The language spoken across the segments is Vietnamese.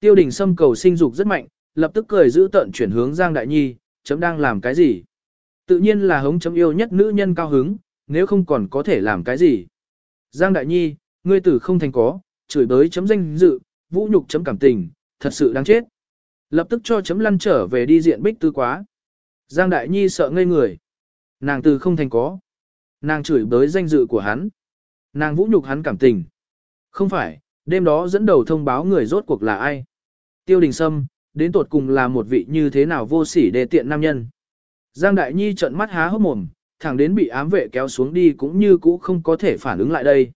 Tiêu đình Sâm cầu sinh dục rất mạnh, lập tức cười giữ tận chuyển hướng Giang Đại Nhi, chấm đang làm cái gì? Tự nhiên là hống chấm yêu nhất nữ nhân cao hứng, nếu không còn có thể làm cái gì? Giang Đại Nhi, ngươi tử không thành có, chửi bới chấm danh dự, vũ nhục chấm cảm tình, thật sự đáng chết. Lập tức cho chấm lăn trở về đi diện bích tư quá. Giang Đại Nhi sợ ngây người. Nàng từ không thành có. Nàng chửi bới danh dự của hắn. Nàng vũ nhục hắn cảm tình. Không phải, đêm đó dẫn đầu thông báo người rốt cuộc là ai. Tiêu đình Sâm, đến tột cùng là một vị như thế nào vô sỉ đề tiện nam nhân. Giang Đại Nhi trợn mắt há hốc mồm, thẳng đến bị ám vệ kéo xuống đi cũng như cũ không có thể phản ứng lại đây.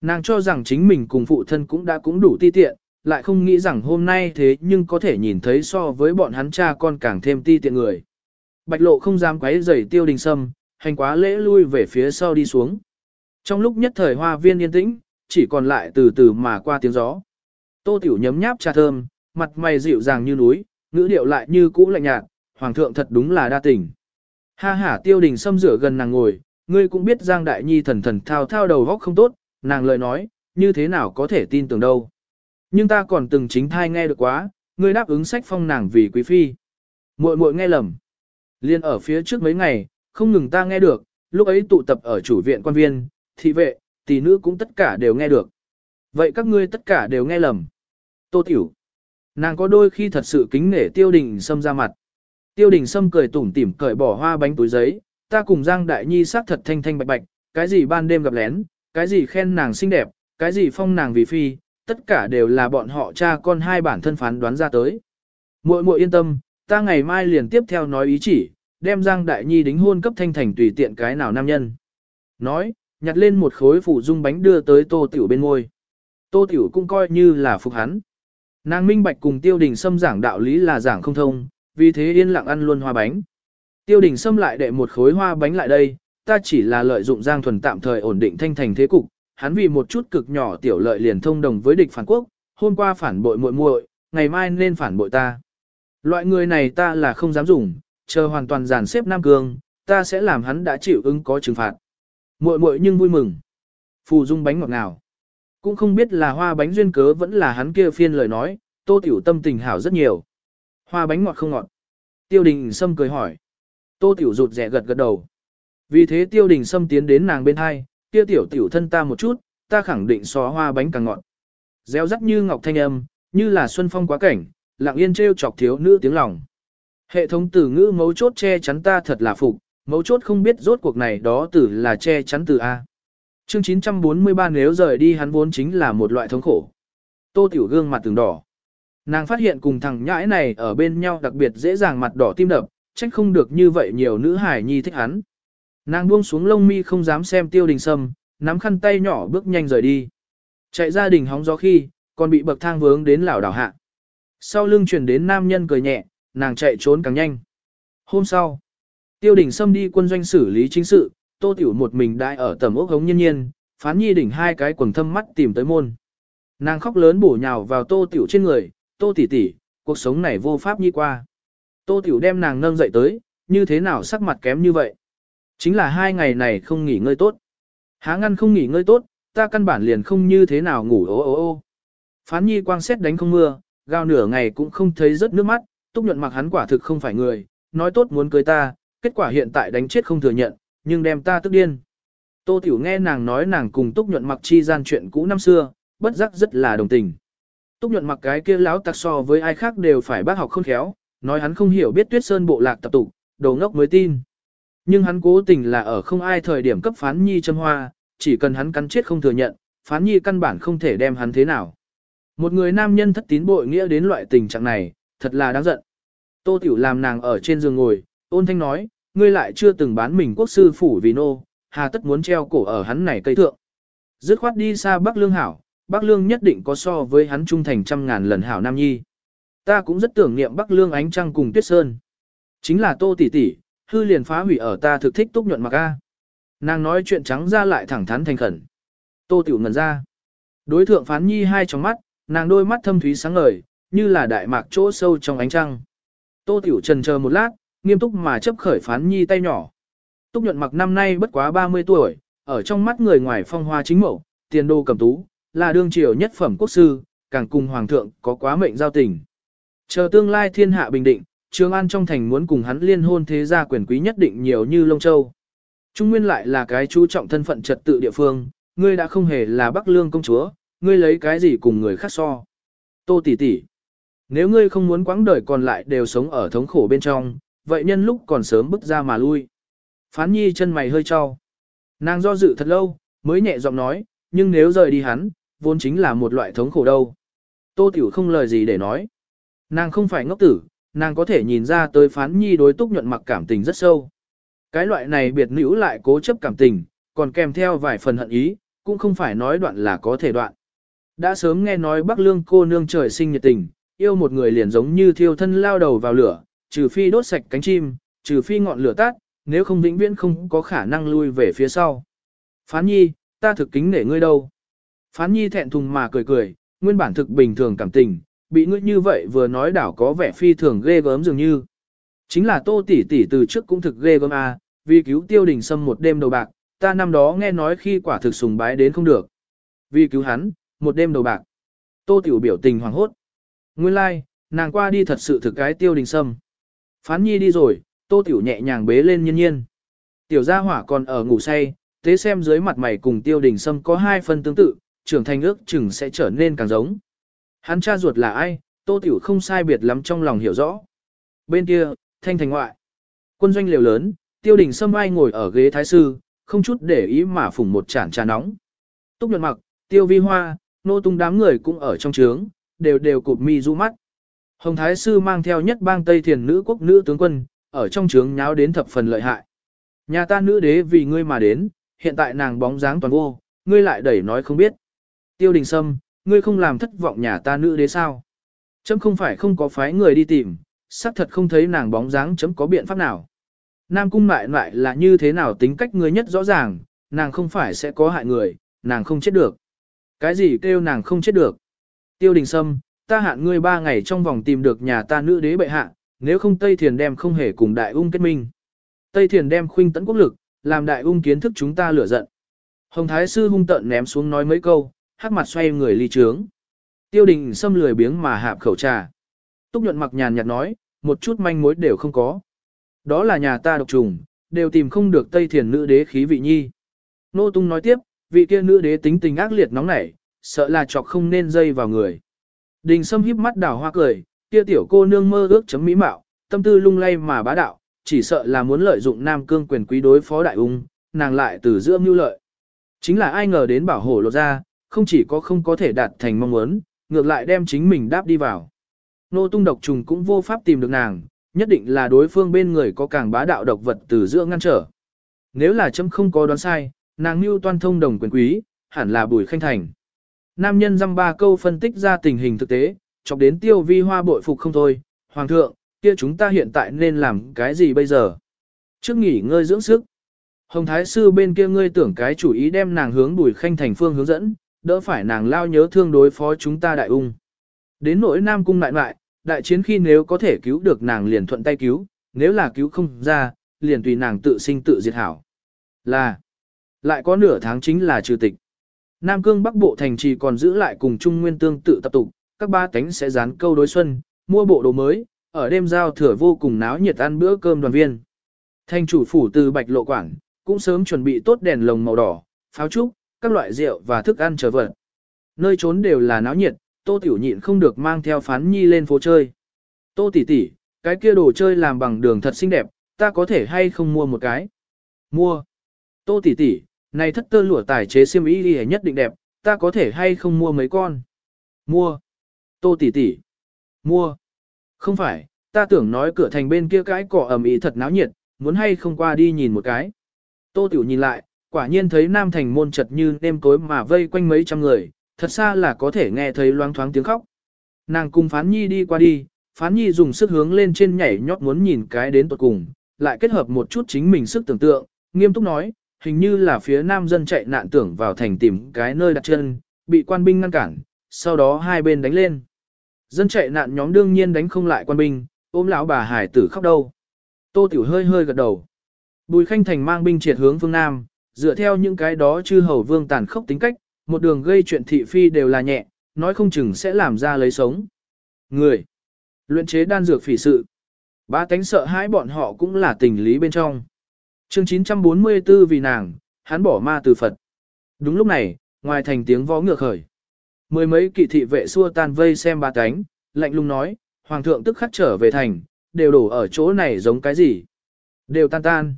Nàng cho rằng chính mình cùng phụ thân cũng đã cũng đủ ti tiện, lại không nghĩ rằng hôm nay thế nhưng có thể nhìn thấy so với bọn hắn cha con càng thêm ti tiện người. Bạch lộ không dám quấy rầy tiêu đình sâm, hành quá lễ lui về phía sau đi xuống. Trong lúc nhất thời hoa viên yên tĩnh, chỉ còn lại từ từ mà qua tiếng gió. Tô tiểu nhấm nháp trà thơm, mặt mày dịu dàng như núi, ngữ điệu lại như cũ lạnh nhạt, hoàng thượng thật đúng là đa tình. Ha ha tiêu đình xâm rửa gần nàng ngồi, ngươi cũng biết Giang Đại Nhi thần thần thao thao đầu góc không tốt, nàng lời nói, như thế nào có thể tin tưởng đâu. Nhưng ta còn từng chính thai nghe được quá, ngươi đáp ứng sách phong nàng vì quý phi. Muội muội nghe lầm. Liên ở phía trước mấy ngày, không ngừng ta nghe được, lúc ấy tụ tập ở chủ viện quan viên, thị vệ, tỷ nữ cũng tất cả đều nghe được. Vậy các ngươi tất cả đều nghe lầm. Tô Tiểu. Nàng có đôi khi thật sự kính nể tiêu đình sâm ra mặt. Tiêu đình sâm cười tủm tỉm cởi bỏ hoa bánh túi giấy, ta cùng Giang Đại Nhi sắc thật thanh thanh bạch bạch, cái gì ban đêm gặp lén, cái gì khen nàng xinh đẹp, cái gì phong nàng vì phi, tất cả đều là bọn họ cha con hai bản thân phán đoán ra tới. Muội muội yên tâm, ta ngày mai liền tiếp theo nói ý chỉ, đem Giang Đại Nhi đính hôn cấp thanh thành tùy tiện cái nào nam nhân. Nói, nhặt lên một khối phủ dung bánh đưa tới Tô Tiểu bên ngôi. Tô Tiểu cũng coi như là phục hắn. Nàng minh bạch cùng tiêu đình xâm giảng đạo lý là giảng không thông, vì thế yên lặng ăn luôn hoa bánh. Tiêu đình xâm lại đệ một khối hoa bánh lại đây, ta chỉ là lợi dụng Giang Thuần tạm thời ổn định thanh thành thế cục, hắn vì một chút cực nhỏ tiểu lợi liền thông đồng với địch phản quốc, hôm qua phản bội muội muội, ngày mai nên phản bội ta. Loại người này ta là không dám dùng, chờ hoàn toàn giàn xếp Nam Cương, ta sẽ làm hắn đã chịu ứng có trừng phạt. Muội muội nhưng vui mừng. Phù dung bánh ngọt ngào. Cũng không biết là hoa bánh duyên cớ vẫn là hắn kia phiên lời nói, tô tiểu tâm tình hảo rất nhiều. Hoa bánh ngọt không ngọt. Tiêu đình Sâm cười hỏi. Tô tiểu rụt rẻ gật gật đầu. Vì thế tiêu đình Sâm tiến đến nàng bên hai, kia tiểu tiểu thân ta một chút, ta khẳng định xóa hoa bánh càng ngọt. Gieo rắc như ngọc thanh âm, như là xuân phong quá cảnh, lặng yên treo chọc thiếu nữ tiếng lòng. Hệ thống từ ngữ mấu chốt che chắn ta thật là phục, mấu chốt không biết rốt cuộc này đó từ là che chắn từ A. Chương 943 nếu rời đi hắn vốn chính là một loại thống khổ. Tô Tiểu gương mặt từng đỏ. Nàng phát hiện cùng thằng nhãi này ở bên nhau đặc biệt dễ dàng mặt đỏ tim đập, trách không được như vậy nhiều nữ hải nhi thích hắn. Nàng buông xuống lông mi không dám xem tiêu đình sâm, nắm khăn tay nhỏ bước nhanh rời đi. Chạy ra đình hóng gió khi, còn bị bậc thang vướng đến lảo đảo hạ. Sau lưng chuyển đến nam nhân cười nhẹ, nàng chạy trốn càng nhanh. Hôm sau, tiêu đình sâm đi quân doanh xử lý chính sự, tô tiểu một mình đại ở tầm ốc hống nhiên nhiên, phán nhi đỉnh hai cái quần thâm mắt tìm tới môn. Nàng khóc lớn bổ nhào vào tô tiểu trên người, tô tỷ tỷ, cuộc sống này vô pháp nhi qua. Tô tiểu đem nàng nâng dậy tới, như thế nào sắc mặt kém như vậy. Chính là hai ngày này không nghỉ ngơi tốt. Há ngăn không nghỉ ngơi tốt, ta căn bản liền không như thế nào ngủ ô ô ô. Phán nhi quang xét đánh không mưa, gao nửa ngày cũng không thấy rớt nước mắt, túc nhuận mặc hắn quả thực không phải người, nói tốt muốn cưới ta, kết quả hiện tại đánh chết không thừa nhận, nhưng đem ta tức điên. Tô Tiểu nghe nàng nói nàng cùng túc nhuận mặc chi gian chuyện cũ năm xưa, bất giác rất là đồng tình. Túc nhuận mặc cái kia láo tặc so với ai khác đều phải bác học khôn khéo, nói hắn không hiểu biết tuyết sơn bộ lạc tập tục, đồ ngốc mới tin. Nhưng hắn cố tình là ở không ai thời điểm cấp phán nhi châm hoa, chỉ cần hắn cắn chết không thừa nhận, phán nhi căn bản không thể đem hắn thế nào. Một người nam nhân thất tín bội nghĩa đến loại tình trạng này, thật là đáng giận. Tô Tiểu làm nàng ở trên giường ngồi, ôn thanh nói, ngươi lại chưa từng bán mình quốc sư phủ vì nô, hà tất muốn treo cổ ở hắn này cây thượng. Dứt khoát đi xa Bắc Lương hảo, Bắc Lương nhất định có so với hắn trung thành trăm ngàn lần hảo nam nhi. Ta cũng rất tưởng niệm Bắc Lương ánh trăng cùng Tuyết Sơn. Chính là Tô tỷ tỷ, hư liền phá hủy ở ta thực thích túc nhuận mặc a. Nàng nói chuyện trắng ra lại thẳng thắn thành khẩn. Tô tiểu ngần ra. Đối thượng phán nhi hai trong mắt, nàng đôi mắt thâm thúy sáng ngời, như là đại mạc chỗ sâu trong ánh trăng. Tô tiểu trần chờ một lát, nghiêm túc mà chấp khởi phán nhi tay nhỏ. Túc nhuận mặc năm nay bất quá 30 tuổi, ở trong mắt người ngoài phong hoa chính mẫu, tiền đô cầm tú, là đương triều nhất phẩm quốc sư, càng cùng hoàng thượng có quá mệnh giao tình. Chờ tương lai thiên hạ bình định, Trường An trong thành muốn cùng hắn liên hôn thế gia quyền quý nhất định nhiều như Lông Châu. Trung Nguyên lại là cái chú trọng thân phận trật tự địa phương, ngươi đã không hề là Bắc Lương công chúa, ngươi lấy cái gì cùng người khác so. Tô tỷ tỷ, nếu ngươi không muốn quãng đời còn lại đều sống ở thống khổ bên trong, vậy nhân lúc còn sớm bước ra mà lui. Phán nhi chân mày hơi cho. Nàng do dự thật lâu, mới nhẹ giọng nói, nhưng nếu rời đi hắn, vốn chính là một loại thống khổ đâu. Tô tiểu không lời gì để nói. Nàng không phải ngốc tử, nàng có thể nhìn ra tới phán nhi đối túc nhuận mặc cảm tình rất sâu. Cái loại này biệt nữ lại cố chấp cảm tình, còn kèm theo vài phần hận ý, cũng không phải nói đoạn là có thể đoạn. Đã sớm nghe nói Bắc Lương cô nương trời sinh nhiệt tình, yêu một người liền giống như thiêu thân lao đầu vào lửa, trừ phi đốt sạch cánh chim, trừ phi ngọn lửa tắt, nếu không vĩnh viễn không có khả năng lui về phía sau. Phán nhi, ta thực kính nể ngươi đâu. Phán nhi thẹn thùng mà cười cười, nguyên bản thực bình thường cảm tình, bị ngươi như vậy vừa nói đảo có vẻ phi thường ghê gớm dường như. Chính là tô tỷ tỷ từ trước cũng thực ghê gớm à, vì cứu tiêu đình sâm một đêm đầu bạc, ta năm đó nghe nói khi quả thực sùng bái đến không được. Vì cứu hắn, một đêm đầu bạc. Tô tiểu biểu tình hoàng hốt. Nguyên lai, like, nàng qua đi thật sự thực cái tiêu đình sâm. Phán nhi đi rồi, tô tiểu nhẹ nhàng bế lên nhiên nhiên. Tiểu gia hỏa còn ở ngủ say, thế xem dưới mặt mày cùng tiêu đình sâm có hai phần tương tự, trưởng thành ước chừng sẽ trở nên càng giống. Hắn cha ruột là ai, tô tiểu không sai biệt lắm trong lòng hiểu rõ. Bên kia, thanh thành ngoại. Quân doanh liều lớn, tiêu đình sâm ai ngồi ở ghế thái sư, không chút để ý mà phủng một chản trà nóng. Túc nhuận mặc, tiêu vi hoa, nô tung đám người cũng ở trong trướng, đều đều cụp mi du mắt. Hồng Thái Sư mang theo nhất bang Tây Thiền nữ quốc nữ tướng quân, ở trong trướng nháo đến thập phần lợi hại. Nhà ta nữ đế vì ngươi mà đến, hiện tại nàng bóng dáng toàn vô, ngươi lại đẩy nói không biết. Tiêu đình sâm, ngươi không làm thất vọng nhà ta nữ đế sao? Chấm không phải không có phái người đi tìm, xác thật không thấy nàng bóng dáng chấm có biện pháp nào. Nam cung lại lại là như thế nào tính cách ngươi nhất rõ ràng, nàng không phải sẽ có hại người, nàng không chết được. Cái gì kêu nàng không chết được? Tiêu đình sâm, ta hạn ngươi ba ngày trong vòng tìm được nhà ta nữ đế bệ hạ, nếu không Tây Thiền đem không hề cùng đại ung kết minh. Tây Thiền đem khuynh tấn quốc lực, làm đại ung kiến thức chúng ta lửa giận. Hồng Thái Sư hung tận ném xuống nói mấy câu, hắc mặt xoay người ly trướng. Tiêu đình xâm lười biếng mà hạp khẩu trà. Túc nhuận mặc nhàn nhạt nói, một chút manh mối đều không có. Đó là nhà ta độc trùng, đều tìm không được Tây Thiền nữ đế khí vị nhi. Nô Tung nói tiếp, vị kia nữ đế tính tình ác liệt nóng nảy, sợ là chọc không nên dây vào người. Đình Sâm híp mắt đào hoa cười, kia tiểu cô nương mơ ước chấm mỹ mạo, tâm tư lung lay mà bá đạo, chỉ sợ là muốn lợi dụng Nam Cương quyền quý đối phó đại ung, nàng lại từ giữa mưu lợi. Chính là ai ngờ đến bảo hộ lộ ra, không chỉ có không có thể đạt thành mong muốn, ngược lại đem chính mình đáp đi vào. Nô tung độc trùng cũng vô pháp tìm được nàng, nhất định là đối phương bên người có càng bá đạo độc vật từ giữa ngăn trở. Nếu là chấm không có đoán sai, nàng mưu toan thông đồng quyền quý, hẳn là bùi khanh thành. Nam nhân dăm ba câu phân tích ra tình hình thực tế, chọc đến tiêu vi hoa bội phục không thôi. Hoàng thượng, kia chúng ta hiện tại nên làm cái gì bây giờ? Trước nghỉ ngơi dưỡng sức. Hồng Thái Sư bên kia ngươi tưởng cái chủ ý đem nàng hướng bùi khanh thành phương hướng dẫn, đỡ phải nàng lao nhớ thương đối phó chúng ta đại ung. Đến nỗi Nam Cung lại lại, đại chiến khi nếu có thể cứu được nàng liền thuận tay cứu, nếu là cứu không ra, liền tùy nàng tự sinh tự diệt hảo. Là, lại có nửa tháng chính là trừ tịch. Nam Cương Bắc Bộ thành trì còn giữ lại cùng Trung Nguyên tương tự tập tục, các ba cánh sẽ dán câu đối xuân, mua bộ đồ mới, ở đêm giao thừa vô cùng náo nhiệt ăn bữa cơm đoàn viên. Thành chủ phủ từ Bạch Lộ Quảng, cũng sớm chuẩn bị tốt đèn lồng màu đỏ, pháo trúc, các loại rượu và thức ăn chờ vật. Nơi trốn đều là náo nhiệt, Tô Tiểu nhịn không được mang theo phán nhi lên phố chơi. Tô tỷ tỷ, cái kia đồ chơi làm bằng đường thật xinh đẹp, ta có thể hay không mua một cái? Mua. Tô tỷ tỷ, này thất tơ lụa tài chế xiêm y đi nhất định đẹp, ta có thể hay không mua mấy con? Mua. Tô tỷ tỷ. Mua. Không phải, ta tưởng nói cửa thành bên kia cái cỏ ẩm ý thật náo nhiệt, muốn hay không qua đi nhìn một cái. Tô tiểu nhìn lại, quả nhiên thấy nam thành môn chật như đêm tối mà vây quanh mấy trăm người, thật xa là có thể nghe thấy loáng thoáng tiếng khóc. Nàng cùng phán nhi đi qua đi, phán nhi dùng sức hướng lên trên nhảy nhót muốn nhìn cái đến tuột cùng, lại kết hợp một chút chính mình sức tưởng tượng, nghiêm túc nói, hình như là phía nam dân chạy nạn tưởng vào thành tìm cái nơi đặt chân, bị quan binh ngăn cản, sau đó hai bên đánh lên. Dân chạy nạn nhóm đương nhiên đánh không lại quan binh, ôm lão bà hải tử khóc đâu. Tô Tiểu hơi hơi gật đầu. Bùi Khanh Thành mang binh triệt hướng phương Nam, dựa theo những cái đó chư hầu vương tàn khốc tính cách, một đường gây chuyện thị phi đều là nhẹ, nói không chừng sẽ làm ra lấy sống. Người, luyện chế đan dược phỉ sự. Ba tánh sợ hãi bọn họ cũng là tình lý bên trong. Chương 944 vì nàng, hắn bỏ ma từ Phật. Đúng lúc này, ngoài thành tiếng vó ngựa khởi. Mười mấy kỵ thị vệ xua tan vây xem ba tánh, lạnh lùng nói, hoàng thượng tức khắc trở về thành, đều đổ ở chỗ này giống cái gì. Đều tan tan.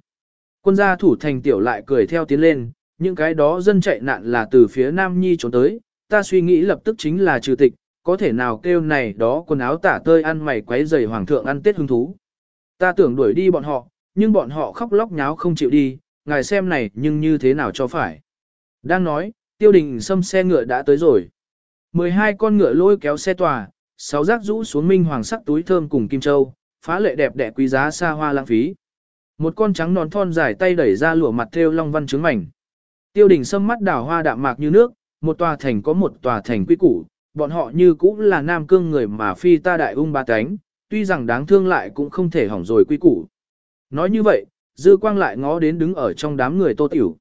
Quân gia thủ thành tiểu lại cười theo tiến lên, những cái đó dân chạy nạn là từ phía Nam Nhi trốn tới, ta suy nghĩ lập tức chính là trừ tịch, có thể nào kêu này đó quần áo tả tơi ăn mày quấy giày hoàng thượng ăn tết hứng thú. Ta tưởng đuổi đi bọn họ, nhưng bọn họ khóc lóc nháo không chịu đi, ngài xem này nhưng như thế nào cho phải. Đang nói, tiêu đình xâm xe ngựa đã tới rồi. 12 con ngựa lôi kéo xe tòa, sáu rác rũ xuống minh hoàng sắc túi thơm cùng kim châu, phá lệ đẹp đẽ quý giá xa hoa lãng phí. Một con trắng nón thon dài tay đẩy ra lụa mặt thêu long văn trứng mảnh. Tiêu đình sâm mắt đảo hoa đạm mạc như nước, một tòa thành có một tòa thành quy củ, bọn họ như cũng là nam cương người mà phi ta đại ung ba cánh, tuy rằng đáng thương lại cũng không thể hỏng rồi quy củ. Nói như vậy, dư quang lại ngó đến đứng ở trong đám người tô tiểu.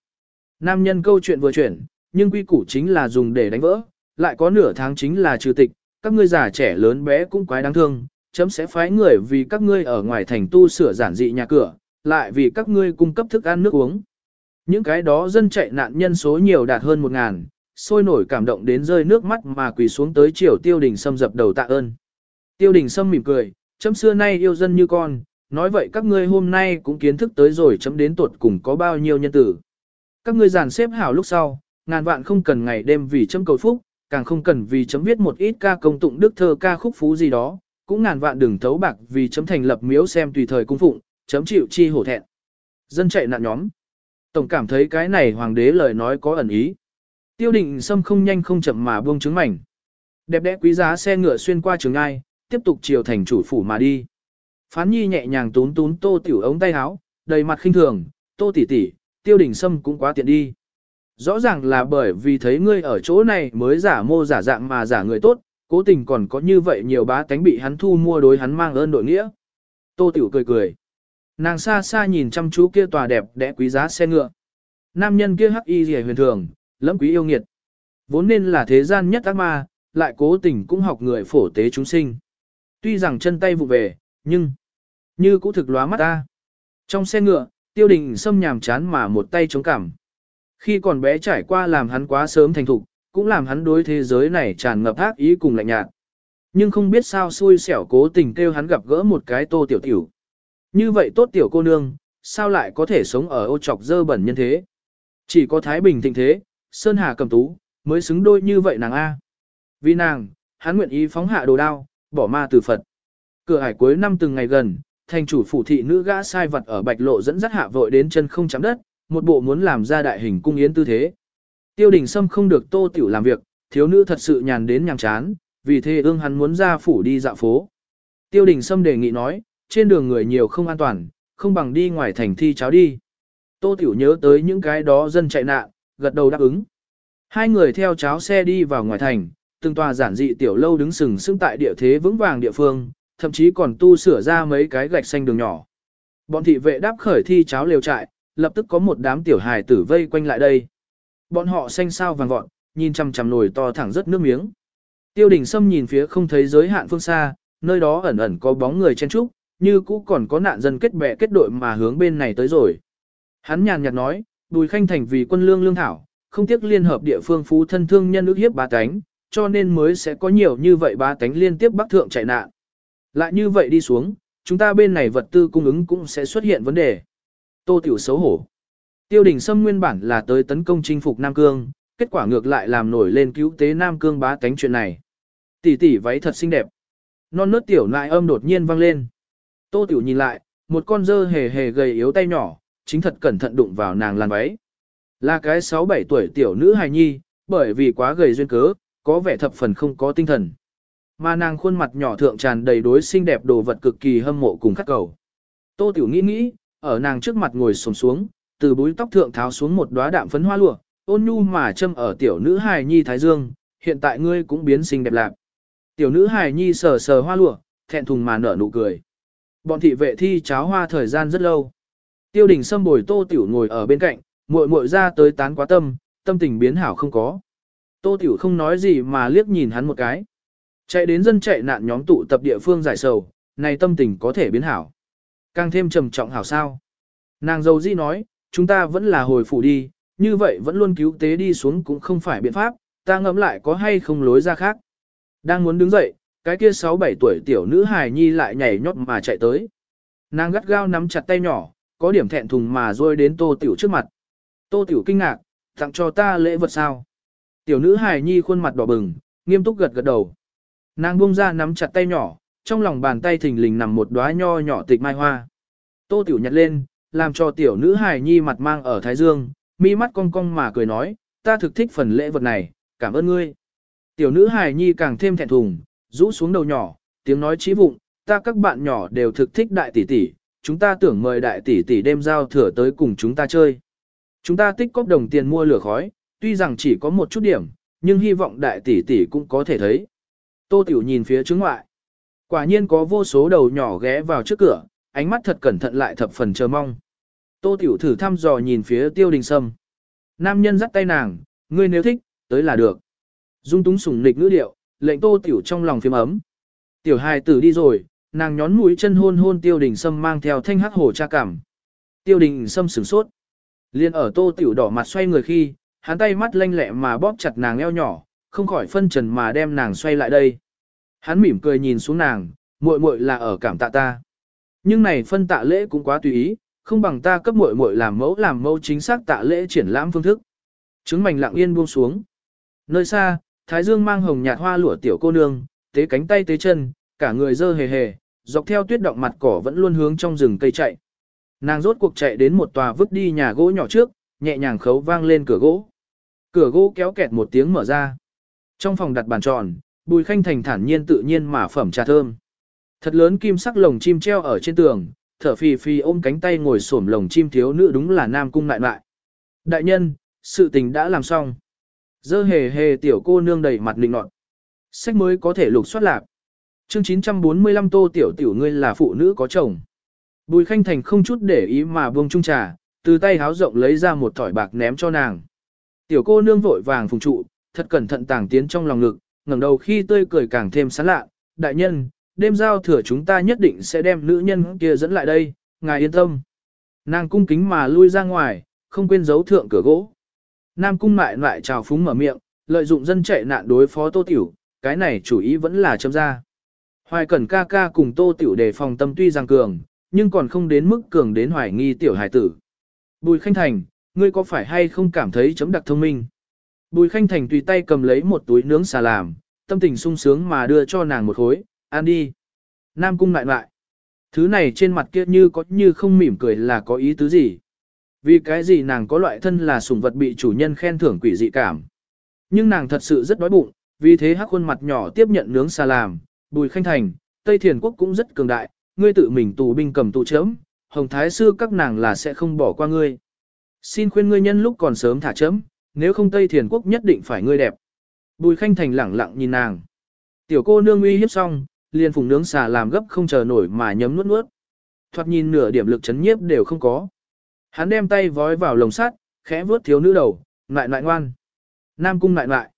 Nam nhân câu chuyện vừa chuyển, nhưng quy củ chính là dùng để đánh vỡ, lại có nửa tháng chính là trừ tịch, các ngươi già trẻ lớn bé cũng quái đáng thương, chấm sẽ phái người vì các ngươi ở ngoài thành tu sửa giản dị nhà cửa, lại vì các ngươi cung cấp thức ăn nước uống. Những cái đó dân chạy nạn nhân số nhiều đạt hơn một ngàn, sôi nổi cảm động đến rơi nước mắt mà quỳ xuống tới triều tiêu đình sâm dập đầu tạ ơn. Tiêu đình sâm mỉm cười, chấm xưa nay yêu dân như con, nói vậy các ngươi hôm nay cũng kiến thức tới rồi chấm đến tuột cùng có bao nhiêu nhân tử. Các ngươi giàn xếp hảo lúc sau, ngàn vạn không cần ngày đêm vì chấm cầu phúc, càng không cần vì chấm viết một ít ca công tụng đức thơ ca khúc phú gì đó, cũng ngàn vạn đừng thấu bạc vì chấm thành lập miếu xem tùy thời cung phụng, chấm chịu chi hổ thẹn. Dân chạy nạn nhóm. Tổng cảm thấy cái này hoàng đế lời nói có ẩn ý. Tiêu định xâm không nhanh không chậm mà buông trứng mảnh. Đẹp đẽ quý giá xe ngựa xuyên qua trường ai, tiếp tục chiều thành chủ phủ mà đi. Phán nhi nhẹ nhàng tún tún tô tiểu ống tay áo, đầy mặt khinh thường, tô tỷ tỷ, tiêu đình sâm cũng quá tiện đi. Rõ ràng là bởi vì thấy ngươi ở chỗ này mới giả mô giả dạng mà giả người tốt, cố tình còn có như vậy nhiều bá tánh bị hắn thu mua đối hắn mang ơn đội nghĩa. Tô tiểu cười cười. Nàng xa xa nhìn chăm chú kia tòa đẹp đẽ quý giá xe ngựa. Nam nhân kia hắc y rìa huyền thường, lẫm quý yêu nghiệt. Vốn nên là thế gian nhất ác ma, lại cố tình cũng học người phổ tế chúng sinh. Tuy rằng chân tay vụ về, nhưng như cũng thực lóa mắt ta. Trong xe ngựa, tiêu đình xâm nhàm chán mà một tay chống cảm. Khi còn bé trải qua làm hắn quá sớm thành thục, cũng làm hắn đối thế giới này tràn ngập ác ý cùng lạnh nhạt. Nhưng không biết sao xui xẻo cố tình kêu hắn gặp gỡ một cái tô tiểu tiểu. Như vậy tốt tiểu cô nương, sao lại có thể sống ở ô trọc dơ bẩn nhân thế? Chỉ có Thái Bình thịnh thế, Sơn Hà cầm tú, mới xứng đôi như vậy nàng A. Vì nàng, hắn nguyện ý phóng hạ đồ đao, bỏ ma từ Phật. Cửa hải cuối năm từng ngày gần, thành chủ phủ thị nữ gã sai vật ở bạch lộ dẫn dắt hạ vội đến chân không chạm đất, một bộ muốn làm ra đại hình cung yến tư thế. Tiêu đình Sâm không được tô tiểu làm việc, thiếu nữ thật sự nhàn đến nhàm chán, vì thế ương hắn muốn ra phủ đi dạo phố. Tiêu đình Sâm đề nghị nói, trên đường người nhiều không an toàn, không bằng đi ngoài thành thi cháo đi. Tô Tiểu nhớ tới những cái đó dân chạy nạn, gật đầu đáp ứng. Hai người theo cháo xe đi vào ngoài thành, từng tòa giản dị tiểu lâu đứng sừng sững tại địa thế vững vàng địa phương, thậm chí còn tu sửa ra mấy cái gạch xanh đường nhỏ. Bọn thị vệ đáp khởi thi cháo liều trại, lập tức có một đám tiểu hài tử vây quanh lại đây. Bọn họ xanh sao vàng vọt, nhìn chằm chằm nồi to thẳng rất nước miếng. Tiêu đình Sâm nhìn phía không thấy giới hạn phương xa, nơi đó ẩn ẩn có bóng người chen trúc, như cũ còn có nạn dân kết bè kết đội mà hướng bên này tới rồi. Hắn nhàn nhạt nói, Bùi Khanh Thành vì quân lương lương thảo, không tiếc liên hợp địa phương phú thân thương nhân ước hiếp ba tánh, cho nên mới sẽ có nhiều như vậy ba tánh liên tiếp bắc thượng chạy nạn. Lại như vậy đi xuống, chúng ta bên này vật tư cung ứng cũng sẽ xuất hiện vấn đề. Tô Tiểu xấu hổ. Tiêu đình Sâm nguyên bản là tới tấn công chinh phục Nam Cương, kết quả ngược lại làm nổi lên cứu tế Nam Cương bá tánh chuyện này. Tỷ tỷ váy thật xinh đẹp. Non nớt tiểu nại âm đột nhiên vang lên. Tô Tiểu nhìn lại, một con dơ hề hề gầy yếu tay nhỏ, chính thật cẩn thận đụng vào nàng làn váy. Là cái 6-7 tuổi tiểu nữ hài nhi, bởi vì quá gầy duyên cớ, có vẻ thập phần không có tinh thần. Mà nàng khuôn mặt nhỏ thượng tràn đầy đối xinh đẹp đồ vật cực kỳ hâm mộ cùng khắc cầu. Tô Tiểu nghĩ nghĩ, ở nàng trước mặt ngồi xổm xuống, từ búi tóc thượng tháo xuống một đóa đạm phấn hoa lụa, ôn nhu mà châm ở tiểu nữ hài nhi thái dương, hiện tại ngươi cũng biến xinh đẹp lạc. Tiểu nữ hài nhi sờ sờ hoa lụa, thẹn thùng mà nở nụ cười. Bọn thị vệ thi cháo hoa thời gian rất lâu. Tiêu đình Sâm bồi tô tiểu ngồi ở bên cạnh, muội muội ra tới tán quá tâm, tâm tình biến hảo không có. Tô Tiểu không nói gì mà liếc nhìn hắn một cái. Chạy đến dân chạy nạn nhóm tụ tập địa phương giải sầu, này tâm tình có thể biến hảo. Càng thêm trầm trọng hảo sao. Nàng dâu di nói, chúng ta vẫn là hồi phủ đi, như vậy vẫn luôn cứu tế đi xuống cũng không phải biện pháp, ta ngẫm lại có hay không lối ra khác. Đang muốn đứng dậy, cái kia 6-7 tuổi tiểu nữ hài nhi lại nhảy nhót mà chạy tới. Nàng gắt gao nắm chặt tay nhỏ, có điểm thẹn thùng mà rôi đến tô tiểu trước mặt. Tô tiểu kinh ngạc, tặng cho ta lễ vật sao. Tiểu nữ hài nhi khuôn mặt đỏ bừng, nghiêm túc gật gật đầu. Nàng buông ra nắm chặt tay nhỏ, trong lòng bàn tay thình lình nằm một đóa nho nhỏ tịch mai hoa. Tô tiểu nhặt lên, làm cho tiểu nữ hài nhi mặt mang ở thái dương, mi mắt cong cong mà cười nói, ta thực thích phần lễ vật này, cảm ơn ngươi. Tiểu nữ hài nhi càng thêm thẹn thùng, rũ xuống đầu nhỏ, tiếng nói trí vụng, ta các bạn nhỏ đều thực thích đại tỷ tỷ, chúng ta tưởng mời đại tỷ tỷ đêm giao thừa tới cùng chúng ta chơi. Chúng ta tích cóp đồng tiền mua lửa khói, tuy rằng chỉ có một chút điểm, nhưng hy vọng đại tỷ tỷ cũng có thể thấy. Tô Tiểu nhìn phía trước ngoại. Quả nhiên có vô số đầu nhỏ ghé vào trước cửa, ánh mắt thật cẩn thận lại thập phần chờ mong. Tô Tiểu thử thăm dò nhìn phía tiêu đình sâm. Nam nhân dắt tay nàng, ngươi nếu thích, tới là được. Dung túng sùng nịch ngữ điệu, lệnh Tô Tiểu trong lòng phím ấm. Tiểu hài tử đi rồi, nàng nhón mũi chân hôn hôn tiêu đình sâm mang theo thanh hắc hổ cha cảm. Tiêu đình sâm sửng sốt. Liên ở Tô Tiểu đỏ mặt xoay người khi, hắn tay mắt lanh lẹ mà bóp chặt nàng eo nhỏ, không khỏi phân trần mà đem nàng xoay lại đây. Hắn mỉm cười nhìn xuống nàng, muội muội là ở cảm tạ ta. Nhưng này phân tạ lễ cũng quá tùy ý, không bằng ta cấp muội muội làm mẫu làm mẫu chính xác tạ lễ triển lãm phương thức. Trứng mảnh lặng yên buông xuống. Nơi xa, Thái Dương mang hồng nhạt hoa lụa tiểu cô nương, tế cánh tay tế chân, cả người dơ hề hề, dọc theo tuyết động mặt cỏ vẫn luôn hướng trong rừng cây chạy. Nàng rốt cuộc chạy đến một tòa vứt đi nhà gỗ nhỏ trước, nhẹ nhàng khấu vang lên cửa gỗ. Cửa gỗ kéo kẹt một tiếng mở ra. Trong phòng đặt bàn tròn, Bùi Khanh Thành thản nhiên tự nhiên mà phẩm trà thơm. Thật lớn kim sắc lồng chim treo ở trên tường, thở phì phì ôm cánh tay ngồi xổm lồng chim thiếu nữ đúng là Nam Cung lại lại. Đại nhân, sự tình đã làm xong. Dơ hề hề tiểu cô nương đầy mặt nịnh nọt. Sách mới có thể lục soát lạc. Chương 945 tô tiểu tiểu ngươi là phụ nữ có chồng. Bùi Khanh Thành không chút để ý mà buông chung trà, từ tay háo rộng lấy ra một thỏi bạc ném cho nàng. Tiểu cô nương vội vàng phùng trụ, thật cẩn thận tàng tiến trong lòng ngực, ngẩng đầu khi tươi cười càng thêm sán lạ. Đại nhân, đêm giao thừa chúng ta nhất định sẽ đem nữ nhân kia dẫn lại đây, ngài yên tâm. Nàng cung kính mà lui ra ngoài, không quên giấu thượng cửa gỗ. Nam cung mại lại chào phúng mở miệng, lợi dụng dân chạy nạn đối phó tô tiểu, cái này chủ ý vẫn là châm ra. Hoài cẩn ca ca cùng tô tiểu đề phòng tâm tuy rằng cường, nhưng còn không đến mức cường đến hoài nghi tiểu hải tử. Bùi Khanh Thành, ngươi có phải hay không cảm thấy chấm đặc thông minh? Bùi Khanh Thành tùy tay cầm lấy một túi nướng xà làm, tâm tình sung sướng mà đưa cho nàng một khối, ăn đi. Nam cung lại lại. Thứ này trên mặt kia như có như không mỉm cười là có ý tứ gì? Vì cái gì nàng có loại thân là sủng vật bị chủ nhân khen thưởng quỷ dị cảm. Nhưng nàng thật sự rất đói bụng, vì thế hắc khuôn mặt nhỏ tiếp nhận nướng xà làm, bùi khanh thành, Tây Thiền Quốc cũng rất cường đại, ngươi tự mình tù binh cầm tù chấm, hồng thái sư các nàng là sẽ không bỏ qua ngươi. Xin khuyên ngươi nhân lúc còn sớm thả chấm, nếu không Tây Thiền Quốc nhất định phải ngươi đẹp. Bùi khanh thành lẳng lặng nhìn nàng. Tiểu cô nương uy hiếp xong, liền phùng nướng xà làm gấp không chờ nổi mà nhấm nuốt nuốt. Thoạt nhìn nửa điểm lực chấn nhiếp đều không có. Hắn đem tay vói vào lồng sắt, khẽ vuốt thiếu nữ đầu, ngại ngại ngoan. Nam cung ngại ngại.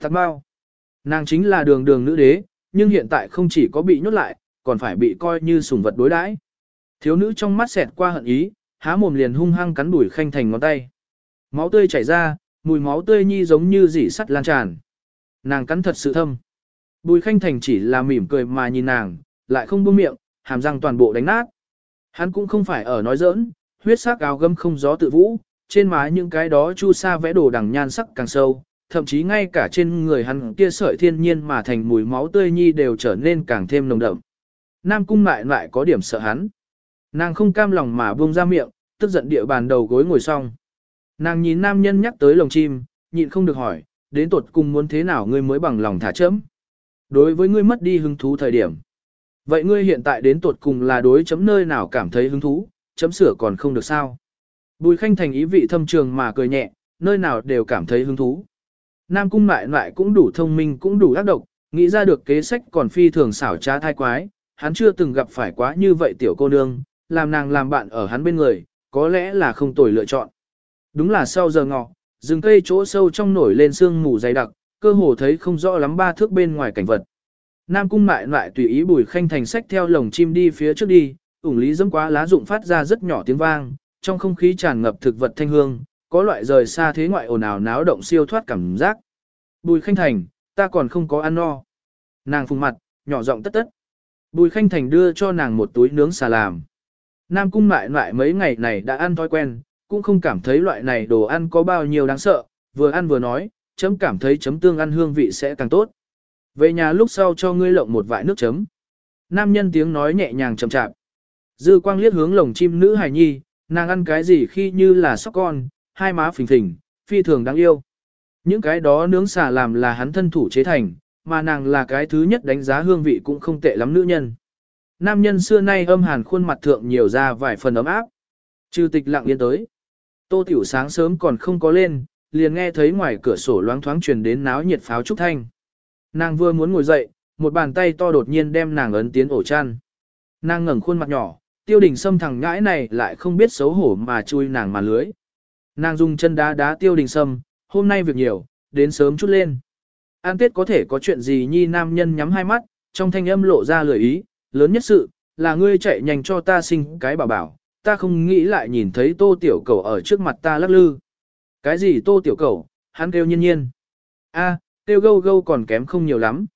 Thật bao. Nàng chính là đường đường nữ đế, nhưng hiện tại không chỉ có bị nhốt lại, còn phải bị coi như sủng vật đối đãi. Thiếu nữ trong mắt xẹt qua hận ý, há mồm liền hung hăng cắn đuổi khanh thành ngón tay. Máu tươi chảy ra, mùi máu tươi nhi giống như dỉ sắt lan tràn. Nàng cắn thật sự thâm. Bùi khanh thành chỉ là mỉm cười mà nhìn nàng, lại không buông miệng, hàm răng toàn bộ đánh nát. Hắn cũng không phải ở nói giỡn, huyết sắc áo gấm không gió tự vũ, trên má những cái đó chu sa vẽ đồ đằng nhan sắc càng sâu, thậm chí ngay cả trên người hắn kia sợi thiên nhiên mà thành mùi máu tươi nhi đều trở nên càng thêm nồng đậm. Nam cung lại lại có điểm sợ hắn. Nàng không cam lòng mà buông ra miệng, tức giận địa bàn đầu gối ngồi xong. Nàng nhìn nam nhân nhắc tới lồng chim, nhịn không được hỏi, đến tột cùng muốn thế nào ngươi mới bằng lòng thả chấm. Đối với ngươi mất đi hứng thú thời điểm. Vậy ngươi hiện tại đến tột cùng là đối chấm nơi nào cảm thấy hứng thú, chấm sửa còn không được sao. Bùi khanh thành ý vị thâm trường mà cười nhẹ, nơi nào đều cảm thấy hứng thú. Nam cung mại lại cũng đủ thông minh cũng đủ ác độc, nghĩ ra được kế sách còn phi thường xảo trá thai quái, hắn chưa từng gặp phải quá như vậy tiểu cô nương, làm nàng làm bạn ở hắn bên người, có lẽ là không tồi lựa chọn. Đúng là sau giờ ngọ, Rừng cây chỗ sâu trong nổi lên sương mù dày đặc, cơ hồ thấy không rõ lắm ba thước bên ngoài cảnh vật. Nam cung mại lại tùy ý bùi khanh thành sách theo lồng chim đi phía trước đi, ủng lý dẫm quá lá rụng phát ra rất nhỏ tiếng vang, trong không khí tràn ngập thực vật thanh hương, có loại rời xa thế ngoại ồn ào náo động siêu thoát cảm giác. Bùi khanh thành, ta còn không có ăn no. Nàng phùng mặt, nhỏ giọng tất tất. Bùi khanh thành đưa cho nàng một túi nướng xà làm. Nam cung mại mại mấy ngày này đã ăn thói quen, cũng không cảm thấy loại này đồ ăn có bao nhiêu đáng sợ, vừa ăn vừa nói, chấm cảm thấy chấm tương ăn hương vị sẽ càng tốt. Về nhà lúc sau cho ngươi lộng một vại nước chấm. Nam nhân tiếng nói nhẹ nhàng chậm chạp. Dư quang liếc hướng lồng chim nữ hài nhi, nàng ăn cái gì khi như là sóc con, hai má phình phình, phi thường đáng yêu. Những cái đó nướng xả làm là hắn thân thủ chế thành, mà nàng là cái thứ nhất đánh giá hương vị cũng không tệ lắm nữ nhân. Nam nhân xưa nay âm hàn khuôn mặt thượng nhiều ra vài phần ấm áp. Trừ tịch lặng yên tới. Tô tiểu sáng sớm còn không có lên, liền nghe thấy ngoài cửa sổ loáng thoáng truyền đến náo nhiệt pháo trúc thanh. Nàng vừa muốn ngồi dậy, một bàn tay to đột nhiên đem nàng ấn tiến ổ chăn. Nàng ngẩng khuôn mặt nhỏ, tiêu đình sâm thằng ngãi này lại không biết xấu hổ mà chui nàng mà lưới. Nàng dùng chân đá đá tiêu đình sâm, hôm nay việc nhiều, đến sớm chút lên. An tết có thể có chuyện gì nhi nam nhân nhắm hai mắt, trong thanh âm lộ ra lời ý, lớn nhất sự, là ngươi chạy nhanh cho ta sinh cái bảo bảo, ta không nghĩ lại nhìn thấy tô tiểu cầu ở trước mặt ta lắc lư. Cái gì tô tiểu cầu, hắn kêu nhiên nhiên. a kêu gâu gâu còn kém không nhiều lắm.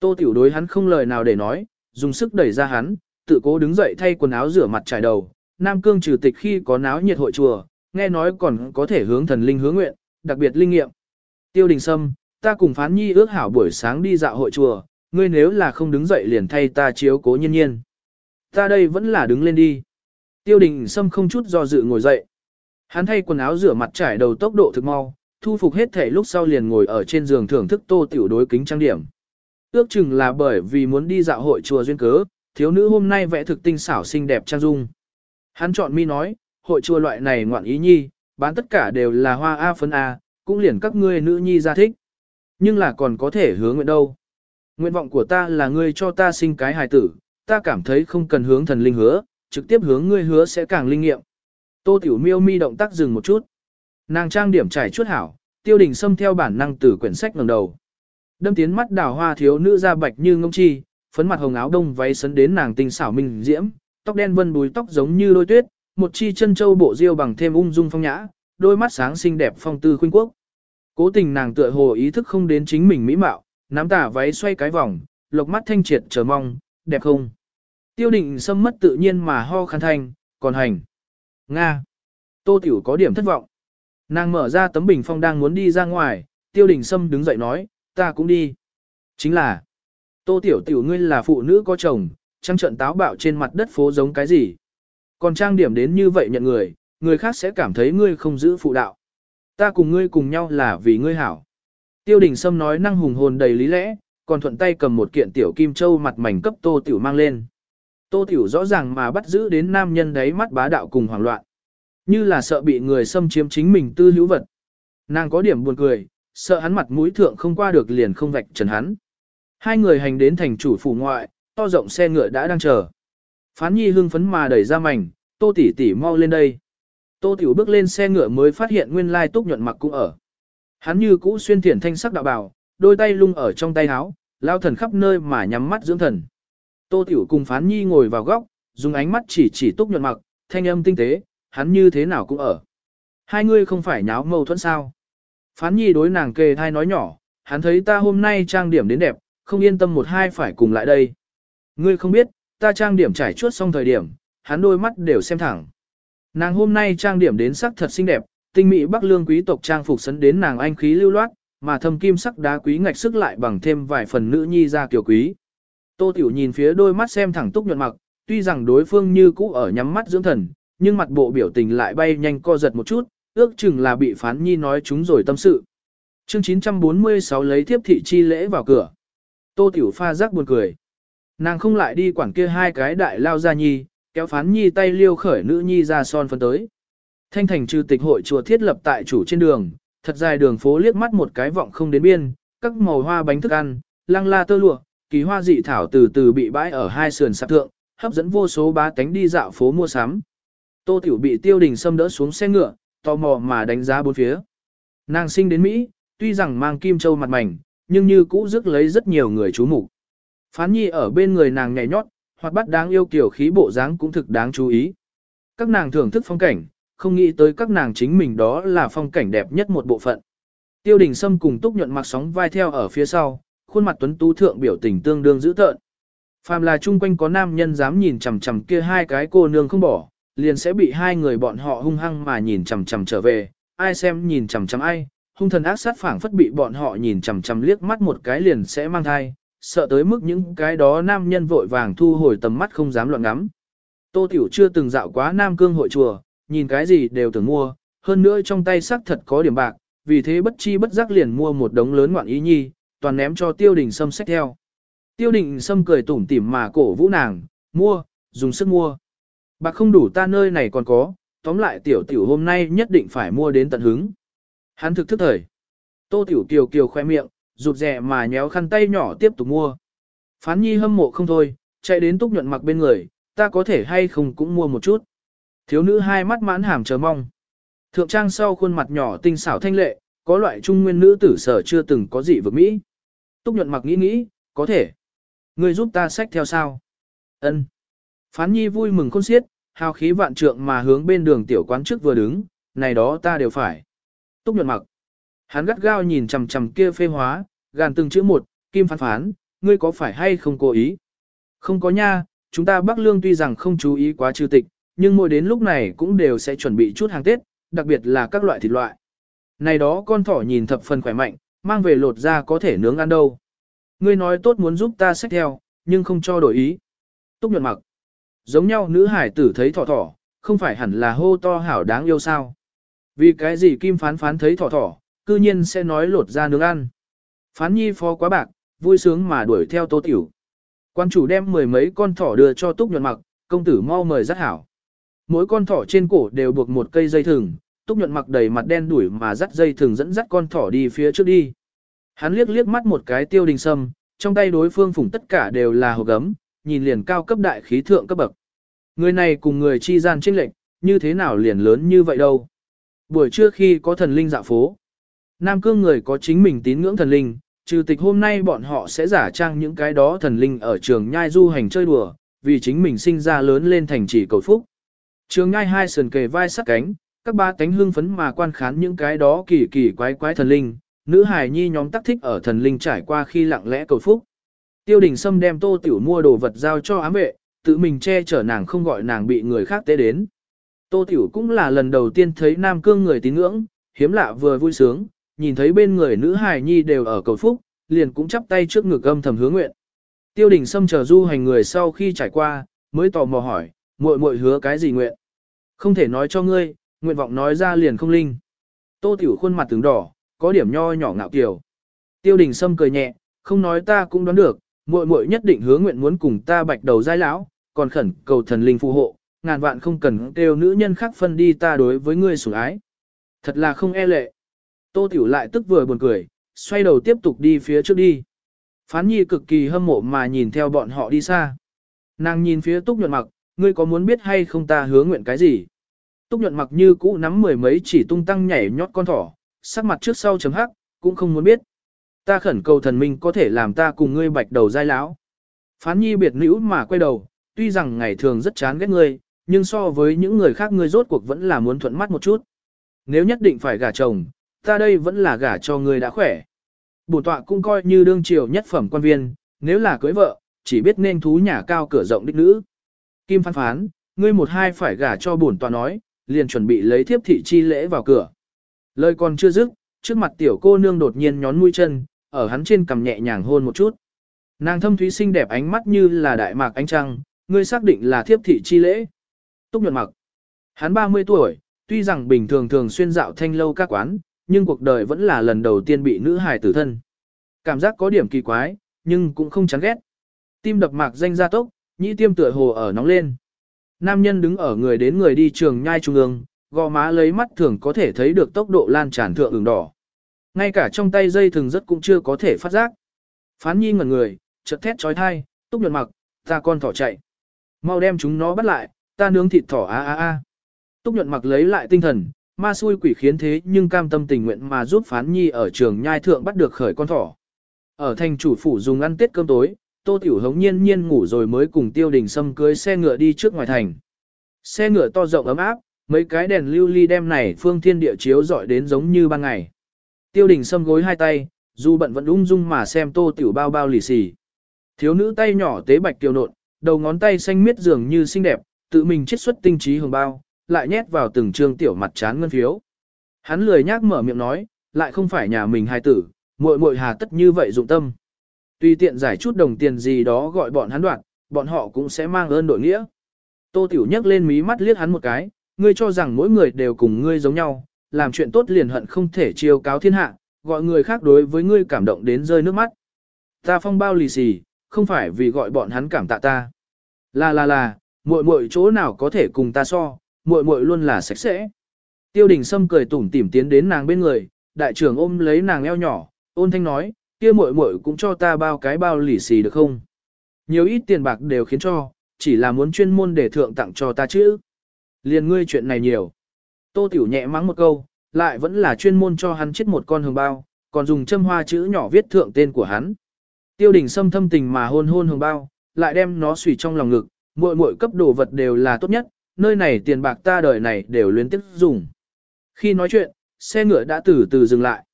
Tô tiểu đối hắn không lời nào để nói, dùng sức đẩy ra hắn, tự cố đứng dậy thay quần áo rửa mặt trải đầu. Nam cương trừ tịch khi có náo nhiệt hội chùa, nghe nói còn có thể hướng thần linh hướng nguyện, đặc biệt linh nghiệm. Tiêu đình sâm, ta cùng phán nhi ước hảo buổi sáng đi dạo hội chùa, ngươi nếu là không đứng dậy liền thay ta chiếu cố nhiên nhiên. Ta đây vẫn là đứng lên đi. Tiêu đình sâm không chút do dự ngồi dậy. Hắn thay quần áo rửa mặt trải đầu tốc độ thực mau, thu phục hết thể lúc sau liền ngồi ở trên giường thưởng thức tô tiểu đối kính trang điểm. Ước chừng là bởi vì muốn đi dạo hội chùa duyên cớ, thiếu nữ hôm nay vẽ thực tinh xảo xinh đẹp trang dung. Hắn chọn mi nói, hội chùa loại này ngoạn ý nhi, bán tất cả đều là hoa A phấn A, cũng liền các ngươi nữ nhi ra thích. Nhưng là còn có thể hướng nguyện đâu. Nguyện vọng của ta là ngươi cho ta sinh cái hài tử, ta cảm thấy không cần hướng thần linh hứa, trực tiếp hướng ngươi hứa sẽ càng linh nghiệm. Tô Tiểu Miêu mi động tác dừng một chút. Nàng trang điểm trải chuốt hảo, tiêu đình xâm theo bản năng từ quyển sách ngẩng đầu. Đâm tiến mắt đào hoa thiếu nữ da bạch như ngông chi, phấn mặt hồng áo đông váy sấn đến nàng tinh xảo minh diễm, tóc đen vân bùi tóc giống như lôi tuyết, một chi chân châu bộ diêu bằng thêm ung dung phong nhã, đôi mắt sáng xinh đẹp phong tư khuynh quốc. Cố tình nàng tựa hồ ý thức không đến chính mình mỹ mạo, nắm tả váy xoay cái vòng, lộc mắt thanh triệt chờ mong, đẹp không? Tiêu định xâm mất tự nhiên mà ho khăn thanh, còn hành. Nga. Tô Tiểu có điểm thất vọng. Nàng mở ra tấm bình phong đang muốn đi ra ngoài, tiêu đình sâm đứng dậy nói, ta cũng đi. Chính là, Tô Tiểu Tiểu ngươi là phụ nữ có chồng, trăng trận táo bạo trên mặt đất phố giống cái gì. Còn trang điểm đến như vậy nhận người, người khác sẽ cảm thấy ngươi không giữ phụ đạo. Ta cùng ngươi cùng nhau là vì ngươi hảo. Tiêu đình Sâm nói năng hùng hồn đầy lý lẽ, còn thuận tay cầm một kiện tiểu kim châu mặt mảnh cấp tô tiểu mang lên. Tô tiểu rõ ràng mà bắt giữ đến nam nhân đấy mắt bá đạo cùng hoảng loạn. Như là sợ bị người xâm chiếm chính mình tư hữu vật. Nàng có điểm buồn cười, sợ hắn mặt mũi thượng không qua được liền không vạch trần hắn. Hai người hành đến thành chủ phủ ngoại, to rộng xe ngựa đã đang chờ. Phán nhi hưng phấn mà đẩy ra mảnh, tô tỷ tỷ mau lên đây. Tô tiểu bước lên xe ngựa mới phát hiện nguyên lai túc nhuận mặc cũng ở. Hắn như cũ xuyên thiển thanh sắc đạo bào, đôi tay lung ở trong tay áo, lao thần khắp nơi mà nhắm mắt dưỡng thần. Tô tiểu cùng phán nhi ngồi vào góc, dùng ánh mắt chỉ chỉ túc nhuận mặc, thanh âm tinh tế, hắn như thế nào cũng ở. Hai người không phải nháo mâu thuẫn sao. Phán nhi đối nàng kề thai nói nhỏ, hắn thấy ta hôm nay trang điểm đến đẹp, không yên tâm một hai phải cùng lại đây. Ngươi không biết, ta trang điểm trải chuốt xong thời điểm, hắn đôi mắt đều xem thẳng. Nàng hôm nay trang điểm đến sắc thật xinh đẹp, tinh mỹ bắc lương quý tộc trang phục sấn đến nàng anh khí lưu loát, mà thâm kim sắc đá quý ngạch sức lại bằng thêm vài phần nữ nhi ra kiểu quý. Tô Tiểu nhìn phía đôi mắt xem thẳng túc nhuận mặc, tuy rằng đối phương như cũ ở nhắm mắt dưỡng thần, nhưng mặt bộ biểu tình lại bay nhanh co giật một chút, ước chừng là bị phán nhi nói chúng rồi tâm sự. Chương 946 lấy thiếp thị chi lễ vào cửa. Tô Tiểu pha rắc buồn cười. Nàng không lại đi quản kia hai cái đại lao ra nhi, kéo phán nhi tay liêu khởi nữ nhi ra son phân tới. Thanh thành trừ tịch hội chùa thiết lập tại chủ trên đường, thật dài đường phố liếc mắt một cái vọng không đến biên, các màu hoa bánh thức ăn, lăng la tơ lụa, kỳ hoa dị thảo từ từ bị bãi ở hai sườn sạp thượng, hấp dẫn vô số bá tánh đi dạo phố mua sắm. Tô Tiểu bị tiêu đình xâm đỡ xuống xe ngựa, tò mò mà đánh giá bốn phía. Nàng sinh đến Mỹ, tuy rằng mang kim châu mặt mảnh, nhưng như cũ rước lấy rất nhiều người chú mục. Phán nhi ở bên người nàng nhảy nhót, hoặc bắt đáng yêu kiểu khí bộ dáng cũng thực đáng chú ý. Các nàng thưởng thức phong cảnh, không nghĩ tới các nàng chính mình đó là phong cảnh đẹp nhất một bộ phận. Tiêu đình Sâm cùng túc nhuận mặc sóng vai theo ở phía sau, khuôn mặt tuấn tú thượng biểu tình tương đương dữ tợn. Phàm là chung quanh có nam nhân dám nhìn chằm chằm kia hai cái cô nương không bỏ, liền sẽ bị hai người bọn họ hung hăng mà nhìn chằm chằm trở về, ai xem nhìn chằm chằm ai, hung thần ác sát phảng phất bị bọn họ nhìn chằm chằm liếc mắt một cái liền sẽ mang thai, sợ tới mức những cái đó nam nhân vội vàng thu hồi tầm mắt không dám loạn ngắm. Tô Tiểu chưa từng dạo quá Nam Cương hội chùa, nhìn cái gì đều tưởng mua, hơn nữa trong tay sắc thật có điểm bạc, vì thế bất chi bất giác liền mua một đống lớn ngoạn ý nhi, toàn ném cho Tiêu Đình Sâm sách theo. Tiêu Đình Sâm cười tủm tỉm mà cổ vũ nàng, mua, dùng sức mua. Bạc không đủ ta nơi này còn có, tóm lại tiểu tiểu hôm nay nhất định phải mua đến tận hứng. Hắn thực thức thời. Tô tiểu kiều kiều khoe miệng, rụt rè mà nhéo khăn tay nhỏ tiếp tục mua. Phán nhi hâm mộ không thôi, chạy đến túc nhuận mặc bên người, ta có thể hay không cũng mua một chút. Thiếu nữ hai mắt mãn hàm chờ mong. Thượng trang sau khuôn mặt nhỏ tinh xảo thanh lệ, có loại trung nguyên nữ tử sở chưa từng có gì vực Mỹ. Túc nhuận mặc nghĩ nghĩ, có thể. Người giúp ta xách theo sao? Ân. Phán nhi vui mừng khôn xiết, hào khí vạn trượng mà hướng bên đường tiểu quán trước vừa đứng, này đó ta đều phải. Túc nhuận mặc. Hắn gắt gao nhìn chằm chằm kia phê hóa, gàn từng chữ một, kim phán phán, ngươi có phải hay không cố ý? Không có nha, chúng ta Bắc Lương tuy rằng không chú ý quá trừ tịch, nhưng mỗi đến lúc này cũng đều sẽ chuẩn bị chút hàng Tết, đặc biệt là các loại thịt loại. Này đó con thỏ nhìn thập phần khỏe mạnh, mang về lột ra có thể nướng ăn đâu. Ngươi nói tốt muốn giúp ta xách theo, nhưng không cho đổi ý. Túc nhuận mặc. Giống nhau nữ hải tử thấy thỏ thỏ, không phải hẳn là hô to hảo đáng yêu sao. Vì cái gì kim phán phán thấy thỏ thỏ, cư nhiên sẽ nói lột ra nướng ăn. Phán nhi phó quá bạc, vui sướng mà đuổi theo tô tiểu. Quan chủ đem mười mấy con thỏ đưa cho túc nhuận mặc, công tử mau mời rất hảo. Mỗi con thỏ trên cổ đều buộc một cây dây thừng, túc nhuận mặc đầy mặt đen đuổi mà dắt dây thừng dẫn dắt con thỏ đi phía trước đi. Hắn liếc liếc mắt một cái tiêu đình sâm, trong tay đối phương phủng tất cả đều là hộp gấm, nhìn liền cao cấp đại khí thượng cấp bậc. Người này cùng người chi gian trinh lệnh, như thế nào liền lớn như vậy đâu. Buổi trưa khi có thần linh dạo phố, Nam cương người có chính mình tín ngưỡng thần linh, trừ tịch hôm nay bọn họ sẽ giả trang những cái đó thần linh ở trường nhai du hành chơi đùa, vì chính mình sinh ra lớn lên thành chỉ cầu phúc. Trường nhai hai sườn kề vai sát cánh, các ba cánh hương phấn mà quan khán những cái đó kỳ kỳ quái quái thần linh, nữ hài nhi nhóm tác thích ở thần linh trải qua khi lặng lẽ cầu phúc. Tiêu đình Sâm đem tô tiểu mua đồ vật giao cho ám vệ, tự mình che chở nàng không gọi nàng bị người khác tế đến. Tô tiểu cũng là lần đầu tiên thấy nam cương người tín ngưỡng, hiếm lạ vừa vui sướng, nhìn thấy bên người nữ hài nhi đều ở cầu phúc, liền cũng chắp tay trước ngực âm thầm hứa nguyện. Tiêu đình Sâm chờ du hành người sau khi trải qua, mới tò mò hỏi, muội muội hứa cái gì nguyện? Không thể nói cho ngươi, nguyện vọng nói ra liền không linh. Tô tiểu khuôn mặt tướng đỏ, có điểm nho nhỏ ngạo kiều. Tiêu đình Sâm cười nhẹ, không nói ta cũng đoán được, muội muội nhất định hứa nguyện muốn cùng ta bạch đầu giai lão, còn khẩn cầu thần linh phù hộ, ngàn vạn không cần kêu nữ nhân khác phân đi ta đối với ngươi sủng ái. Thật là không e lệ. Tô Tiểu lại tức vừa buồn cười, xoay đầu tiếp tục đi phía trước đi. Phán nhi cực kỳ hâm mộ mà nhìn theo bọn họ đi xa. Nàng nhìn phía túc nhuận mặc, ngươi có muốn biết hay không ta hứa nguyện cái gì? Túc nhuận mặc như cũ nắm mười mấy chỉ tung tăng nhảy nhót con thỏ, sắc mặt trước sau chấm hắc, cũng không muốn biết. Ta khẩn cầu thần minh có thể làm ta cùng ngươi bạch đầu dai lão. Phán nhi biệt nữ mà quay đầu, tuy rằng ngày thường rất chán ghét ngươi, nhưng so với những người khác ngươi rốt cuộc vẫn là muốn thuận mắt một chút. Nếu nhất định phải gả chồng, ta đây vẫn là gả cho ngươi đã khỏe. Bổn tọa cũng coi như đương triều nhất phẩm quan viên, nếu là cưới vợ, chỉ biết nên thú nhà cao cửa rộng đích nữ. Kim phán phán, ngươi một hai phải gả cho bổn tọa nói, liền chuẩn bị lấy thiếp thị chi lễ vào cửa. Lời còn chưa dứt, trước mặt tiểu cô nương đột nhiên nhón mũi chân, ở hắn trên cằm nhẹ nhàng hôn một chút. Nàng thâm thúy xinh đẹp ánh mắt như là đại mạc ánh trăng, ngươi xác định là thiếp thị chi lễ. Túc nhuận mặc. Hắn 30 tuổi, tuy rằng bình thường thường xuyên dạo thanh lâu các quán, nhưng cuộc đời vẫn là lần đầu tiên bị nữ hài tử thân. Cảm giác có điểm kỳ quái, nhưng cũng không chán ghét. Tim đập mạc danh ra tốc, nhĩ tiêm tựa hồ ở nóng lên. Nam nhân đứng ở người đến người đi trường nhai trung ương, gò má lấy mắt thường có thể thấy được tốc độ lan tràn thượng ửng đỏ. Ngay cả trong tay dây thường rất cũng chưa có thể phát giác. Phán nhi ngẩn người, chợt thét trói thai, túc nhuận mặc, ta con thỏ chạy. Mau đem chúng nó bắt lại, ta nướng thịt thỏ a a a. Túc nhuận mặc lấy lại tinh thần, ma xui quỷ khiến thế nhưng cam tâm tình nguyện mà giúp phán nhi ở trường nhai thượng bắt được khởi con thỏ. Ở thành chủ phủ dùng ăn tết cơm tối, tô tiểu hống nhiên nhiên ngủ rồi mới cùng tiêu đình sâm cưới xe ngựa đi trước ngoài thành. Xe ngựa to rộng ấm áp, mấy cái đèn lưu ly đem này phương thiên địa chiếu dọi đến giống như ban ngày. Tiêu đình sâm gối hai tay, dù bận vẫn ung dung mà xem tô tiểu bao bao lì xì. Thiếu nữ tay nhỏ tế bạch kiều nộn, đầu ngón tay xanh miết dường như xinh đẹp, tự mình chiết xuất tinh trí hồng bao, lại nhét vào từng trương tiểu mặt chán ngân phiếu. Hắn lười nhác mở miệng nói, lại không phải nhà mình hài tử, muội muội hà tất như vậy dụng tâm. Tùy tiện giải chút đồng tiền gì đó gọi bọn hắn đoạt, bọn họ cũng sẽ mang ơn đội nghĩa. Tô Tiểu nhấc lên mí mắt liếc hắn một cái, ngươi cho rằng mỗi người đều cùng ngươi giống nhau, làm chuyện tốt liền hận không thể chiêu cáo thiên hạ, gọi người khác đối với ngươi cảm động đến rơi nước mắt. Ta phong bao lì xì, không phải vì gọi bọn hắn cảm tạ ta. Là là là, muội muội chỗ nào có thể cùng ta so, muội muội luôn là sạch sẽ. Tiêu đình Sâm cười tủm tỉm tiến đến nàng bên người, đại trưởng ôm lấy nàng eo nhỏ, ôn thanh nói, kia muội muội cũng cho ta bao cái bao lì xì được không? Nhiều ít tiền bạc đều khiến cho, chỉ là muốn chuyên môn để thượng tặng cho ta chứ. Liền ngươi chuyện này nhiều. Tô Tiểu nhẹ mắng một câu, lại vẫn là chuyên môn cho hắn chết một con hồng bao, còn dùng châm hoa chữ nhỏ viết thượng tên của hắn. Tiêu đình Sâm thâm tình mà hôn hôn hồng bao, lại đem nó xùy trong lòng ngực, muội muội cấp đồ vật đều là tốt nhất, nơi này tiền bạc ta đời này đều luyến tiếp dùng. Khi nói chuyện, xe ngựa đã từ từ dừng lại.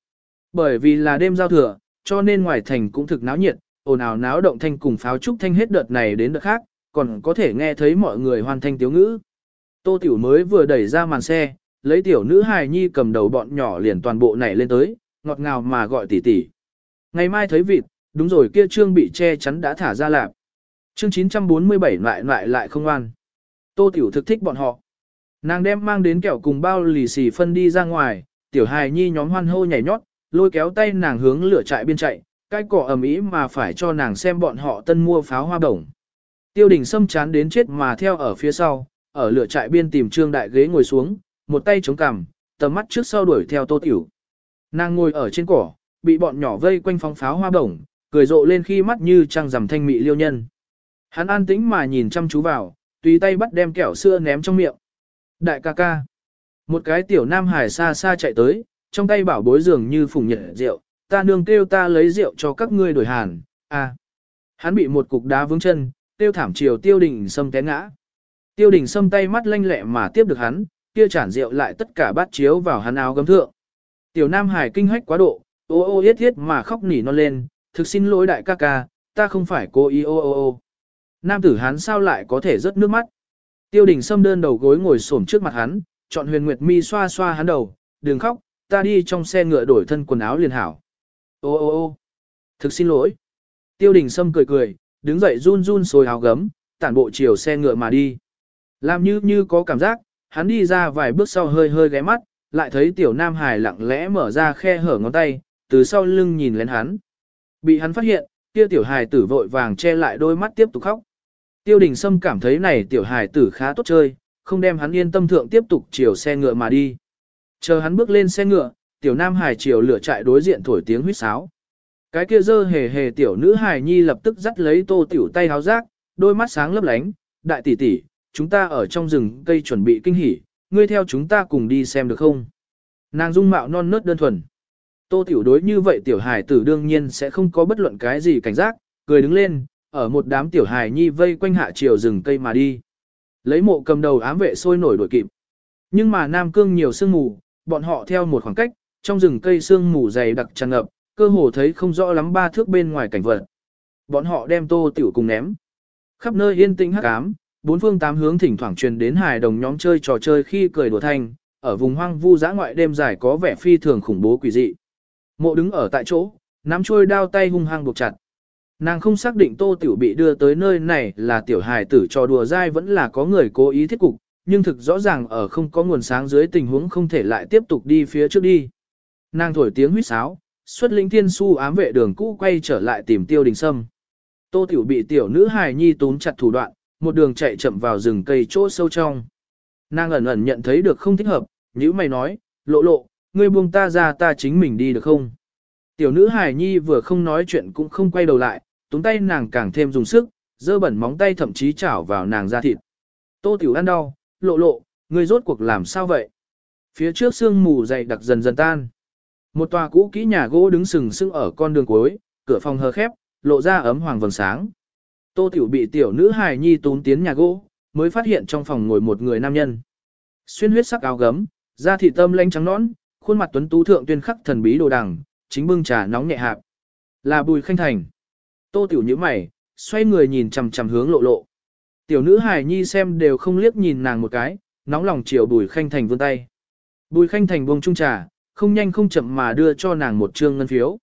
Bởi vì là đêm giao thừa, cho nên ngoài thành cũng thực náo nhiệt, ồn ào náo động thanh cùng pháo trúc thanh hết đợt này đến đợt khác, còn có thể nghe thấy mọi người hoàn thanh tiếu ngữ. Tô Tiểu mới vừa đẩy ra màn xe, lấy tiểu nữ hài nhi cầm đầu bọn nhỏ liền toàn bộ này lên tới, ngọt ngào mà gọi tỷ tỷ. Ngày mai thấy vịt, đúng rồi kia trương bị che chắn đã thả ra lạp. Chương 947 lại lại lại không ngoan. Tô Tiểu thực thích bọn họ. Nàng đem mang đến kẹo cùng bao lì xì phân đi ra ngoài, tiểu hài nhi nhóm hoan hô nhảy nhót, lôi kéo tay nàng hướng lửa trại biên chạy, cái cỏ ầm ĩ mà phải cho nàng xem bọn họ tân mua pháo hoa đồng. Tiêu đình xâm chán đến chết mà theo ở phía sau, ở lửa trại biên tìm trương đại ghế ngồi xuống, một tay chống cằm, tầm mắt trước sau đuổi theo tô tiểu. Nàng ngồi ở trên cỏ, bị bọn nhỏ vây quanh phóng pháo hoa đồng, cười rộ lên khi mắt như trăng rằm thanh mị liêu nhân. Hắn an tĩnh mà nhìn chăm chú vào, tùy tay bắt đem kẹo sữa ném trong miệng. Đại ca ca. Một cái tiểu nam hải xa xa chạy tới, trong tay bảo bối dường như phùng nhật rượu, ta nương kêu ta lấy rượu cho các ngươi đổi hàn, à. Hắn bị một cục đá vướng chân, tiêu thảm chiều tiêu đình sâm té ngã. Tiêu đình sâm tay mắt lanh lẹ mà tiếp được hắn, kia chản rượu lại tất cả bát chiếu vào hắn áo gấm thượng. Tiểu nam hải kinh hách quá độ, ô ô yết thiết mà khóc nỉ non lên, thực xin lỗi đại ca ca, ta không phải cô ý ô ô ô. Nam tử hắn sao lại có thể rớt nước mắt. Tiêu đình sâm đơn đầu gối ngồi xổm trước mặt hắn, chọn huyền nguyệt mi xoa xoa hắn đầu, đừng khóc, ta đi trong xe ngựa đổi thân quần áo liền hảo. Ô ô ô thực xin lỗi. Tiêu đình sâm cười cười, đứng dậy run run xồi áo gấm, tản bộ chiều xe ngựa mà đi. Làm như như có cảm giác, hắn đi ra vài bước sau hơi hơi ghé mắt, lại thấy tiểu nam hải lặng lẽ mở ra khe hở ngón tay, từ sau lưng nhìn lên hắn. Bị hắn phát hiện, kia tiểu hài tử vội vàng che lại đôi mắt tiếp tục khóc. Tiêu đình Sâm cảm thấy này tiểu hài tử khá tốt chơi, không đem hắn yên tâm thượng tiếp tục chiều xe ngựa mà đi. Chờ hắn bước lên xe ngựa, tiểu nam hài chiều lửa chạy đối diện thổi tiếng huýt sáo. Cái kia dơ hề hề tiểu nữ hài nhi lập tức dắt lấy tô tiểu tay háo rác, đôi mắt sáng lấp lánh, đại tỷ tỷ, chúng ta ở trong rừng cây chuẩn bị kinh hỉ, ngươi theo chúng ta cùng đi xem được không? Nàng dung mạo non nớt đơn thuần. Tô tiểu đối như vậy tiểu hài tử đương nhiên sẽ không có bất luận cái gì cảnh giác, cười đứng lên, ở một đám tiểu hài nhi vây quanh hạ chiều rừng cây mà đi. Lấy mộ cầm đầu ám vệ sôi nổi đuổi kịp. Nhưng mà Nam Cương nhiều sương mù, bọn họ theo một khoảng cách, trong rừng cây sương mù dày đặc tràn ngập, cơ hồ thấy không rõ lắm ba thước bên ngoài cảnh vật. Bọn họ đem tô tiểu cùng ném. Khắp nơi yên tĩnh hắc ám, bốn phương tám hướng thỉnh thoảng truyền đến hài đồng nhóm chơi trò chơi khi cười đùa thanh, ở vùng hoang vu dã ngoại đêm dài có vẻ phi thường khủng bố quỷ dị. Mộ đứng ở tại chỗ, nắm trôi đao tay hung hăng buộc chặt. Nàng không xác định tô tiểu bị đưa tới nơi này là tiểu hài tử trò đùa dai vẫn là có người cố ý thiết cục, nhưng thực rõ ràng ở không có nguồn sáng dưới tình huống không thể lại tiếp tục đi phía trước đi. Nàng thổi tiếng huýt sáo, xuất linh thiên su ám vệ đường cũ quay trở lại tìm tiêu đình sâm. Tô tiểu bị tiểu nữ hài nhi túm chặt thủ đoạn, một đường chạy chậm vào rừng cây chỗ sâu trong. Nàng ẩn ẩn nhận thấy được không thích hợp, như mày nói, lộ lộ, ngươi buông ta ra ta chính mình đi được không? Tiểu nữ hài nhi vừa không nói chuyện cũng không quay đầu lại, túm tay nàng càng thêm dùng sức, dơ bẩn móng tay thậm chí chảo vào nàng da thịt. Tô tiểu ăn đau, lộ lộ, ngươi rốt cuộc làm sao vậy? Phía trước sương mù dày đặc dần dần tan. Một tòa cũ kỹ nhà gỗ đứng sừng sững ở con đường cuối, cửa phòng hờ khép, lộ ra ấm hoàng vầng sáng. Tô Tiểu bị tiểu nữ hài nhi tún tiến nhà gỗ, mới phát hiện trong phòng ngồi một người nam nhân. Xuyên huyết sắc áo gấm, da thịt tâm lanh trắng nõn, khuôn mặt tuấn tú thượng tuyên khắc thần bí đồ đằng, chính bưng trà nóng nhẹ hạp. Là Bùi Khanh Thành. Tô Tiểu nhíu mày, xoay người nhìn chằm chằm hướng lộ lộ. Tiểu nữ hài nhi xem đều không liếc nhìn nàng một cái, nóng lòng chiều Bùi Khanh Thành vươn tay. Bùi Khanh Thành buông trung trà, không nhanh không chậm mà đưa cho nàng một trương ngân phiếu.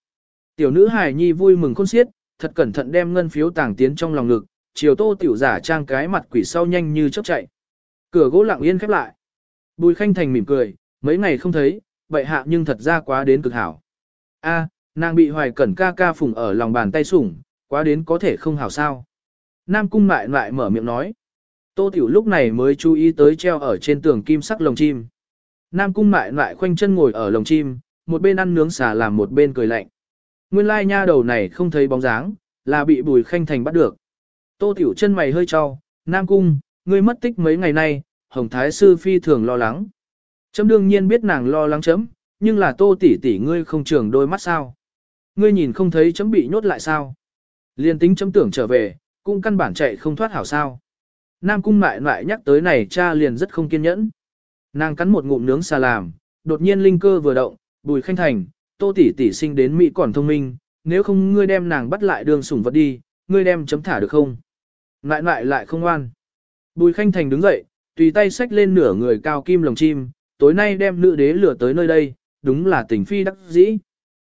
Tiểu nữ hài nhi vui mừng khôn xiết, thật cẩn thận đem ngân phiếu tàng tiến trong lòng ngực, chiều tô tiểu giả trang cái mặt quỷ sau nhanh như chớp chạy. Cửa gỗ lặng yên khép lại. Bùi Khanh Thành mỉm cười, mấy ngày không thấy, vậy hạ nhưng thật ra quá đến cực hảo. A, nàng bị hoài cẩn ca ca phùng ở lòng bàn tay sủng, quá đến có thể không hảo sao. Nam cung lại lại mở miệng nói. Tô Tiểu lúc này mới chú ý tới treo ở trên tường kim sắc lồng chim. Nam cung mại lại khoanh chân ngồi ở lồng chim, một bên ăn nướng xà làm một bên cười lạnh. Nguyên lai nha đầu này không thấy bóng dáng, là bị bùi khanh thành bắt được. Tô tiểu chân mày hơi cho, Nam cung, ngươi mất tích mấy ngày nay, Hồng Thái Sư Phi thường lo lắng. Chấm đương nhiên biết nàng lo lắng chấm, nhưng là tô tỷ tỷ ngươi không trường đôi mắt sao. Ngươi nhìn không thấy chấm bị nhốt lại sao. Liên tính chấm tưởng trở về, cũng căn bản chạy không thoát hảo sao. Nam cung mại mại nhắc tới này cha liền rất không kiên nhẫn. Nàng cắn một ngụm nướng xà làm, đột nhiên linh cơ vừa động, bùi khanh thành, tô tỷ tỷ sinh đến Mỹ còn thông minh, nếu không ngươi đem nàng bắt lại đường sủng vật đi, ngươi đem chấm thả được không? Mại mại lại không ngoan. Bùi khanh thành đứng dậy, tùy tay xách lên nửa người cao kim lồng chim, tối nay đem nữ đế lửa tới nơi đây, đúng là tình phi đắc dĩ.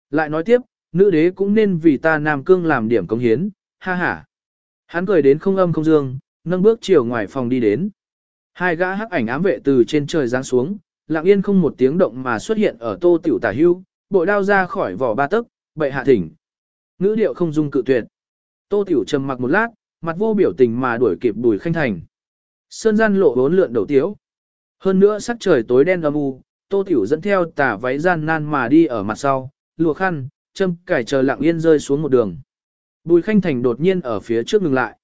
Lại nói tiếp, nữ đế cũng nên vì ta Nam Cương làm điểm công hiến, ha ha. Hắn cười đến không âm không dương, nâng bước chiều ngoài phòng đi đến. Hai gã hắc ảnh ám vệ từ trên trời giáng xuống, lặng yên không một tiếng động mà xuất hiện ở tô tiểu tả hưu, bội đao ra khỏi vỏ ba tấc, bậy hạ thỉnh. Ngữ điệu không dung cự tuyệt. Tô tiểu trầm mặc một lát, mặt vô biểu tình mà đuổi kịp bùi khanh thành. Sơn gian lộ bốn lượn đầu tiếu. Hơn nữa sắc trời tối đen âm u, tô tiểu dẫn theo tả váy gian nan mà đi ở mặt sau, lùa khăn, châm cải chờ lặng yên rơi xuống một đường. Bùi khanh thành đột nhiên ở phía trước ngừng lại.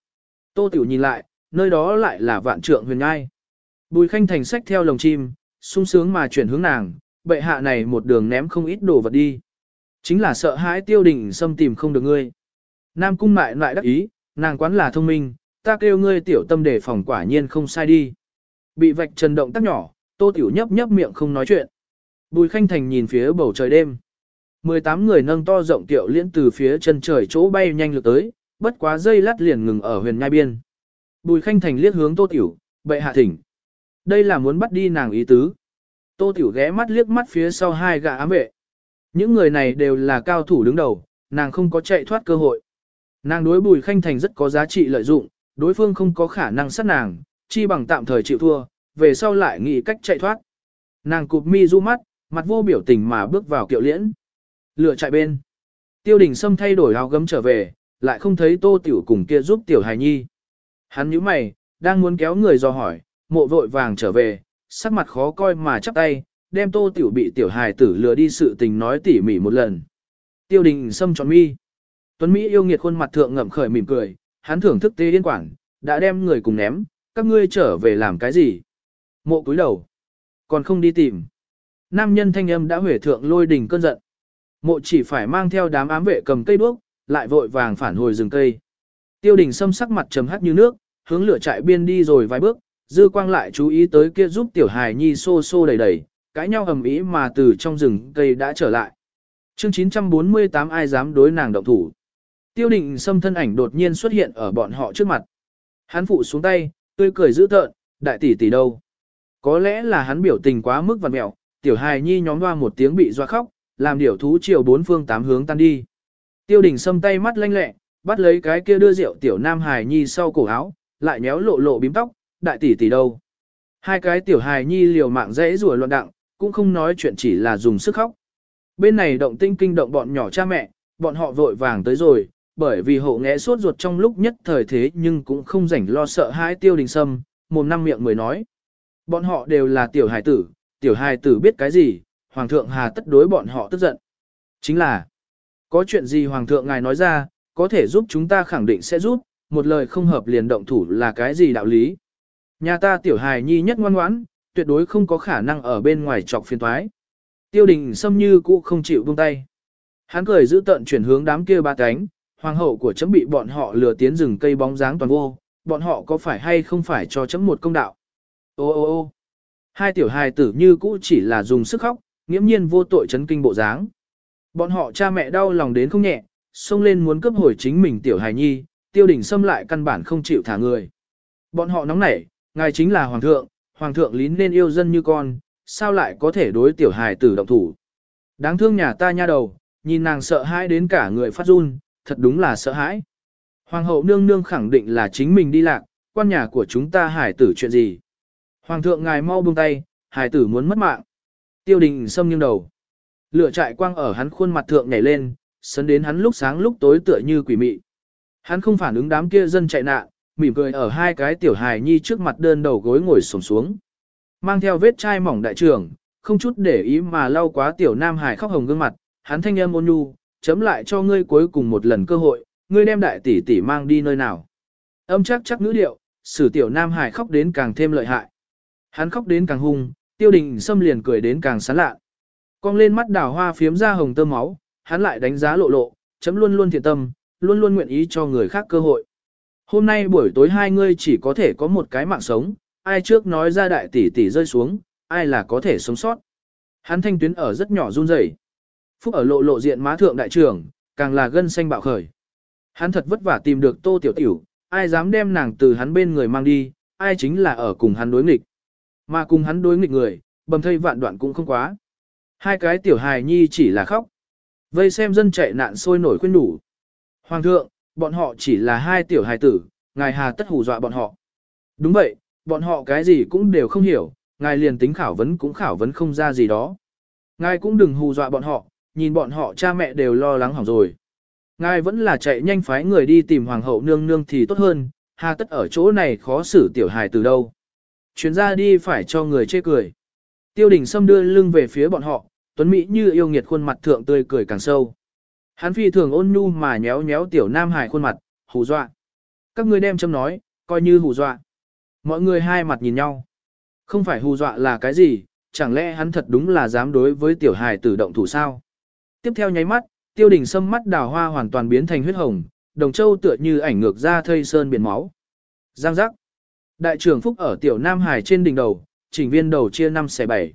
Tô tiểu nhìn lại, nơi đó lại là vạn trượng huyền ngai. Bùi khanh thành sách theo lồng chim, sung sướng mà chuyển hướng nàng, bệ hạ này một đường ném không ít đồ vật đi. Chính là sợ hãi tiêu đình xâm tìm không được ngươi. Nam cung mại lại đắc ý, nàng quán là thông minh, ta kêu ngươi tiểu tâm để phòng quả nhiên không sai đi. Bị vạch trần động tác nhỏ, tô tiểu nhấp nhấp miệng không nói chuyện. Bùi khanh thành nhìn phía bầu trời đêm. 18 người nâng to rộng tiểu liễn từ phía chân trời chỗ bay nhanh lượt tới, bất quá dây lát liền ngừng ở huyền nhai biên. Bùi khanh thành liếc hướng tô tiểu, bệ hạ thỉnh. Đây là muốn bắt đi nàng ý tứ. Tô Tiểu ghé mắt liếc mắt phía sau hai gã ám vệ. Những người này đều là cao thủ đứng đầu, nàng không có chạy thoát cơ hội. Nàng đối Bùi Khanh Thành rất có giá trị lợi dụng, đối phương không có khả năng sát nàng, chi bằng tạm thời chịu thua, về sau lại nghĩ cách chạy thoát. Nàng cụp mi du mắt, mặt vô biểu tình mà bước vào kiệu liễn. Lựa chạy bên. Tiêu đình Sâm thay đổi áo gấm trở về, lại không thấy tô tiểu cùng kia giúp tiểu hài nhi. Hắn nhíu mày, đang muốn kéo người do hỏi, mộ vội vàng trở về, sắc mặt khó coi mà chắp tay, đem tô tiểu bị tiểu hài tử lừa đi sự tình nói tỉ mỉ một lần. Tiêu đình sâm tròn mi. Tuấn Mỹ yêu nghiệt khuôn mặt thượng ngậm khởi mỉm cười, hắn thưởng thức tê yên quảng, đã đem người cùng ném, các ngươi trở về làm cái gì? Mộ cúi đầu. Còn không đi tìm. Nam nhân thanh âm đã huể thượng lôi đình cơn giận. Mộ chỉ phải mang theo đám ám vệ cầm cây đuốc, lại vội vàng phản hồi rừng cây. Tiêu đình xâm sắc mặt trầm hắt như nước, hướng lửa trại biên đi rồi vài bước, dư quang lại chú ý tới kia giúp tiểu hài nhi xô xô đầy đầy, cãi nhau ầm ĩ mà từ trong rừng cây đã trở lại. Chương 948 ai dám đối nàng động thủ. Tiêu đình xâm thân ảnh đột nhiên xuất hiện ở bọn họ trước mặt. Hắn phụ xuống tay, tươi cười dữ tợn, đại tỷ tỷ đâu. Có lẽ là hắn biểu tình quá mức vằn mẹo, tiểu hài nhi nhóm hoa một tiếng bị doa khóc, làm điểu thú chiều bốn phương tám hướng tan đi. Tiêu đình xâm tay mắt lanh lẹ, bắt lấy cái kia đưa rượu tiểu nam hài nhi sau cổ áo, lại nhéo lộ lộ bím tóc, đại tỷ tỷ đâu. Hai cái tiểu hài nhi liều mạng dễ rùa loạn đặng, cũng không nói chuyện chỉ là dùng sức khóc. Bên này động tinh kinh động bọn nhỏ cha mẹ, bọn họ vội vàng tới rồi, bởi vì hộ nghẽ suốt ruột trong lúc nhất thời thế nhưng cũng không rảnh lo sợ hai tiêu đình sâm, mồm năm miệng mới nói. Bọn họ đều là tiểu hài tử, tiểu hài tử biết cái gì, hoàng thượng hà tất đối bọn họ tức giận. Chính là, có chuyện gì hoàng thượng ngài nói ra, có thể giúp chúng ta khẳng định sẽ giúp, một lời không hợp liền động thủ là cái gì đạo lý. Nhà ta tiểu hài nhi nhất ngoan ngoãn, tuyệt đối không có khả năng ở bên ngoài chọc phiền toái. Tiêu đình xâm như cũ không chịu buông tay. Hắn cười giữ tận chuyển hướng đám kia ba cánh, hoàng hậu của chấm bị bọn họ lừa tiến rừng cây bóng dáng toàn vô, bọn họ có phải hay không phải cho chấm một công đạo. Ô ô ô hai tiểu hài tử như cũ chỉ là dùng sức khóc, nghiễm nhiên vô tội chấn kinh bộ dáng. Bọn họ cha mẹ đau lòng đến không nhẹ, xông lên muốn cướp hồi chính mình tiểu hài nhi, tiêu đình xâm lại căn bản không chịu thả người. Bọn họ nóng nảy, ngài chính là hoàng thượng, hoàng thượng lín nên yêu dân như con, sao lại có thể đối tiểu hài tử động thủ. Đáng thương nhà ta nha đầu, nhìn nàng sợ hãi đến cả người phát run, thật đúng là sợ hãi. Hoàng hậu nương nương khẳng định là chính mình đi lạc, quan nhà của chúng ta hải tử chuyện gì. Hoàng thượng ngài mau buông tay, hải tử muốn mất mạng. Tiêu đình xâm nghiêng đầu. Lửa trại quang ở hắn khuôn mặt thượng nhảy lên, sấn đến hắn lúc sáng lúc tối tựa như quỷ mị. Hắn không phản ứng đám kia dân chạy nạn, mỉm cười ở hai cái tiểu hài nhi trước mặt đơn đầu gối ngồi xổm xuống. Mang theo vết chai mỏng đại trưởng, không chút để ý mà lau quá tiểu nam hài khóc hồng gương mặt, hắn thanh âm ôn nhu, chấm lại cho ngươi cuối cùng một lần cơ hội, ngươi đem đại tỷ tỷ mang đi nơi nào. Âm chắc chắc ngữ điệu, sử tiểu nam hài khóc đến càng thêm lợi hại. Hắn khóc đến càng hung, tiêu đình xâm liền cười đến càng sán lạ. Cong lên mắt đào hoa phiếm ra hồng tơ máu, hắn lại đánh giá lộ lộ, chấm luôn luôn thiện tâm, luôn luôn nguyện ý cho người khác cơ hội. Hôm nay buổi tối hai ngươi chỉ có thể có một cái mạng sống, ai trước nói ra đại tỷ tỷ rơi xuống, ai là có thể sống sót. Hắn thanh tuyến ở rất nhỏ run rẩy. Phúc ở lộ lộ diện má thượng đại trưởng, càng là gân xanh bạo khởi. Hắn thật vất vả tìm được tô tiểu tiểu, ai dám đem nàng từ hắn bên người mang đi, ai chính là ở cùng hắn đối nghịch. Mà cùng hắn đối nghịch người, bầm thây vạn đoạn cũng không quá. Hai cái tiểu hài nhi chỉ là khóc. Vây xem dân chạy nạn sôi nổi khuyên đủ. Hoàng thượng, bọn họ chỉ là hai tiểu hài tử, ngài hà tất hù dọa bọn họ. Đúng vậy, bọn họ cái gì cũng đều không hiểu, ngài liền tính khảo vấn cũng khảo vấn không ra gì đó. Ngài cũng đừng hù dọa bọn họ, nhìn bọn họ cha mẹ đều lo lắng hỏng rồi. Ngài vẫn là chạy nhanh phái người đi tìm hoàng hậu nương nương thì tốt hơn, hà tất ở chỗ này khó xử tiểu hài từ đâu. Chuyến ra đi phải cho người chê cười. Tiêu đình Sâm đưa lưng về phía bọn họ, tuấn Mỹ như yêu nghiệt khuôn mặt thượng tươi cười càng sâu. Hắn phi thường ôn nhu mà nhéo nhéo tiểu nam hải khuôn mặt, hù dọa. Các ngươi đem châm nói, coi như hù dọa. Mọi người hai mặt nhìn nhau. Không phải hù dọa là cái gì, chẳng lẽ hắn thật đúng là dám đối với tiểu hải tử động thủ sao? Tiếp theo nháy mắt, tiêu đình sâm mắt đào hoa hoàn toàn biến thành huyết hồng, đồng châu tựa như ảnh ngược ra thây sơn biển máu. Giang giác. Đại trưởng Phúc ở tiểu Nam Hải trên đỉnh đầu, chỉnh viên đầu chia 5 xe 7.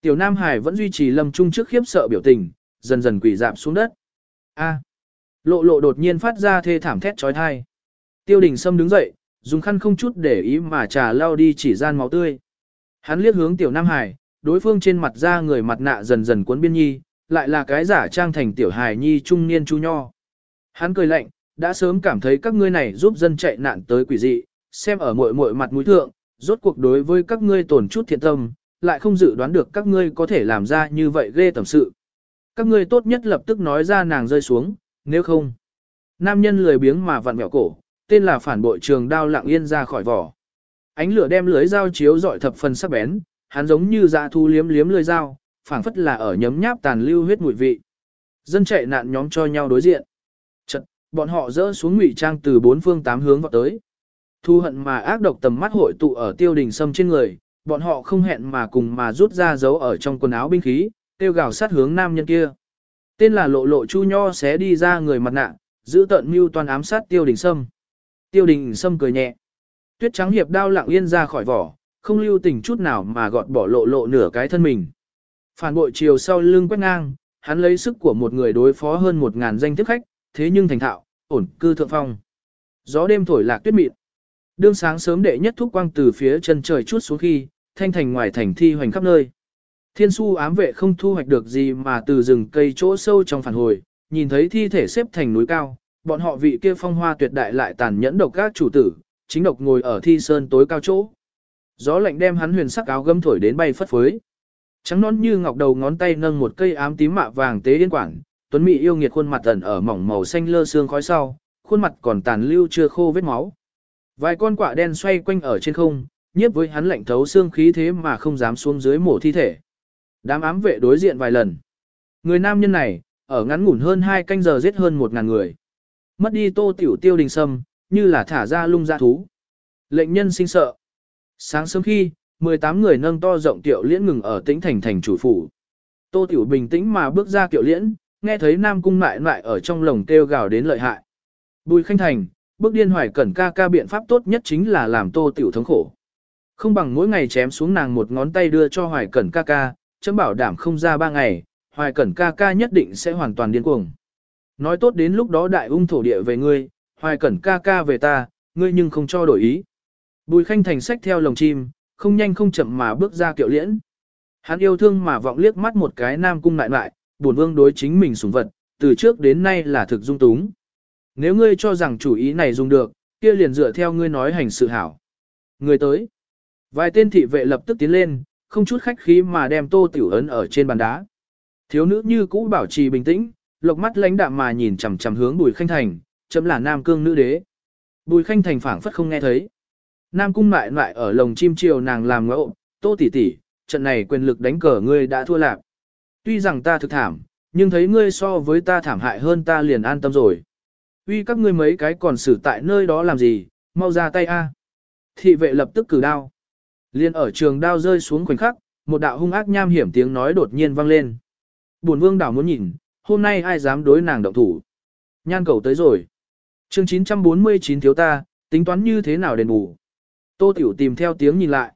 Tiểu Nam Hải vẫn duy trì lâm trung trước khiếp sợ biểu tình, dần dần quỷ dạp xuống đất. A. À. Lộ lộ đột nhiên phát ra thê thảm thét trói thai. Tiêu đình Sâm đứng dậy, dùng khăn không chút để ý mà trà lau đi chỉ gian máu tươi. Hắn liếc hướng tiểu Nam Hải, đối phương trên mặt da người mặt nạ dần dần cuốn biên nhi, lại là cái giả trang thành tiểu Hải nhi trung niên chu nho. Hắn cười lạnh, đã sớm cảm thấy các ngươi này giúp dân chạy nạn tới quỷ dị, xem ở muội muội mặt mũi thượng, rốt cuộc đối với các ngươi tổn chút thiện tâm, lại không dự đoán được các ngươi có thể làm ra như vậy ghê tầm sự. Các ngươi tốt nhất lập tức nói ra nàng rơi xuống, nếu không. Nam nhân lười biếng mà vặn mẹo cổ, tên là phản bội trường đao lặng yên ra khỏi vỏ. Ánh lửa đem lưới dao chiếu dọi thập phần sắc bén, hắn giống như dạ thu liếm liếm lưới dao, phảng phất là ở nhấm nháp tàn lưu huyết mùi vị. Dân chạy nạn nhóm cho nhau đối diện. Chật, bọn họ dỡ xuống ngụy trang từ bốn phương tám hướng vào tới. Thu hận mà ác độc tầm mắt hội tụ ở tiêu đình sâm trên người, bọn họ không hẹn mà cùng mà rút ra dấu ở trong quần áo binh khí, tiêu gào sát hướng nam nhân kia. Tên là lộ lộ chu nho xé đi ra người mặt nạ, giữ tận mưu toàn ám sát tiêu đình sâm. Tiêu đình sâm cười nhẹ. Tuyết trắng hiệp đao lặng yên ra khỏi vỏ, không lưu tình chút nào mà gọt bỏ lộ lộ nửa cái thân mình. Phản bội chiều sau lưng quét ngang, hắn lấy sức của một người đối phó hơn một ngàn danh tiếp khách, thế nhưng thành thạo, ổn cư thượng phong. Gió đêm thổi lạc tuyết mịn. Đương sáng sớm đệ nhất thúc quang từ phía chân trời chút xuống khi, thanh thành ngoài thành thi hoành khắp nơi. Thiên su ám vệ không thu hoạch được gì mà từ rừng cây chỗ sâu trong phản hồi, nhìn thấy thi thể xếp thành núi cao, bọn họ vị kia phong hoa tuyệt đại lại tàn nhẫn độc các chủ tử, chính độc ngồi ở thi sơn tối cao chỗ. Gió lạnh đem hắn huyền sắc áo gấm thổi đến bay phất phới. Trắng nón như ngọc đầu ngón tay nâng một cây ám tím mạ vàng tế điên quảng tuấn mỹ yêu nghiệt khuôn mặt ẩn ở mỏng màu xanh lơ xương khói sau, khuôn mặt còn tàn lưu chưa khô vết máu. Vài con quạ đen xoay quanh ở trên không, nhiếp với hắn lạnh thấu xương khí thế mà không dám xuống dưới mổ thi thể. Đám ám vệ đối diện vài lần. Người nam nhân này, ở ngắn ngủn hơn hai canh giờ giết hơn một ngàn người. Mất đi tô tiểu tiêu đình sâm, như là thả ra lung ra thú. Lệnh nhân sinh sợ. Sáng sớm khi, 18 người nâng to rộng tiểu liễn ngừng ở tĩnh thành thành chủ phủ. Tô Tiểu bình tĩnh mà bước ra tiểu liễn, nghe thấy Nam Cung mại mại ở trong lồng kêu gào đến lợi hại. Bùi Khanh Thành, bước điên hoài cẩn ca ca biện pháp tốt nhất chính là làm Tô Tiểu thống khổ. Không bằng mỗi ngày chém xuống nàng một ngón tay đưa cho hoài cẩn ca ca, chấm bảo đảm không ra ba ngày, hoài cẩn ca ca nhất định sẽ hoàn toàn điên cuồng. Nói tốt đến lúc đó đại ung thổ địa về ngươi, hoài cẩn ca ca về ta, ngươi nhưng không cho đổi ý. Bùi khanh thành sách theo lồng chim, không nhanh không chậm mà bước ra kiệu liễn. Hắn yêu thương mà vọng liếc mắt một cái nam cung lại lại, buồn vương đối chính mình sủng vật, từ trước đến nay là thực dung túng. Nếu ngươi cho rằng chủ ý này dùng được, kia liền dựa theo ngươi nói hành sự hảo. Người tới. Vài tên thị vệ lập tức tiến lên, không chút khách khí mà đem tô tiểu ấn ở trên bàn đá. Thiếu nữ như cũ bảo trì bình tĩnh, lộc mắt lãnh đạm mà nhìn chằm chằm hướng Bùi Khanh Thành, chấm là Nam Cương nữ đế. Bùi Khanh Thành phảng phất không nghe thấy. Nam cung mại lại ở lồng chim chiều nàng làm ngẫu, tô tỷ tỷ, trận này quyền lực đánh cờ ngươi đã thua lạc. Tuy rằng ta thực thảm, nhưng thấy ngươi so với ta thảm hại hơn ta liền an tâm rồi. Uy các ngươi mấy cái còn xử tại nơi đó làm gì, mau ra tay a. Thị vệ lập tức cử đao. Liên ở trường đao rơi xuống khoảnh khắc, một đạo hung ác nham hiểm tiếng nói đột nhiên vang lên. Buồn vương đảo muốn nhìn, hôm nay ai dám đối nàng động thủ. Nhan cầu tới rồi. chương 949 thiếu ta, tính toán như thế nào đền bù. Tô Tiểu tìm theo tiếng nhìn lại.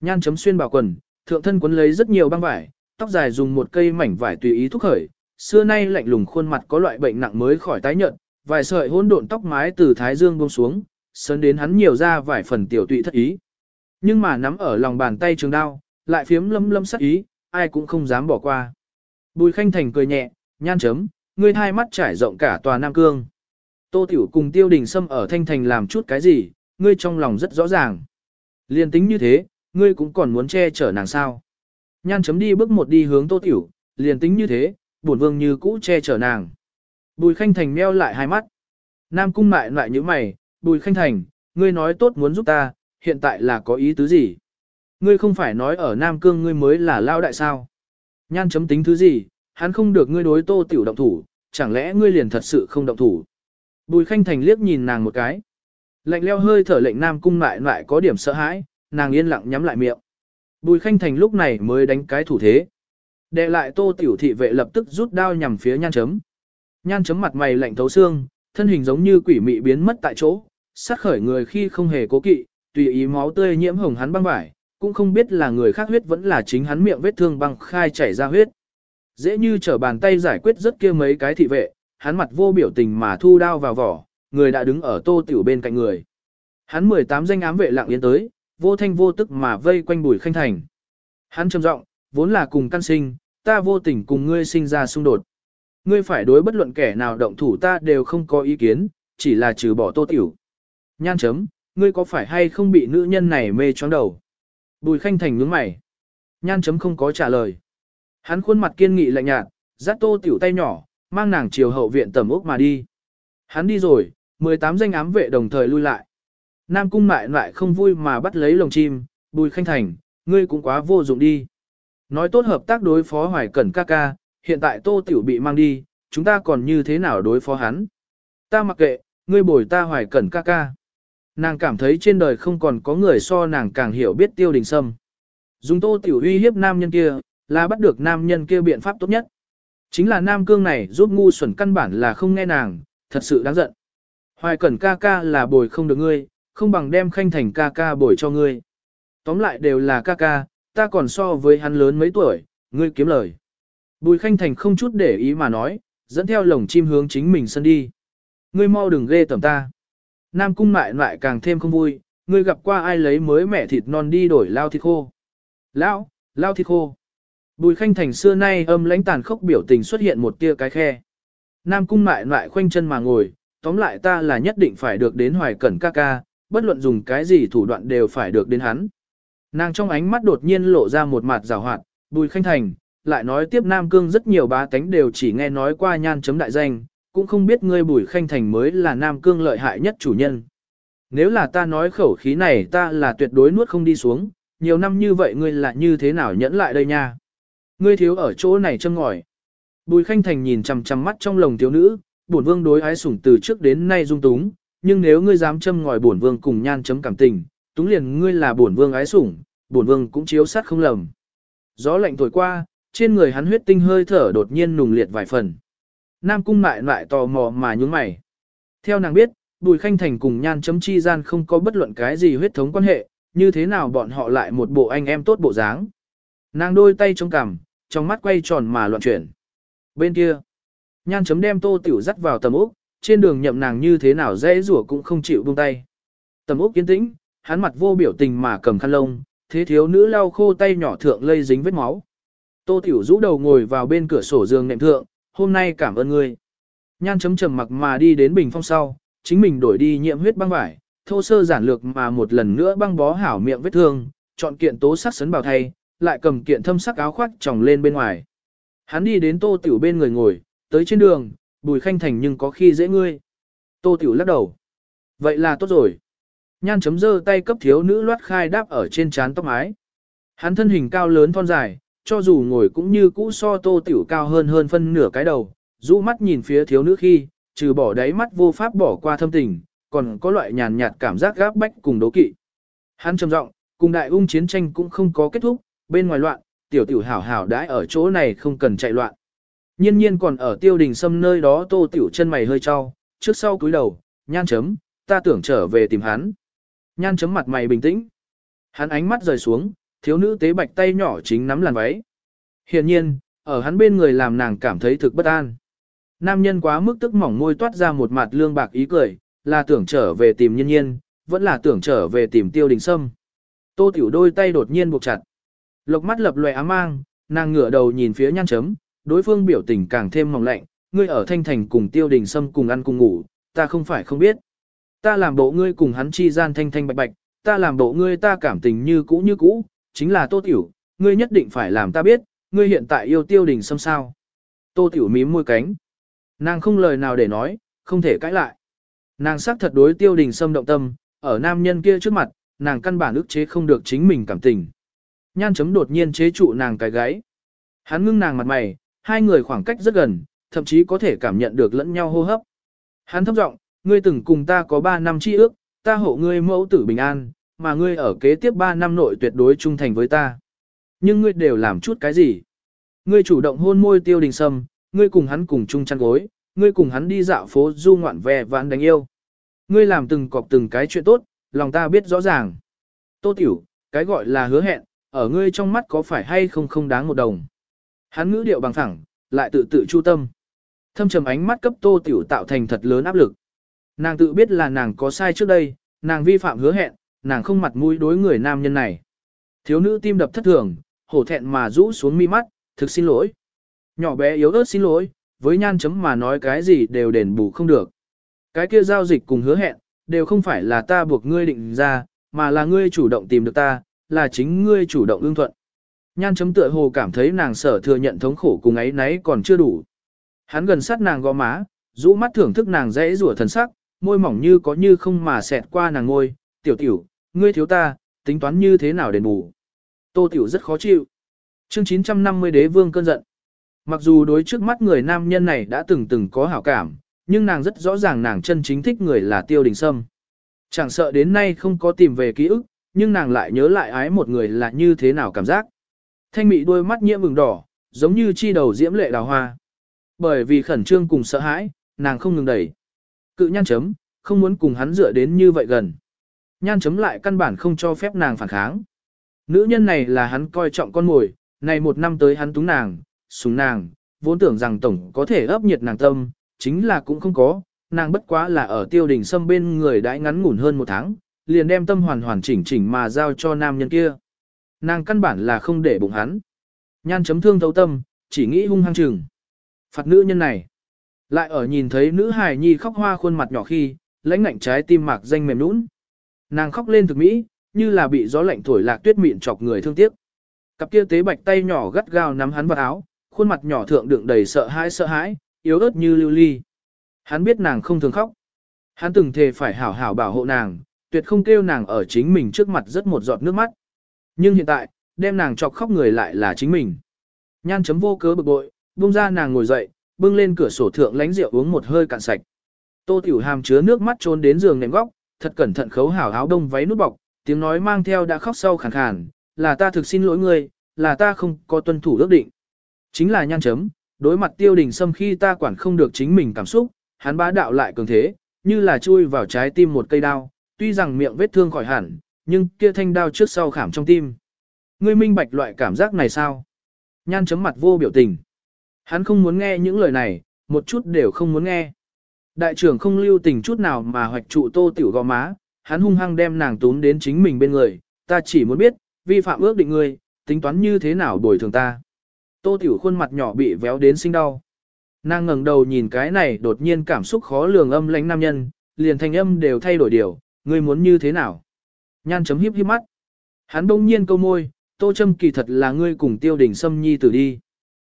Nhan chấm xuyên bảo quần, thượng thân quấn lấy rất nhiều băng vải, tóc dài dùng một cây mảnh vải tùy ý thúc khởi. Xưa nay lạnh lùng khuôn mặt có loại bệnh nặng mới khỏi tái nhợt, vài sợi hỗn độn tóc mái từ thái dương buông xuống, sơn đến hắn nhiều ra vài phần tiểu tụy thất ý. Nhưng mà nắm ở lòng bàn tay trường đao, lại phiếm lâm lâm sắc ý, ai cũng không dám bỏ qua. Bùi khanh thành cười nhẹ, nhan chấm, ngươi hai mắt trải rộng cả tòa Nam Cương. Tô Tiểu cùng Tiêu Đình Sâm ở Thanh Thành làm chút cái gì, ngươi trong lòng rất rõ ràng. Liên tính như thế, ngươi cũng còn muốn che chở nàng sao. Nhan chấm đi bước một đi hướng Tô Tiểu, liền tính như thế, bổn vương như cũ che chở nàng. Bùi Khanh Thành meo lại hai mắt. Nam cung mại lại như mày, Bùi Khanh Thành, ngươi nói tốt muốn giúp ta, hiện tại là có ý tứ gì? Ngươi không phải nói ở Nam Cương ngươi mới là lao đại sao? Nhan chấm tính thứ gì, hắn không được ngươi đối tô tiểu động thủ, chẳng lẽ ngươi liền thật sự không động thủ? Bùi Khanh Thành liếc nhìn nàng một cái. Lạnh leo hơi thở lệnh Nam Cung lại lại có điểm sợ hãi, nàng yên lặng nhắm lại miệng. Bùi Khanh Thành lúc này mới đánh cái thủ thế. Đệ lại tô tiểu thị vệ lập tức rút đao nhằm phía nhan chấm. Nhan chấm mặt mày lạnh thấu xương, thân hình giống như quỷ mị biến mất tại chỗ, sát khởi người khi không hề cố kỵ, tùy ý máu tươi nhiễm hồng hắn băng vải, cũng không biết là người khác huyết vẫn là chính hắn miệng vết thương băng khai chảy ra huyết. Dễ như trở bàn tay giải quyết rất kia mấy cái thị vệ, hắn mặt vô biểu tình mà thu đao vào vỏ, người đã đứng ở tô tiểu bên cạnh người. Hắn 18 danh ám vệ lặng yên tới, vô thanh vô tức mà vây quanh bùi khanh thành. Hắn trầm giọng, vốn là cùng căn sinh, ta vô tình cùng ngươi sinh ra xung đột. Ngươi phải đối bất luận kẻ nào động thủ ta đều không có ý kiến, chỉ là trừ bỏ tô tiểu. Nhan chấm, ngươi có phải hay không bị nữ nhân này mê choáng đầu? Bùi khanh thành nhướng mày. Nhan chấm không có trả lời. Hắn khuôn mặt kiên nghị lạnh nhạt, dắt tô tiểu tay nhỏ, mang nàng chiều hậu viện tầm ốc mà đi. Hắn đi rồi, 18 danh ám vệ đồng thời lui lại. Nam cung mại lại không vui mà bắt lấy lồng chim, bùi khanh thành, ngươi cũng quá vô dụng đi. Nói tốt hợp tác đối phó hoài cẩn ca ca, hiện tại tô tiểu bị mang đi, chúng ta còn như thế nào đối phó hắn? Ta mặc kệ, ngươi bồi ta hoài cẩn ca ca. Nàng cảm thấy trên đời không còn có người so nàng càng hiểu biết tiêu đình sâm. Dùng tô tiểu uy hiếp nam nhân kia, là bắt được nam nhân kia biện pháp tốt nhất. Chính là nam cương này giúp ngu xuẩn căn bản là không nghe nàng, thật sự đáng giận. Hoài cẩn ca ca là bồi không được ngươi, không bằng đem khanh thành ca ca bồi cho ngươi. Tóm lại đều là ca ca, ta còn so với hắn lớn mấy tuổi, ngươi kiếm lời. Bùi khanh thành không chút để ý mà nói, dẫn theo lồng chim hướng chính mình sân đi. Ngươi mau đừng ghê tầm ta. Nam cung mại lại càng thêm không vui, ngươi gặp qua ai lấy mới mẻ thịt non đi đổi lao thịt khô. Lao, lao thịt khô. Bùi khanh thành xưa nay âm lãnh tàn khốc biểu tình xuất hiện một tia cái khe. Nam cung mại lại khoanh chân mà ngồi, tóm lại ta là nhất định phải được đến hoài cẩn ca ca, bất luận dùng cái gì thủ đoạn đều phải được đến hắn. Nàng trong ánh mắt đột nhiên lộ ra một mặt rào hoạt, bùi khanh thành, lại nói tiếp Nam Cương rất nhiều bá tánh đều chỉ nghe nói qua nhan chấm đại danh, cũng không biết ngươi bùi khanh thành mới là Nam Cương lợi hại nhất chủ nhân. Nếu là ta nói khẩu khí này ta là tuyệt đối nuốt không đi xuống, nhiều năm như vậy ngươi là như thế nào nhẫn lại đây nha. Ngươi thiếu ở chỗ này châm ngòi. Bùi khanh thành nhìn chằm chằm mắt trong lồng thiếu nữ, bổn vương đối ái sủng từ trước đến nay dung túng, nhưng nếu ngươi dám châm ngòi bổn vương cùng nhan chấm cảm tình, túng liền ngươi là bổn vương ái sủng, bổn vương cũng chiếu sát không lầm. Gió lạnh thổi qua, trên người hắn huyết tinh hơi thở đột nhiên nùng liệt vài phần. Nam cung mại lại tò mò mà nhướng mày. Theo nàng biết, Bùi Khanh Thành cùng nhan chấm chi gian không có bất luận cái gì huyết thống quan hệ, như thế nào bọn họ lại một bộ anh em tốt bộ dáng. Nàng đôi tay trong cằm, trong mắt quay tròn mà loạn chuyển. Bên kia, nhan chấm đem tô tiểu dắt vào tầm úc, trên đường nhậm nàng như thế nào dễ rủa cũng không chịu buông tay. Tầm úc kiên tĩnh, hắn mặt vô biểu tình mà cầm khăn lông, thế thiếu nữ lau khô tay nhỏ thượng lây dính vết máu. Tô tiểu rũ đầu ngồi vào bên cửa sổ giường nệm thượng, hôm nay cảm ơn ngươi. Nhan chấm trầm mặc mà đi đến bình phong sau, chính mình đổi đi nhiễm huyết băng vải, thô sơ giản lược mà một lần nữa băng bó hảo miệng vết thương, chọn kiện tố sắc sấn bào thay, lại cầm kiện thâm sắc áo khoác tròng lên bên ngoài. Hắn đi đến tô tiểu bên người ngồi, tới trên đường, bùi khanh thành nhưng có khi dễ ngươi. Tô tiểu lắc đầu. Vậy là tốt rồi. Nhan chấm dơ tay cấp thiếu nữ loát khai đáp ở trên trán tóc mái. Hắn thân hình cao lớn thon dài, cho dù ngồi cũng như cũ so tô tiểu cao hơn hơn phân nửa cái đầu, rũ mắt nhìn phía thiếu nữ khi, trừ bỏ đáy mắt vô pháp bỏ qua thâm tình, còn có loại nhàn nhạt cảm giác gáp bách cùng đố kỵ. Hắn trầm giọng, cùng đại ung chiến tranh cũng không có kết thúc, bên ngoài loạn, tiểu tiểu hảo hảo đãi ở chỗ này không cần chạy loạn. Nhiên nhiên còn ở tiêu đình sâm nơi đó tô tiểu chân mày hơi trao, trước sau cúi đầu, nhan chấm, ta tưởng trở về tìm hắn. Nhan chấm mặt mày bình tĩnh. Hắn ánh mắt rời xuống, thiếu nữ tế bạch tay nhỏ chính nắm làn váy. Hiển nhiên, ở hắn bên người làm nàng cảm thấy thực bất an. Nam nhân quá mức tức mỏng môi toát ra một mặt lương bạc ý cười, là tưởng trở về tìm nhiên nhiên, vẫn là tưởng trở về tìm tiêu đình sâm. Tô tiểu đôi tay đột nhiên buộc chặt. Lộc mắt lập loè ám mang, nàng ngửa đầu nhìn phía nhan chấm, đối phương biểu tình càng thêm mỏng lạnh, ngươi ở thanh thành cùng tiêu đình sâm cùng ăn cùng ngủ, ta không phải không biết. Ta làm bộ ngươi cùng hắn chi gian thanh thanh bạch bạch, ta làm bộ ngươi ta cảm tình như cũ như cũ, chính là tô tiểu, ngươi nhất định phải làm ta biết, ngươi hiện tại yêu tiêu đình xâm sao. Tô tiểu mím môi cánh. Nàng không lời nào để nói, không thể cãi lại. Nàng xác thật đối tiêu đình xâm động tâm, ở nam nhân kia trước mặt, nàng căn bản ức chế không được chính mình cảm tình. Nhan chấm đột nhiên chế trụ nàng cái gáy. Hắn ngưng nàng mặt mày, hai người khoảng cách rất gần, thậm chí có thể cảm nhận được lẫn nhau hô hấp. Hắn thấp giọng, ngươi từng cùng ta có ba năm chi ước, ta hộ ngươi mẫu tử bình an, mà ngươi ở kế tiếp ba năm nội tuyệt đối trung thành với ta. Nhưng ngươi đều làm chút cái gì? Ngươi chủ động hôn môi tiêu đình sâm, ngươi cùng hắn cùng chung chăn gối, ngươi cùng hắn đi dạo phố du ngoạn ve vãn đánh yêu. Ngươi làm từng cọc từng cái chuyện tốt, lòng ta biết rõ ràng. Tô tiểu, cái gọi là hứa hẹn, ở ngươi trong mắt có phải hay không không đáng một đồng. Hắn ngữ điệu bằng thẳng, lại tự tự chu tâm. Thâm trầm ánh mắt cấp tô tiểu tạo thành thật lớn áp lực. Nàng tự biết là nàng có sai trước đây, nàng vi phạm hứa hẹn, nàng không mặt mũi đối người nam nhân này. Thiếu nữ tim đập thất thường, hổ thẹn mà rũ xuống mi mắt, thực xin lỗi. Nhỏ bé yếu ớt xin lỗi, với nhan chấm mà nói cái gì đều đền bù không được. Cái kia giao dịch cùng hứa hẹn, đều không phải là ta buộc ngươi định ra, mà là ngươi chủ động tìm được ta, là chính ngươi chủ động ương thuận. Nhan chấm tựa hồ cảm thấy nàng sở thừa nhận thống khổ cùng ấy nấy còn chưa đủ. Hắn gần sát nàng gò má, rũ mắt thưởng thức nàng dễ rủa thần sắc, môi mỏng như có như không mà xẹt qua nàng ngôi, tiểu tiểu, ngươi thiếu ta, tính toán như thế nào đền bù. Tô tiểu rất khó chịu. Chương 950 đế vương cơn giận. Mặc dù đối trước mắt người nam nhân này đã từng từng có hảo cảm, nhưng nàng rất rõ ràng nàng chân chính thích người là tiêu đình sâm. Chẳng sợ đến nay không có tìm về ký ức, nhưng nàng lại nhớ lại ái một người là như thế nào cảm giác. Thanh mị đôi mắt nhiễm vừng đỏ, giống như chi đầu diễm lệ đào hoa. Bởi vì khẩn trương cùng sợ hãi, nàng không ngừng đẩy. Cự nhăn chấm, không muốn cùng hắn dựa đến như vậy gần. Nhan chấm lại căn bản không cho phép nàng phản kháng. Nữ nhân này là hắn coi trọng con mồi, này một năm tới hắn túng nàng, súng nàng, vốn tưởng rằng tổng có thể ấp nhiệt nàng tâm, chính là cũng không có, nàng bất quá là ở tiêu đình sâm bên người đãi ngắn ngủn hơn một tháng, liền đem tâm hoàn hoàn chỉnh chỉnh mà giao cho nam nhân kia. Nàng căn bản là không để bụng hắn. Nhan chấm thương thấu tâm, chỉ nghĩ hung hăng chừng. Phạt nữ nhân này. Lại ở nhìn thấy nữ hài nhi khóc hoa khuôn mặt nhỏ khi, lãnh ngạnh trái tim mạc danh mềm nũng. Nàng khóc lên thực mỹ, như là bị gió lạnh thổi lạc tuyết mịn chọc người thương tiếc. Cặp kia tế bạch tay nhỏ gắt gao nắm hắn vào áo, khuôn mặt nhỏ thượng đựng đầy sợ hãi sợ hãi, yếu ớt như lưu ly. Hắn biết nàng không thường khóc. Hắn từng thề phải hảo hảo bảo hộ nàng, tuyệt không kêu nàng ở chính mình trước mặt rất một giọt nước mắt. Nhưng hiện tại, đem nàng chọc khóc người lại là chính mình. Nhan chấm vô cớ bực bội, buông ra nàng ngồi dậy, bưng lên cửa sổ thượng lánh rượu uống một hơi cạn sạch. Tô Tiểu Hàm chứa nước mắt trốn đến giường nệm góc, thật cẩn thận khấu hảo áo đông váy nút bọc, tiếng nói mang theo đã khóc sau khàn khàn, là ta thực xin lỗi ngươi, là ta không có tuân thủ ước định. Chính là nhan chấm, đối mặt tiêu đình sâm khi ta quản không được chính mình cảm xúc, hắn bá đạo lại cường thế, như là chui vào trái tim một cây đao, tuy rằng miệng vết thương khỏi hẳn, nhưng kia thanh đao trước sau khảm trong tim. Ngươi minh bạch loại cảm giác này sao? Nhan chấm mặt vô biểu tình. Hắn không muốn nghe những lời này, một chút đều không muốn nghe. Đại trưởng không lưu tình chút nào mà hoạch trụ tô tiểu gò má, hắn hung hăng đem nàng tún đến chính mình bên người, ta chỉ muốn biết, vi phạm ước định ngươi, tính toán như thế nào bồi thường ta. Tô tiểu khuôn mặt nhỏ bị véo đến sinh đau. Nàng ngẩng đầu nhìn cái này đột nhiên cảm xúc khó lường âm lãnh nam nhân, liền thanh âm đều thay đổi điều, ngươi muốn như thế nào? Nhan chấm hiếp hiếp mắt. Hắn đông nhiên câu môi, tô châm kỳ thật là ngươi cùng tiêu đình xâm nhi tử đi.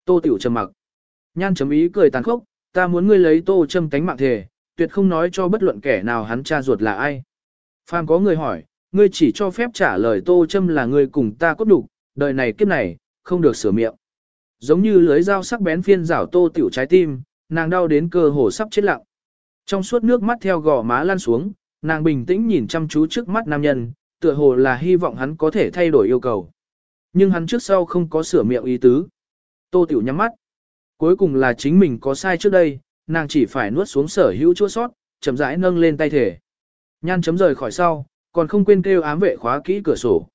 Tô tiểu trầm mặc. Nhan chấm ý cười tàn khốc, ta muốn ngươi lấy tô châm cánh mạng thể, tuyệt không nói cho bất luận kẻ nào hắn cha ruột là ai. Phàm có người hỏi, ngươi chỉ cho phép trả lời tô châm là ngươi cùng ta cốt đủ, đời này kiếp này, không được sửa miệng. Giống như lưới dao sắc bén phiên rảo tô tiểu trái tim, nàng đau đến cơ hồ sắp chết lặng. Trong suốt nước mắt theo gò má lan xuống, nàng bình tĩnh nhìn chăm chú trước mắt nam nhân, tựa hồ là hy vọng hắn có thể thay đổi yêu cầu. Nhưng hắn trước sau không có sửa miệng ý tứ. Tô tiểu nhắm mắt. Cuối cùng là chính mình có sai trước đây, nàng chỉ phải nuốt xuống sở hữu chua sót, chậm rãi nâng lên tay thể. Nhan chấm rời khỏi sau, còn không quên kêu ám vệ khóa kỹ cửa sổ.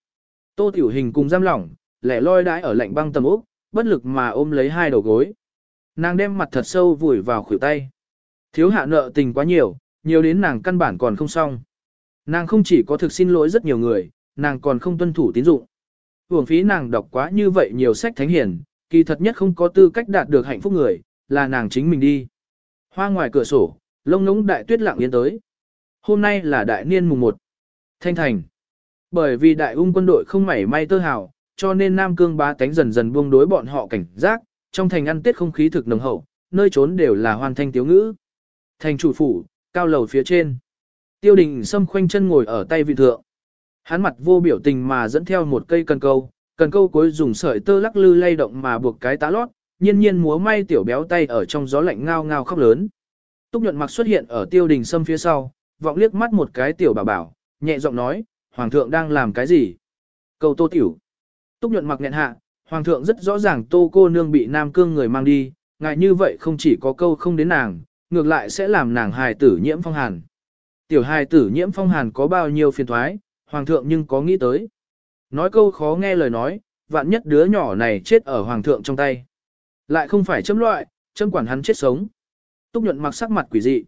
Tô tiểu hình cùng giam lỏng, lẻ loi đãi ở lạnh băng tầm ốc, bất lực mà ôm lấy hai đầu gối. Nàng đem mặt thật sâu vùi vào khuỷu tay. Thiếu hạ nợ tình quá nhiều, nhiều đến nàng căn bản còn không xong. Nàng không chỉ có thực xin lỗi rất nhiều người, nàng còn không tuân thủ tín dụng. Hưởng phí nàng đọc quá như vậy nhiều sách thánh hiền, kỳ thật nhất không có tư cách đạt được hạnh phúc người, là nàng chính mình đi. Hoa ngoài cửa sổ, lông ngỗng đại tuyết lặng yên tới. Hôm nay là đại niên mùng 1. Thanh thành. Bởi vì đại ung quân đội không mảy may tơ hào, cho nên Nam Cương bá tánh dần dần buông đối bọn họ cảnh giác, trong thành ăn tết không khí thực nồng hậu, nơi trốn đều là hoàn thanh tiếu ngữ. Thành chủ phủ, cao lầu phía trên. Tiêu đình xâm khoanh chân ngồi ở tay vị thượng. Hắn mặt vô biểu tình mà dẫn theo một cây cần câu, cần câu cuối dùng sợi tơ lắc lư lay động mà buộc cái tá lót, nhiên nhiên múa may tiểu béo tay ở trong gió lạnh ngao ngao khóc lớn. Túc nhuận mặc xuất hiện ở tiêu đình sâm phía sau, vọng liếc mắt một cái tiểu bảo bảo, nhẹ giọng nói, Hoàng thượng đang làm cái gì? Câu tô tiểu. Túc nhuận mặc nghẹn hạ, Hoàng thượng rất rõ ràng tô cô nương bị nam cương người mang đi, ngại như vậy không chỉ có câu không đến nàng, ngược lại sẽ làm nàng hài tử nhiễm phong hàn. Tiểu hài tử nhiễm phong hàn có bao nhiêu phiền thoái, Hoàng thượng nhưng có nghĩ tới. Nói câu khó nghe lời nói, vạn nhất đứa nhỏ này chết ở Hoàng thượng trong tay. Lại không phải chấm loại, chấm quản hắn chết sống. Túc nhuận mặc sắc mặt quỷ dị.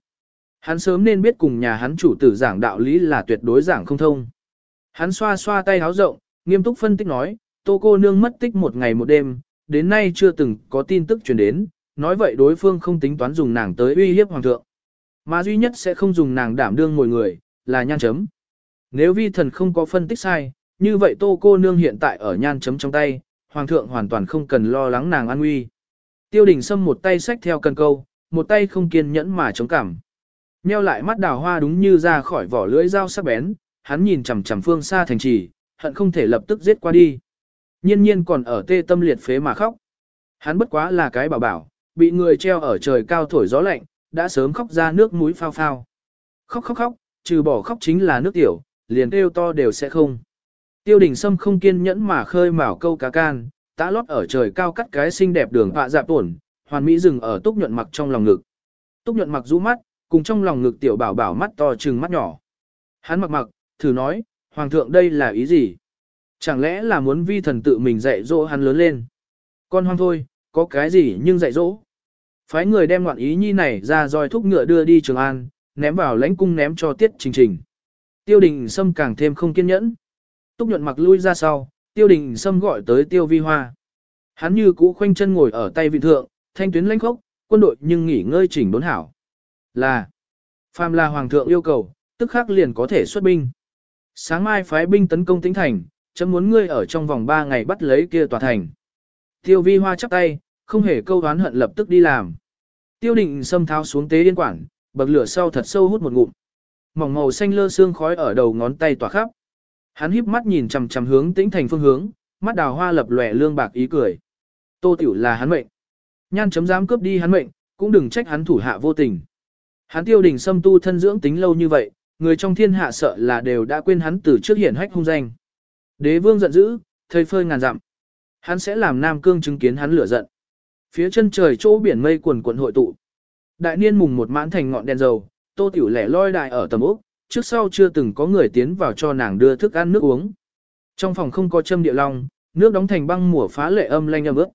Hắn sớm nên biết cùng nhà hắn chủ tử giảng đạo lý là tuyệt đối giảng không thông. Hắn xoa xoa tay háo rộng, nghiêm túc phân tích nói, tô cô nương mất tích một ngày một đêm, đến nay chưa từng có tin tức truyền đến, nói vậy đối phương không tính toán dùng nàng tới uy hiếp hoàng thượng. Mà duy nhất sẽ không dùng nàng đảm đương ngồi người, là nhan chấm. Nếu vi thần không có phân tích sai, như vậy tô cô nương hiện tại ở nhan chấm trong tay, hoàng thượng hoàn toàn không cần lo lắng nàng an nguy. Tiêu đình Sâm một tay xách theo cần câu, một tay không kiên nhẫn mà chống cảm. Nheo lại mắt đào hoa đúng như ra khỏi vỏ lưỡi dao sắc bén, hắn nhìn chằm chằm phương xa thành trì, hận không thể lập tức giết qua đi. Nhiên nhiên còn ở tê tâm liệt phế mà khóc. Hắn bất quá là cái bảo bảo, bị người treo ở trời cao thổi gió lạnh, đã sớm khóc ra nước mũi phao phao. Khóc khóc khóc, trừ bỏ khóc chính là nước tiểu, liền kêu to đều sẽ không. Tiêu đình Sâm không kiên nhẫn mà khơi mào câu cá can, tã lót ở trời cao cắt cái xinh đẹp đường họa dạp tổn, hoàn mỹ dừng ở túc nhuận mặc trong lòng ngực. Túc nhuận mặc rũ mắt, cùng trong lòng ngực tiểu bảo bảo mắt to trừng mắt nhỏ. Hắn mặc mặc, thử nói, hoàng thượng đây là ý gì? Chẳng lẽ là muốn vi thần tự mình dạy dỗ hắn lớn lên? Con hoang thôi, có cái gì nhưng dạy dỗ. Phái người đem loạn ý nhi này ra roi thúc ngựa đưa đi Trường An, ném vào lãnh cung ném cho tiết trình trình. Tiêu đình Sâm càng thêm không kiên nhẫn. Túc nhuận mặc lui ra sau, tiêu đình Sâm gọi tới tiêu vi hoa. Hắn như cũ khoanh chân ngồi ở tay vị thượng, thanh tuyến lãnh khốc, quân đội nhưng nghỉ ngơi chỉnh đốn hảo. Là, phàm là hoàng thượng yêu cầu, tức khắc liền có thể xuất binh. Sáng mai phái binh tấn công tĩnh thành, chấm muốn ngươi ở trong vòng 3 ngày bắt lấy kia tòa thành. Tiêu vi hoa chắp tay, không hề câu đoán hận lập tức đi làm. Tiêu định xâm tháo xuống tế điên quản, bậc lửa sau thật sâu hút một ngụm. Mỏng màu xanh lơ xương khói ở đầu ngón tay tỏa khắp. Hắn híp mắt nhìn chằm chằm hướng tĩnh thành phương hướng, mắt đào hoa lập lòe lương bạc ý cười. Tô tiểu là hắn mệnh. Nhan chấm dám cướp đi hắn mệnh, cũng đừng trách hắn thủ hạ vô tình. Hắn tiêu đình xâm tu thân dưỡng tính lâu như vậy, người trong thiên hạ sợ là đều đã quên hắn từ trước hiển hách hung danh. Đế vương giận dữ, thây phơi ngàn dặm. Hắn sẽ làm Nam Cương chứng kiến hắn lửa giận. Phía chân trời chỗ biển mây quần quần hội tụ. Đại niên mùng một mãn thành ngọn đèn dầu, Tô Tiểu lẻ loi đại ở tầm ốc, trước sau chưa từng có người tiến vào cho nàng đưa thức ăn nước uống. Trong phòng không có châm địa long, nước đóng thành băng mùa phá lệ âm lanh âm ướt.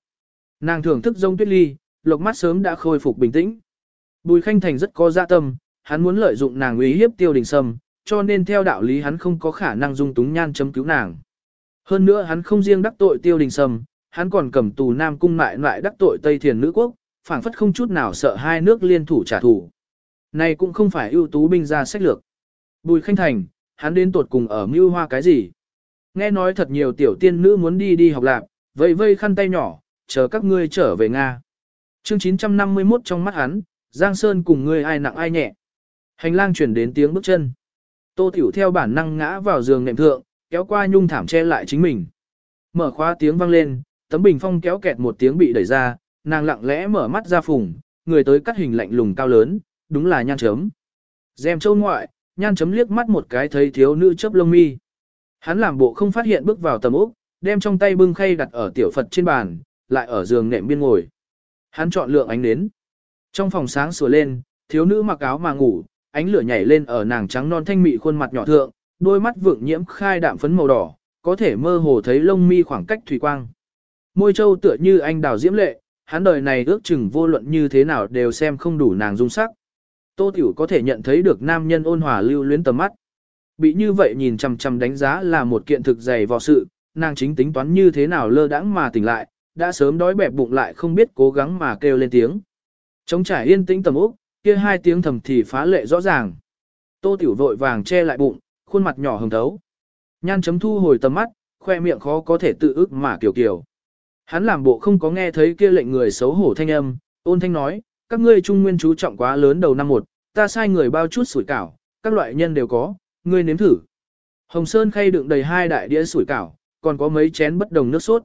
Nàng thưởng thức rông tuyết ly, lộc mắt sớm đã khôi phục bình tĩnh. Bùi Khanh Thành rất có dạ tâm, hắn muốn lợi dụng nàng uy hiếp tiêu đình sâm, cho nên theo đạo lý hắn không có khả năng dung túng nhan chấm cứu nàng. Hơn nữa hắn không riêng đắc tội tiêu đình sâm, hắn còn cầm tù Nam Cung lại lại đắc tội Tây Thiền nữ quốc, phảng phất không chút nào sợ hai nước liên thủ trả thù. Này cũng không phải ưu tú binh gia sách lược. Bùi Khanh Thành, hắn đến tuột cùng ở mưu hoa cái gì? Nghe nói thật nhiều tiểu tiên nữ muốn đi đi học lạc, vây vây khăn tay nhỏ, chờ các ngươi trở về Nga. Chương 951 trong mắt hắn, Giang Sơn cùng ngươi ai nặng ai nhẹ. Hành lang chuyển đến tiếng bước chân. Tô Tiểu theo bản năng ngã vào giường nệm thượng, kéo qua nhung thảm che lại chính mình. Mở khóa tiếng vang lên, tấm bình phong kéo kẹt một tiếng bị đẩy ra, nàng lặng lẽ mở mắt ra phùng, người tới cắt hình lạnh lùng cao lớn, đúng là nhan chớm. Dèm châu ngoại, nhan chấm liếc mắt một cái thấy thiếu nữ chấp lông mi. Hắn làm bộ không phát hiện bước vào tầm ốc, đem trong tay bưng khay đặt ở tiểu Phật trên bàn, lại ở giường nệm biên ngồi. Hắn chọn lượng ánh nến. Trong phòng sáng sủa lên, thiếu nữ mặc áo mà ngủ, ánh lửa nhảy lên ở nàng trắng non thanh mị khuôn mặt nhỏ thượng, đôi mắt vượng nhiễm khai đạm phấn màu đỏ, có thể mơ hồ thấy lông mi khoảng cách thủy quang. Môi châu tựa như anh đào diễm lệ, hắn đời này ước chừng vô luận như thế nào đều xem không đủ nàng dung sắc. Tô Tiểu có thể nhận thấy được nam nhân ôn hòa lưu luyến tầm mắt. Bị như vậy nhìn chằm chằm đánh giá là một kiện thực dày vò sự, nàng chính tính toán như thế nào lơ đãng mà tỉnh lại, đã sớm đói bẹp bụng lại không biết cố gắng mà kêu lên tiếng. Trống trải yên tĩnh tầm úc, kia hai tiếng thầm thì phá lệ rõ ràng. Tô Tiểu vội vàng che lại bụng, khuôn mặt nhỏ hồng thấu. Nhan chấm thu hồi tầm mắt, khoe miệng khó có thể tự ức mà kiểu kiểu. Hắn làm bộ không có nghe thấy kia lệnh người xấu hổ thanh âm, ôn thanh nói, các ngươi trung nguyên chú trọng quá lớn đầu năm một, ta sai người bao chút sủi cảo, các loại nhân đều có, ngươi nếm thử. Hồng Sơn khay đựng đầy hai đại đĩa sủi cảo, còn có mấy chén bất đồng nước sốt.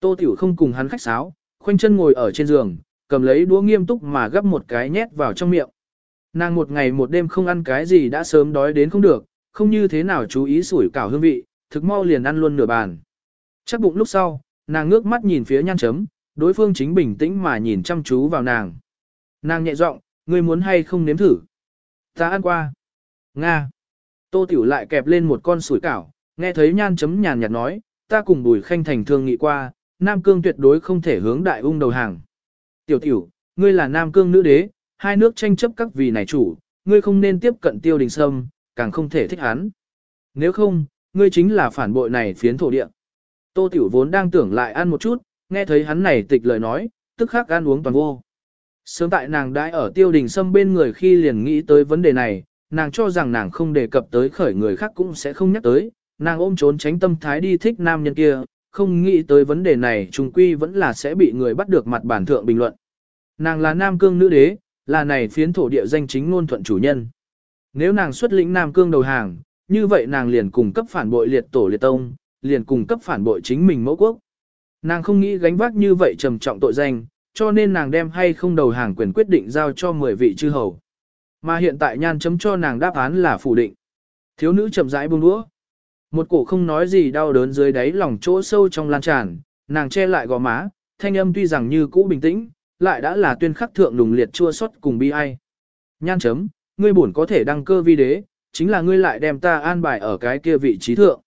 Tô Tiểu không cùng hắn khách sáo, khoanh chân ngồi ở trên giường, cầm lấy đũa nghiêm túc mà gấp một cái nhét vào trong miệng. Nàng một ngày một đêm không ăn cái gì đã sớm đói đến không được, không như thế nào chú ý sủi cảo hương vị, thực mau liền ăn luôn nửa bàn. Chắc bụng lúc sau, nàng ngước mắt nhìn phía nhan chấm, đối phương chính bình tĩnh mà nhìn chăm chú vào nàng. Nàng nhẹ giọng, ngươi muốn hay không nếm thử? Ta ăn qua. Nga. Tô Tiểu lại kẹp lên một con sủi cảo, nghe thấy nhan chấm nhàn nhạt nói, ta cùng Bùi Khanh Thành thương nghị qua, Nam Cương tuyệt đối không thể hướng đại ung đầu hàng. Tiểu Tiểu, ngươi là Nam Cương nữ đế, hai nước tranh chấp các vị này chủ, ngươi không nên tiếp cận tiêu đình sâm, càng không thể thích hắn. Nếu không, ngươi chính là phản bội này phiến thổ địa. Tô Tiểu vốn đang tưởng lại ăn một chút, nghe thấy hắn này tịch lời nói, tức khắc ăn uống toàn vô. Sớm tại nàng đãi ở tiêu đình sâm bên người khi liền nghĩ tới vấn đề này, nàng cho rằng nàng không đề cập tới khởi người khác cũng sẽ không nhắc tới, nàng ôm trốn tránh tâm thái đi thích nam nhân kia, không nghĩ tới vấn đề này trùng quy vẫn là sẽ bị người bắt được mặt bản thượng bình luận. Nàng là nam cương nữ đế, là này phiến thổ địa danh chính ngôn thuận chủ nhân. Nếu nàng xuất lĩnh nam cương đầu hàng, như vậy nàng liền cùng cấp phản bội liệt tổ liệt tông, liền cùng cấp phản bội chính mình mẫu quốc. Nàng không nghĩ gánh vác như vậy trầm trọng tội danh, cho nên nàng đem hay không đầu hàng quyền quyết định giao cho 10 vị chư hầu. Mà hiện tại nhan chấm cho nàng đáp án là phủ định. Thiếu nữ chậm rãi buông đũa. Một cổ không nói gì đau đớn dưới đáy lòng chỗ sâu trong lan tràn, nàng che lại gò má, thanh âm tuy rằng như cũ bình tĩnh, lại đã là tuyên khắc thượng lùng liệt chua xót cùng bi ai. Nhan chấm, ngươi bổn có thể đăng cơ vi đế, chính là ngươi lại đem ta an bài ở cái kia vị trí thượng.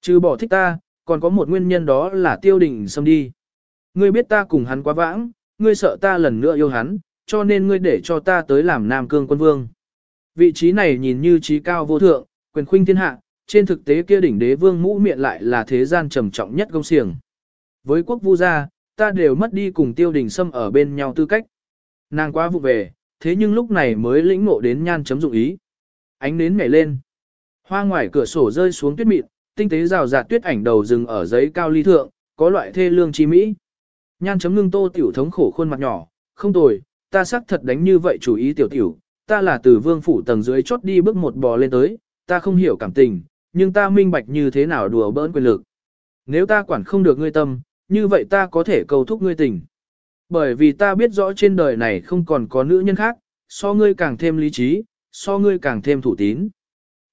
Trừ bỏ thích ta, còn có một nguyên nhân đó là tiêu đình xâm đi. Ngươi biết ta cùng hắn quá vãng, ngươi sợ ta lần nữa yêu hắn, cho nên ngươi để cho ta tới làm Nam Cương quân vương. Vị trí này nhìn như trí cao vô thượng, quyền khuynh thiên hạ, trên thực tế kia đỉnh đế vương mũ miệng lại là thế gian trầm trọng nhất công xiềng. Với quốc vu gia, ta đều mất đi cùng tiêu đình xâm ở bên nhau tư cách. Nàng quá vụ về, thế nhưng lúc này mới lĩnh ngộ đến nhan chấm dụng ý. Ánh nến nhảy lên. Hoa ngoài cửa sổ rơi xuống tuyết mịn, tinh tế rào rạt tuyết ảnh đầu rừng ở giấy cao ly thượng, có loại thê lương chi mỹ. Nhan chấm ngưng tô tiểu thống khổ khuôn mặt nhỏ, không tồi, ta xác thật đánh như vậy chủ ý tiểu tiểu, ta là từ vương phủ tầng dưới chốt đi bước một bò lên tới, ta không hiểu cảm tình, nhưng ta minh bạch như thế nào đùa bỡn quyền lực. Nếu ta quản không được ngươi tâm, như vậy ta có thể cầu thúc ngươi tình. Bởi vì ta biết rõ trên đời này không còn có nữ nhân khác, so ngươi càng thêm lý trí, so ngươi càng thêm thủ tín.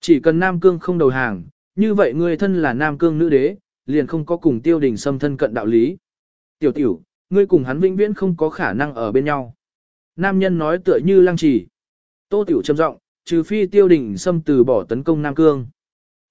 Chỉ cần Nam Cương không đầu hàng, như vậy ngươi thân là Nam Cương nữ đế, liền không có cùng tiêu đình xâm thân cận đạo lý. Tiểu tiểu, ngươi cùng hắn vĩnh viễn không có khả năng ở bên nhau. Nam nhân nói tựa như lăng trì. Tô tiểu trầm giọng, trừ phi tiêu đình xâm từ bỏ tấn công Nam Cương.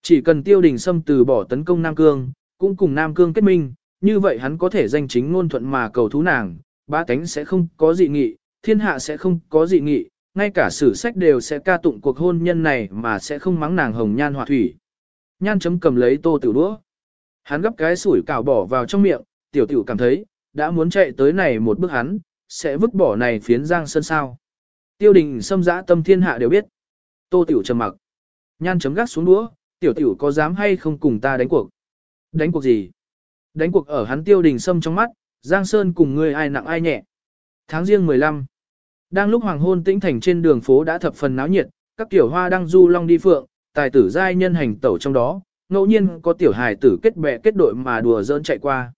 Chỉ cần tiêu đình xâm từ bỏ tấn công Nam Cương, cũng cùng Nam Cương kết minh, như vậy hắn có thể danh chính ngôn thuận mà cầu thú nàng, ba cánh sẽ không có dị nghị, thiên hạ sẽ không có dị nghị, ngay cả sử sách đều sẽ ca tụng cuộc hôn nhân này mà sẽ không mắng nàng hồng nhan họa thủy. Nhan chấm cầm lấy tô tiểu đũa. Hắn gấp cái sủi cảo bỏ vào trong miệng, tiểu tiểu cảm thấy, đã muốn chạy tới này một bước hắn, sẽ vứt bỏ này phiến giang sơn sao. Tiêu đình xâm dã tâm thiên hạ đều biết. Tô tiểu trầm mặc. Nhan chấm gác xuống đũa, tiểu tiểu có dám hay không cùng ta đánh cuộc? Đánh cuộc gì? Đánh cuộc ở hắn tiêu đình xâm trong mắt, Giang Sơn cùng người ai nặng ai nhẹ. Tháng riêng 15. Đang lúc hoàng hôn tĩnh thành trên đường phố đã thập phần náo nhiệt, các tiểu hoa đang du long đi phượng, tài tử giai nhân hành tẩu trong đó, ngẫu nhiên có tiểu hài tử kết bè kết đội mà đùa giỡn chạy qua.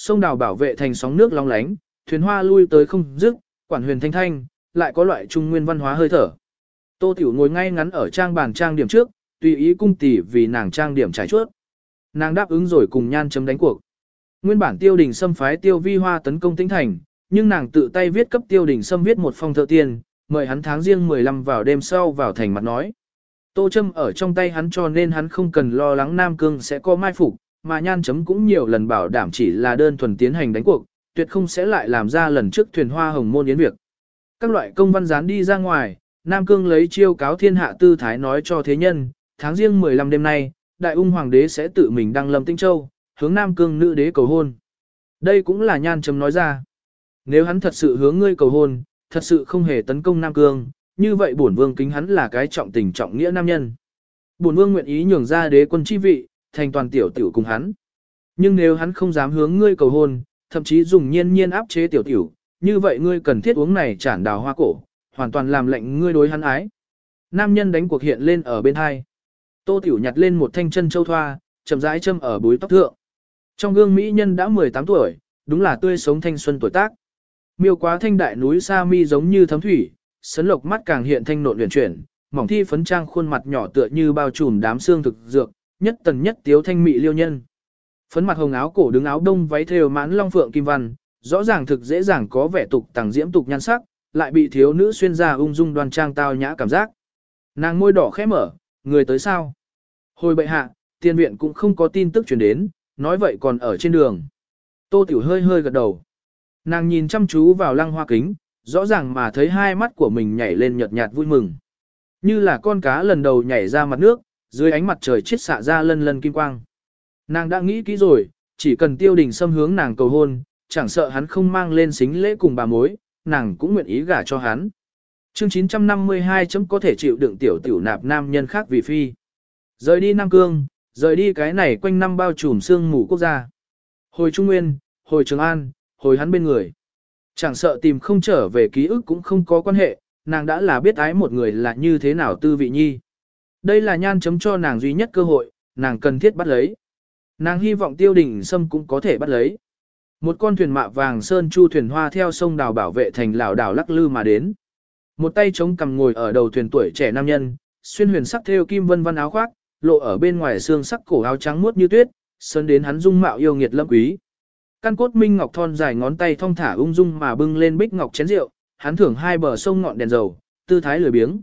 Sông đào bảo vệ thành sóng nước long lánh, thuyền hoa lui tới không dứt, quản huyền thanh thanh, lại có loại trung nguyên văn hóa hơi thở. Tô Tiểu ngồi ngay ngắn ở trang bàn trang điểm trước, tùy ý cung tỷ vì nàng trang điểm trải chuốt. Nàng đáp ứng rồi cùng nhan chấm đánh cuộc. Nguyên bản tiêu đình xâm phái tiêu vi hoa tấn công tĩnh thành, nhưng nàng tự tay viết cấp tiêu đình xâm viết một phong thợ tiền, mời hắn tháng riêng 15 vào đêm sau vào thành mặt nói. Tô châm ở trong tay hắn cho nên hắn không cần lo lắng Nam Cương sẽ có mai phục, mà nhan chấm cũng nhiều lần bảo đảm chỉ là đơn thuần tiến hành đánh cuộc, tuyệt không sẽ lại làm ra lần trước thuyền hoa hồng môn yến việc. Các loại công văn dán đi ra ngoài, Nam Cương lấy chiêu cáo thiên hạ tư thái nói cho thế nhân, tháng riêng 15 đêm nay, Đại ung hoàng đế sẽ tự mình đăng lâm Tinh Châu, hướng Nam Cương nữ đế cầu hôn. Đây cũng là nhan chấm nói ra. Nếu hắn thật sự hướng ngươi cầu hôn, thật sự không hề tấn công Nam Cương, như vậy bổn vương kính hắn là cái trọng tình trọng nghĩa nam nhân. Bổn vương nguyện ý nhường ra đế quân chi vị, thành toàn tiểu tiểu cùng hắn. Nhưng nếu hắn không dám hướng ngươi cầu hôn, thậm chí dùng nhiên nhiên áp chế tiểu tiểu, như vậy ngươi cần thiết uống này chản đào hoa cổ, hoàn toàn làm lệnh ngươi đối hắn ái. Nam nhân đánh cuộc hiện lên ở bên hai. Tô tiểu nhặt lên một thanh chân châu thoa, chậm rãi châm ở búi tóc thượng. Trong gương mỹ nhân đã 18 tuổi, đúng là tươi sống thanh xuân tuổi tác. Miêu quá thanh đại núi sa mi giống như thấm thủy, sấn lộc mắt càng hiện thanh nộn luyện chuyển, mỏng thi phấn trang khuôn mặt nhỏ tựa như bao trùm đám xương thực dược, nhất tần nhất tiếu thanh mị liêu nhân. Phấn mặt hồng áo cổ đứng áo đông váy thêu mãn long phượng kim văn, rõ ràng thực dễ dàng có vẻ tục tàng diễm tục nhan sắc, lại bị thiếu nữ xuyên ra ung dung đoan trang tao nhã cảm giác. Nàng môi đỏ khẽ mở, người tới sao? Hồi bệ hạ, tiên viện cũng không có tin tức truyền đến, nói vậy còn ở trên đường. Tô Tiểu hơi hơi gật đầu. Nàng nhìn chăm chú vào lăng hoa kính, rõ ràng mà thấy hai mắt của mình nhảy lên nhợt nhạt vui mừng. Như là con cá lần đầu nhảy ra mặt nước, dưới ánh mặt trời chiết xạ ra lân lân kim quang. Nàng đã nghĩ kỹ rồi, chỉ cần tiêu đình xâm hướng nàng cầu hôn, chẳng sợ hắn không mang lên xính lễ cùng bà mối, nàng cũng nguyện ý gả cho hắn. Chương 952 chấm có thể chịu đựng tiểu tiểu nạp nam nhân khác vì phi. Rời đi Nam Cương, rời đi cái này quanh năm bao trùm sương mù quốc gia. Hồi Trung Nguyên, hồi Trường An, hồi hắn bên người. Chẳng sợ tìm không trở về ký ức cũng không có quan hệ, nàng đã là biết ái một người là như thế nào tư vị nhi. Đây là nhan chấm cho nàng duy nhất cơ hội, nàng cần thiết bắt lấy. Nàng hy vọng tiêu đình sâm cũng có thể bắt lấy. Một con thuyền mạ vàng sơn chu thuyền hoa theo sông đào bảo vệ thành lão đảo lắc lư mà đến. Một tay chống cầm ngồi ở đầu thuyền tuổi trẻ nam nhân, xuyên huyền sắc theo kim vân văn áo khoác, lộ ở bên ngoài xương sắc cổ áo trắng muốt như tuyết, sơn đến hắn dung mạo yêu nghiệt lâm quý. Căn cốt minh ngọc thon dài ngón tay thong thả ung dung mà bưng lên bích ngọc chén rượu, hắn thưởng hai bờ sông ngọn đèn dầu, tư thái lười biếng.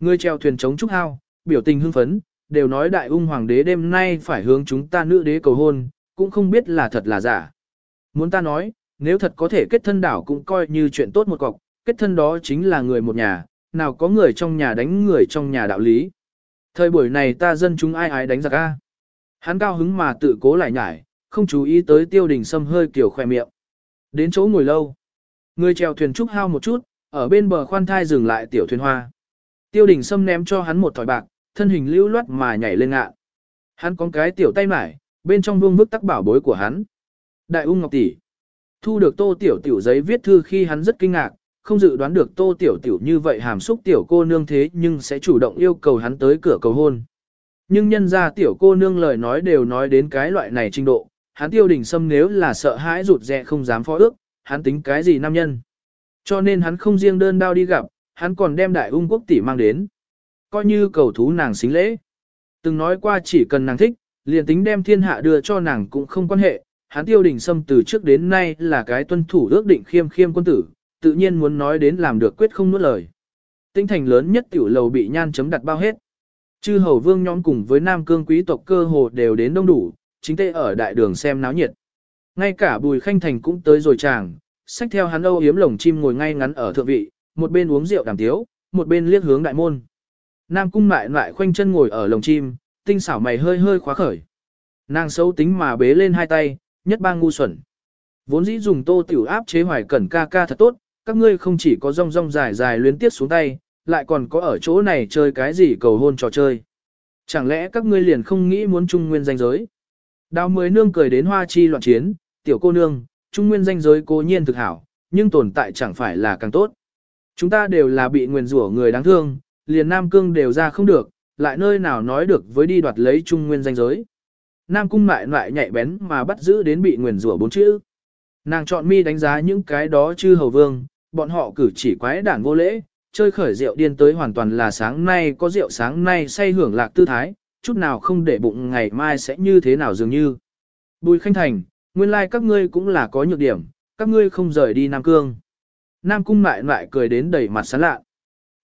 Người treo thuyền chống trúc hao, biểu tình hưng phấn, đều nói đại ung hoàng đế đêm nay phải hướng chúng ta nữ đế cầu hôn, cũng không biết là thật là giả. Muốn ta nói, nếu thật có thể kết thân đảo cũng coi như chuyện tốt một cọc, kết thân đó chính là người một nhà, nào có người trong nhà đánh người trong nhà đạo lý. Thời buổi này ta dân chúng ai ai đánh giặc a. Hắn cao hứng mà tự cố lại nhải, không chú ý tới tiêu đình sâm hơi kiểu khoe miệng. Đến chỗ ngồi lâu. Người chèo thuyền trúc hao một chút, ở bên bờ khoan thai dừng lại tiểu thuyền hoa. Tiêu đình sâm ném cho hắn một thỏi bạc, thân hình lưu loát mà nhảy lên ngạ. Hắn có cái tiểu tay mải, bên trong vương vức tắc bảo bối của hắn. Đại ung ngọc tỷ. Thu được tô tiểu tiểu giấy viết thư khi hắn rất kinh ngạc, không dự đoán được tô tiểu tiểu như vậy hàm xúc tiểu cô nương thế nhưng sẽ chủ động yêu cầu hắn tới cửa cầu hôn. Nhưng nhân ra tiểu cô nương lời nói đều nói đến cái loại này trình độ, hắn tiêu đình sâm nếu là sợ hãi rụt rè không dám phó ước, hắn tính cái gì nam nhân. Cho nên hắn không riêng đơn đao đi gặp, hắn còn đem đại ung quốc tỷ mang đến. Coi như cầu thú nàng xính lễ. Từng nói qua chỉ cần nàng thích, liền tính đem thiên hạ đưa cho nàng cũng không quan hệ, hắn tiêu đình sâm từ trước đến nay là cái tuân thủ ước định khiêm khiêm quân tử, tự nhiên muốn nói đến làm được quyết không nuốt lời. Tinh thành lớn nhất tiểu lầu bị nhan chấm đặt bao hết. Chư hầu vương nhóm cùng với nam cương quý tộc cơ hồ đều đến đông đủ, chính tê ở đại đường xem náo nhiệt. Ngay cả bùi khanh thành cũng tới rồi chàng, xách theo hắn âu yếm lồng chim ngồi ngay ngắn ở thượng vị, một bên uống rượu đàm tiếu, một bên liếc hướng đại môn. Nam cung mại lại khoanh chân ngồi ở lồng chim, tinh xảo mày hơi hơi khóa khởi. Nàng xấu tính mà bế lên hai tay, nhất ba ngu xuẩn. Vốn dĩ dùng tô tiểu áp chế hoài cẩn ca ca thật tốt, các ngươi không chỉ có rong rong dài dài luyến tiếp xuống tay, lại còn có ở chỗ này chơi cái gì cầu hôn trò chơi. Chẳng lẽ các ngươi liền không nghĩ muốn trung nguyên danh giới? Đào mới nương cười đến hoa chi loạn chiến, tiểu cô nương, trung nguyên danh giới cố nhiên thực hảo, nhưng tồn tại chẳng phải là càng tốt. Chúng ta đều là bị nguyền rủa người đáng thương, liền Nam Cương đều ra không được, lại nơi nào nói được với đi đoạt lấy trung nguyên danh giới. Nam Cung mại lại nhạy bén mà bắt giữ đến bị nguyền rủa bốn chữ. Nàng chọn mi đánh giá những cái đó chư hầu vương, bọn họ cử chỉ quái đản vô lễ, chơi khởi rượu điên tới hoàn toàn là sáng nay có rượu sáng nay say hưởng lạc tư thái, chút nào không để bụng ngày mai sẽ như thế nào dường như. Bùi Khanh Thành, nguyên lai like các ngươi cũng là có nhược điểm, các ngươi không rời đi Nam Cương. Nam Cung mại lại cười đến đầy mặt sán lạ.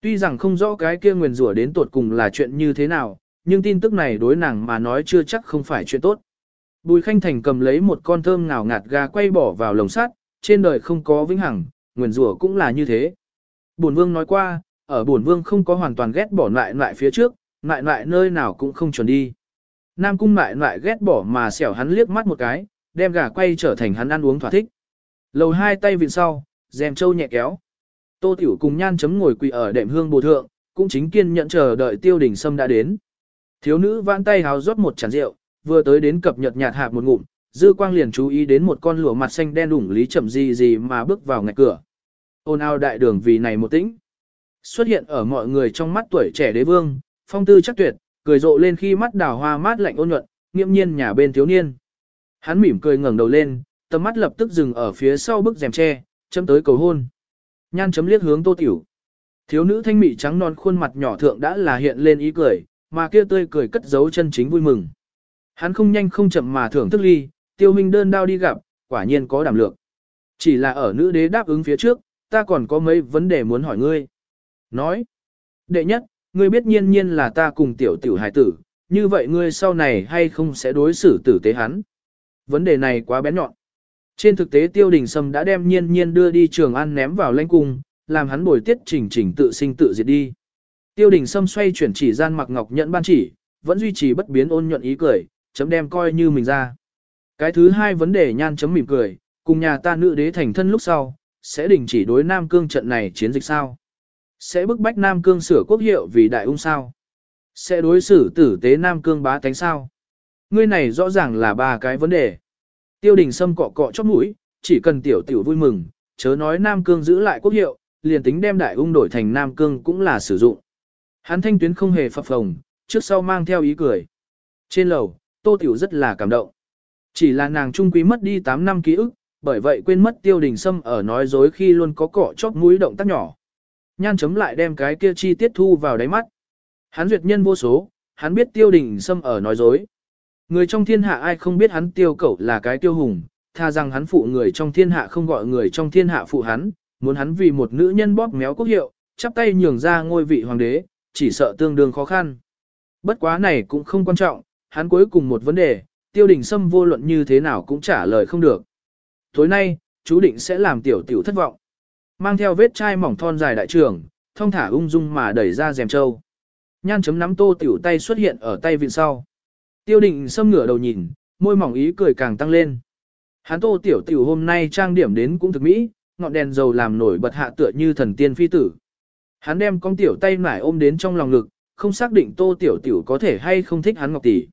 Tuy rằng không rõ cái kia nguyền rủa đến tột cùng là chuyện như thế nào, nhưng tin tức này đối nàng mà nói chưa chắc không phải chuyện tốt. Bùi Khanh Thành cầm lấy một con thơm ngào ngạt gà quay bỏ vào lồng sắt, trên đời không có vĩnh hằng, nguyền rủa cũng là như thế. Bổn Vương nói qua, ở Bổn Vương không có hoàn toàn ghét bỏ lại lại phía trước, lại lại nơi nào cũng không chuẩn đi. Nam Cung lại lại ghét bỏ mà xẻo hắn liếc mắt một cái, đem gà quay trở thành hắn ăn uống thỏa thích. Lầu hai tay vịn sau, dèm trâu nhẹ kéo. Tô Tiểu cùng nhan chấm ngồi quỳ ở đệm hương bồ thượng, cũng chính kiên nhận chờ đợi tiêu đình sâm đã đến. Thiếu nữ vãn tay háo rót một chén rượu, vừa tới đến cập nhật nhạt hạp một ngụm, dư quang liền chú ý đến một con lụa mặt xanh đen đủng lý chậm gì gì mà bước vào ngạch cửa. Ôn ao đại đường vì này một tĩnh. Xuất hiện ở mọi người trong mắt tuổi trẻ đế vương, phong tư chắc tuyệt, cười rộ lên khi mắt đào hoa mát lạnh ôn nhuận, nghiêm nhiên nhà bên thiếu niên. Hắn mỉm cười ngẩng đầu lên, tầm mắt lập tức dừng ở phía sau bức rèm tre, chấm tới cầu hôn. Nhan chấm liếc hướng tô tiểu. Thiếu nữ thanh mị trắng non khuôn mặt nhỏ thượng đã là hiện lên ý cười, mà kia tươi cười cất giấu chân chính vui mừng. Hắn không nhanh không chậm mà thưởng thức ly, tiêu minh đơn đao đi gặp, quả nhiên có đảm lượng. Chỉ là ở nữ đế đáp ứng phía trước, ta còn có mấy vấn đề muốn hỏi ngươi. Nói, đệ nhất, ngươi biết nhiên nhiên là ta cùng tiểu tiểu hải tử, như vậy ngươi sau này hay không sẽ đối xử tử tế hắn. Vấn đề này quá bén nhọn. Trên thực tế tiêu đình sâm đã đem nhiên nhiên đưa đi trường ăn ném vào lãnh cung, làm hắn bồi tiết chỉnh chỉnh tự sinh tự diệt đi. Tiêu đình sâm xoay chuyển chỉ gian mặc ngọc nhận ban chỉ, vẫn duy trì bất biến ôn nhuận ý cười, chấm đem coi như mình ra. Cái thứ hai vấn đề nhan chấm mỉm cười, cùng nhà ta nữ đế thành thân lúc sau, sẽ đình chỉ đối Nam Cương trận này chiến dịch sao? Sẽ bức bách Nam Cương sửa quốc hiệu vì đại ung sao? Sẽ đối xử tử tế Nam Cương bá tánh sao? Ngươi này rõ ràng là ba cái vấn đề. Tiêu đình sâm cọ cọ chót mũi, chỉ cần tiểu tiểu vui mừng, chớ nói Nam Cương giữ lại quốc hiệu, liền tính đem đại ung đổi thành Nam Cương cũng là sử dụng. Hắn thanh tuyến không hề phập phồng, trước sau mang theo ý cười. Trên lầu, Tô Tiểu rất là cảm động. Chỉ là nàng trung quý mất đi 8 năm ký ức, bởi vậy quên mất tiêu đình sâm ở nói dối khi luôn có cọ chóp mũi động tác nhỏ. Nhan chấm lại đem cái kia chi tiết thu vào đáy mắt. Hắn duyệt nhân vô số, hắn biết tiêu đình sâm ở nói dối. Người trong thiên hạ ai không biết hắn tiêu cẩu là cái tiêu hùng, tha rằng hắn phụ người trong thiên hạ không gọi người trong thiên hạ phụ hắn, muốn hắn vì một nữ nhân bóp méo quốc hiệu, chắp tay nhường ra ngôi vị hoàng đế, chỉ sợ tương đương khó khăn. Bất quá này cũng không quan trọng, hắn cuối cùng một vấn đề, tiêu đình sâm vô luận như thế nào cũng trả lời không được. Tối nay, chú định sẽ làm tiểu tiểu thất vọng. Mang theo vết chai mỏng thon dài đại trưởng, thông thả ung dung mà đẩy ra rèm trâu. Nhan chấm nắm tô tiểu tay xuất hiện ở tay vịn sau. Tiêu định xâm ngửa đầu nhìn, môi mỏng ý cười càng tăng lên. Hắn tô tiểu tiểu hôm nay trang điểm đến cũng thực mỹ, ngọn đèn dầu làm nổi bật hạ tựa như thần tiên phi tử. Hắn đem con tiểu tay nải ôm đến trong lòng ngực, không xác định tô tiểu tiểu có thể hay không thích hắn ngọc tỷ.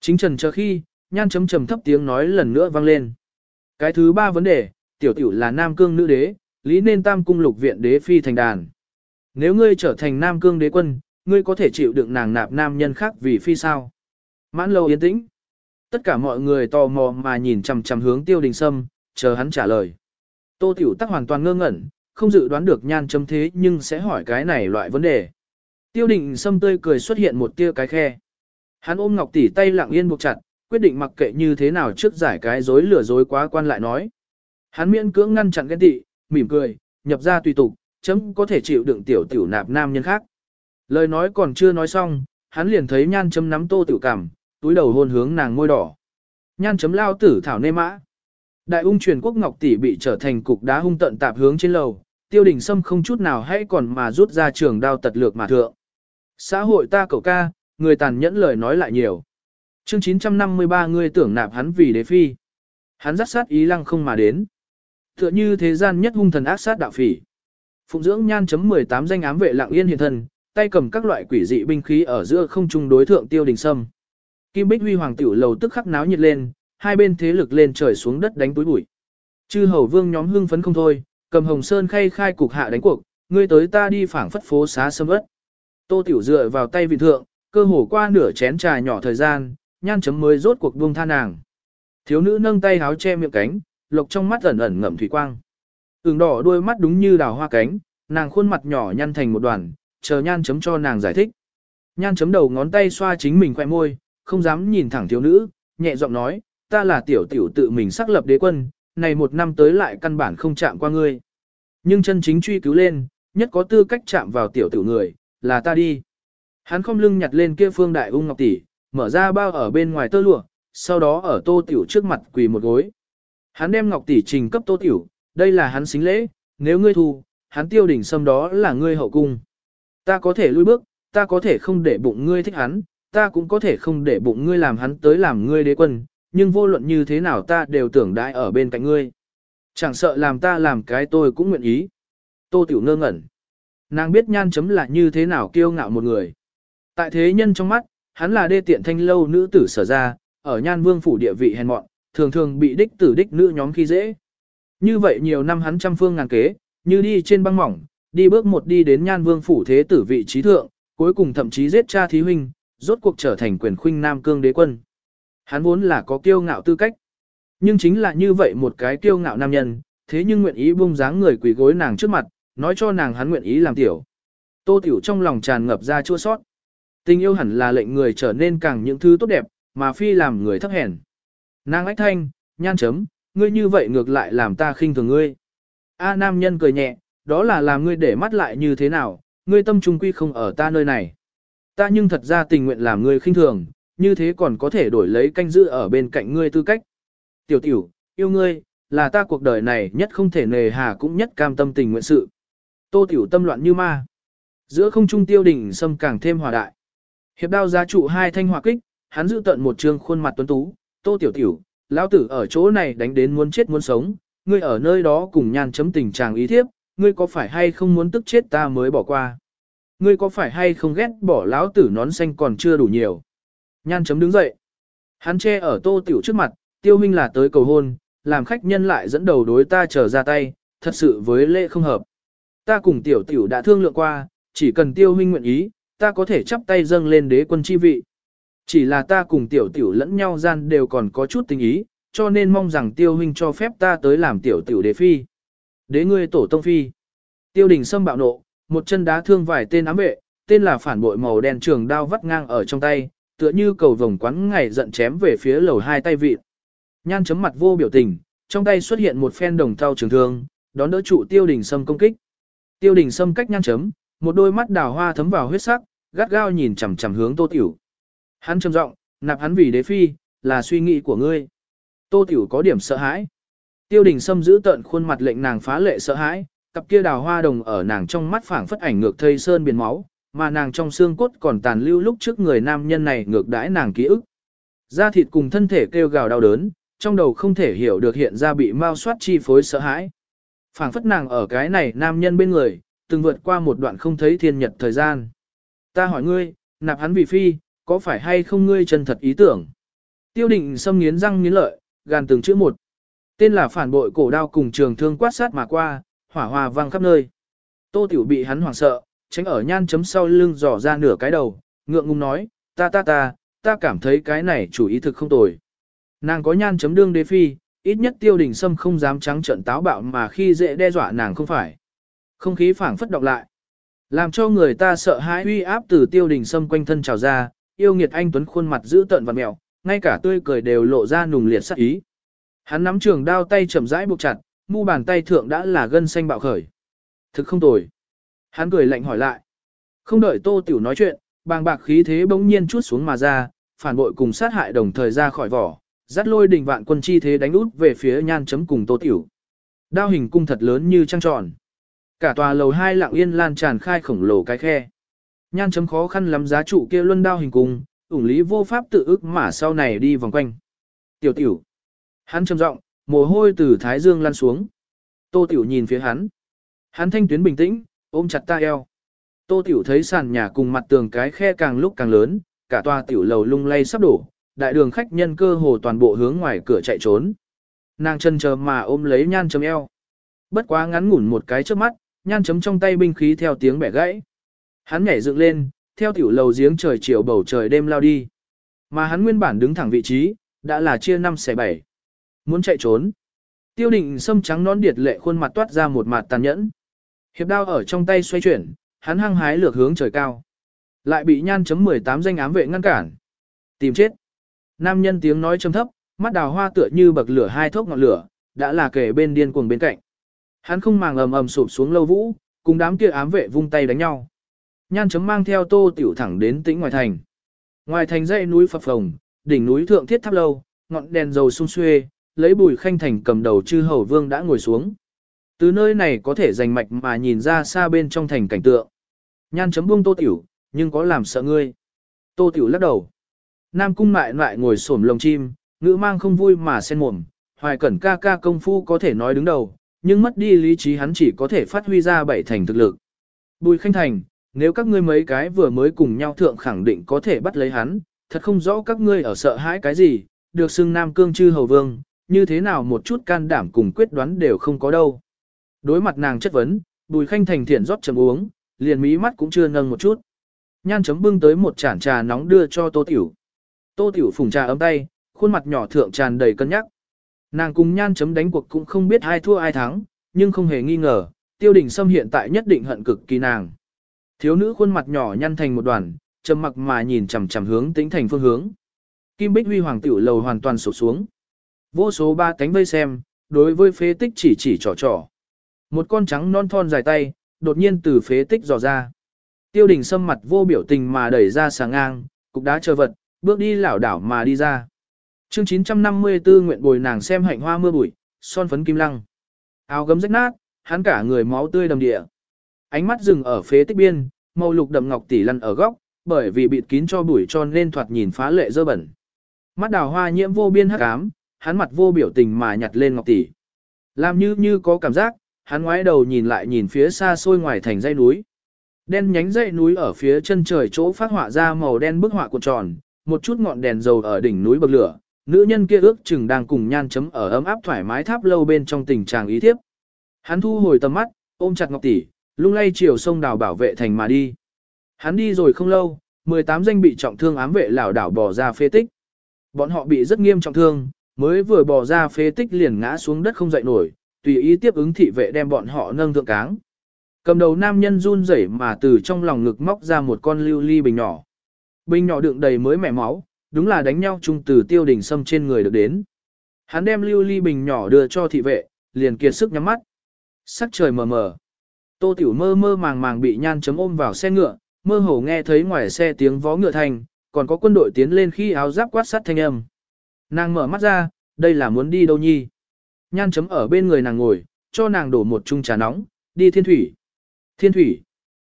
Chính trần chờ khi, nhan chấm trầm thấp tiếng nói lần nữa vang lên. Cái thứ ba vấn đề, tiểu tiểu là nam cương nữ đế, lý nên tam cung lục viện đế phi thành đàn. Nếu ngươi trở thành nam cương đế quân, ngươi có thể chịu đựng nàng nạp nam nhân khác vì phi sao? Mãn lâu yên tĩnh. Tất cả mọi người tò mò mà nhìn chằm chằm hướng tiêu đình sâm, chờ hắn trả lời. Tô tiểu tắc hoàn toàn ngơ ngẩn, không dự đoán được nhan chấm thế nhưng sẽ hỏi cái này loại vấn đề. Tiêu đình sâm tươi cười xuất hiện một tia cái khe. Hắn ôm Ngọc tỷ tay lặng yên buộc chặt, quyết định mặc kệ như thế nào trước giải cái dối lửa dối quá quan lại nói. Hắn miễn cưỡng ngăn chặn ghen tị, mỉm cười, nhập ra tùy tục, chấm có thể chịu đựng tiểu tiểu nạp nam nhân khác. Lời nói còn chưa nói xong, hắn liền thấy nhan chấm nắm tô tiểu cảm, túi đầu hôn hướng nàng môi đỏ. Nhan chấm lao tử thảo nê mã. Đại ung truyền quốc ngọc tỷ bị trở thành cục đá hung tận tạp hướng trên lầu, tiêu đình sâm không chút nào hay còn mà rút ra trường đao tật lược mà thượng. Xã hội ta cậu ca, người tàn nhẫn lời nói lại nhiều. Chương 953 ngươi tưởng nạp hắn vì đế phi. Hắn dắt sát ý lăng không mà đến. Tựa như thế gian nhất hung thần ác sát đạo phỉ. Phụng dưỡng nhan chấm 18 danh ám vệ lặng yên hiện thân, tay cầm các loại quỷ dị binh khí ở giữa không trung đối thượng tiêu đình sâm. Kim Bích Huy Hoàng tiểu lầu tức khắc náo nhiệt lên, hai bên thế lực lên trời xuống đất đánh túi bụi. Chư hầu vương nhóm hưng phấn không thôi, cầm hồng sơn khay khai cục hạ đánh cuộc, ngươi tới ta đi phảng phất phố xá sâm ớt. Tô tiểu dựa vào tay vị thượng, cơ hồ qua nửa chén trà nhỏ thời gian, nhan chấm mới rốt cuộc buông tha nàng. Thiếu nữ nâng tay háo che miệng cánh, lộc trong mắt ẩn ẩn ngậm thủy quang. Ửng đỏ đôi mắt đúng như đào hoa cánh, nàng khuôn mặt nhỏ nhăn thành một đoàn, chờ nhan chấm cho nàng giải thích. Nhan chấm đầu ngón tay xoa chính mình khỏe môi, không dám nhìn thẳng thiếu nữ, nhẹ giọng nói, ta là tiểu tiểu tự mình xác lập đế quân, này một năm tới lại căn bản không chạm qua ngươi. Nhưng chân chính truy cứu lên, nhất có tư cách chạm vào tiểu tiểu người, là ta đi. Hắn không lưng nhặt lên kia phương đại ung ngọc tỷ, mở ra bao ở bên ngoài tơ lụa, sau đó ở tô tiểu trước mặt quỳ một gối. Hắn đem ngọc tỷ trình cấp tô tiểu, đây là hắn xính lễ, nếu ngươi thu, hắn tiêu đỉnh xâm đó là ngươi hậu cung. Ta có thể lui bước, ta có thể không để bụng ngươi thích hắn, ta cũng có thể không để bụng ngươi làm hắn tới làm ngươi đế quân, nhưng vô luận như thế nào ta đều tưởng đại ở bên cạnh ngươi. Chẳng sợ làm ta làm cái tôi cũng nguyện ý. Tô Tiểu ngơ ngẩn. Nàng biết nhan chấm là như thế nào kiêu ngạo một người. Tại thế nhân trong mắt, hắn là đê tiện thanh lâu nữ tử sở ra, ở nhan vương phủ địa vị hèn mọn, thường thường bị đích tử đích nữ nhóm khi dễ. Như vậy nhiều năm hắn trăm phương ngàn kế, như đi trên băng mỏng, đi bước một đi đến nhan vương phủ thế tử vị trí thượng, cuối cùng thậm chí giết cha thí huynh, rốt cuộc trở thành quyền khuynh nam cương đế quân. Hắn vốn là có kiêu ngạo tư cách. Nhưng chính là như vậy một cái kiêu ngạo nam nhân, thế nhưng nguyện ý buông dáng người quỳ gối nàng trước mặt, nói cho nàng hắn nguyện ý làm tiểu. Tô tiểu trong lòng tràn ngập ra chua sót. Tình yêu hẳn là lệnh người trở nên càng những thứ tốt đẹp, mà phi làm người thấp hèn. Nàng ách thanh, nhan chấm, ngươi như vậy ngược lại làm ta khinh thường ngươi. A nam nhân cười nhẹ, đó là làm ngươi để mắt lại như thế nào, ngươi tâm trung quy không ở ta nơi này. Ta nhưng thật ra tình nguyện làm ngươi khinh thường, như thế còn có thể đổi lấy canh giữ ở bên cạnh ngươi tư cách. Tiểu tiểu, yêu ngươi, là ta cuộc đời này nhất không thể nề hà cũng nhất cam tâm tình nguyện sự. Tô tiểu tâm loạn như ma. Giữa không trung tiêu đỉnh xâm càng thêm hòa đại. Hiệp đao giá trụ hai thanh hỏa kích, hắn giữ tận một trương khuôn mặt tuấn tú, tô tiểu tiểu, lão tử ở chỗ này đánh đến muốn chết muốn sống, ngươi ở nơi đó cùng nhan chấm tình chàng ý thiếp, ngươi có phải hay không muốn tức chết ta mới bỏ qua. Ngươi có phải hay không ghét bỏ lão tử nón xanh còn chưa đủ nhiều. Nhan chấm đứng dậy. Hắn che ở tô tiểu trước mặt, tiêu huynh là tới cầu hôn, làm khách nhân lại dẫn đầu đối ta trở ra tay, thật sự với lễ không hợp. Ta cùng tiểu tiểu đã thương lượng qua, chỉ cần tiêu huynh nguyện ý, ta có thể chắp tay dâng lên đế quân chi vị. Chỉ là ta cùng tiểu tiểu lẫn nhau gian đều còn có chút tình ý, cho nên mong rằng tiêu huynh cho phép ta tới làm tiểu tiểu đế phi. Đế ngươi tổ tông phi. Tiêu đình sâm bạo nộ, một chân đá thương vài tên ám vệ, tên là phản bội màu đen trường đao vắt ngang ở trong tay, tựa như cầu vồng quắn ngày giận chém về phía lầu hai tay vịt. Nhan chấm mặt vô biểu tình, trong tay xuất hiện một phen đồng thau trường thương, đón đỡ trụ tiêu đình sâm công kích. Tiêu đình sâm cách nhan chấm, một đôi mắt đào hoa thấm vào huyết sắc, gắt gao nhìn chằm chằm hướng Tô Tiểu. Hắn trầm giọng, nạp hắn vì đế phi, là suy nghĩ của ngươi. Tô Tiểu có điểm sợ hãi. Tiêu đình Sâm giữ tận khuôn mặt lệnh nàng phá lệ sợ hãi, cặp kia đào hoa đồng ở nàng trong mắt phảng phất ảnh ngược thây sơn biển máu, mà nàng trong xương cốt còn tàn lưu lúc trước người nam nhân này ngược đãi nàng ký ức. Da thịt cùng thân thể kêu gào đau đớn, trong đầu không thể hiểu được hiện ra bị mao soát chi phối sợ hãi. phảng phất nàng ở cái này nam nhân bên người, từng vượt qua một đoạn không thấy thiên nhật thời gian. Ta hỏi ngươi, nạp hắn vì phi, có phải hay không ngươi chân thật ý tưởng? Tiêu định xâm nghiến răng nghiến lợi, gàn từng chữ một. Tên là phản bội cổ đao cùng trường thương quát sát mà qua, hỏa hoa vang khắp nơi. Tô Tiểu bị hắn hoảng sợ, tránh ở nhan chấm sau lưng dò ra nửa cái đầu, ngượng ngùng nói, ta ta ta, ta cảm thấy cái này chủ ý thực không tồi. Nàng có nhan chấm đương đế phi, ít nhất tiêu đình sâm không dám trắng trận táo bạo mà khi dễ đe dọa nàng không phải. Không khí phảng phất đọc lại. Làm cho người ta sợ hãi uy áp từ tiêu đình sâm quanh thân trào ra, yêu nghiệt anh tuấn khuôn mặt giữ tợn và mẹo, ngay cả tươi cười đều lộ ra nùng liệt sắc ý. Hắn nắm trường đao tay chậm rãi buộc chặt, mu bàn tay thượng đã là gân xanh bạo khởi. Thực không tồi. Hắn cười lạnh hỏi lại. Không đợi Tô Tiểu nói chuyện, bàng bạc khí thế bỗng nhiên chút xuống mà ra, phản bội cùng sát hại đồng thời ra khỏi vỏ, dắt lôi đỉnh vạn quân chi thế đánh út về phía nhan chấm cùng Tô Tiểu. Đao hình cung thật lớn như trăng tròn. Cả tòa lầu hai lặng yên lan tràn khai khổng lồ cái khe. Nhan chấm khó khăn lắm giá trụ kia luân đao hình cung, ủng lý vô pháp tự ức mà sau này đi vòng quanh. Tiểu tiểu. Hắn trầm giọng, mồ hôi từ thái dương lăn xuống. Tô tiểu nhìn phía hắn. Hắn thanh tuyến bình tĩnh, ôm chặt ta eo. Tô tiểu thấy sàn nhà cùng mặt tường cái khe càng lúc càng lớn, cả tòa tiểu lầu lung lay sắp đổ, đại đường khách nhân cơ hồ toàn bộ hướng ngoài cửa chạy trốn. Nàng chân chờ mà ôm lấy nhan chấm eo. Bất quá ngắn ngủn một cái trước mắt, nhan chấm trong tay binh khí theo tiếng bẻ gãy. Hắn nhảy dựng lên, theo tiểu lầu giếng trời chiều bầu trời đêm lao đi. Mà hắn nguyên bản đứng thẳng vị trí, đã là chia năm xẻ bảy. Muốn chạy trốn. Tiêu định sâm trắng nón điệt lệ khuôn mặt toát ra một mặt tàn nhẫn. Hiệp đao ở trong tay xoay chuyển, hắn hăng hái lược hướng trời cao. Lại bị nhan chấm 18 danh ám vệ ngăn cản. Tìm chết. Nam nhân tiếng nói trầm thấp, mắt đào hoa tựa như bậc lửa hai thốc ngọn lửa, đã là kể bên điên cuồng bên cạnh. Hắn không màng ầm ầm sụp xuống lâu vũ, cùng đám kia ám vệ vung tay đánh nhau. Nhan chấm mang theo tô tiểu thẳng đến tĩnh ngoài thành. Ngoài thành dãy núi phập phồng, đỉnh núi thượng thiết tháp lâu, ngọn đèn dầu sung xuê, lấy bùi khanh thành cầm đầu chư hầu vương đã ngồi xuống. Từ nơi này có thể rành mạch mà nhìn ra xa bên trong thành cảnh tượng. Nhan chấm buông tô tiểu, nhưng có làm sợ ngươi. Tô tiểu lắc đầu. Nam cung mại lại ngồi xổm lồng chim, ngữ mang không vui mà sen mồm, hoài cẩn ca ca công phu có thể nói đứng đầu, nhưng mất đi lý trí hắn chỉ có thể phát huy ra bảy thành thực lực. Bùi khanh thành, nếu các ngươi mấy cái vừa mới cùng nhau thượng khẳng định có thể bắt lấy hắn, thật không rõ các ngươi ở sợ hãi cái gì, được xưng Nam Cương chư hầu vương, như thế nào một chút can đảm cùng quyết đoán đều không có đâu. Đối mặt nàng chất vấn, Bùi Khanh Thành thiện rót chấm uống, liền mí mắt cũng chưa nâng một chút. Nhan chấm bưng tới một chản trà nóng đưa cho Tô Tiểu. Tô Tiểu phùng trà ấm tay, khuôn mặt nhỏ thượng tràn đầy cân nhắc. Nàng cùng nhan chấm đánh cuộc cũng không biết ai thua ai thắng, nhưng không hề nghi ngờ, tiêu đình Sâm hiện tại nhất định hận cực kỳ nàng. Thiếu nữ khuôn mặt nhỏ nhăn thành một đoàn, trầm mặc mà nhìn chằm chằm hướng tĩnh thành phương hướng. Kim Bích Huy Hoàng tiểu lầu hoàn toàn sụp xuống. Vô số ba cánh vây xem, đối với phế tích chỉ chỉ trò trò. Một con trắng non thon dài tay, đột nhiên từ phế tích dò ra. Tiêu đình sâm mặt vô biểu tình mà đẩy ra sáng ngang, cục đá chờ vật, bước đi lảo đảo mà đi ra. Chương 954 nguyện bồi nàng xem hạnh hoa mưa bụi, son phấn kim lăng. Áo gấm rách nát, hắn cả người máu tươi đầm địa. Ánh mắt dừng ở phế tích biên, màu lục đậm ngọc tỷ lăn ở góc, bởi vì bịt kín cho bụi cho nên thoạt nhìn phá lệ dơ bẩn. Mắt đào hoa nhiễm vô biên hắc ám, hắn mặt vô biểu tình mà nhặt lên ngọc tỷ. Làm như như có cảm giác, hắn ngoái đầu nhìn lại nhìn phía xa xôi ngoài thành dãy núi. Đen nhánh dãy núi ở phía chân trời chỗ phát họa ra màu đen bức họa cuộn tròn, một chút ngọn đèn dầu ở đỉnh núi bậc lửa, nữ nhân kia ước chừng đang cùng nhan chấm ở ấm áp thoải mái tháp lâu bên trong tình trạng ý thiếp. Hắn thu hồi tầm mắt, ôm chặt ngọc tỷ, lung lay chiều sông đào bảo vệ thành mà đi. Hắn đi rồi không lâu, 18 danh bị trọng thương ám vệ lảo đảo bỏ ra phê tích. Bọn họ bị rất nghiêm trọng thương, mới vừa bỏ ra phế tích liền ngã xuống đất không dậy nổi, tùy ý tiếp ứng thị vệ đem bọn họ nâng thượng cáng. Cầm đầu nam nhân run rẩy mà từ trong lòng ngực móc ra một con lưu ly bình nhỏ. Bình nhỏ đựng đầy mới mẻ máu, đúng là đánh nhau chung từ tiêu đỉnh sâm trên người được đến. Hắn đem lưu ly bình nhỏ đưa cho thị vệ, liền kiệt sức nhắm mắt. Sắc trời mờ mờ. Tô Tiểu mơ mơ màng màng bị nhan chấm ôm vào xe ngựa, mơ hồ nghe thấy ngoài xe tiếng vó ngựa thành, còn có quân đội tiến lên khi áo giáp quát sắt thanh âm. Nàng mở mắt ra, đây là muốn đi đâu nhi. Nhan chấm ở bên người nàng ngồi, cho nàng đổ một chung trà nóng, đi thiên thủy. Thiên thủy.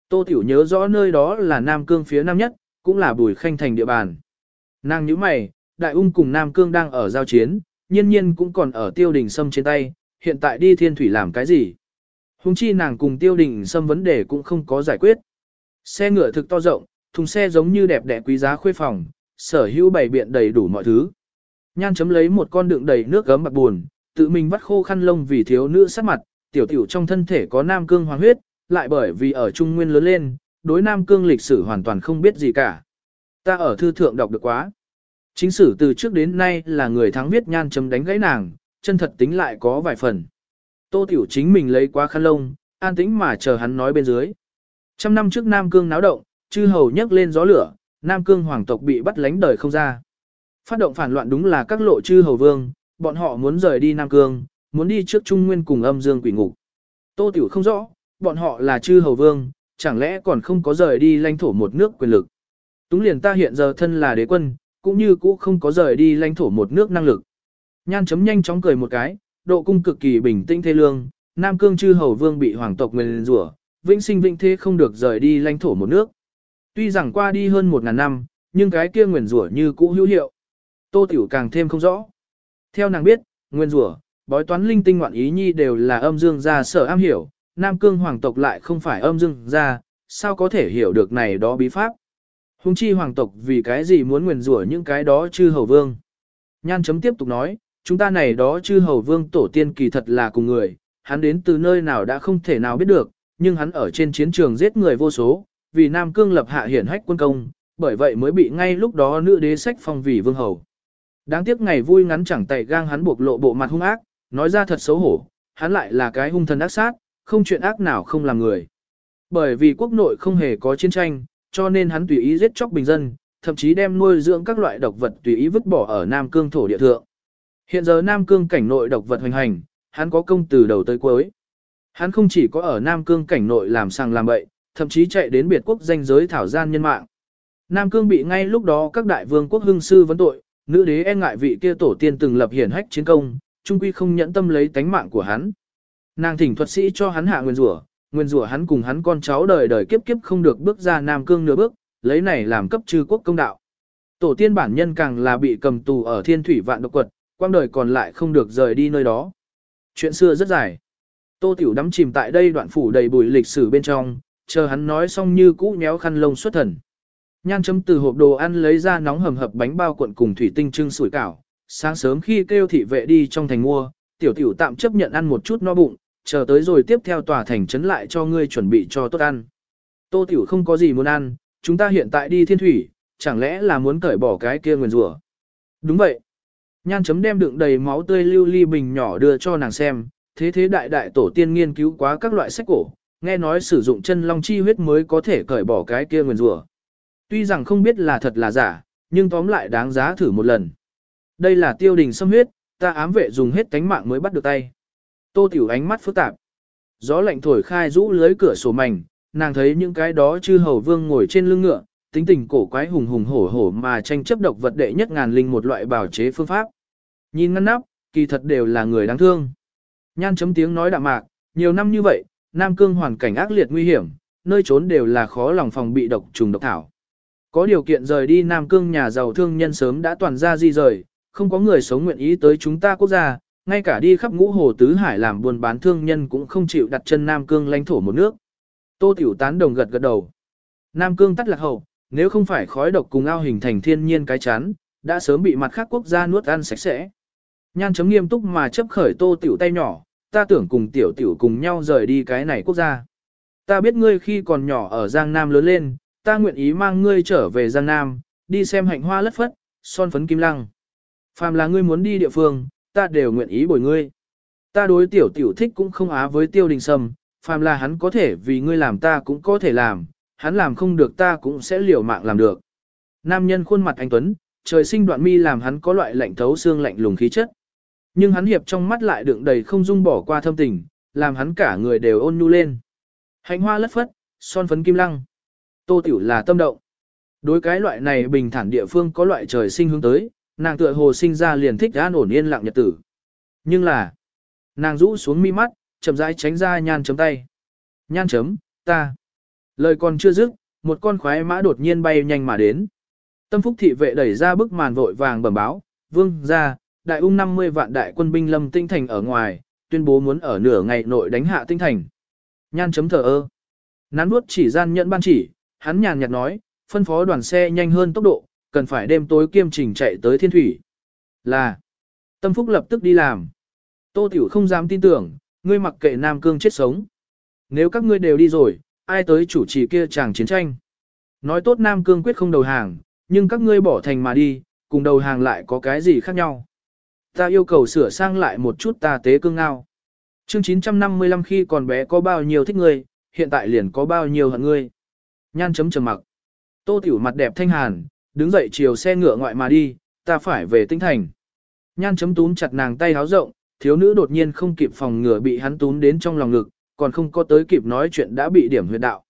Tô Tiểu nhớ rõ nơi đó là Nam Cương phía Nam nhất, cũng là bùi khanh thành địa bàn. Nàng nhíu mày, đại ung cùng Nam Cương đang ở giao chiến, nhiên nhiên cũng còn ở tiêu đình sâm trên tay, hiện tại đi thiên thủy làm cái gì? Hùng chi nàng cùng tiêu đình Sâm vấn đề cũng không có giải quyết. Xe ngựa thực to rộng, thùng xe giống như đẹp đẽ quý giá khuê phòng, sở hữu bày biện đầy đủ mọi thứ. Nhan chấm lấy một con đựng đầy nước gấm bạc buồn, tự mình vắt khô khăn lông vì thiếu nữ sát mặt, tiểu tiểu trong thân thể có nam cương hoàng huyết, lại bởi vì ở Trung Nguyên lớn lên, đối nam cương lịch sử hoàn toàn không biết gì cả. Ta ở thư thượng đọc được quá. Chính sử từ trước đến nay là người thắng viết nhan chấm đánh gãy nàng, chân thật tính lại có vài phần. Tô Tiểu chính mình lấy quá khăn lông, an tĩnh mà chờ hắn nói bên dưới. Trăm năm trước Nam Cương náo động, chư hầu nhấc lên gió lửa, Nam Cương hoàng tộc bị bắt lánh đời không ra. Phát động phản loạn đúng là các lộ chư hầu vương, bọn họ muốn rời đi Nam Cương, muốn đi trước Trung Nguyên cùng âm dương quỷ ngục. Tô Tiểu không rõ, bọn họ là chư hầu vương, chẳng lẽ còn không có rời đi lãnh thổ một nước quyền lực. Túng liền ta hiện giờ thân là đế quân, cũng như cũ không có rời đi lãnh thổ một nước năng lực. Nhan chấm nhanh chóng cười một cái, độ cung cực kỳ bình tĩnh thê lương, Nam Cương chư hầu vương bị hoàng tộc nguyền rủa, vĩnh sinh vĩnh thế không được rời đi lãnh thổ một nước. Tuy rằng qua đi hơn một ngàn năm, nhưng cái kia nguyền rủa như cũ hữu hiệu. Tô Tiểu càng thêm không rõ. Theo nàng biết, nguyên rủa, bói toán linh tinh ngoạn ý nhi đều là âm dương gia sở am hiểu, Nam Cương hoàng tộc lại không phải âm dương gia, sao có thể hiểu được này đó bí pháp. Hùng chi hoàng tộc vì cái gì muốn nguyền rủa những cái đó chư hầu vương. Nhan chấm tiếp tục nói, chúng ta này đó chư hầu vương tổ tiên kỳ thật là cùng người, hắn đến từ nơi nào đã không thể nào biết được, nhưng hắn ở trên chiến trường giết người vô số, vì Nam Cương lập hạ hiển hách quân công, bởi vậy mới bị ngay lúc đó nữ đế sách phong vì vương hầu. Đáng tiếc ngày vui ngắn chẳng tay gang hắn buộc lộ bộ mặt hung ác, nói ra thật xấu hổ, hắn lại là cái hung thần ác sát, không chuyện ác nào không làm người. Bởi vì quốc nội không hề có chiến tranh, cho nên hắn tùy ý giết chóc bình dân, thậm chí đem nuôi dưỡng các loại độc vật tùy ý vứt bỏ ở Nam Cương thổ địa thượng. Hiện giờ Nam Cương cảnh nội độc vật hoành hành, hắn có công từ đầu tới cuối. Hắn không chỉ có ở Nam Cương cảnh nội làm sang làm bậy, thậm chí chạy đến biệt quốc danh giới thảo gian nhân mạng. Nam Cương bị ngay lúc đó các đại vương quốc hưng sư vấn tội, nữ đế e ngại vị kia tổ tiên từng lập hiển hách chiến công, trung quy không nhẫn tâm lấy tánh mạng của hắn. Nàng thỉnh thuật sĩ cho hắn hạ nguyên rủa, nguyên rủa hắn cùng hắn con cháu đời đời kiếp kiếp không được bước ra Nam Cương nửa bước, lấy này làm cấp trừ quốc công đạo. Tổ tiên bản nhân càng là bị cầm tù ở thiên thủy vạn độc quật, quang đời còn lại không được rời đi nơi đó. Chuyện xưa rất dài. Tô Tiểu đắm chìm tại đây đoạn phủ đầy bụi lịch sử bên trong, chờ hắn nói xong như cũ nhéo khăn lông xuất thần. Nhan chấm từ hộp đồ ăn lấy ra nóng hầm hập bánh bao cuộn cùng thủy tinh trưng sủi cảo. Sáng sớm khi kêu thị vệ đi trong thành mua, tiểu tiểu tạm chấp nhận ăn một chút no bụng, chờ tới rồi tiếp theo tòa thành trấn lại cho ngươi chuẩn bị cho tốt ăn. Tô tiểu không có gì muốn ăn, chúng ta hiện tại đi thiên thủy, chẳng lẽ là muốn cởi bỏ cái kia nguyền rủa? Đúng vậy. Nhan chấm đem đựng đầy máu tươi lưu ly bình nhỏ đưa cho nàng xem, thế thế đại đại tổ tiên nghiên cứu quá các loại sách cổ, nghe nói sử dụng chân long chi huyết mới có thể cởi bỏ cái kia nguyền rủa. Tuy rằng không biết là thật là giả, nhưng tóm lại đáng giá thử một lần. Đây là tiêu đình xâm huyết, ta ám vệ dùng hết cánh mạng mới bắt được tay. Tô tiểu ánh mắt phức tạp. Gió lạnh thổi khai rũ lưới cửa sổ mảnh, nàng thấy những cái đó chư hầu vương ngồi trên lưng ngựa, tính tình cổ quái hùng hùng hổ hổ mà tranh chấp độc vật đệ nhất ngàn linh một loại bảo chế phương pháp. Nhìn ngăn nắp, kỳ thật đều là người đáng thương. Nhan chấm tiếng nói đạm mạc, nhiều năm như vậy, Nam Cương hoàn cảnh ác liệt nguy hiểm, nơi trốn đều là khó lòng phòng bị độc trùng độc thảo. Có điều kiện rời đi Nam Cương nhà giàu thương nhân sớm đã toàn ra di rời, không có người sống nguyện ý tới chúng ta quốc gia, ngay cả đi khắp ngũ hồ tứ hải làm buôn bán thương nhân cũng không chịu đặt chân Nam Cương lãnh thổ một nước. Tô Tiểu tán đồng gật gật đầu. Nam Cương tắt lạc hậu, nếu không phải khói độc cùng ao hình thành thiên nhiên cái chán, đã sớm bị mặt khác quốc gia nuốt ăn sạch sẽ. Nhan chấm nghiêm túc mà chấp khởi Tô Tiểu tay nhỏ, ta tưởng cùng Tiểu Tiểu cùng nhau rời đi cái này quốc gia. Ta biết ngươi khi còn nhỏ ở Giang Nam lớn lên, ta nguyện ý mang ngươi trở về Giang Nam, đi xem hạnh hoa lất phất, son phấn kim lăng. Phàm là ngươi muốn đi địa phương, ta đều nguyện ý bồi ngươi. Ta đối tiểu tiểu thích cũng không á với tiêu đình sâm, phàm là hắn có thể vì ngươi làm ta cũng có thể làm, hắn làm không được ta cũng sẽ liều mạng làm được. Nam nhân khuôn mặt anh Tuấn, trời sinh đoạn mi làm hắn có loại lạnh thấu xương lạnh lùng khí chất. Nhưng hắn hiệp trong mắt lại đựng đầy không dung bỏ qua thâm tình, làm hắn cả người đều ôn nhu lên. Hạnh hoa lất phất, son phấn kim lăng. Tô Tiểu là tâm động. Đối cái loại này bình thản địa phương có loại trời sinh hướng tới, nàng tựa hồ sinh ra liền thích an ổn yên lặng nhật tử. Nhưng là, nàng rũ xuống mi mắt, chậm rãi tránh ra nhan chấm tay. Nhan chấm, ta. Lời còn chưa dứt, một con khoái mã đột nhiên bay nhanh mà đến. Tâm phúc thị vệ đẩy ra bức màn vội vàng bẩm báo, vương ra, đại ung 50 vạn đại quân binh lâm tinh thành ở ngoài, tuyên bố muốn ở nửa ngày nội đánh hạ tinh thành. Nhan chấm thở ơ. Nán nuốt chỉ gian nhận ban chỉ, hắn nhàn nhạt nói, phân phó đoàn xe nhanh hơn tốc độ, cần phải đêm tối kiêm trình chạy tới thiên thủy. Là, tâm phúc lập tức đi làm. Tô Tiểu không dám tin tưởng, ngươi mặc kệ Nam Cương chết sống. Nếu các ngươi đều đi rồi, ai tới chủ trì kia chàng chiến tranh. Nói tốt Nam Cương quyết không đầu hàng, nhưng các ngươi bỏ thành mà đi, cùng đầu hàng lại có cái gì khác nhau. Ta yêu cầu sửa sang lại một chút ta tế cương ngao. Chương 955 khi còn bé có bao nhiêu thích ngươi, hiện tại liền có bao nhiêu hận ngươi. Nhan chấm trầm mặc. Tô Tiểu mặt đẹp thanh hàn, đứng dậy chiều xe ngựa ngoại mà đi, ta phải về tinh thành. Nhan chấm túm chặt nàng tay háo rộng, thiếu nữ đột nhiên không kịp phòng ngừa bị hắn túm đến trong lòng ngực, còn không có tới kịp nói chuyện đã bị điểm huyệt đạo.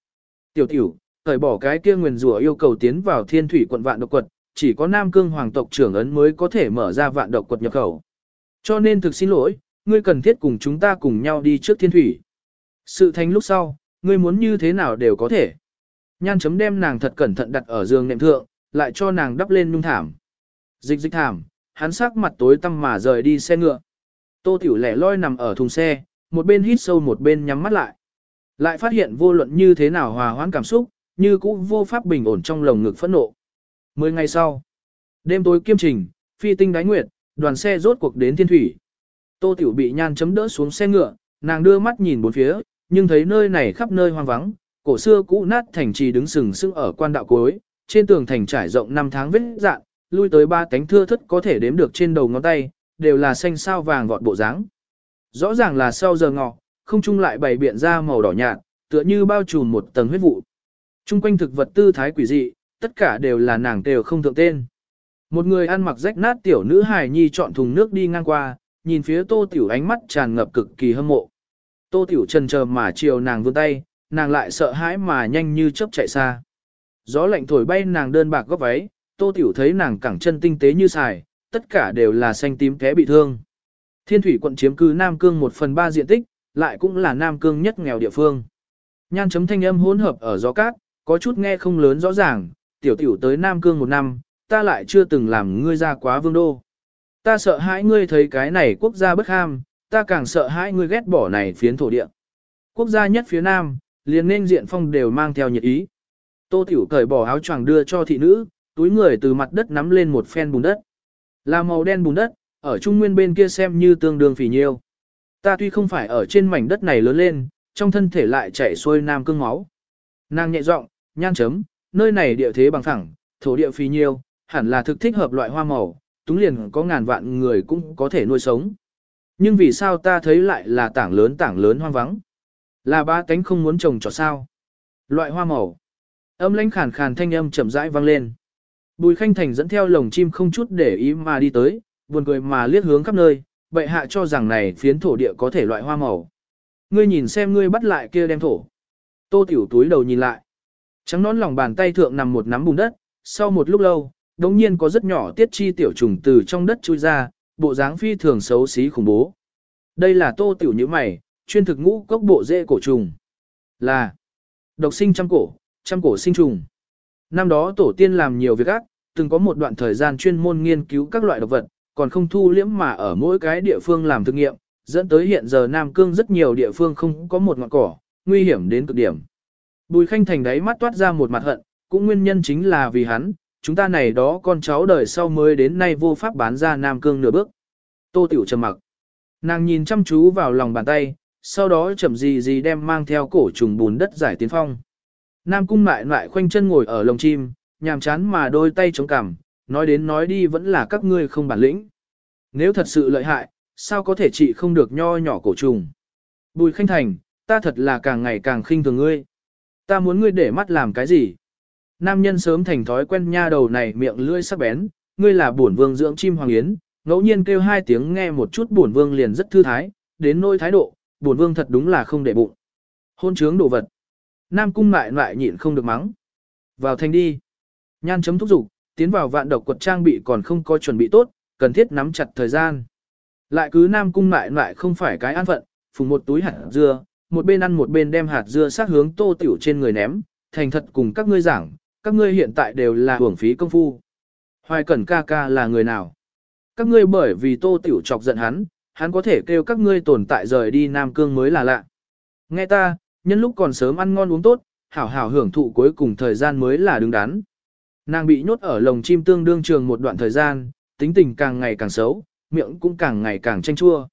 Tiểu tiểu, cởi bỏ cái kia nguyền rủa yêu cầu tiến vào thiên thủy quận vạn độc quật, chỉ có Nam Cương Hoàng tộc trưởng ấn mới có thể mở ra vạn độc quật nhập khẩu. Cho nên thực xin lỗi, ngươi cần thiết cùng chúng ta cùng nhau đi trước thiên thủy. Sự thành lúc sau, ngươi muốn như thế nào đều có thể. Nhan chấm đem nàng thật cẩn thận đặt ở giường nệm thượng, lại cho nàng đắp lên nhung thảm. Dịch dịch thảm, hắn sắc mặt tối tăm mà rời đi xe ngựa. Tô Tiểu lẻ loi nằm ở thùng xe, một bên hít sâu một bên nhắm mắt lại. Lại phát hiện vô luận như thế nào hòa hoãn cảm xúc, như cũ vô pháp bình ổn trong lồng ngực phẫn nộ. Mười ngày sau, đêm tối kiêm trình, phi tinh đái nguyệt, đoàn xe rốt cuộc đến thiên thủy. Tô Tiểu bị nhan chấm đỡ xuống xe ngựa, nàng đưa mắt nhìn bốn phía, nhưng thấy nơi này khắp nơi hoang vắng, cổ xưa cũ nát thành trì đứng sừng sững ở quan đạo cuối, trên tường thành trải rộng năm tháng vết dạn, lui tới ba cánh thưa thất có thể đếm được trên đầu ngón tay, đều là xanh sao vàng vọt bộ dáng. Rõ ràng là sau giờ ngọ, không trung lại bày biện ra màu đỏ nhạt, tựa như bao trùm một tầng huyết vụ. Trung quanh thực vật tư thái quỷ dị, tất cả đều là nàng đều không thượng tên. Một người ăn mặc rách nát tiểu nữ hài nhi chọn thùng nước đi ngang qua, nhìn phía tô tiểu ánh mắt tràn ngập cực kỳ hâm mộ. Tô tiểu trần chờ mà chiều nàng vươn tay, nàng lại sợ hãi mà nhanh như chớp chạy xa. Gió lạnh thổi bay nàng đơn bạc góc váy, tô tiểu thấy nàng cẳng chân tinh tế như xài, tất cả đều là xanh tím té bị thương. Thiên thủy quận chiếm cứ Nam Cương một phần ba diện tích, lại cũng là Nam Cương nhất nghèo địa phương. Nhan chấm thanh âm hỗn hợp ở gió cát, có chút nghe không lớn rõ ràng, tiểu tiểu tới Nam Cương một năm, ta lại chưa từng làm ngươi ra quá vương đô. Ta sợ hãi ngươi thấy cái này quốc gia bất ham, ta càng sợ hãi ngươi ghét bỏ này phiến thổ địa. Quốc gia nhất phía Nam, liền nên diện phong đều mang theo nhiệt ý. Tô tiểu cởi bỏ áo choàng đưa cho thị nữ, túi người từ mặt đất nắm lên một phen bùn đất. Là màu đen bùn đất, ở trung nguyên bên kia xem như tương đương phỉ nhiêu. Ta tuy không phải ở trên mảnh đất này lớn lên, trong thân thể lại chảy xuôi nam cương máu. Nàng nhẹ giọng, nhan chấm, nơi này địa thế bằng phẳng, thổ địa phì nhiêu, hẳn là thực thích hợp loại hoa màu, túng liền có ngàn vạn người cũng có thể nuôi sống. Nhưng vì sao ta thấy lại là tảng lớn tảng lớn hoang vắng? Là ba cánh không muốn trồng trọt sao? Loại hoa màu. Âm lãnh khàn khàn thanh âm chậm rãi vang lên. Bùi khanh thành dẫn theo lồng chim không chút để ý mà đi tới, buồn cười mà liếc hướng khắp nơi, bệ hạ cho rằng này phiến thổ địa có thể loại hoa màu. Ngươi nhìn xem ngươi bắt lại kia đem thổ. Tô tiểu túi đầu nhìn lại. Trắng nón lòng bàn tay thượng nằm một nắm bùn đất, sau một lúc lâu, đống nhiên có rất nhỏ tiết chi tiểu trùng từ trong đất chui ra, bộ dáng phi thường xấu xí khủng bố. Đây là tô tiểu như mày, chuyên thực ngũ cốc bộ dễ cổ trùng. Là độc sinh trăm cổ, trăm cổ sinh trùng. Năm đó tổ tiên làm nhiều việc ác, từng có một đoạn thời gian chuyên môn nghiên cứu các loại độc vật, còn không thu liễm mà ở mỗi cái địa phương làm thực nghiệm, dẫn tới hiện giờ Nam Cương rất nhiều địa phương không có một ngọn cỏ, nguy hiểm đến cực điểm. Bùi Khanh Thành đáy mắt toát ra một mặt hận, cũng nguyên nhân chính là vì hắn, chúng ta này đó con cháu đời sau mới đến nay vô pháp bán ra Nam Cương nửa bước. Tô Tiểu trầm mặc. Nàng nhìn chăm chú vào lòng bàn tay, sau đó chậm gì gì đem mang theo cổ trùng bùn đất giải tiến phong. Nam cung mại lại khoanh chân ngồi ở lồng chim, nhàm chán mà đôi tay chống cằm, nói đến nói đi vẫn là các ngươi không bản lĩnh. Nếu thật sự lợi hại, sao có thể chị không được nho nhỏ cổ trùng. Bùi khanh thành, ta thật là càng ngày càng khinh thường ngươi. Ta muốn ngươi để mắt làm cái gì? Nam nhân sớm thành thói quen nha đầu này miệng lưỡi sắc bén, ngươi là bổn vương dưỡng chim hoàng yến, ngẫu nhiên kêu hai tiếng nghe một chút bổn vương liền rất thư thái, đến nỗi thái độ, bổn vương thật đúng là không để bụng. Hôn trướng đồ vật. Nam cung lại lại nhịn không được mắng. Vào thành đi. Nhan chấm thúc dục tiến vào vạn độc quật trang bị còn không có chuẩn bị tốt, cần thiết nắm chặt thời gian. Lại cứ Nam cung lại lại không phải cái an phận, phùng một túi hạt dưa, một bên ăn một bên đem hạt dưa sát hướng tô tiểu trên người ném, thành thật cùng các ngươi giảng, các ngươi hiện tại đều là hưởng phí công phu. Hoài Cẩn ca ca là người nào? Các ngươi bởi vì tô tiểu chọc giận hắn, hắn có thể kêu các ngươi tồn tại rời đi Nam Cương mới là lạ. Nghe ta, nhân lúc còn sớm ăn ngon uống tốt, hảo hảo hưởng thụ cuối cùng thời gian mới là đứng đắn. Nàng bị nhốt ở lồng chim tương đương trường một đoạn thời gian, tính tình càng ngày càng xấu, miệng cũng càng ngày càng tranh chua.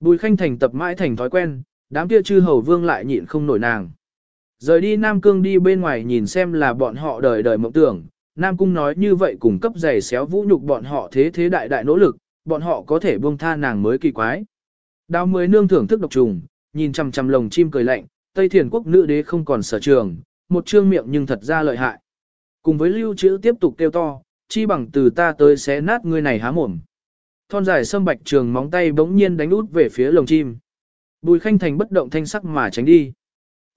Bùi khanh thành tập mãi thành thói quen, đám kia chư hầu vương lại nhịn không nổi nàng. Rời đi Nam Cương đi bên ngoài nhìn xem là bọn họ đời đời mộng tưởng, Nam Cung nói như vậy cùng cấp giày xéo vũ nhục bọn họ thế thế đại đại nỗ lực, bọn họ có thể buông tha nàng mới kỳ quái. Đào mới nương thưởng thức độc trùng, nhìn chằm chằm lồng chim cười lạnh, Tây Thiền quốc nữ đế không còn sở trường, một trương miệng nhưng thật ra lợi hại. Cùng với lưu trữ tiếp tục kêu to, chi bằng từ ta tới xé nát ngươi này há mồm. Thon dài sâm bạch trường móng tay bỗng nhiên đánh út về phía lồng chim. Bùi khanh thành bất động thanh sắc mà tránh đi.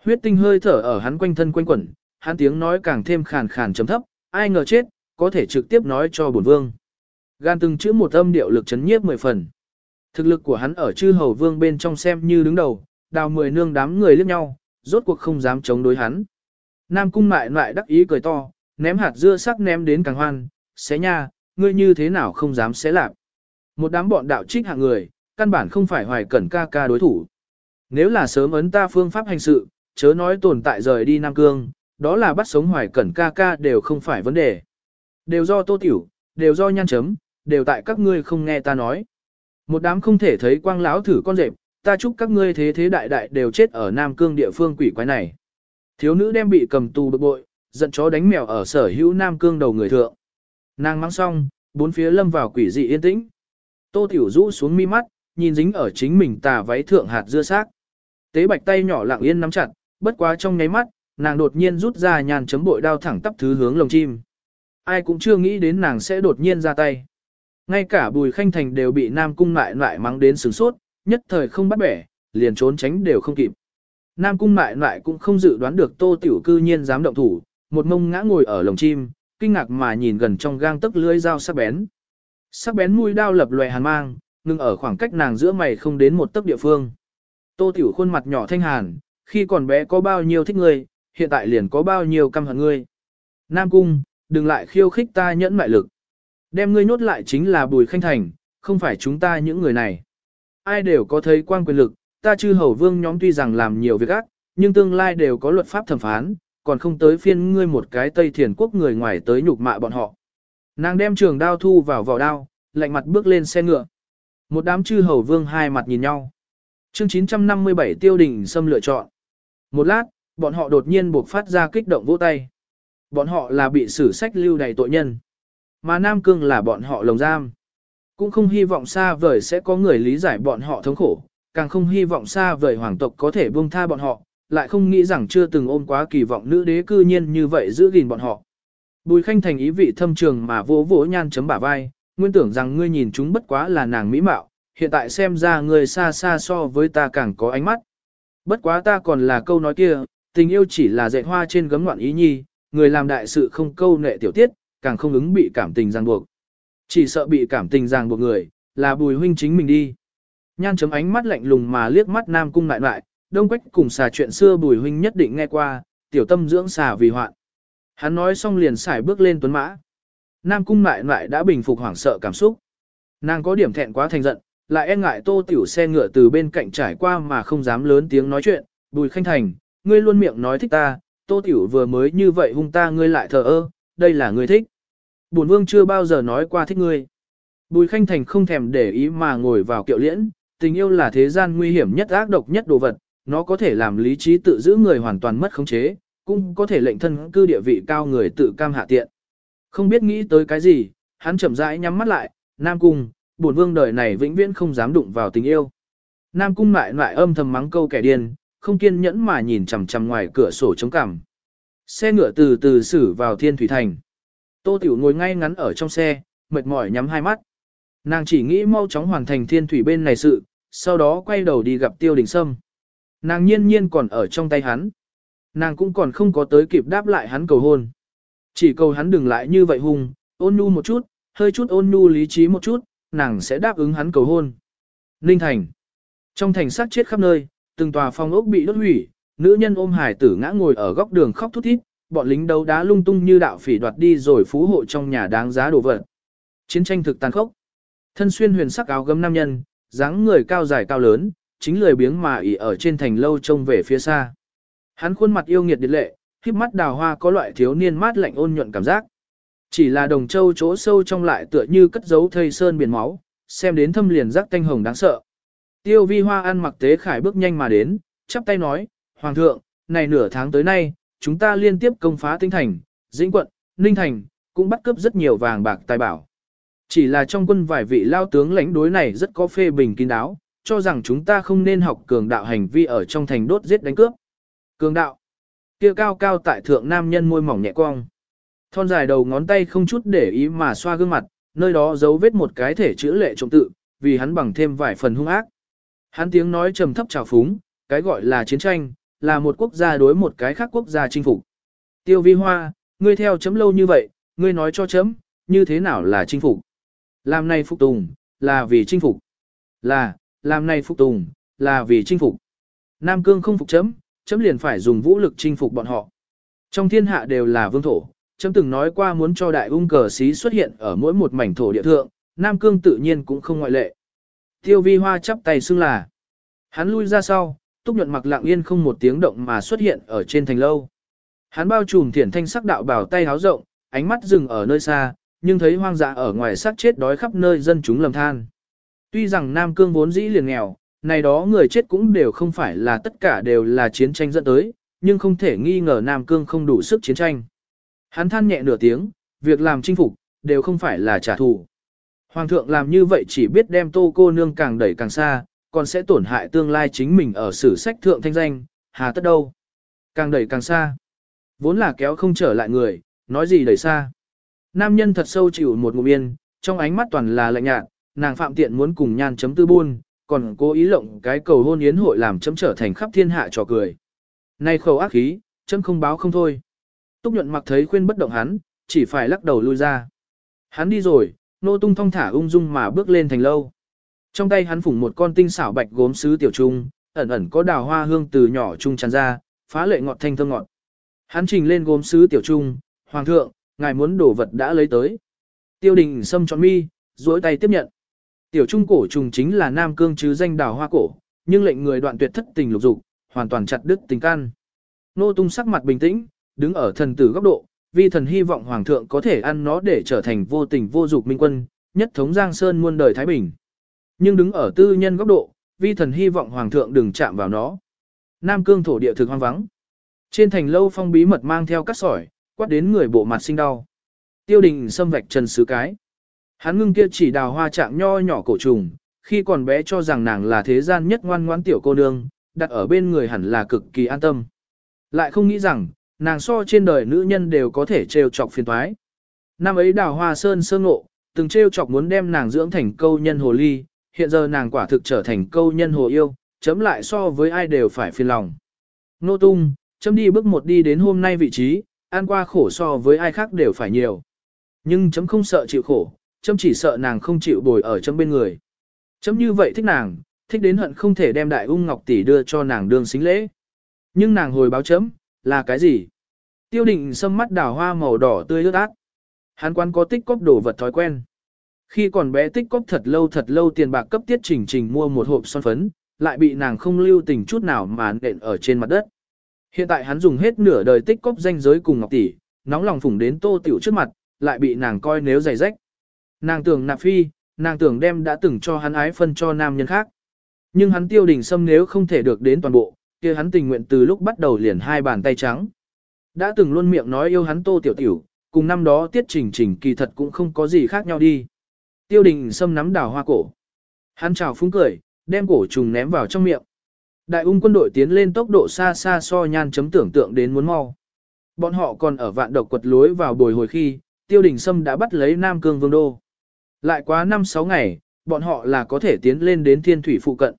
Huyết tinh hơi thở ở hắn quanh thân quanh quẩn, hắn tiếng nói càng thêm khàn khàn trầm thấp, ai ngờ chết, có thể trực tiếp nói cho bổn vương. Gan từng chữ một âm điệu lực chấn nhiếp mười phần. Thực lực của hắn ở chư hầu vương bên trong xem như đứng đầu, đào mười nương đám người liếc nhau, rốt cuộc không dám chống đối hắn. Nam cung mại lại đắc ý cười to, ném hạt dưa sắc ném đến càng hoan, xé nha, ngươi như thế nào không dám xé lạp. Một đám bọn đạo trích hạng người, căn bản không phải hoài cẩn ca ca đối thủ. Nếu là sớm ấn ta phương pháp hành sự, chớ nói tồn tại rời đi Nam Cương, đó là bắt sống hoài cẩn ca ca đều không phải vấn đề. Đều do tô tiểu, đều do nhan chấm, đều tại các ngươi không nghe ta nói. Một đám không thể thấy quang lão thử con rệp, ta chúc các ngươi thế thế đại đại đều chết ở Nam Cương địa phương quỷ quái này. Thiếu nữ đem bị cầm tù bực bội, giận chó đánh mèo ở sở hữu Nam Cương đầu người thượng. Nàng mắng xong, bốn phía lâm vào quỷ dị yên tĩnh. Tô Tiểu rũ xuống mi mắt, nhìn dính ở chính mình tà váy thượng hạt dưa xác. Tế bạch tay nhỏ lặng yên nắm chặt, bất quá trong nháy mắt, nàng đột nhiên rút ra nhàn chấm bội đao thẳng tắp thứ hướng lồng chim. Ai cũng chưa nghĩ đến nàng sẽ đột nhiên ra tay. Ngay cả bùi khanh thành đều bị Nam Cung mại Nại mắng đến sửng sốt, nhất thời không bắt bẻ, liền trốn tránh đều không kịp. Nam Cung mại Nại cũng không dự đoán được tô tiểu cư nhiên dám động thủ, một mông ngã ngồi ở lồng chim, kinh ngạc mà nhìn gần trong gang tấc lưỡi dao sắc bén. Sắc bén mũi đao lập loè hàn mang, ngừng ở khoảng cách nàng giữa mày không đến một tấc địa phương. Tô tiểu khuôn mặt nhỏ thanh hàn, khi còn bé có bao nhiêu thích ngươi, hiện tại liền có bao nhiêu căm hận ngươi. Nam Cung, đừng lại khiêu khích ta nhẫn mại lực. Đem ngươi nhốt lại chính là Bùi Khanh Thành, không phải chúng ta những người này. Ai đều có thấy quan quyền lực, ta chư hầu vương nhóm tuy rằng làm nhiều việc ác, nhưng tương lai đều có luật pháp thẩm phán, còn không tới phiên ngươi một cái Tây Thiền quốc người ngoài tới nhục mạ bọn họ. Nàng đem trường đao thu vào vỏ đao, lạnh mặt bước lên xe ngựa. Một đám chư hầu vương hai mặt nhìn nhau. Chương 957 tiêu đình xâm lựa chọn. Một lát, bọn họ đột nhiên buộc phát ra kích động vỗ tay. Bọn họ là bị xử sách lưu đầy tội nhân. Mà Nam Cương là bọn họ lồng giam. Cũng không hy vọng xa vời sẽ có người lý giải bọn họ thống khổ, càng không hy vọng xa vời hoàng tộc có thể buông tha bọn họ, lại không nghĩ rằng chưa từng ôm quá kỳ vọng nữ đế cư nhiên như vậy giữ gìn bọn họ. Bùi khanh thành ý vị thâm trường mà vỗ vỗ nhan chấm bả vai, nguyên tưởng rằng ngươi nhìn chúng bất quá là nàng mỹ mạo, hiện tại xem ra ngươi xa xa so với ta càng có ánh mắt. Bất quá ta còn là câu nói kia, tình yêu chỉ là dạy hoa trên gấm ngoạn ý nhi, người làm đại sự không câu nệ tiểu tiết, càng không ứng bị cảm tình ràng buộc. Chỉ sợ bị cảm tình ràng buộc người, là bùi huynh chính mình đi. Nhan chấm ánh mắt lạnh lùng mà liếc mắt nam cung lại lại, đông quách cùng xà chuyện xưa bùi huynh nhất định nghe qua, tiểu tâm dưỡng xà vì hoạn. Hắn nói xong liền xài bước lên tuấn mã. Nam cung lại lại đã bình phục hoảng sợ cảm xúc. Nàng có điểm thẹn quá thành giận, lại e ngại tô tiểu xe ngựa từ bên cạnh trải qua mà không dám lớn tiếng nói chuyện, bùi khanh thành, ngươi luôn miệng nói thích ta, tô tiểu vừa mới như vậy hung ta ngươi lại thờ ơ, đây là ngươi thích. Bổn vương chưa bao giờ nói qua thích ngươi. Bùi khanh thành không thèm để ý mà ngồi vào kiệu liễn, tình yêu là thế gian nguy hiểm nhất ác độc nhất đồ vật, nó có thể làm lý trí tự giữ người hoàn toàn mất khống chế, cũng có thể lệnh thân cư địa vị cao người tự cam hạ tiện. Không biết nghĩ tới cái gì, hắn chậm rãi nhắm mắt lại, Nam Cung, bổn vương đời này vĩnh viễn không dám đụng vào tình yêu. Nam Cung lại lại âm thầm mắng câu kẻ điên, không kiên nhẫn mà nhìn chằm chằm ngoài cửa sổ chống cằm. Xe ngựa từ từ xử vào Thiên Thủy Thành. Tô Tiểu ngồi ngay ngắn ở trong xe, mệt mỏi nhắm hai mắt. Nàng chỉ nghĩ mau chóng hoàn thành Thiên Thủy bên này sự, sau đó quay đầu đi gặp Tiêu Đình Sâm. Nàng nhiên nhiên còn ở trong tay hắn. Nàng cũng còn không có tới kịp đáp lại hắn cầu hôn. Chỉ cầu hắn đừng lại như vậy hung, ôn nhu một chút, hơi chút ôn nhu lý trí một chút, nàng sẽ đáp ứng hắn cầu hôn. Ninh Thành. Trong thành sát chết khắp nơi, từng tòa phòng ốc bị đốt hủy, nữ nhân ôm hải tử ngã ngồi ở góc đường khóc thút thít, bọn lính đấu đá lung tung như đạo phỉ đoạt đi rồi phú hộ trong nhà đáng giá đồ vật. Chiến tranh thực tàn khốc. Thân xuyên huyền sắc áo gấm nam nhân, dáng người cao dài cao lớn, chính lười biếng mà ỉ ở trên thành lâu trông về phía xa. Hắn khuôn mặt yêu nghiệt điệt lệ, híp mắt đào hoa có loại thiếu niên mát lạnh ôn nhuận cảm giác. Chỉ là đồng châu chỗ sâu trong lại tựa như cất giấu thây sơn biển máu, xem đến thâm liền rắc tanh hồng đáng sợ. Tiêu vi hoa ăn mặc tế khải bước nhanh mà đến, chắp tay nói, Hoàng thượng, này nửa tháng tới nay, chúng ta liên tiếp công phá tinh thành, dĩnh quận, ninh thành, cũng bắt cướp rất nhiều vàng bạc tài bảo. Chỉ là trong quân vài vị lao tướng lãnh đối này rất có phê bình kín đáo, cho rằng chúng ta không nên học cường đạo hành vi ở trong thành đốt giết đánh cướp. Cường đạo, kia cao cao tại thượng nam nhân môi mỏng nhẹ cong. Thon dài đầu ngón tay không chút để ý mà xoa gương mặt, nơi đó giấu vết một cái thể chữ lệ trọng tự, vì hắn bằng thêm vài phần hung ác. Hắn tiếng nói trầm thấp trào phúng, cái gọi là chiến tranh, là một quốc gia đối một cái khác quốc gia chinh phục. Tiêu vi hoa, ngươi theo chấm lâu như vậy, ngươi nói cho chấm, như thế nào là chinh phục? Làm này phục tùng, là vì chinh phục. Là, làm này phục tùng, là vì chinh phục. Nam Cương không phục chấm, chấm liền phải dùng vũ lực chinh phục bọn họ. Trong thiên hạ đều là vương thổ, chấm từng nói qua muốn cho đại ung cờ xí xuất hiện ở mỗi một mảnh thổ địa thượng, Nam Cương tự nhiên cũng không ngoại lệ. Tiêu vi hoa chắp tay xưng là. Hắn lui ra sau, túc nhuận mặc lặng yên không một tiếng động mà xuất hiện ở trên thành lâu. Hắn bao trùm thiển thanh sắc đạo bảo tay háo rộng, ánh mắt dừng ở nơi xa, nhưng thấy hoang dã ở ngoài sát chết đói khắp nơi dân chúng lầm than. Tuy rằng Nam Cương vốn dĩ liền nghèo, này đó người chết cũng đều không phải là tất cả đều là chiến tranh dẫn tới, nhưng không thể nghi ngờ Nam Cương không đủ sức chiến tranh. Hắn than nhẹ nửa tiếng, việc làm chinh phục, đều không phải là trả thù. Hoàng thượng làm như vậy chỉ biết đem tô cô nương càng đẩy càng xa, còn sẽ tổn hại tương lai chính mình ở sử sách thượng thanh danh, hà tất đâu. Càng đẩy càng xa. Vốn là kéo không trở lại người, nói gì đẩy xa. Nam nhân thật sâu chịu một ngụm yên, trong ánh mắt toàn là lạnh nhạt, nàng phạm tiện muốn cùng nhan chấm tư buôn, còn cố ý lộng cái cầu hôn yến hội làm chấm trở thành khắp thiên hạ trò cười. Nay khẩu ác khí, chấm không báo không thôi. Túc nhuận mặc thấy khuyên bất động hắn, chỉ phải lắc đầu lui ra. Hắn đi rồi, nô tung thong thả ung dung mà bước lên thành lâu. Trong tay hắn phủng một con tinh xảo bạch gốm sứ tiểu trung, ẩn ẩn có đào hoa hương từ nhỏ trung tràn ra, phá lệ ngọt thanh thơm ngọt. Hắn trình lên gốm sứ tiểu trung, hoàng thượng, ngài muốn đổ vật đã lấy tới. Tiêu đình xâm trọn mi, duỗi tay tiếp nhận. Tiểu trung cổ trùng chính là nam cương chứ danh đào hoa cổ, nhưng lệnh người đoạn tuyệt thất tình lục dục, hoàn toàn chặt đứt tình can. Nô tung sắc mặt bình tĩnh, đứng ở thần tử góc độ, vi thần hy vọng hoàng thượng có thể ăn nó để trở thành vô tình vô dục minh quân, nhất thống giang sơn muôn đời thái bình. Nhưng đứng ở tư nhân góc độ, vi thần hy vọng hoàng thượng đừng chạm vào nó. Nam cương thổ địa thực hoang vắng. Trên thành lâu phong bí mật mang theo cắt sỏi, quát đến người bộ mặt sinh đau. Tiêu đình xâm vạch trần sứ cái. Hắn ngưng kia chỉ đào hoa trạng nho nhỏ cổ trùng, khi còn bé cho rằng nàng là thế gian nhất ngoan ngoãn tiểu cô nương, đặt ở bên người hẳn là cực kỳ an tâm. Lại không nghĩ rằng, nàng so trên đời nữ nhân đều có thể trêu chọc phiền toái. Năm ấy đào hoa sơn sơ ngộ, từng trêu chọc muốn đem nàng dưỡng thành câu nhân hồ ly, hiện giờ nàng quả thực trở thành câu nhân hồ yêu, chấm lại so với ai đều phải phiền lòng. Nô tung, chấm đi bước một đi đến hôm nay vị trí, ăn qua khổ so với ai khác đều phải nhiều. Nhưng chấm không sợ chịu khổ, chấm chỉ sợ nàng không chịu bồi ở chấm bên người. Chấm như vậy thích nàng, thích đến hận không thể đem đại ung ngọc tỷ đưa cho nàng đương xính lễ. Nhưng nàng hồi báo chấm, là cái gì? Tiêu định sâm mắt đào hoa màu đỏ tươi ướt át. Hắn quan có tích cóp đồ vật thói quen. Khi còn bé tích cóp thật lâu thật lâu tiền bạc cấp tiết trình trình mua một hộp son phấn, lại bị nàng không lưu tình chút nào mà nện ở trên mặt đất. Hiện tại hắn dùng hết nửa đời tích cóp danh giới cùng Ngọc Tỷ, nóng lòng phủng đến tô tiểu trước mặt, lại bị nàng coi nếu giày rách. Nàng tưởng nạp phi, nàng tưởng đem đã từng cho hắn ái phân cho nam nhân khác. Nhưng hắn tiêu đình xâm nếu không thể được đến toàn bộ, kia hắn tình nguyện từ lúc bắt đầu liền hai bàn tay trắng. Đã từng luôn miệng nói yêu hắn tô tiểu tiểu, cùng năm đó tiết trình trình kỳ thật cũng không có gì khác nhau đi. Tiêu đình xâm nắm đào hoa cổ. Hắn chào phúng cười, đem cổ trùng ném vào trong miệng. Đại ung quân đội tiến lên tốc độ xa xa so nhan chấm tưởng tượng đến muốn mau. Bọn họ còn ở vạn độc quật lối vào bồi hồi khi, tiêu đình sâm đã bắt lấy Nam Cương Vương Đô. Lại quá 5-6 ngày, bọn họ là có thể tiến lên đến thiên thủy phụ cận.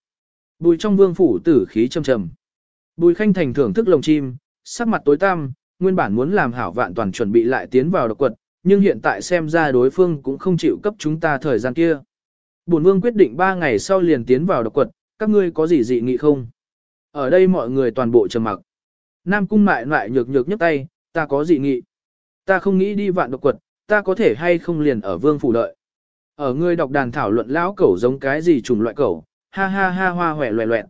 Bùi trong vương phủ tử khí trầm trầm. Bùi khanh thành thưởng thức lồng chim, sắc mặt tối tăm, nguyên bản muốn làm hảo vạn toàn chuẩn bị lại tiến vào độc quật, nhưng hiện tại xem ra đối phương cũng không chịu cấp chúng ta thời gian kia. Bùn vương quyết định 3 ngày sau liền tiến vào độc quật, các ngươi có gì dị nghị không? Ở đây mọi người toàn bộ trầm mặc. Nam cung mại lại nhược nhược nhấc tay, ta có dị nghị. Ta không nghĩ đi vạn độc quật, ta có thể hay không liền ở vương phủ đợi. Ở ngươi đọc đàn thảo luận lão cẩu giống cái gì chủng loại cẩu, ha ha ha hoa hòe loẹ loẹn.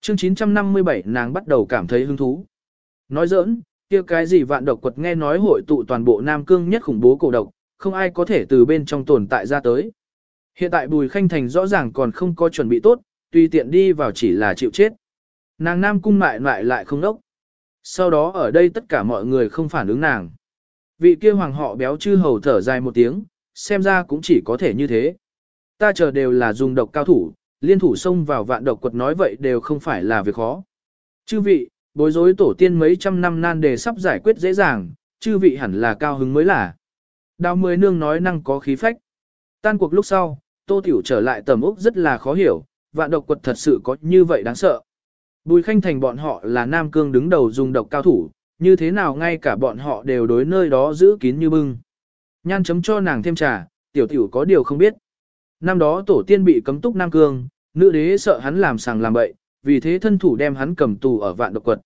Chương 957 nàng bắt đầu cảm thấy hứng thú. Nói giỡn, kia cái gì vạn độc quật nghe nói hội tụ toàn bộ Nam Cương nhất khủng bố cổ độc, không ai có thể từ bên trong tồn tại ra tới. Hiện tại Bùi Khanh Thành rõ ràng còn không có chuẩn bị tốt, tùy tiện đi vào chỉ là chịu chết. Nàng nam cung mại lại lại không đốc. Sau đó ở đây tất cả mọi người không phản ứng nàng. Vị kia hoàng họ béo chư hầu thở dài một tiếng, xem ra cũng chỉ có thể như thế. Ta chờ đều là dùng độc cao thủ, liên thủ xông vào vạn độc quật nói vậy đều không phải là việc khó. Chư vị, bối rối tổ tiên mấy trăm năm nan đề sắp giải quyết dễ dàng, chư vị hẳn là cao hứng mới là. Đào mười nương nói năng có khí phách. Tan cuộc lúc sau, tô tiểu trở lại tầm úc rất là khó hiểu, vạn độc quật thật sự có như vậy đáng sợ. Bùi khanh thành bọn họ là Nam Cương đứng đầu dùng độc cao thủ, như thế nào ngay cả bọn họ đều đối nơi đó giữ kín như bưng. Nhan chấm cho nàng thêm trà, tiểu tiểu có điều không biết. Năm đó tổ tiên bị cấm túc Nam Cương, nữ đế sợ hắn làm sàng làm bậy, vì thế thân thủ đem hắn cầm tù ở vạn độc quật.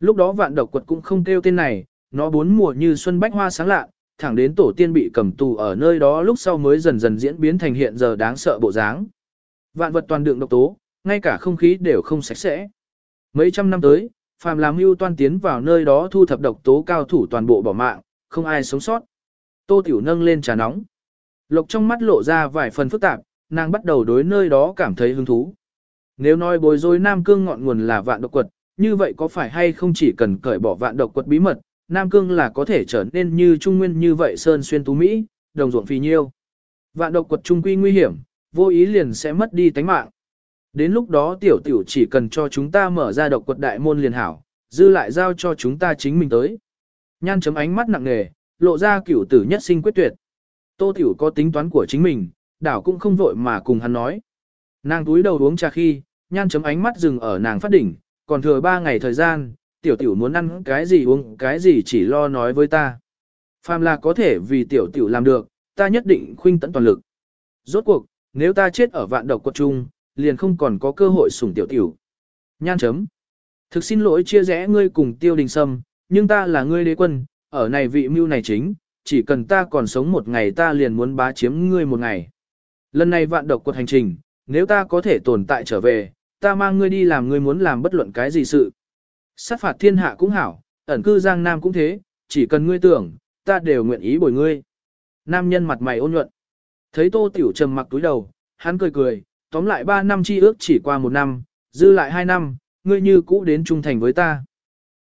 Lúc đó vạn độc quật cũng không kêu tên này, nó bốn mùa như xuân bách hoa sáng lạ, thẳng đến tổ tiên bị cầm tù ở nơi đó lúc sau mới dần dần diễn biến thành hiện giờ đáng sợ bộ dáng. Vạn vật toàn đựng độc tố, ngay cả không khí đều không sạch sẽ. Mấy trăm năm tới, phàm làm mưu toan tiến vào nơi đó thu thập độc tố cao thủ toàn bộ bỏ mạng, không ai sống sót. Tô Tiểu nâng lên trà nóng. Lộc trong mắt lộ ra vài phần phức tạp, nàng bắt đầu đối nơi đó cảm thấy hứng thú. Nếu nói bối rối Nam Cương ngọn nguồn là vạn độc quật, như vậy có phải hay không chỉ cần cởi bỏ vạn độc quật bí mật, Nam Cương là có thể trở nên như Trung Nguyên như vậy sơn xuyên tú Mỹ, đồng ruộng phì nhiêu. Vạn độc quật trung quy nguy hiểm, vô ý liền sẽ mất đi tánh mạng. Đến lúc đó tiểu tiểu chỉ cần cho chúng ta mở ra độc quật đại môn liền hảo, dư lại giao cho chúng ta chính mình tới. Nhan chấm ánh mắt nặng nề, lộ ra cửu tử nhất sinh quyết tuyệt. Tô tiểu có tính toán của chính mình, đảo cũng không vội mà cùng hắn nói. Nàng túi đầu uống trà khi, nhan chấm ánh mắt dừng ở nàng phát đỉnh, còn thừa ba ngày thời gian, tiểu tiểu muốn ăn cái gì uống cái gì chỉ lo nói với ta. Phàm là có thể vì tiểu tiểu làm được, ta nhất định khuynh tận toàn lực. Rốt cuộc, nếu ta chết ở vạn độc quật trung, liền không còn có cơ hội sủng tiểu tiểu. Nhan chấm. Thực xin lỗi chia rẽ ngươi cùng tiêu đình sâm, nhưng ta là ngươi đế quân, ở này vị mưu này chính, chỉ cần ta còn sống một ngày ta liền muốn bá chiếm ngươi một ngày. Lần này vạn độc quật hành trình, nếu ta có thể tồn tại trở về, ta mang ngươi đi làm ngươi muốn làm bất luận cái gì sự. Sát phạt thiên hạ cũng hảo, ẩn cư giang nam cũng thế, chỉ cần ngươi tưởng, ta đều nguyện ý bồi ngươi. Nam nhân mặt mày ôn nhuận. Thấy tô tiểu trầm mặc túi đầu, hắn cười cười, tóm lại 3 năm chi ước chỉ qua một năm, dư lại 2 năm, ngươi như cũ đến trung thành với ta.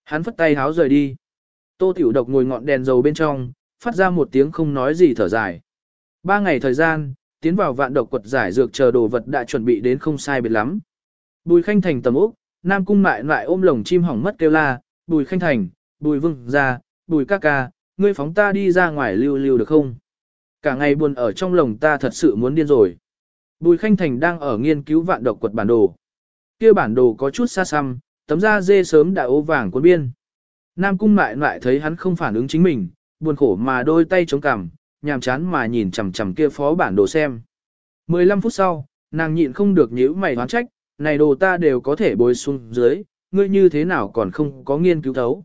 Hắn phất tay háo rời đi. Tô tiểu độc ngồi ngọn đèn dầu bên trong, phát ra một tiếng không nói gì thở dài. Ba ngày thời gian, tiến vào vạn độc quật giải dược chờ đồ vật đã chuẩn bị đến không sai biệt lắm. Bùi khanh thành tầm úc, Nam cung mại lại ôm lồng chim hỏng mất kêu la, bùi khanh thành, bùi vương ra, bùi ca ca, ngươi phóng ta đi ra ngoài lưu lưu được không? Cả ngày buồn ở trong lồng ta thật sự muốn điên rồi. Bùi khanh thành đang ở nghiên cứu vạn độc quật bản đồ. kia bản đồ có chút xa xăm, tấm da dê sớm đã ố vàng cuốn biên. Nam cung mại lại thấy hắn không phản ứng chính mình, buồn khổ mà đôi tay chống cằm, nhàm chán mà nhìn chằm chằm kia phó bản đồ xem. 15 phút sau, nàng nhịn không được nhíu mày hoán trách, này đồ ta đều có thể bồi xuống dưới, ngươi như thế nào còn không có nghiên cứu thấu.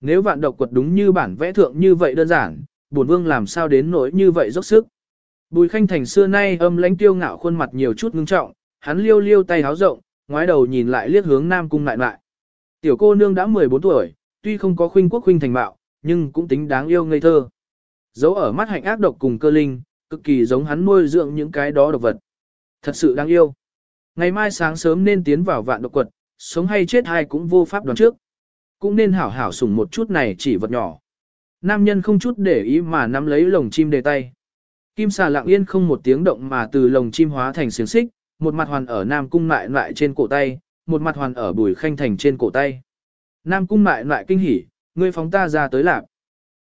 Nếu vạn độc quật đúng như bản vẽ thượng như vậy đơn giản, bổn vương làm sao đến nỗi như vậy dốc sức. Bùi khanh thành xưa nay âm lãnh tiêu ngạo khuôn mặt nhiều chút ngưng trọng, hắn liêu liêu tay háo rộng, ngoái đầu nhìn lại liếc hướng nam cung lại lại. Tiểu cô nương đã 14 tuổi, tuy không có khuynh quốc khuynh thành bạo, nhưng cũng tính đáng yêu ngây thơ. Dấu ở mắt hạnh ác độc cùng cơ linh, cực kỳ giống hắn nuôi dưỡng những cái đó độc vật. Thật sự đáng yêu. Ngày mai sáng sớm nên tiến vào vạn độc quật, sống hay chết hay cũng vô pháp đoán trước. Cũng nên hảo hảo sủng một chút này chỉ vật nhỏ. Nam nhân không chút để ý mà nắm lấy lồng chim đề tay. Kim xà lặng yên không một tiếng động mà từ lồng chim hóa thành xiềng xích, một mặt hoàn ở Nam cung mại lại trên cổ tay, một mặt hoàn ở bùi khanh thành trên cổ tay. Nam cung mại lại kinh hỉ, ngươi phóng ta ra tới lạc.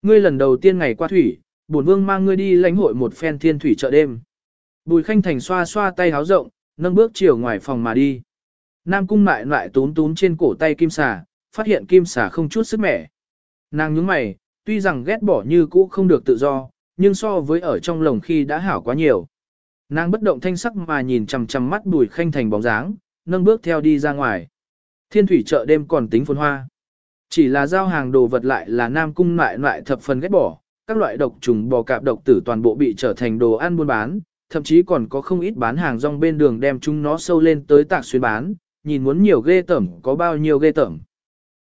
Ngươi lần đầu tiên ngày qua thủy, bổn vương mang ngươi đi lãnh hội một phen thiên thủy chợ đêm. Bùi khanh thành xoa xoa tay háo rộng, nâng bước chiều ngoài phòng mà đi. Nam cung mại lại tún tún trên cổ tay kim xà, phát hiện kim xà không chút sức mẻ. Nàng nhướng mày, tuy rằng ghét bỏ như cũ không được tự do, nhưng so với ở trong lồng khi đã hảo quá nhiều. Nàng bất động thanh sắc mà nhìn chằm chằm mắt bùi khanh thành bóng dáng, nâng bước theo đi ra ngoài. Thiên thủy chợ đêm còn tính phồn hoa. Chỉ là giao hàng đồ vật lại là nam cung lại lại thập phần ghét bỏ, các loại độc trùng bò cạp độc tử toàn bộ bị trở thành đồ ăn buôn bán, thậm chí còn có không ít bán hàng rong bên đường đem chúng nó sâu lên tới tạc xuyên bán, nhìn muốn nhiều ghê tởm có bao nhiêu ghê tởm.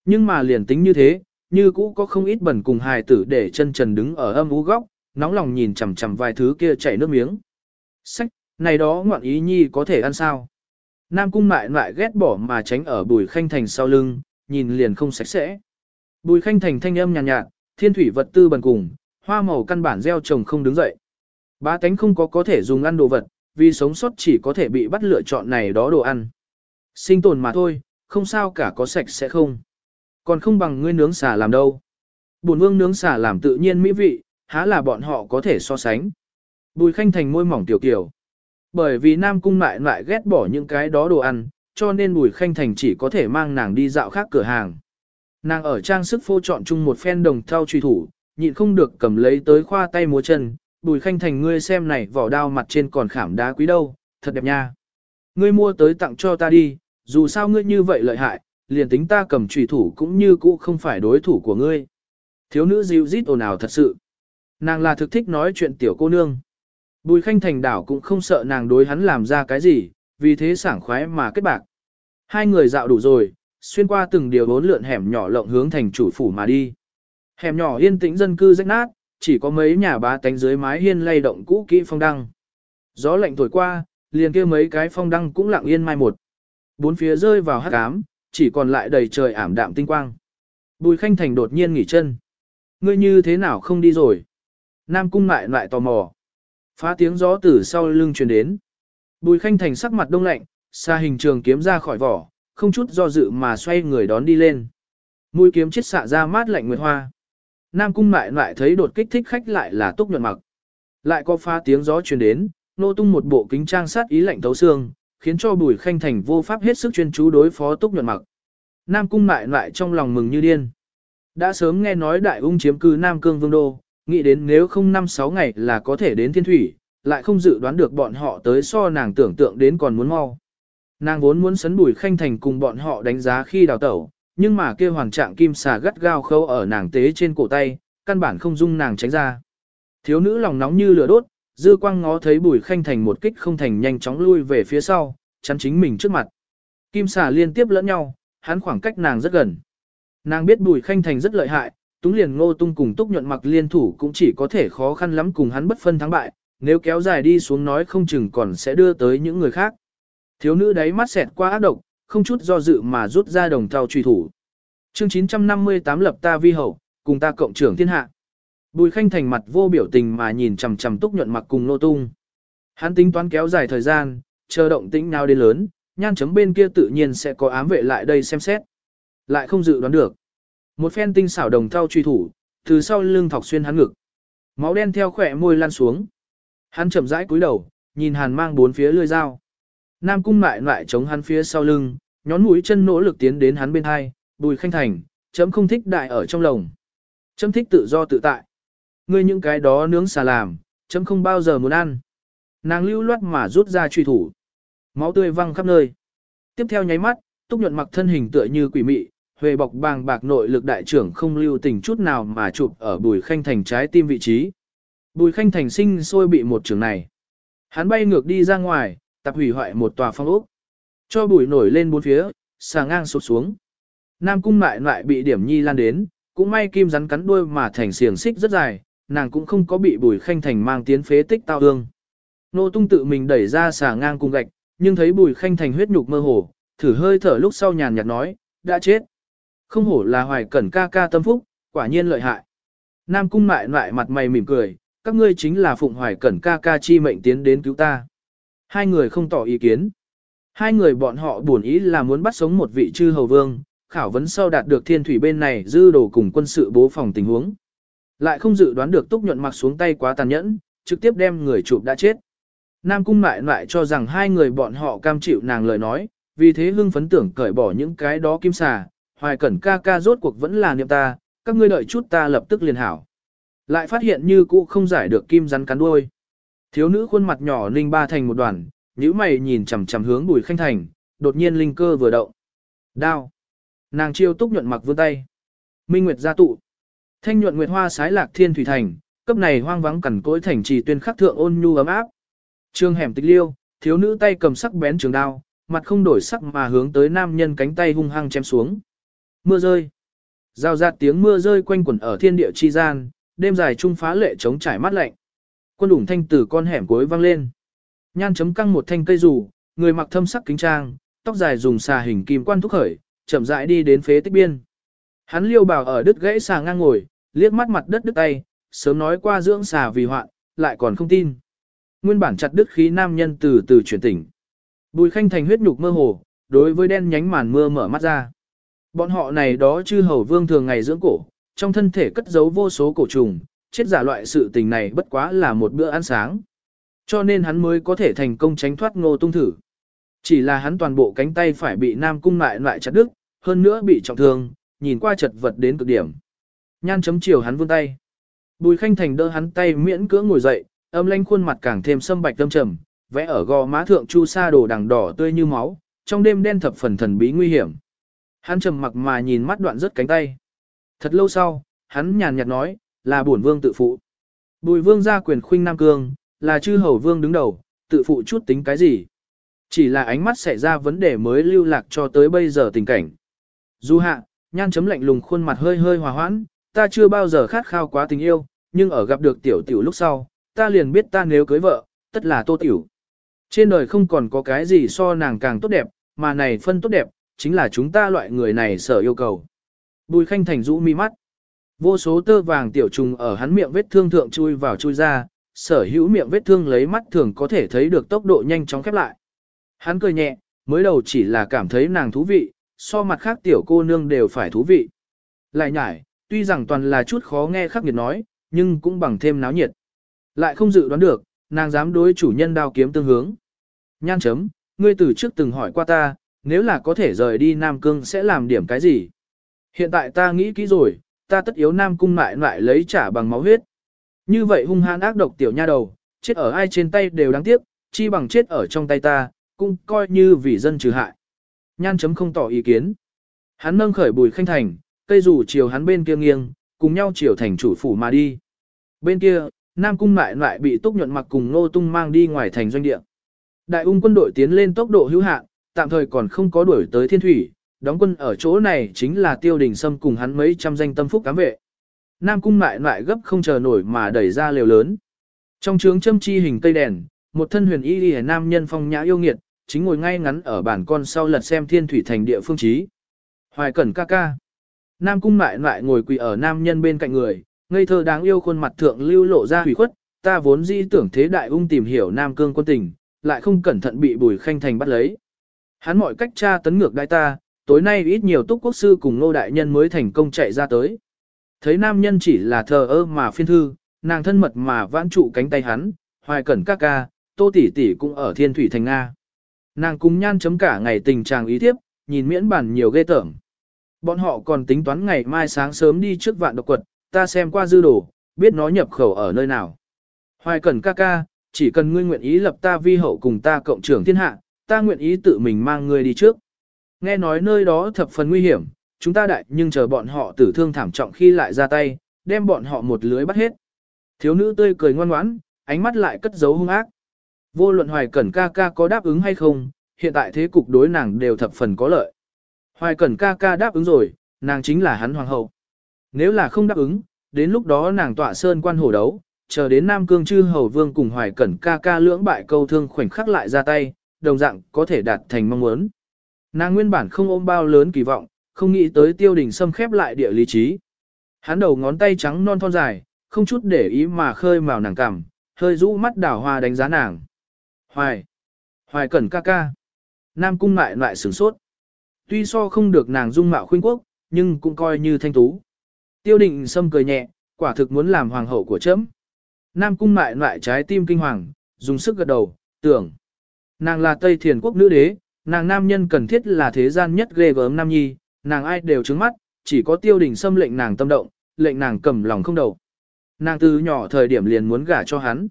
Nhưng mà liền tính như thế, như cũ có không ít bẩn cùng hài tử để chân trần đứng ở âm ú góc, nóng lòng nhìn chằm chằm vài thứ kia chảy nước miếng. Sách, này đó ngoạn ý nhi có thể ăn sao? Nam cung mại mại ghét bỏ mà tránh ở bùi khanh thành sau lưng, nhìn liền không sạch sẽ. Bùi khanh thành thanh âm nhàn nhạt, nhạt, thiên thủy vật tư bần cùng, hoa màu căn bản gieo trồng không đứng dậy. Ba tánh không có có thể dùng ăn đồ vật, vì sống sót chỉ có thể bị bắt lựa chọn này đó đồ ăn. Sinh tồn mà thôi, không sao cả có sạch sẽ không. Còn không bằng ngươi nướng xà làm đâu. Bổn vương nướng xả làm tự nhiên mỹ vị, há là bọn họ có thể so sánh. Bùi khanh thành môi mỏng tiểu kiểu. Bởi vì Nam Cung lại lại ghét bỏ những cái đó đồ ăn, cho nên Bùi Khanh Thành chỉ có thể mang nàng đi dạo khác cửa hàng. Nàng ở trang sức phô chọn chung một phen đồng thau truy thủ, nhịn không được cầm lấy tới khoa tay múa chân, Bùi Khanh Thành ngươi xem này vỏ đao mặt trên còn khảm đá quý đâu, thật đẹp nha. Ngươi mua tới tặng cho ta đi, dù sao ngươi như vậy lợi hại, liền tính ta cầm trùy thủ cũng như cũ không phải đối thủ của ngươi. Thiếu nữ dịu rít ồn ào thật sự. Nàng là thực thích nói chuyện tiểu cô nương. Bùi khanh thành đảo cũng không sợ nàng đối hắn làm ra cái gì, vì thế sảng khoái mà kết bạc. Hai người dạo đủ rồi, xuyên qua từng điều bốn lượn hẻm nhỏ lộng hướng thành chủ phủ mà đi. Hẻm nhỏ yên tĩnh dân cư rách nát, chỉ có mấy nhà bá tánh dưới mái hiên lay động cũ kỹ phong đăng. Gió lạnh thổi qua, liền kia mấy cái phong đăng cũng lặng yên mai một. Bốn phía rơi vào hắc ám, chỉ còn lại đầy trời ảm đạm tinh quang. Bùi khanh thành đột nhiên nghỉ chân. Ngươi như thế nào không đi rồi? Nam cung lại lại tò mò. Phá tiếng gió từ sau lưng truyền đến. Bùi khanh thành sắc mặt đông lạnh, xa hình trường kiếm ra khỏi vỏ, không chút do dự mà xoay người đón đi lên. Mũi kiếm chết xạ ra mát lạnh nguyệt hoa. Nam cung lại lại thấy đột kích thích khách lại là túc nhuận mặc. Lại có pha tiếng gió truyền đến, nô tung một bộ kính trang sát ý lạnh thấu xương, khiến cho bùi khanh thành vô pháp hết sức chuyên chú đối phó túc nhuận mặc. Nam cung lại lại trong lòng mừng như điên. Đã sớm nghe nói đại ung chiếm cư Nam Cương Vương Đô, nghĩ đến nếu không năm sáu ngày là có thể đến thiên thủy, lại không dự đoán được bọn họ tới so nàng tưởng tượng đến còn muốn mau. Nàng vốn muốn sấn bùi khanh thành cùng bọn họ đánh giá khi đào tẩu, nhưng mà kia hoàng trạng kim xà gắt gao khâu ở nàng tế trên cổ tay, căn bản không dung nàng tránh ra. Thiếu nữ lòng nóng như lửa đốt, dư quang ngó thấy bùi khanh thành một kích không thành nhanh chóng lui về phía sau, chắn chính mình trước mặt. Kim xà liên tiếp lẫn nhau, hắn khoảng cách nàng rất gần. Nàng biết bùi khanh thành rất lợi hại, túng liền ngô tung cùng túc nhuận mặc liên thủ cũng chỉ có thể khó khăn lắm cùng hắn bất phân thắng bại, nếu kéo dài đi xuống nói không chừng còn sẽ đưa tới những người khác. Thiếu nữ đấy mắt xẹt qua ác độc, không chút do dự mà rút ra đồng thau truy thủ. Chương 958 lập ta vi hậu, cùng ta cộng trưởng thiên hạ. Bùi khanh thành mặt vô biểu tình mà nhìn chằm chằm túc nhuận mặc cùng nô tung. Hắn tính toán kéo dài thời gian, chờ động tĩnh nào đến lớn, nhan chấm bên kia tự nhiên sẽ có ám vệ lại đây xem xét. Lại không dự đoán được. Một phen tinh xảo đồng thau truy thủ, từ sau lưng thọc xuyên hắn ngực. Máu đen theo khỏe môi lan xuống. Hắn chậm rãi cúi đầu, nhìn hàn mang bốn phía lưỡi dao. Nam cung mại lại chống hắn phía sau lưng, nhón mũi chân nỗ lực tiến đến hắn bên hai, bùi khanh thành, chấm không thích đại ở trong lồng. Chấm thích tự do tự tại. Ngươi những cái đó nướng xà làm, chấm không bao giờ muốn ăn. Nàng lưu loát mà rút ra truy thủ. Máu tươi văng khắp nơi. Tiếp theo nháy mắt, túc nhuận mặc thân hình tựa như quỷ mị, huề bọc bàng bạc nội lực đại trưởng không lưu tình chút nào mà chụp ở bùi khanh thành trái tim vị trí. Bùi khanh thành sinh sôi bị một trường này. Hắn bay ngược đi ra ngoài, tập hủy hoại một tòa phong ốc. Cho bụi nổi lên bốn phía, xà ngang sụp xuống. Nam cung lại lại bị điểm nhi lan đến, cũng may kim rắn cắn đuôi mà thành xiềng xích rất dài, nàng cũng không có bị bùi khanh thành mang tiến phế tích tao ương. Nô tung tự mình đẩy ra xà ngang cùng gạch, nhưng thấy bùi khanh thành huyết nhục mơ hồ, thử hơi thở lúc sau nhàn nhạt nói, đã chết. Không hổ là hoài cẩn ca ca tâm phúc, quả nhiên lợi hại. Nam cung mại lại mặt mày mỉm cười, các ngươi chính là phụng hoài cẩn ca ca chi mệnh tiến đến cứu ta. Hai người không tỏ ý kiến. Hai người bọn họ buồn ý là muốn bắt sống một vị chư hầu vương, khảo vấn sau đạt được thiên thủy bên này dư đồ cùng quân sự bố phòng tình huống. Lại không dự đoán được túc nhuận mặc xuống tay quá tàn nhẫn, trực tiếp đem người chụp đã chết. Nam cung mại lại cho rằng hai người bọn họ cam chịu nàng lời nói, vì thế hưng phấn tưởng cởi bỏ những cái đó kim xà, hoài cẩn ca ca rốt cuộc vẫn là niệm ta, các ngươi đợi chút ta lập tức liền hảo. Lại phát hiện như cũ không giải được kim rắn cắn đuôi. Thiếu nữ khuôn mặt nhỏ ninh ba thành một đoàn, nhíu mày nhìn chằm chằm hướng bùi khanh thành, đột nhiên linh cơ vừa động. Đao. Nàng chiêu túc nhuận mặc vươn tay. Minh Nguyệt gia tụ. Thanh nhuận nguyệt hoa sái lạc thiên thủy thành, cấp này hoang vắng cẩn cỗi thành trì tuyên khắc thượng ôn nhu ấm áp. Trương hẻm tịch liêu, thiếu nữ tay cầm sắc bén trường đao, mặt không đổi sắc mà hướng tới nam nhân cánh tay hung hăng chém xuống. Mưa rơi. Giao rạt tiếng mưa rơi quanh quẩn ở thiên địa chi gian, đêm dài trung phá lệ chống trải mắt lạnh. Quân ủng thanh từ con hẻm cuối vang lên. Nhan chấm căng một thanh cây rủ, người mặc thâm sắc kính trang, tóc dài dùng xà hình kim quan thúc khởi, chậm rãi đi đến phế tích biên. Hắn liêu bảo ở đứt gãy xà ngang ngồi, liếc mắt mặt đất đứt tay, sớm nói qua dưỡng xà vì hoạn, lại còn không tin. Nguyên bản chặt đứt khí nam nhân từ từ chuyển tỉnh. Bùi khanh thành huyết nhục mơ hồ, đối với đen nhánh màn mưa mở mắt ra. Bọn họ này đó chư hầu vương thường ngày dưỡng cổ, trong thân thể cất giấu vô số cổ trùng, chết giả loại sự tình này bất quá là một bữa ăn sáng. Cho nên hắn mới có thể thành công tránh thoát ngô tung thử. Chỉ là hắn toàn bộ cánh tay phải bị Nam Cung lại lại chặt đứt, hơn nữa bị trọng thương, nhìn qua chật vật đến cực điểm. Nhan chấm chiều hắn vươn tay. Bùi Khanh Thành đỡ hắn tay miễn cưỡng ngồi dậy, âm lanh khuôn mặt càng thêm sâm bạch tâm trầm, vẽ ở gò má thượng chu sa đồ đằng đỏ tươi như máu, trong đêm đen thập phần thần bí nguy hiểm. Hắn trầm mặc mà nhìn mắt đoạn rất cánh tay. Thật lâu sau, hắn nhàn nhạt nói, là bổn vương tự phụ. Bùi vương gia quyền khuynh Nam Cương, là chư hầu vương đứng đầu, tự phụ chút tính cái gì. Chỉ là ánh mắt xảy ra vấn đề mới lưu lạc cho tới bây giờ tình cảnh. Du hạ, nhan chấm lạnh lùng khuôn mặt hơi hơi hòa hoãn, ta chưa bao giờ khát khao quá tình yêu, nhưng ở gặp được tiểu tiểu lúc sau, ta liền biết ta nếu cưới vợ, tất là tô tiểu. Trên đời không còn có cái gì so nàng càng tốt đẹp, mà này phân tốt đẹp, chính là chúng ta loại người này sở yêu cầu. Bùi khanh thành rũ mi mắt. Vô số tơ vàng tiểu trùng ở hắn miệng vết thương thượng chui vào chui ra, sở hữu miệng vết thương lấy mắt thường có thể thấy được tốc độ nhanh chóng khép lại. Hắn cười nhẹ, mới đầu chỉ là cảm thấy nàng thú vị, so mặt khác tiểu cô nương đều phải thú vị. Lại nhải, tuy rằng toàn là chút khó nghe khắc nghiệt nói, nhưng cũng bằng thêm náo nhiệt. Lại không dự đoán được, nàng dám đối chủ nhân đao kiếm tương hướng. Nhan chấm, ngươi từ trước từng hỏi qua ta, nếu là có thể rời đi Nam Cương sẽ làm điểm cái gì? Hiện tại ta nghĩ kỹ rồi, ta tất yếu Nam Cung lại lại lấy trả bằng máu huyết. Như vậy hung hãn ác độc tiểu nha đầu, chết ở ai trên tay đều đáng tiếc, chi bằng chết ở trong tay ta, cũng coi như vì dân trừ hại. Nhan chấm không tỏ ý kiến. Hắn nâng khởi bùi khanh thành, cây rủ chiều hắn bên kia nghiêng, cùng nhau chiều thành chủ phủ mà đi. Bên kia, Nam Cung lại lại bị túc nhuận mặc cùng Nô Tung mang đi ngoài thành doanh địa. Đại ung quân đội tiến lên tốc độ hữu hạn, tạm thời còn không có đuổi tới thiên thủy, đóng quân ở chỗ này chính là tiêu đình sâm cùng hắn mấy trăm danh tâm phúc cám vệ. Nam cung mại mại gấp không chờ nổi mà đẩy ra liều lớn. Trong trướng châm chi hình cây đèn, một thân huyền y y nam nhân phong nhã yêu nghiệt, chính ngồi ngay ngắn ở bản con sau lật xem thiên thủy thành địa phương trí. Hoài cẩn ca ca. Nam cung mại mại ngồi quỳ ở nam nhân bên cạnh người, ngây thơ đáng yêu khuôn mặt thượng lưu lộ ra hủy khuất, ta vốn dĩ tưởng thế đại ung tìm hiểu nam cương quân tình, lại không cẩn thận bị bùi khanh thành bắt lấy. Hắn mọi cách tra tấn ngược đại ta, tối nay ít nhiều túc quốc sư cùng nô đại nhân mới thành công chạy ra tới. Thấy nam nhân chỉ là thờ ơ mà phiên thư, nàng thân mật mà vãn trụ cánh tay hắn, hoài cẩn ca ca, tô tỷ tỷ cũng ở thiên thủy thành Nga. Nàng cùng nhan chấm cả ngày tình trạng ý tiếp, nhìn miễn bản nhiều ghê tởm. Bọn họ còn tính toán ngày mai sáng sớm đi trước vạn độc quật, ta xem qua dư đồ, biết nó nhập khẩu ở nơi nào. Hoài cẩn ca ca, chỉ cần ngươi nguyện ý lập ta vi hậu cùng ta cộng trưởng thiên hạ, ta nguyện ý tự mình mang ngươi đi trước. Nghe nói nơi đó thập phần nguy hiểm, chúng ta đại nhưng chờ bọn họ tử thương thảm trọng khi lại ra tay, đem bọn họ một lưới bắt hết. Thiếu nữ tươi cười ngoan ngoãn, ánh mắt lại cất giấu hung ác. Vô luận Hoài Cẩn ca ca có đáp ứng hay không, hiện tại thế cục đối nàng đều thập phần có lợi. Hoài Cẩn ca ca đáp ứng rồi, nàng chính là hắn hoàng hậu. Nếu là không đáp ứng, đến lúc đó nàng tọa sơn quan hổ đấu, chờ đến Nam Cương chư hầu vương cùng Hoài Cẩn ca ca lưỡng bại câu thương khoảnh khắc lại ra tay, đồng dạng có thể đạt thành mong muốn. Nàng nguyên bản không ôm bao lớn kỳ vọng, không nghĩ tới tiêu đình xâm khép lại địa lý trí. Hắn đầu ngón tay trắng non thon dài, không chút để ý mà khơi màu nàng cằm, hơi rũ mắt đảo hoa đánh giá nàng. Hoài! Hoài cẩn ca ca! Nam cung lại lại sửng sốt. Tuy so không được nàng dung mạo khuynh quốc, nhưng cũng coi như thanh tú. Tiêu đình xâm cười nhẹ, quả thực muốn làm hoàng hậu của chấm. Nam cung lại lại trái tim kinh hoàng, dùng sức gật đầu, tưởng. Nàng là Tây Thiền quốc nữ đế, nàng nam nhân cần thiết là thế gian nhất ghê gớm nam nhi, nàng ai đều trứng mắt, chỉ có tiêu đình xâm lệnh nàng tâm động, lệnh nàng cầm lòng không đầu. Nàng từ nhỏ thời điểm liền muốn gả cho hắn.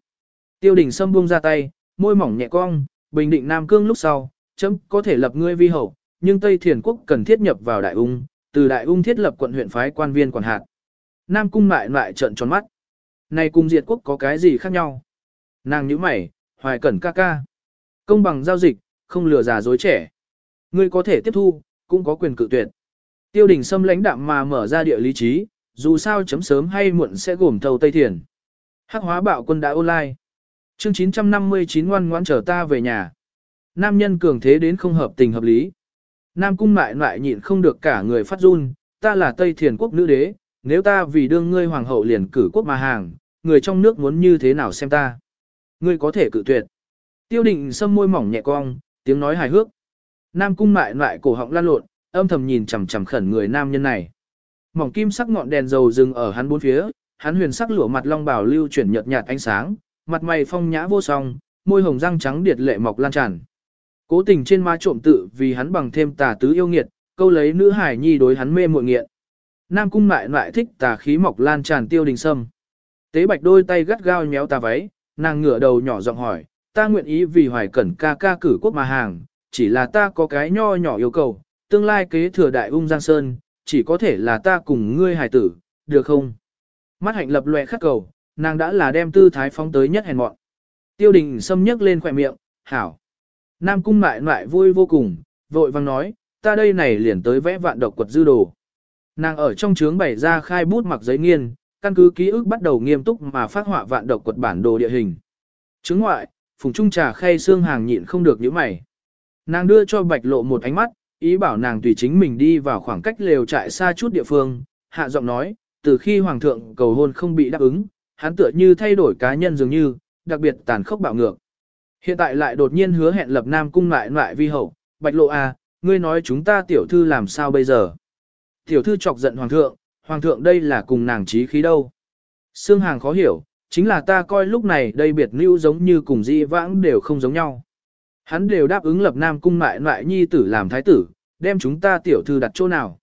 Tiêu đình xâm buông ra tay, môi mỏng nhẹ cong, bình định Nam Cương lúc sau, chấm có thể lập ngươi vi hậu, nhưng Tây Thiền quốc cần thiết nhập vào Đại Ung, từ Đại Ung thiết lập quận huyện phái quan viên quản hạt. Nam Cung mại lại trợn tròn mắt. Này cùng diệt quốc có cái gì khác nhau? Nàng nhíu mày, hoài cẩn ca ca. Công bằng giao dịch, không lừa già dối trẻ. Ngươi có thể tiếp thu, cũng có quyền cự tuyệt. Tiêu đình xâm lãnh đạm mà mở ra địa lý trí, dù sao chấm sớm hay muộn sẽ gồm thầu Tây Thiền. Hắc hóa bạo quân đã online. Chương 959 ngoan ngoãn chờ ta về nhà. Nam nhân cường thế đến không hợp tình hợp lý. Nam cung mại lại nhịn không được cả người phát run, ta là Tây Thiền quốc nữ đế, nếu ta vì đương ngươi hoàng hậu liền cử quốc mà hàng, người trong nước muốn như thế nào xem ta. Ngươi có thể cự tuyệt. Tiêu định sâm môi mỏng nhẹ cong, tiếng nói hài hước. Nam cung mại lại cổ họng lan lộn, âm thầm nhìn chằm chằm khẩn người nam nhân này. mỏng kim sắc ngọn đèn dầu dừng ở hắn bốn phía, hắn huyền sắc lửa mặt long bảo lưu chuyển nhợt nhạt ánh sáng, mặt mày phong nhã vô song, môi hồng răng trắng điệt lệ mọc lan tràn. Cố tình trên má trộm tự vì hắn bằng thêm tà tứ yêu nghiệt, câu lấy nữ hải nhi đối hắn mê muội nghiện. Nam cung mại lại thích tà khí mọc lan tràn tiêu đình sâm. Tế bạch đôi tay gắt gao nhéo tà váy, nàng ngửa đầu nhỏ giọng hỏi, ta nguyện ý vì hoài cẩn ca ca cử quốc mà hàng, chỉ là ta có cái nho nhỏ yêu cầu, tương lai kế thừa đại ung giang sơn, chỉ có thể là ta cùng ngươi hài tử, được không? Mắt hạnh lập loè khắc cầu, nàng đã là đem tư thái phóng tới nhất hèn mọn. Tiêu đình xâm nhấc lên khỏe miệng, hảo. Nam cung mại mại vui vô cùng, vội vang nói, ta đây này liền tới vẽ vạn độc quật dư đồ. Nàng ở trong trướng bày ra khai bút mặc giấy nghiên, căn cứ ký ức bắt đầu nghiêm túc mà phát họa vạn độc quật bản đồ địa hình. Trướng ngoại, phùng trung trà khay xương hàng nhịn không được những mày. Nàng đưa cho bạch lộ một ánh mắt, ý bảo nàng tùy chính mình đi vào khoảng cách lều trại xa chút địa phương, hạ giọng nói, từ khi hoàng thượng cầu hôn không bị đáp ứng, hắn tựa như thay đổi cá nhân dường như, đặc biệt tàn khốc bạo ngược. Hiện tại lại đột nhiên hứa hẹn lập nam cung lại lại vi hậu, bạch lộ à, ngươi nói chúng ta tiểu thư làm sao bây giờ? Tiểu thư chọc giận hoàng thượng, hoàng thượng đây là cùng nàng trí khí đâu? Sương hàng khó hiểu, chính là ta coi lúc này đây biệt lưu giống như cùng di vãng đều không giống nhau. Hắn đều đáp ứng lập nam cung mại ngoại nhi tử làm thái tử, đem chúng ta tiểu thư đặt chỗ nào.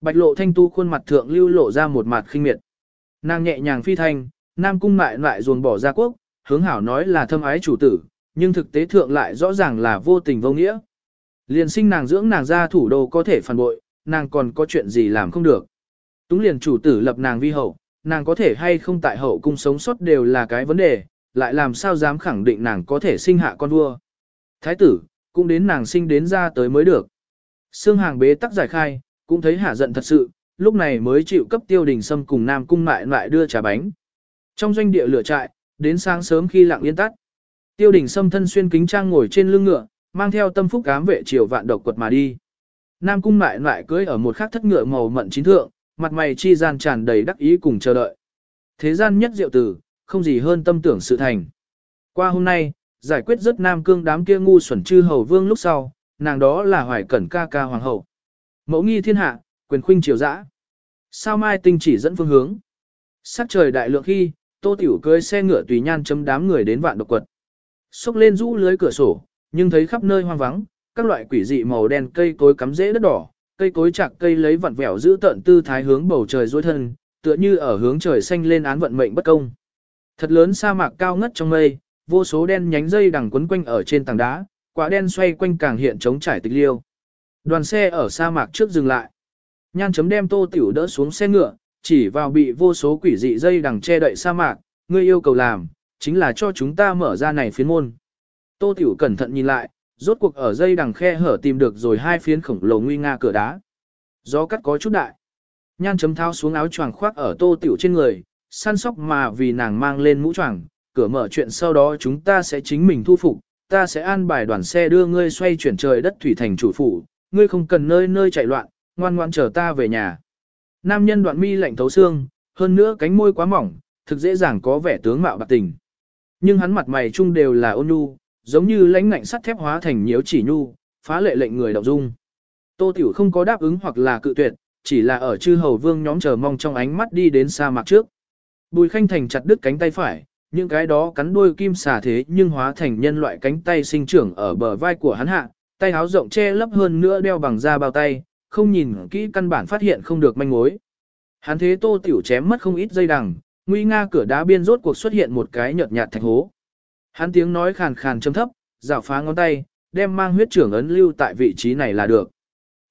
Bạch lộ thanh tu khuôn mặt thượng lưu lộ ra một mặt khinh miệt. Nàng nhẹ nhàng phi thanh, nam cung mại ngoại ruồn bỏ ra quốc, hướng hảo nói là thâm ái chủ tử, nhưng thực tế thượng lại rõ ràng là vô tình vô nghĩa. Liền sinh nàng dưỡng nàng ra thủ đô có thể phản bội, nàng còn có chuyện gì làm không được. Túng liền chủ tử lập nàng vi hậu, nàng có thể hay không tại hậu cung sống sót đều là cái vấn đề, lại làm sao dám khẳng định nàng có thể sinh hạ con vua. Thái tử, cũng đến nàng sinh đến ra tới mới được. Sương hàng bế tắc giải khai, cũng thấy hạ giận thật sự, lúc này mới chịu cấp tiêu đình sâm cùng nam cung mại lại đưa trà bánh. Trong doanh địa lửa trại, đến sáng sớm khi lặng yên tắt. Tiêu đình sâm thân xuyên kính trang ngồi trên lưng ngựa, mang theo tâm phúc cám vệ triều vạn độc quật mà đi. Nam cung mại lại cưới ở một khắc thất ngựa màu mận chín thượng, mặt mày chi gian tràn đầy đắc ý cùng chờ đợi. Thế gian nhất diệu tử, không gì hơn tâm tưởng sự thành. Qua hôm nay, giải quyết rất nam cương đám kia ngu xuẩn chư hầu vương lúc sau, nàng đó là hoài cẩn ca ca hoàng hậu. Mẫu nghi thiên hạ, quyền khuynh triều dã. Sao mai tinh chỉ dẫn phương hướng. Sắc trời đại lượng khi, tô tiểu cưới xe ngựa tùy nhan chấm đám người đến vạn độc quật. Xúc lên rũ lưới cửa sổ, nhưng thấy khắp nơi hoang vắng, các loại quỷ dị màu đen cây cối cắm rễ đất đỏ, cây cối chạc cây lấy vặn vẹo giữ tận tư thái hướng bầu trời dối thân, tựa như ở hướng trời xanh lên án vận mệnh bất công. Thật lớn sa mạc cao ngất trong mây, vô số đen nhánh dây đằng quấn quanh ở trên tảng đá, quả đen xoay quanh càng hiện trống trải tịch liêu. Đoàn xe ở sa mạc trước dừng lại. Nhan chấm đem tô tiểu đỡ xuống xe ngựa, chỉ vào bị vô số quỷ dị dây đằng che đậy sa mạc, ngươi yêu cầu làm, chính là cho chúng ta mở ra này phiến môn. Tô tiểu cẩn thận nhìn lại, rốt cuộc ở dây đằng khe hở tìm được rồi hai phiến khổng lồ nguy nga cửa đá. Gió cắt có chút đại. Nhan chấm thao xuống áo choàng khoác ở tô tiểu trên người, săn sóc mà vì nàng mang lên mũ choàng, cửa mở chuyện sau đó chúng ta sẽ chính mình thu phục, ta sẽ an bài đoàn xe đưa ngươi xoay chuyển trời đất thủy thành chủ phủ, ngươi không cần nơi nơi chạy loạn, ngoan ngoan chờ ta về nhà. Nam nhân đoạn mi lạnh thấu xương, hơn nữa cánh môi quá mỏng, thực dễ dàng có vẻ tướng mạo bạc tình. Nhưng hắn mặt mày chung đều là ôn nhu, giống như lãnh ngạnh sắt thép hóa thành nhiễu chỉ nhu, phá lệ lệnh người động dung. Tô Tiểu không có đáp ứng hoặc là cự tuyệt, chỉ là ở chư hầu vương nhóm chờ mong trong ánh mắt đi đến sa mạc trước. Bùi khanh thành chặt đứt cánh tay phải, những cái đó cắn đuôi kim xà thế nhưng hóa thành nhân loại cánh tay sinh trưởng ở bờ vai của hắn hạ, tay háo rộng che lấp hơn nữa đeo bằng da bao tay, không nhìn kỹ căn bản phát hiện không được manh mối. Hắn thế tô tiểu chém mất không ít dây đằng, nguy nga cửa đá biên rốt cuộc xuất hiện một cái nhợt nhạt thạch hố. Hắn tiếng nói khàn khàn trầm thấp, rảo phá ngón tay, đem mang huyết trưởng ấn lưu tại vị trí này là được.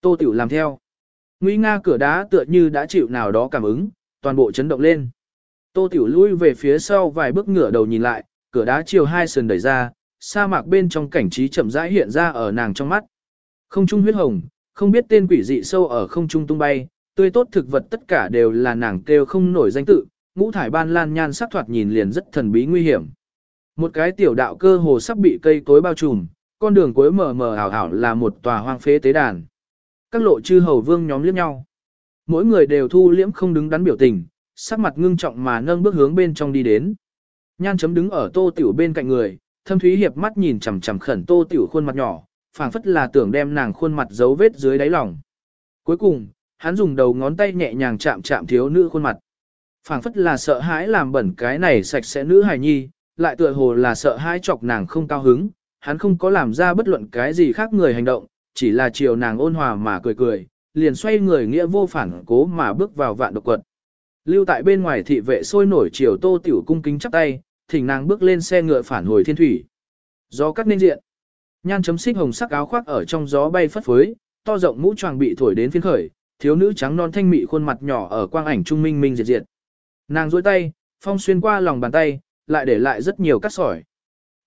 Tô tiểu làm theo. Nguy nga cửa đá tựa như đã chịu nào đó cảm ứng, toàn bộ chấn động lên. Tô Tiểu lui về phía sau vài bước ngửa đầu nhìn lại, cửa đá chiều hai sườn đẩy ra, sa mạc bên trong cảnh trí chậm rãi hiện ra ở nàng trong mắt. Không trung huyết hồng, không biết tên quỷ dị sâu ở không trung tung bay, tươi tốt thực vật tất cả đều là nàng kêu không nổi danh tự, ngũ thải ban lan nhan sắc thoạt nhìn liền rất thần bí nguy hiểm. Một cái tiểu đạo cơ hồ sắp bị cây cối bao trùm, con đường cuối mờ mờ ảo ảo là một tòa hoang phế tế đàn. Các lộ chư hầu vương nhóm liếc nhau. Mỗi người đều thu liễm không đứng đắn biểu tình, sắc mặt ngưng trọng mà nâng bước hướng bên trong đi đến. Nhan chấm đứng ở tô tiểu bên cạnh người, thâm thúy hiệp mắt nhìn chằm chằm khẩn tô tiểu khuôn mặt nhỏ, phảng phất là tưởng đem nàng khuôn mặt giấu vết dưới đáy lòng. Cuối cùng, hắn dùng đầu ngón tay nhẹ nhàng chạm chạm thiếu nữ khuôn mặt. phảng phất là sợ hãi làm bẩn cái này sạch sẽ nữ hài nhi, lại tựa hồ là sợ hãi chọc nàng không cao hứng, hắn không có làm ra bất luận cái gì khác người hành động, chỉ là chiều nàng ôn hòa mà cười cười, liền xoay người nghĩa vô phản cố mà bước vào vạn độc quật. Lưu tại bên ngoài thị vệ sôi nổi chiều tô tiểu cung kính chắp tay, thỉnh nàng bước lên xe ngựa phản hồi thiên thủy. Gió cắt nên diện. Nhan chấm xích hồng sắc áo khoác ở trong gió bay phất phới, to rộng mũ choàng bị thổi đến phiên khởi, thiếu nữ trắng non thanh mị khuôn mặt nhỏ ở quang ảnh trung minh minh diệt diệt. Nàng duỗi tay, phong xuyên qua lòng bàn tay, lại để lại rất nhiều cát sỏi.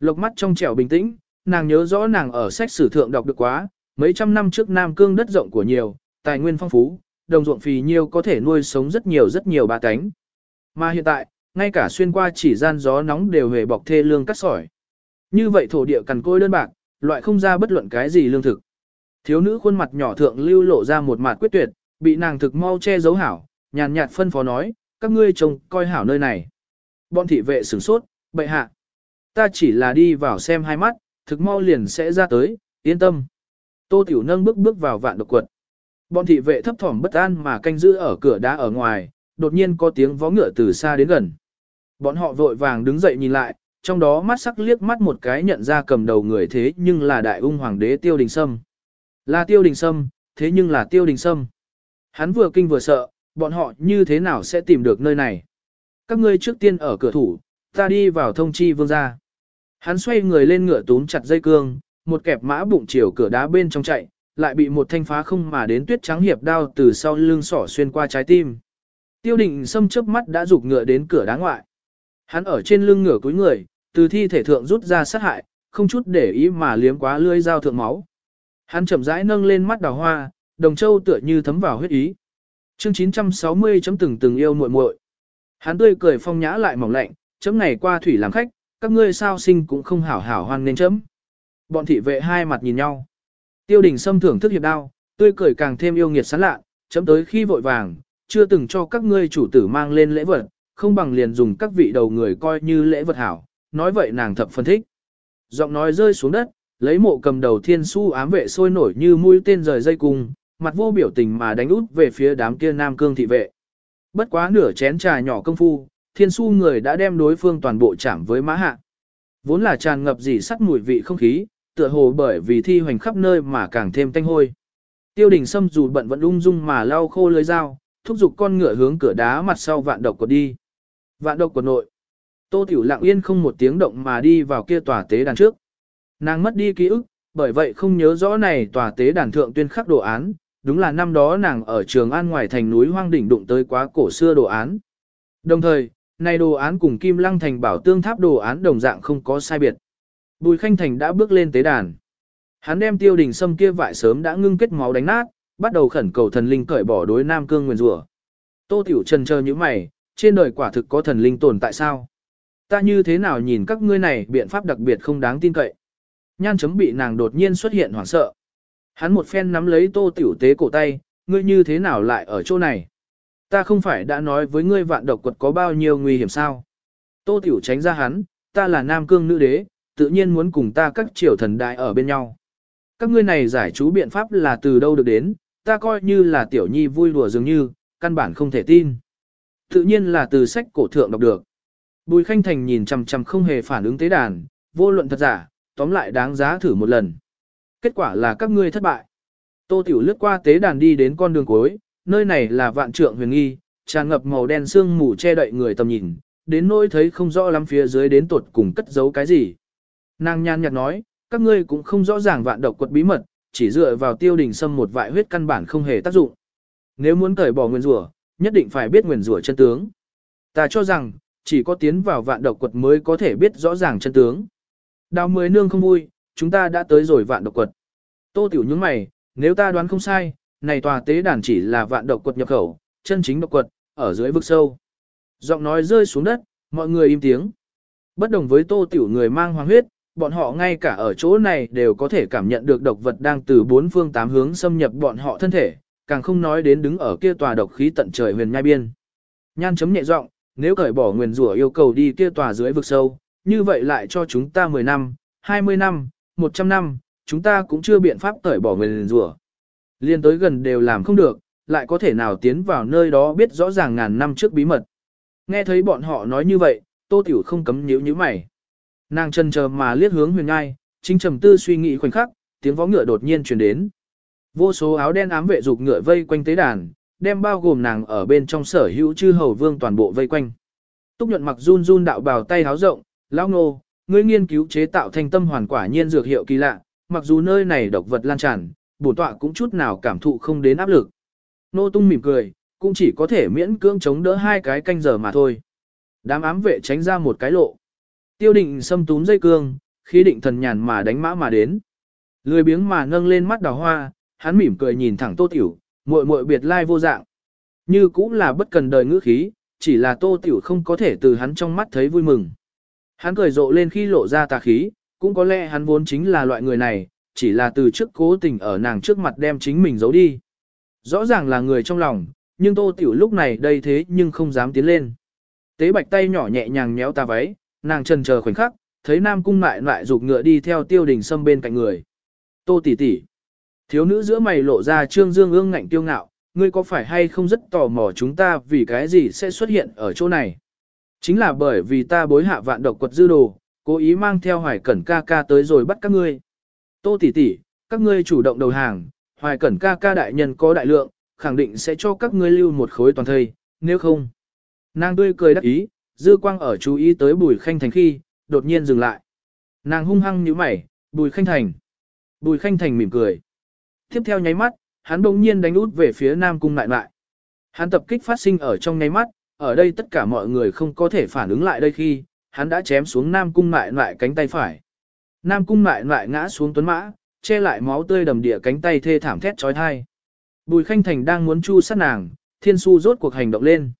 Lộc mắt trong trẻo bình tĩnh, nàng nhớ rõ nàng ở sách sử thượng đọc được quá, mấy trăm năm trước Nam Cương đất rộng của nhiều, tài nguyên phong phú, đồng ruộng phì nhiêu có thể nuôi sống rất nhiều rất nhiều ba cánh. Mà hiện tại, ngay cả xuyên qua chỉ gian gió nóng đều hề bọc thê lương cắt sỏi. Như vậy thổ địa cằn côi đơn bạc, loại không ra bất luận cái gì lương thực. Thiếu nữ khuôn mặt nhỏ thượng lưu lộ ra một mặt quyết tuyệt, bị nàng thực mau che giấu hảo, nhàn nhạt phân phó nói, các ngươi trông coi hảo nơi này. Bọn thị vệ sửng sốt, bệ hạ. Ta chỉ là đi vào xem hai mắt, thực mau liền sẽ ra tới, yên tâm. Tô Tiểu Nâng bước bước vào vạn độc quật. Bọn thị vệ thấp thỏm bất an mà canh giữ ở cửa đá ở ngoài, đột nhiên có tiếng vó ngựa từ xa đến gần. Bọn họ vội vàng đứng dậy nhìn lại, trong đó mắt sắc liếc mắt một cái nhận ra cầm đầu người thế nhưng là đại ung hoàng đế Tiêu Đình Sâm. Là Tiêu Đình Sâm, thế nhưng là Tiêu Đình Sâm. Hắn vừa kinh vừa sợ, bọn họ như thế nào sẽ tìm được nơi này. Các ngươi trước tiên ở cửa thủ, ta đi vào thông chi vương gia. Hắn xoay người lên ngựa túm chặt dây cương, một kẹp mã bụng chiều cửa đá bên trong chạy, lại bị một thanh phá không mà đến tuyết trắng hiệp đao từ sau lưng sỏ xuyên qua trái tim. Tiêu định xâm chớp mắt đã rụt ngựa đến cửa đá ngoại. Hắn ở trên lưng ngựa cúi người, từ thi thể thượng rút ra sát hại, không chút để ý mà liếm quá lưỡi dao thượng máu. Hắn chậm rãi nâng lên mắt đào hoa, đồng châu tựa như thấm vào huyết ý. Chương 960 chấm từng từng yêu muội muội. Hắn tươi cười phong nhã lại mỏng lạnh, chấm ngày qua thủy làm khách, các ngươi sao sinh cũng không hảo hảo hoan nên chấm. Bọn thị vệ hai mặt nhìn nhau. Tiêu đình xâm thưởng thức hiệp đao, tươi cười càng thêm yêu nghiệt sán lạ, chấm tới khi vội vàng, chưa từng cho các ngươi chủ tử mang lên lễ vật, không bằng liền dùng các vị đầu người coi như lễ vật hảo, nói vậy nàng thập phân thích. Giọng nói rơi xuống đất, lấy mộ cầm đầu thiên su ám vệ sôi nổi như mũi tên rời dây cung, mặt vô biểu tình mà đánh út về phía đám kia nam cương thị vệ. Bất quá nửa chén trà nhỏ công phu, thiên su người đã đem đối phương toàn bộ chạm với mã hạ. Vốn là tràn ngập dỉ sắt mùi vị không khí, tựa hồ bởi vì thi hoành khắp nơi mà càng thêm tanh hôi. Tiêu đình Sâm dù bận vẫn ung dung mà lau khô lưới dao, thúc giục con ngựa hướng cửa đá mặt sau vạn độc của đi. Vạn độc của nội. Tô Tiểu lặng yên không một tiếng động mà đi vào kia tòa tế đàn trước. Nàng mất đi ký ức, bởi vậy không nhớ rõ này tòa tế đàn thượng tuyên khắc đồ án, đúng là năm đó nàng ở trường an ngoài thành núi hoang đỉnh đụng tới quá cổ xưa đồ án. Đồng thời, này đồ án cùng Kim Lăng thành bảo tương tháp đồ án đồng dạng không có sai biệt. Bùi Khanh Thành đã bước lên tế đàn. Hắn đem tiêu đình sâm kia vải sớm đã ngưng kết máu đánh nát, bắt đầu khẩn cầu thần linh cởi bỏ đối Nam Cương nguyền rủa. Tô Tiểu Trần chờ như mày, trên đời quả thực có thần linh tồn tại sao? Ta như thế nào nhìn các ngươi này biện pháp đặc biệt không đáng tin cậy. Nhan chấm bị nàng đột nhiên xuất hiện hoảng sợ. Hắn một phen nắm lấy Tô Tiểu tế cổ tay, ngươi như thế nào lại ở chỗ này? Ta không phải đã nói với ngươi vạn độc quật có bao nhiêu nguy hiểm sao? Tô Tiểu tránh ra hắn, ta là Nam Cương nữ đế, tự nhiên muốn cùng ta các triều thần đại ở bên nhau. Các ngươi này giải chú biện pháp là từ đâu được đến, ta coi như là tiểu nhi vui đùa dường như, căn bản không thể tin. Tự nhiên là từ sách cổ thượng đọc được. Bùi Khanh Thành nhìn chằm chằm không hề phản ứng tế đàn, vô luận thật giả, tóm lại đáng giá thử một lần. Kết quả là các ngươi thất bại. Tô Tiểu lướt qua tế đàn đi đến con đường cuối, nơi này là vạn trượng huyền nghi, tràn ngập màu đen sương mù che đậy người tầm nhìn, đến nỗi thấy không rõ lắm phía dưới đến tuột cùng cất giấu cái gì. Nàng nhan nhạt nói, các ngươi cũng không rõ ràng vạn độc quật bí mật, chỉ dựa vào tiêu đình xâm một vại huyết căn bản không hề tác dụng. Nếu muốn cởi bỏ nguyên rủa, nhất định phải biết nguyên rủa chân tướng. Ta cho rằng, chỉ có tiến vào vạn độc quật mới có thể biết rõ ràng chân tướng. Đào mới nương không vui, chúng ta đã tới rồi vạn độc quật. Tô tiểu nhướng mày, nếu ta đoán không sai, này tòa tế đàn chỉ là vạn độc quật nhập khẩu, chân chính độc quật, ở dưới vực sâu. Giọng nói rơi xuống đất, mọi người im tiếng. Bất đồng với tô tiểu người mang hoàng huyết, bọn họ ngay cả ở chỗ này đều có thể cảm nhận được độc vật đang từ bốn phương tám hướng xâm nhập bọn họ thân thể, càng không nói đến đứng ở kia tòa độc khí tận trời huyền nhai biên. Nhan chấm nhẹ giọng, nếu cởi bỏ nguyền rủa yêu cầu đi kia tòa dưới vực sâu, như vậy lại cho chúng ta 10 năm, 20 năm, 100 năm, chúng ta cũng chưa biện pháp tẩy bỏ nguyền rùa. Liên tới gần đều làm không được, lại có thể nào tiến vào nơi đó biết rõ ràng ngàn năm trước bí mật. Nghe thấy bọn họ nói như vậy, Tô Tiểu không cấm nhíu nhíu mày. Nàng chân chờ mà liếc hướng huyền ngai, chính trầm tư suy nghĩ khoảnh khắc, tiếng vó ngựa đột nhiên truyền đến. Vô số áo đen ám vệ dục ngựa vây quanh tế đàn, đem bao gồm nàng ở bên trong sở hữu chư hầu vương toàn bộ vây quanh. Túc nhuận mặc run run đạo bào tay háo rộng, lão ngô, ngươi nghiên cứu chế tạo thành tâm hoàn quả nhiên dược hiệu kỳ lạ, mặc dù nơi này độc vật lan tràn, bổn tọa cũng chút nào cảm thụ không đến áp lực. Nô tung mỉm cười, cũng chỉ có thể miễn cưỡng chống đỡ hai cái canh giờ mà thôi. Đám ám vệ tránh ra một cái lộ. Tiêu định xâm túm dây cương, khí định thần nhàn mà đánh mã mà đến. Lười biếng mà nâng lên mắt đào hoa, hắn mỉm cười nhìn thẳng tô tiểu, muội muội biệt lai vô dạng. Như cũng là bất cần đời ngữ khí, chỉ là tô tiểu không có thể từ hắn trong mắt thấy vui mừng. Hắn cười rộ lên khi lộ ra tà khí, cũng có lẽ hắn vốn chính là loại người này, chỉ là từ trước cố tình ở nàng trước mặt đem chính mình giấu đi. Rõ ràng là người trong lòng, nhưng tô tiểu lúc này đây thế nhưng không dám tiến lên. Tế bạch tay nhỏ nhẹ nhàng nhéo ta váy, nàng trần chờ khoảnh khắc, thấy nam cung lại lại rụt ngựa đi theo tiêu đình sâm bên cạnh người. Tô tỷ tỷ, thiếu nữ giữa mày lộ ra trương dương ương ngạnh tiêu ngạo, ngươi có phải hay không rất tò mò chúng ta vì cái gì sẽ xuất hiện ở chỗ này? Chính là bởi vì ta bối hạ vạn độc quật dư đồ, cố ý mang theo hoài cẩn ca ca tới rồi bắt các ngươi. Tô tỷ tỷ, các ngươi chủ động đầu hàng, hoài cẩn ca ca đại nhân có đại lượng, khẳng định sẽ cho các ngươi lưu một khối toàn thây, nếu không. Nàng tươi cười đắc ý, dư quang ở chú ý tới bùi khanh thành khi, đột nhiên dừng lại. Nàng hung hăng nhíu mày, bùi khanh thành. Bùi khanh thành mỉm cười. Tiếp theo nháy mắt, hắn bỗng nhiên đánh út về phía nam cung lại lại. Hắn tập kích phát sinh ở trong nháy mắt, ở đây tất cả mọi người không có thể phản ứng lại đây khi, hắn đã chém xuống nam cung lại lại cánh tay phải. Nam cung lại lại ngã xuống tuấn mã, che lại máu tươi đầm địa cánh tay thê thảm thét trói thai. Bùi khanh thành đang muốn chu sát nàng, thiên su rốt cuộc hành động lên.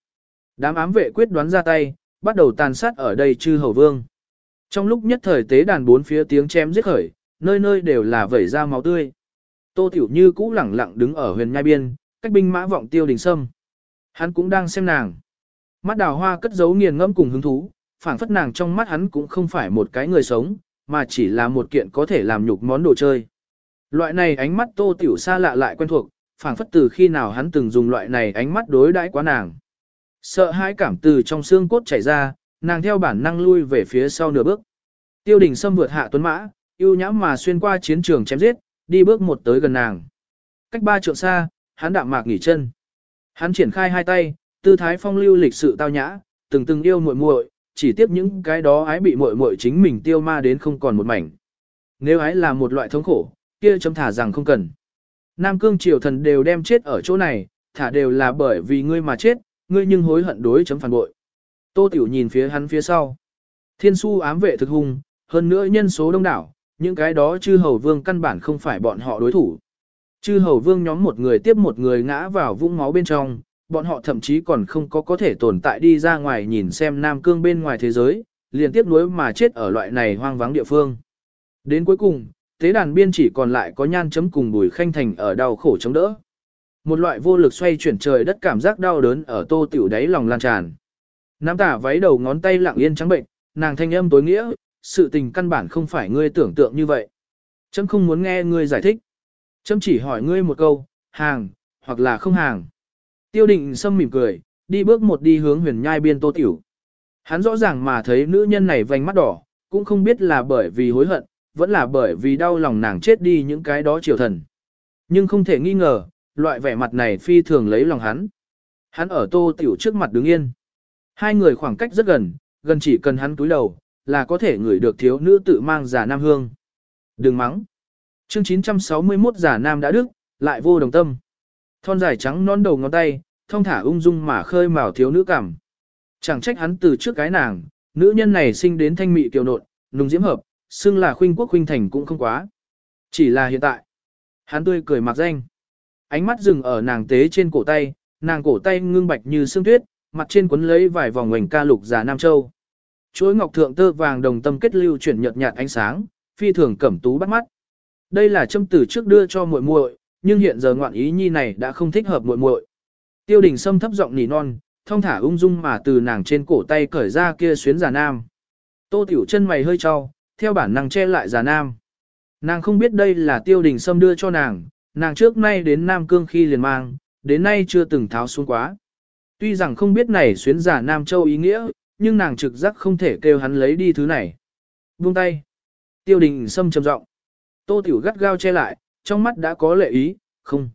Đám ám vệ quyết đoán ra tay, bắt đầu tàn sát ở đây chư hầu vương. Trong lúc nhất thời tế đàn bốn phía tiếng chém giết khởi, nơi nơi đều là vẩy ra máu tươi. Tô Tiểu Như cũ lẳng lặng đứng ở huyền nhai biên, cách binh mã vọng tiêu đình sâm. Hắn cũng đang xem nàng. Mắt đào hoa cất giấu nghiền ngẫm cùng hứng thú, phảng phất nàng trong mắt hắn cũng không phải một cái người sống, mà chỉ là một kiện có thể làm nhục món đồ chơi. Loại này ánh mắt Tô Tiểu xa lạ lại quen thuộc, phảng phất từ khi nào hắn từng dùng loại này ánh mắt đối đãi quá nàng. Sợ hãi cảm từ trong xương cốt chảy ra, nàng theo bản năng lui về phía sau nửa bước. Tiêu đình xâm vượt hạ tuấn mã, yêu nhãm mà xuyên qua chiến trường chém giết, đi bước một tới gần nàng. Cách ba trượng xa, hắn đạm mạc nghỉ chân. Hắn triển khai hai tay, tư thái phong lưu lịch sự tao nhã, từng từng yêu muội muội, chỉ tiếp những cái đó ái bị muội muội chính mình tiêu ma đến không còn một mảnh. Nếu ái là một loại thống khổ, kia chấm thả rằng không cần. Nam cương triều thần đều đem chết ở chỗ này, thả đều là bởi vì ngươi mà chết, ngươi nhưng hối hận đối chấm phản bội. Tô Tiểu nhìn phía hắn phía sau. Thiên su ám vệ thực hung, hơn nữa nhân số đông đảo, những cái đó chư hầu vương căn bản không phải bọn họ đối thủ. Chư hầu vương nhóm một người tiếp một người ngã vào vũng máu bên trong, bọn họ thậm chí còn không có có thể tồn tại đi ra ngoài nhìn xem Nam Cương bên ngoài thế giới, liền tiếp nối mà chết ở loại này hoang vắng địa phương. Đến cuối cùng, tế đàn biên chỉ còn lại có nhan chấm cùng bùi khanh thành ở đau khổ chống đỡ. Một loại vô lực xoay chuyển trời đất cảm giác đau đớn ở tô tiểu đáy lòng lan tràn. Nam tả váy đầu ngón tay lặng yên trắng bệnh, nàng thanh âm tối nghĩa, sự tình căn bản không phải ngươi tưởng tượng như vậy. Chấm không muốn nghe ngươi giải thích. Chấm chỉ hỏi ngươi một câu, hàng, hoặc là không hàng. Tiêu định sâm mỉm cười, đi bước một đi hướng huyền nhai biên tô tiểu. Hắn rõ ràng mà thấy nữ nhân này vành mắt đỏ, cũng không biết là bởi vì hối hận, vẫn là bởi vì đau lòng nàng chết đi những cái đó triều thần. Nhưng không thể nghi ngờ, loại vẻ mặt này phi thường lấy lòng hắn. Hắn ở tô tiểu trước mặt đứng yên. Hai người khoảng cách rất gần, gần chỉ cần hắn túi đầu, là có thể ngửi được thiếu nữ tự mang giả nam hương. Đừng mắng. Chương 961 giả nam đã đức, lại vô đồng tâm. Thon dài trắng non đầu ngón tay, thông thả ung dung mà khơi mào thiếu nữ cảm. Chẳng trách hắn từ trước cái nàng, nữ nhân này sinh đến thanh mị kiều nộn, nùng diễm hợp, xưng là khuynh quốc khuynh thành cũng không quá. Chỉ là hiện tại. Hắn tươi cười mặc danh. Ánh mắt dừng ở nàng tế trên cổ tay, nàng cổ tay ngưng bạch như sương tuyết, mặt trên quấn lấy vài vòng ngoảnh ca lục giả Nam Châu. Chuỗi ngọc thượng tơ vàng đồng tâm kết lưu chuyển nhợt nhạt ánh sáng, phi thường cẩm tú bắt mắt. Đây là châm tử trước đưa cho muội muội, nhưng hiện giờ ngoạn ý nhi này đã không thích hợp muội muội. Tiêu đình sâm thấp giọng nỉ non, thong thả ung dung mà từ nàng trên cổ tay cởi ra kia xuyến giả nam. Tô tiểu chân mày hơi trao, theo bản năng che lại giả nam. Nàng không biết đây là tiêu đình sâm đưa cho nàng, nàng trước nay đến Nam Cương khi liền mang, đến nay chưa từng tháo xuống quá. Tuy rằng không biết này xuyến giả Nam Châu ý nghĩa, nhưng nàng trực giác không thể kêu hắn lấy đi thứ này. Buông tay. Tiêu đình sâm trầm giọng. Tô tiểu gắt gao che lại, trong mắt đã có lệ ý, không.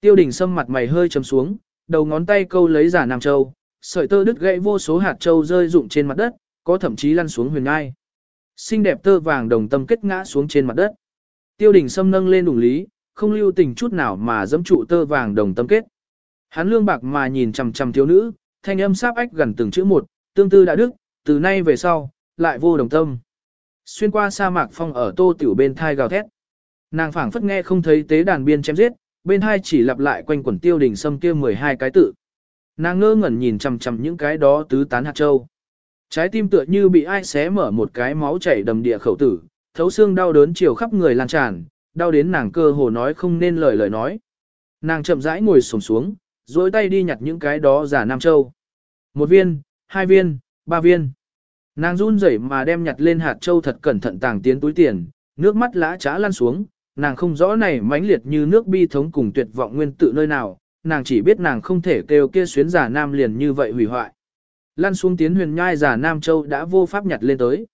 Tiêu đình sâm mặt mày hơi trầm xuống, đầu ngón tay câu lấy giả Nam Châu, sợi tơ đứt gãy vô số hạt châu rơi rụng trên mặt đất, có thậm chí lăn xuống huyền ngai. Xinh đẹp tơ vàng đồng tâm kết ngã xuống trên mặt đất. Tiêu đình sâm nâng lên đủng lý, không lưu tình chút nào mà dẫm trụ tơ vàng đồng tâm kết. Hắn lương bạc mà nhìn chằm chằm thiếu nữ, thanh âm sáp ách gần từng chữ một, tương tư đã đức, từ nay về sau, lại vô đồng tâm. Xuyên qua sa mạc phong ở tô tiểu bên thai gào thét. Nàng phảng phất nghe không thấy tế đàn biên chém giết, bên hai chỉ lặp lại quanh quẩn tiêu đình sâm kia 12 cái tự. Nàng ngơ ngẩn nhìn chằm chằm những cái đó tứ tán hạt châu. Trái tim tựa như bị ai xé mở một cái máu chảy đầm địa khẩu tử, thấu xương đau đớn chiều khắp người lan tràn, đau đến nàng cơ hồ nói không nên lời lời nói. Nàng chậm rãi ngồi xổm xuống, duỗi tay đi nhặt những cái đó giả Nam Châu. Một viên, hai viên, ba viên. Nàng run rẩy mà đem nhặt lên hạt châu thật cẩn thận tàng tiến túi tiền, nước mắt lã trá lăn xuống, nàng không rõ này mãnh liệt như nước bi thống cùng tuyệt vọng nguyên tự nơi nào, nàng chỉ biết nàng không thể kêu kia xuyến giả nam liền như vậy hủy hoại. Lăn xuống tiến huyền nhai giả nam châu đã vô pháp nhặt lên tới.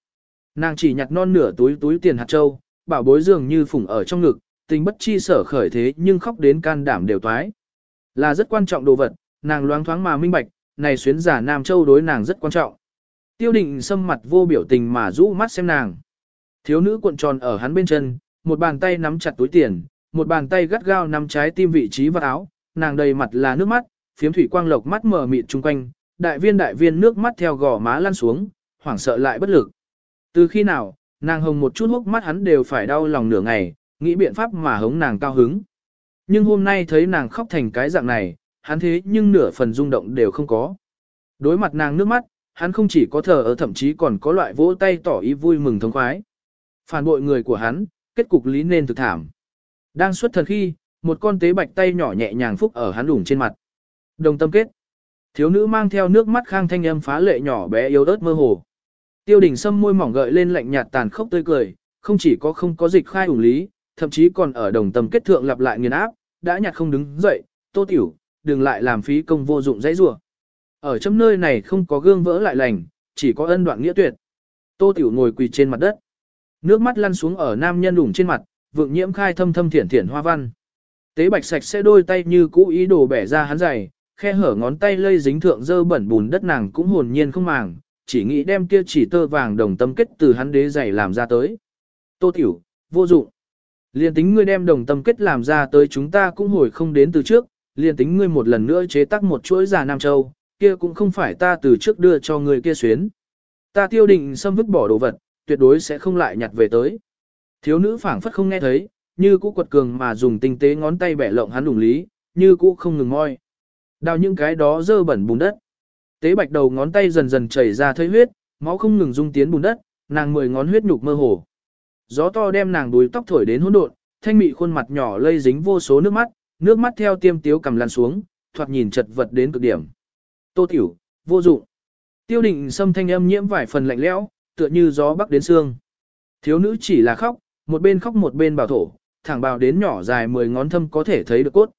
Nàng chỉ nhặt non nửa túi túi tiền hạt châu, bảo bối dường như phủng ở trong ngực, tình bất chi sở khởi thế nhưng khóc đến can đảm đều toái. Là rất quan trọng đồ vật, nàng loáng thoáng mà minh bạch, này xuyến giả nam châu đối nàng rất quan trọng. Tiêu định xâm mặt vô biểu tình mà rũ mắt xem nàng. Thiếu nữ cuộn tròn ở hắn bên chân, một bàn tay nắm chặt túi tiền, một bàn tay gắt gao nắm trái tim vị trí vào áo, nàng đầy mặt là nước mắt, phiếm thủy quang lộc mắt mở mịt chung quanh, đại viên đại viên nước mắt theo gò má lăn xuống, hoảng sợ lại bất lực. Từ khi nào, nàng hồng một chút hốc mắt hắn đều phải đau lòng nửa ngày, nghĩ biện pháp mà hống nàng cao hứng. Nhưng hôm nay thấy nàng khóc thành cái dạng này, hắn thế nhưng nửa phần rung động đều không có. Đối mặt nàng nước mắt, hắn không chỉ có thờ ở thậm chí còn có loại vỗ tay tỏ ý vui mừng thống khoái. Phản bội người của hắn, kết cục lý nên thực thảm. Đang xuất thần khi, một con tế bạch tay nhỏ nhẹ nhàng phúc ở hắn đủng trên mặt. Đồng tâm kết. Thiếu nữ mang theo nước mắt khang thanh âm phá lệ nhỏ bé yếu ớt mơ hồ. Tiêu đình sâm môi mỏng gợi lên lạnh nhạt tàn khốc tươi cười, không chỉ có không có dịch khai ủng lý, thậm chí còn ở đồng tâm kết thượng lặp lại nghiền áp, đã nhạt không đứng dậy, tô tiểu, đừng lại làm phí công vô dụng dãy rủa. Ở trong nơi này không có gương vỡ lại lành, chỉ có ân đoạn nghĩa tuyệt. Tô tiểu ngồi quỳ trên mặt đất. Nước mắt lăn xuống ở nam nhân đủng trên mặt, vượng nhiễm khai thâm thâm thiển thiển hoa văn. Tế bạch sạch sẽ đôi tay như cũ ý đồ bẻ ra hắn giày, khe hở ngón tay lây dính thượng dơ bẩn bùn đất nàng cũng hồn nhiên không màng, chỉ nghĩ đem kia chỉ tơ vàng đồng tâm kết từ hắn đế giày làm ra tới. Tô tiểu, vô dụng. Liên tính ngươi đem đồng tâm kết làm ra tới chúng ta cũng hồi không đến từ trước, liên tính ngươi một lần nữa chế tác một chuỗi già Nam Châu, kia cũng không phải ta từ trước đưa cho ngươi kia xuyến. Ta tiêu định xâm vứt bỏ đồ vật, tuyệt đối sẽ không lại nhặt về tới. Thiếu nữ phảng phất không nghe thấy, như cũ quật cường mà dùng tinh tế ngón tay bẻ lộng hắn đủng lý, như cũ không ngừng moi. Đào những cái đó dơ bẩn bùn đất. Tế bạch đầu ngón tay dần dần chảy ra thấy huyết, máu không ngừng dung tiến bùn đất, nàng mười ngón huyết nhục mơ hồ. Gió to đem nàng đuôi tóc thổi đến hỗn độn, thanh mị khuôn mặt nhỏ lây dính vô số nước mắt, nước mắt theo tiêm tiếu cầm lăn xuống, thoạt nhìn chật vật đến cực điểm. Tô tiểu, vô dụng. Tiêu định xâm thanh âm nhiễm vài phần lạnh lẽo, tựa như gió bắc đến xương. Thiếu nữ chỉ là khóc, một bên khóc một bên bảo thổ, thẳng bào đến nhỏ dài mười ngón thâm có thể thấy được cốt.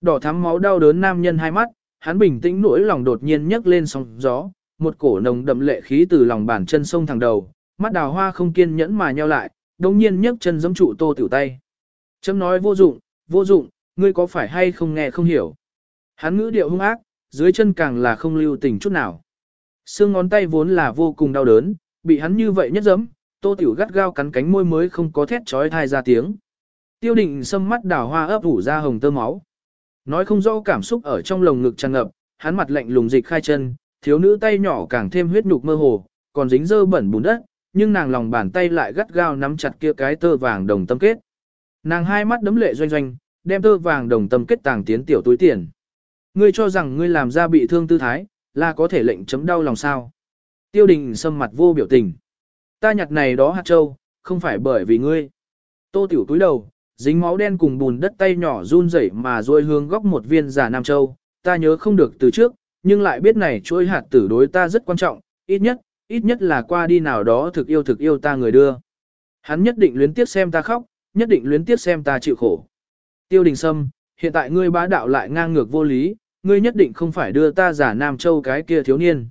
Đỏ thắm máu đau đớn nam nhân hai mắt, hắn bình tĩnh nỗi lòng đột nhiên nhấc lên sóng gió, một cổ nồng đậm lệ khí từ lòng bàn chân sông thẳng đầu, mắt đào hoa không kiên nhẫn mà nheo lại, đồng nhiên nhấc chân giẫm trụ tô tiểu tay. Chấm nói vô dụng, vô dụng, ngươi có phải hay không nghe không hiểu. Hắn ngữ điệu hung ác, dưới chân càng là không lưu tình chút nào. Xương ngón tay vốn là vô cùng đau đớn, bị hắn như vậy nhất dẫm, tô tiểu gắt gao cắn cánh môi mới không có thét trói thai ra tiếng. Tiêu định sâm mắt đào hoa ấp ủ ra hồng tơ máu. Nói không rõ cảm xúc ở trong lồng ngực tràn ngập, hắn mặt lạnh lùng dịch khai chân, thiếu nữ tay nhỏ càng thêm huyết nhục mơ hồ, còn dính dơ bẩn bùn đất, nhưng nàng lòng bàn tay lại gắt gao nắm chặt kia cái tơ vàng đồng tâm kết. Nàng hai mắt đấm lệ doanh doanh, đem tơ vàng đồng tâm kết tàng tiến tiểu túi tiền. Ngươi cho rằng ngươi làm ra bị thương tư thái, là có thể lệnh chấm đau lòng sao. Tiêu đình sâm mặt vô biểu tình. Ta nhặt này đó hạt châu, không phải bởi vì ngươi. Tô tiểu túi đầu, dính máu đen cùng bùn đất tay nhỏ run rẩy mà duỗi hướng góc một viên giả Nam Châu, ta nhớ không được từ trước, nhưng lại biết này chuỗi hạt tử đối ta rất quan trọng, ít nhất, ít nhất là qua đi nào đó thực yêu thực yêu ta người đưa. Hắn nhất định luyến tiếc xem ta khóc, nhất định luyến tiếc xem ta chịu khổ. Tiêu đình sâm, hiện tại ngươi bá đạo lại ngang ngược vô lý, ngươi nhất định không phải đưa ta giả Nam Châu cái kia thiếu niên.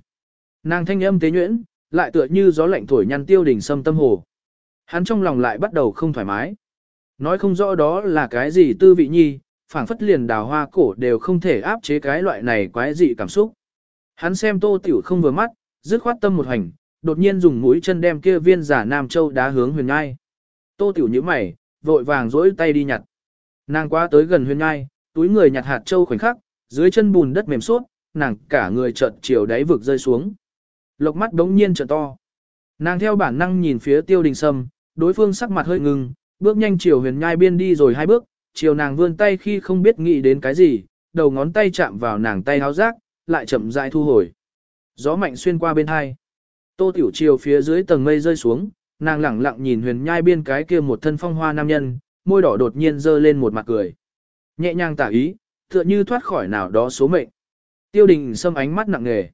Nàng thanh âm tế nhuyễn, lại tựa như gió lạnh thổi nhăn tiêu đỉnh sâm tâm hồ. Hắn trong lòng lại bắt đầu không thoải mái. Nói không rõ đó là cái gì tư vị nhi, phảng phất liền đào hoa cổ đều không thể áp chế cái loại này quái dị cảm xúc. Hắn xem tô tiểu không vừa mắt, dứt khoát tâm một hành, đột nhiên dùng mũi chân đem kia viên giả Nam Châu đá hướng huyền ngai. Tô tiểu như mày, vội vàng dỗi tay đi nhặt. Nàng quá tới gần huyền ngai, túi người nhặt hạt châu khoảnh khắc, dưới chân bùn đất mềm suốt, nàng cả người chợt chiều đáy vực rơi xuống. Lộc mắt đống nhiên trở to. Nàng theo bản năng nhìn phía tiêu đình sâm, đối phương sắc mặt hơi ngừng, bước nhanh chiều huyền nhai biên đi rồi hai bước, chiều nàng vươn tay khi không biết nghĩ đến cái gì, đầu ngón tay chạm vào nàng tay háo rác, lại chậm rãi thu hồi. Gió mạnh xuyên qua bên hai. Tô tiểu chiều phía dưới tầng mây rơi xuống, nàng lẳng lặng nhìn huyền nhai biên cái kia một thân phong hoa nam nhân, môi đỏ đột nhiên dơ lên một mặt cười. Nhẹ nhàng tả ý, tựa như thoát khỏi nào đó số mệnh. Tiêu đình xâm ánh mắt nặng nề.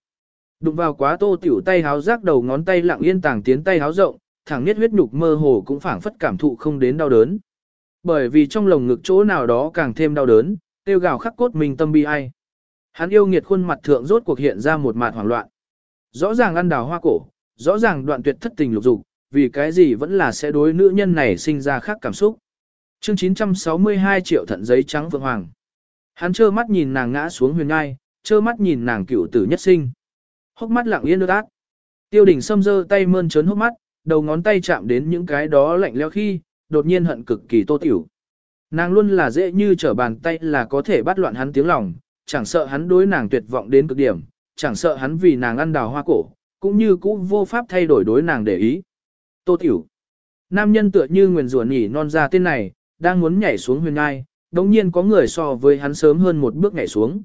Đụng vào quá tô tiểu tay háo rác đầu ngón tay lặng yên tàng tiến tay háo rộng, thẳng nhất huyết nhục mơ hồ cũng phảng phất cảm thụ không đến đau đớn. Bởi vì trong lồng ngực chỗ nào đó càng thêm đau đớn, tiêu gào khắc cốt mình tâm bi ai. Hắn yêu nghiệt khuôn mặt thượng rốt cuộc hiện ra một mạt hoảng loạn. Rõ ràng ăn đào hoa cổ, rõ ràng đoạn tuyệt thất tình lục dục, vì cái gì vẫn là sẽ đối nữ nhân này sinh ra khác cảm xúc. Chương 962 triệu thận giấy trắng vượng hoàng. Hắn trơ mắt nhìn nàng ngã xuống huyền ngai, trơ mắt nhìn nàng cựu tử nhất sinh. Hốc mắt lặng yên ướt át. Tiêu đình xâm dơ tay mơn trớn hốc mắt, đầu ngón tay chạm đến những cái đó lạnh leo khi, đột nhiên hận cực kỳ tô tiểu. Nàng luôn là dễ như trở bàn tay là có thể bắt loạn hắn tiếng lòng, chẳng sợ hắn đối nàng tuyệt vọng đến cực điểm, chẳng sợ hắn vì nàng ăn đào hoa cổ, cũng như cũ vô pháp thay đổi đối nàng để ý. Tô tiểu. Nam nhân tựa như nguyền rủa nhỉ non ra tên này, đang muốn nhảy xuống huyền ngai, đồng nhiên có người so với hắn sớm hơn một bước nhảy xuống.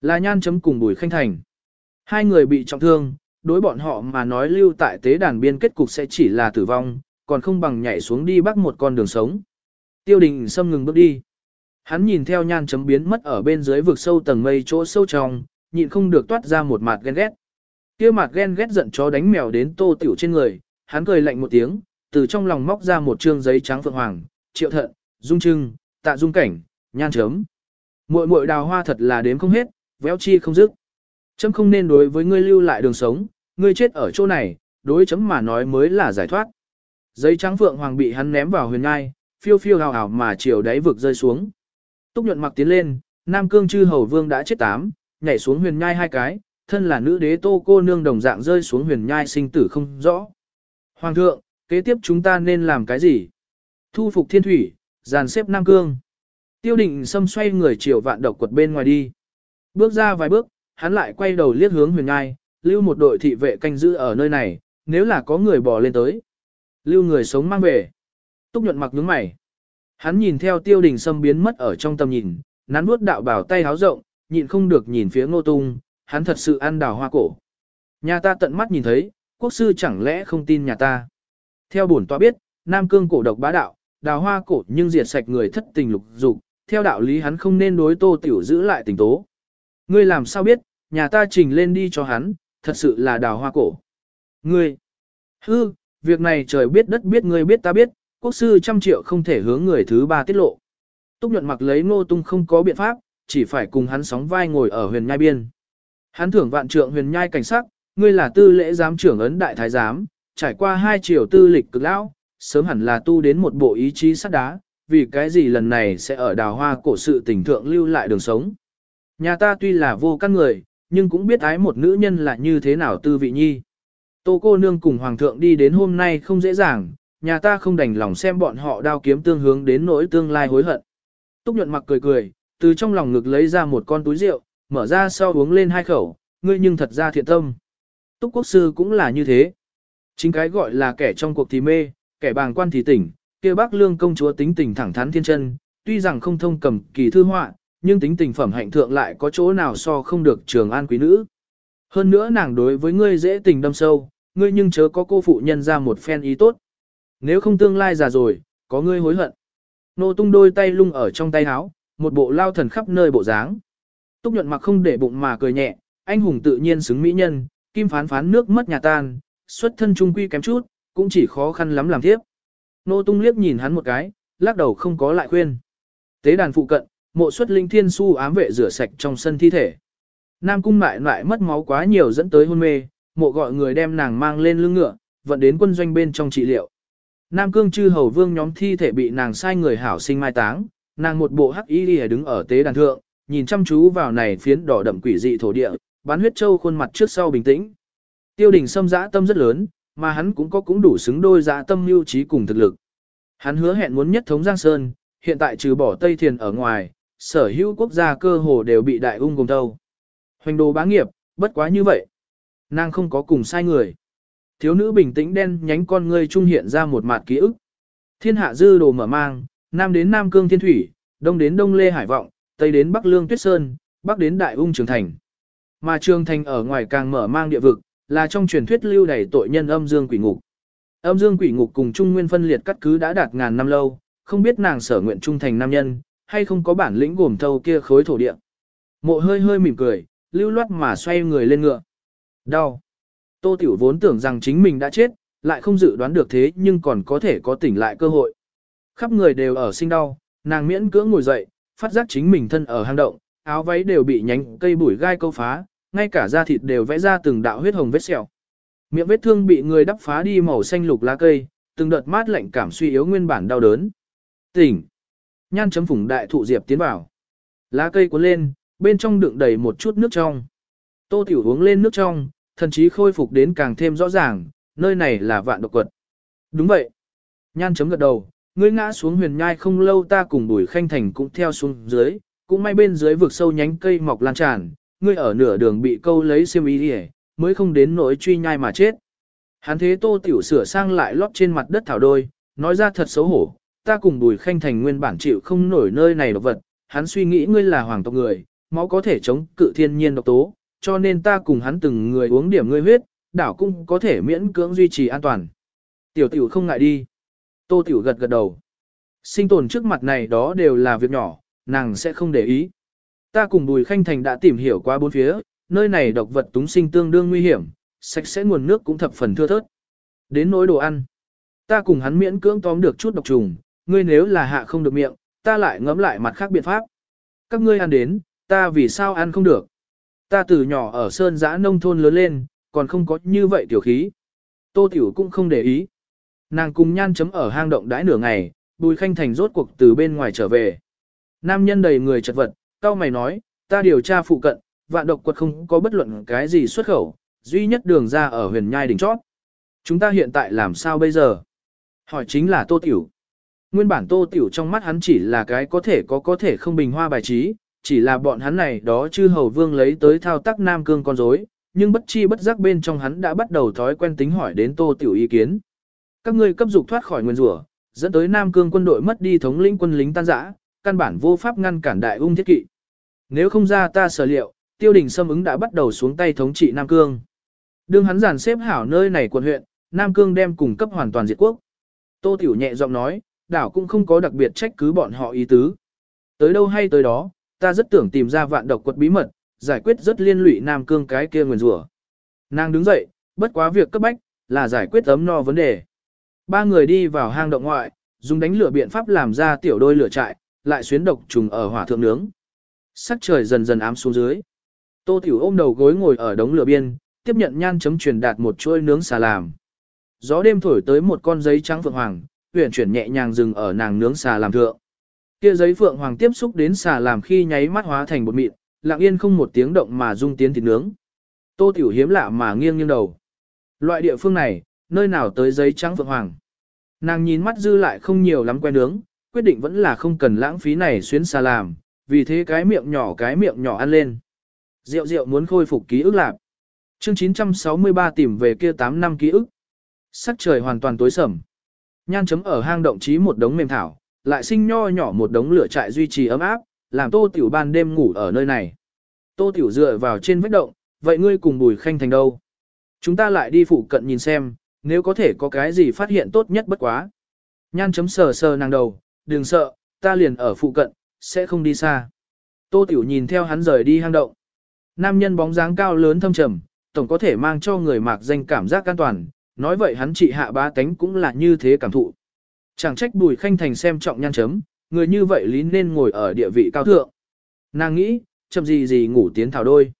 Là nhan chấm cùng bùi khanh thành. Hai người bị trọng thương, đối bọn họ mà nói lưu tại tế đàn biên kết cục sẽ chỉ là tử vong, còn không bằng nhảy xuống đi bắt một con đường sống. Tiêu đình xâm ngừng bước đi. Hắn nhìn theo nhan chấm biến mất ở bên dưới vực sâu tầng mây chỗ sâu trong, nhịn không được toát ra một mặt ghen ghét. Kia mặt ghen ghét giận chó đánh mèo đến tô tiểu trên người, hắn cười lạnh một tiếng, từ trong lòng móc ra một trương giấy trắng phượng hoàng, triệu thận, dung trưng, tạ dung cảnh, nhan chấm. Muội muội đào hoa thật là đếm không hết, véo chi không dứt. Chấm không nên đối với ngươi lưu lại đường sống, ngươi chết ở chỗ này, đối chấm mà nói mới là giải thoát. Giấy trắng phượng hoàng bị hắn ném vào huyền ngai, phiêu phiêu hào hào mà chiều đáy vực rơi xuống. Túc nhuận mặc tiến lên, Nam Cương chư hầu vương đã chết tám, nhảy xuống huyền nhai hai cái, thân là nữ đế tô cô nương đồng dạng rơi xuống huyền nhai sinh tử không rõ. Hoàng thượng, kế tiếp chúng ta nên làm cái gì? Thu phục thiên thủy, dàn xếp Nam Cương. Tiêu định xâm xoay người chiều vạn độc quật bên ngoài đi. Bước ra vài bước, hắn lại quay đầu liếc hướng huyền ngai lưu một đội thị vệ canh giữ ở nơi này, nếu là có người bò lên tới. Lưu người sống mang về. Túc nhuận mặc nhướng mày. Hắn nhìn theo tiêu đình sâm biến mất ở trong tầm nhìn, nắn nuốt đạo bảo tay háo rộng, nhịn không được nhìn phía ngô tung, hắn thật sự ăn đào hoa cổ. Nhà ta tận mắt nhìn thấy, quốc sư chẳng lẽ không tin nhà ta. Theo bổn tọa biết, Nam Cương cổ độc bá đạo, đào hoa cổ nhưng diệt sạch người thất tình lục dục, theo đạo lý hắn không nên đối tô tiểu giữ lại tình tố. Ngươi làm sao biết, nhà ta trình lên đi cho hắn, thật sự là đào hoa cổ. Ngươi, hư, việc này trời biết đất biết ngươi biết ta biết, quốc sư trăm triệu không thể hướng người thứ ba tiết lộ. Túc nhuận mặc lấy ngô tung không có biện pháp, chỉ phải cùng hắn sóng vai ngồi ở huyền nhai biên. Hắn thưởng vạn trượng huyền nhai cảnh sắc, ngươi là tư lễ giám trưởng ấn đại thái giám, trải qua hai triều tư lịch cực lão, sớm hẳn là tu đến một bộ ý chí sắt đá, vì cái gì lần này sẽ ở đào hoa cổ sự tình thượng lưu lại đường sống. Nhà ta tuy là vô căn người, nhưng cũng biết ái một nữ nhân là như thế nào tư vị nhi. Tô cô nương cùng hoàng thượng đi đến hôm nay không dễ dàng, nhà ta không đành lòng xem bọn họ đao kiếm tương hướng đến nỗi tương lai hối hận. Túc nhuận mặc cười cười, từ trong lòng ngực lấy ra một con túi rượu, mở ra sau uống lên hai khẩu, ngươi nhưng thật ra thiện tâm. Túc quốc sư cũng là như thế. Chính cái gọi là kẻ trong cuộc thì mê, kẻ bàng quan thì tỉnh, kia bác lương công chúa tính tình thẳng thắn thiên chân, tuy rằng không thông cầm kỳ thư họa, nhưng tính tình phẩm hạnh thượng lại có chỗ nào so không được trường an quý nữ. Hơn nữa nàng đối với ngươi dễ tình đâm sâu, ngươi nhưng chớ có cô phụ nhân ra một phen ý tốt. Nếu không tương lai già rồi, có ngươi hối hận. Nô tung đôi tay lung ở trong tay áo, một bộ lao thần khắp nơi bộ dáng. Túc nhuận mặc không để bụng mà cười nhẹ, anh hùng tự nhiên xứng mỹ nhân, kim phán phán nước mất nhà tan, xuất thân trung quy kém chút, cũng chỉ khó khăn lắm làm tiếp. Nô tung liếc nhìn hắn một cái, lắc đầu không có lại khuyên. Tế đàn phụ cận, mộ xuất linh thiên su ám vệ rửa sạch trong sân thi thể. Nam cung mại lại mất máu quá nhiều dẫn tới hôn mê, mộ gọi người đem nàng mang lên lưng ngựa, vận đến quân doanh bên trong trị liệu. Nam cương chư hầu vương nhóm thi thể bị nàng sai người hảo sinh mai táng, nàng một bộ hắc y đi đứng ở tế đàn thượng, nhìn chăm chú vào này phiến đỏ đậm quỷ dị thổ địa, bán huyết châu khuôn mặt trước sau bình tĩnh. Tiêu đình xâm dã tâm rất lớn, mà hắn cũng có cũng đủ xứng đôi dã tâm mưu trí cùng thực lực. Hắn hứa hẹn muốn nhất thống Giang Sơn, hiện tại trừ bỏ Tây Thiền ở ngoài, sở hữu quốc gia cơ hồ đều bị đại ung gồm thâu. Hoành đồ bá nghiệp, bất quá như vậy. Nàng không có cùng sai người. Thiếu nữ bình tĩnh đen nhánh con ngươi trung hiện ra một mặt ký ức. Thiên hạ dư đồ mở mang, nam đến Nam Cương Thiên Thủy, đông đến Đông Lê Hải Vọng, tây đến Bắc Lương Tuyết Sơn, bắc đến Đại Ung Trường Thành. Mà Trường Thành ở ngoài càng mở mang địa vực, là trong truyền thuyết lưu đầy tội nhân âm dương quỷ ngục. Âm dương quỷ ngục cùng Trung Nguyên phân liệt cắt cứ đã đạt ngàn năm lâu, không biết nàng sở nguyện trung thành nam nhân, hay không có bản lĩnh gồm thâu kia khối thổ địa. Mộ hơi hơi mỉm cười, lưu loát mà xoay người lên ngựa. Đau. Tô Tiểu vốn tưởng rằng chính mình đã chết, lại không dự đoán được thế nhưng còn có thể có tỉnh lại cơ hội. Khắp người đều ở sinh đau, nàng miễn cưỡng ngồi dậy, phát giác chính mình thân ở hang động, áo váy đều bị nhánh cây bụi gai câu phá, ngay cả da thịt đều vẽ ra từng đạo huyết hồng vết sẹo. Miệng vết thương bị người đắp phá đi màu xanh lục lá cây, từng đợt mát lạnh cảm suy yếu nguyên bản đau đớn. Tỉnh. Nhan chấm phủng đại thụ diệp tiến vào. Lá cây cuốn lên, bên trong đựng đầy một chút nước trong. Tô Tiểu uống lên nước trong, thần chí khôi phục đến càng thêm rõ ràng, nơi này là vạn độc quật. Đúng vậy. Nhan chấm gật đầu, ngươi ngã xuống huyền nhai không lâu ta cùng bùi khanh thành cũng theo xuống dưới, cũng may bên dưới vực sâu nhánh cây mọc lan tràn, ngươi ở nửa đường bị câu lấy xiêm y đi mới không đến nỗi truy nhai mà chết. Hắn thế tô tiểu sửa sang lại lót trên mặt đất thảo đôi, nói ra thật xấu hổ, ta cùng bùi khanh thành nguyên bản chịu không nổi nơi này độc vật, hắn suy nghĩ ngươi là hoàng tộc người, máu có thể chống cự thiên nhiên độc tố, cho nên ta cùng hắn từng người uống điểm ngươi huyết, đảo cũng có thể miễn cưỡng duy trì an toàn. Tiểu tiểu không ngại đi. Tô tiểu gật gật đầu. Sinh tồn trước mặt này đó đều là việc nhỏ, nàng sẽ không để ý. Ta cùng Bùi Khanh Thành đã tìm hiểu qua bốn phía, nơi này độc vật túng sinh tương đương nguy hiểm, sạch sẽ nguồn nước cũng thập phần thưa thớt. Đến nỗi đồ ăn, ta cùng hắn miễn cưỡng tóm được chút độc trùng, ngươi nếu là hạ không được miệng, ta lại ngẫm lại mặt khác biện pháp. Các ngươi ăn đến, ta vì sao ăn không được? Ta từ nhỏ ở sơn giã nông thôn lớn lên, còn không có như vậy tiểu khí. Tô Tiểu cũng không để ý. Nàng cùng nhan chấm ở hang động đãi nửa ngày, Bùi Khanh Thành rốt cuộc từ bên ngoài trở về. Nam nhân đầy người chật vật, cao mày nói, ta điều tra phụ cận, vạn độc quật không có bất luận cái gì xuất khẩu, duy nhất đường ra ở huyền nhai đỉnh chót. Chúng ta hiện tại làm sao bây giờ? Hỏi chính là Tô Tiểu. Nguyên bản Tô Tiểu trong mắt hắn chỉ là cái có thể có có thể không bình hoa bài trí, chỉ là bọn hắn này đó chư hầu vương lấy tới thao tác nam cương con rối, nhưng bất chi bất giác bên trong hắn đã bắt đầu thói quen tính hỏi đến Tô Tiểu ý kiến. Các ngươi cấp dục thoát khỏi nguyên rủa, dẫn tới Nam Cương quân đội mất đi thống lĩnh quân lính tan rã, căn bản vô pháp ngăn cản đại ung thiết kỵ. Nếu không ra ta sở liệu, tiêu đình xâm ứng đã bắt đầu xuống tay thống trị Nam Cương. Đương hắn giàn xếp hảo nơi này quận huyện, Nam Cương đem cùng cấp hoàn toàn diệt quốc. Tô Tiểu nhẹ giọng nói, đảo cũng không có đặc biệt trách cứ bọn họ ý tứ. Tới đâu hay tới đó, ta rất tưởng tìm ra vạn độc quật bí mật, giải quyết rất liên lụy Nam Cương cái kia nguyền rủa. Nàng đứng dậy, bất quá việc cấp bách, là giải quyết ấm no vấn đề. Ba người đi vào hang động ngoại, dùng đánh lửa biện pháp làm ra tiểu đôi lửa trại, lại xuyến độc trùng ở hỏa thượng nướng. Sắc trời dần dần ám xuống dưới. Tô Tiểu ôm đầu gối ngồi ở đống lửa biên, tiếp nhận nhan chấm truyền đạt một chuôi nướng xà làm. Gió đêm thổi tới một con giấy trắng phượng hoàng, huyền chuyển nhẹ nhàng dừng ở nàng nướng xà làm thượng. Kia giấy phượng hoàng tiếp xúc đến xà làm khi nháy mắt hóa thành bột mịn, lặng yên không một tiếng động mà dung tiến thịt nướng. Tô Tiểu hiếm lạ mà nghiêng nghiêng đầu. Loại địa phương này, nơi nào tới giấy trắng phượng hoàng. Nàng nhìn mắt dư lại không nhiều lắm quen nướng, quyết định vẫn là không cần lãng phí này xuyến xà làm, vì thế cái miệng nhỏ cái miệng nhỏ ăn lên. Rượu rượu muốn khôi phục ký ức lạc. Chương 963 tìm về kia 8 năm ký ức. Sắc trời hoàn toàn tối sầm. Nhan chấm ở hang động trí một đống mềm thảo, lại sinh nho nhỏ một đống lửa trại duy trì ấm áp, làm tô tiểu ban đêm ngủ ở nơi này. Tô tiểu dựa vào trên vách động, vậy ngươi cùng bùi khanh thành đâu? Chúng ta lại đi phụ cận nhìn xem, nếu có thể có cái gì phát hiện tốt nhất bất quá. Nhan chấm sờ sờ nàng đầu, đừng sợ, ta liền ở phụ cận, sẽ không đi xa. Tô Tiểu nhìn theo hắn rời đi hang động. Nam nhân bóng dáng cao lớn thâm trầm, tổng có thể mang cho người mạc danh cảm giác an toàn, nói vậy hắn trị hạ ba tánh cũng là như thế cảm thụ. Chẳng trách bùi khanh thành xem trọng nhan chấm, người như vậy lý nên ngồi ở địa vị cao thượng. Nàng nghĩ, chậm gì gì ngủ tiến thảo đôi.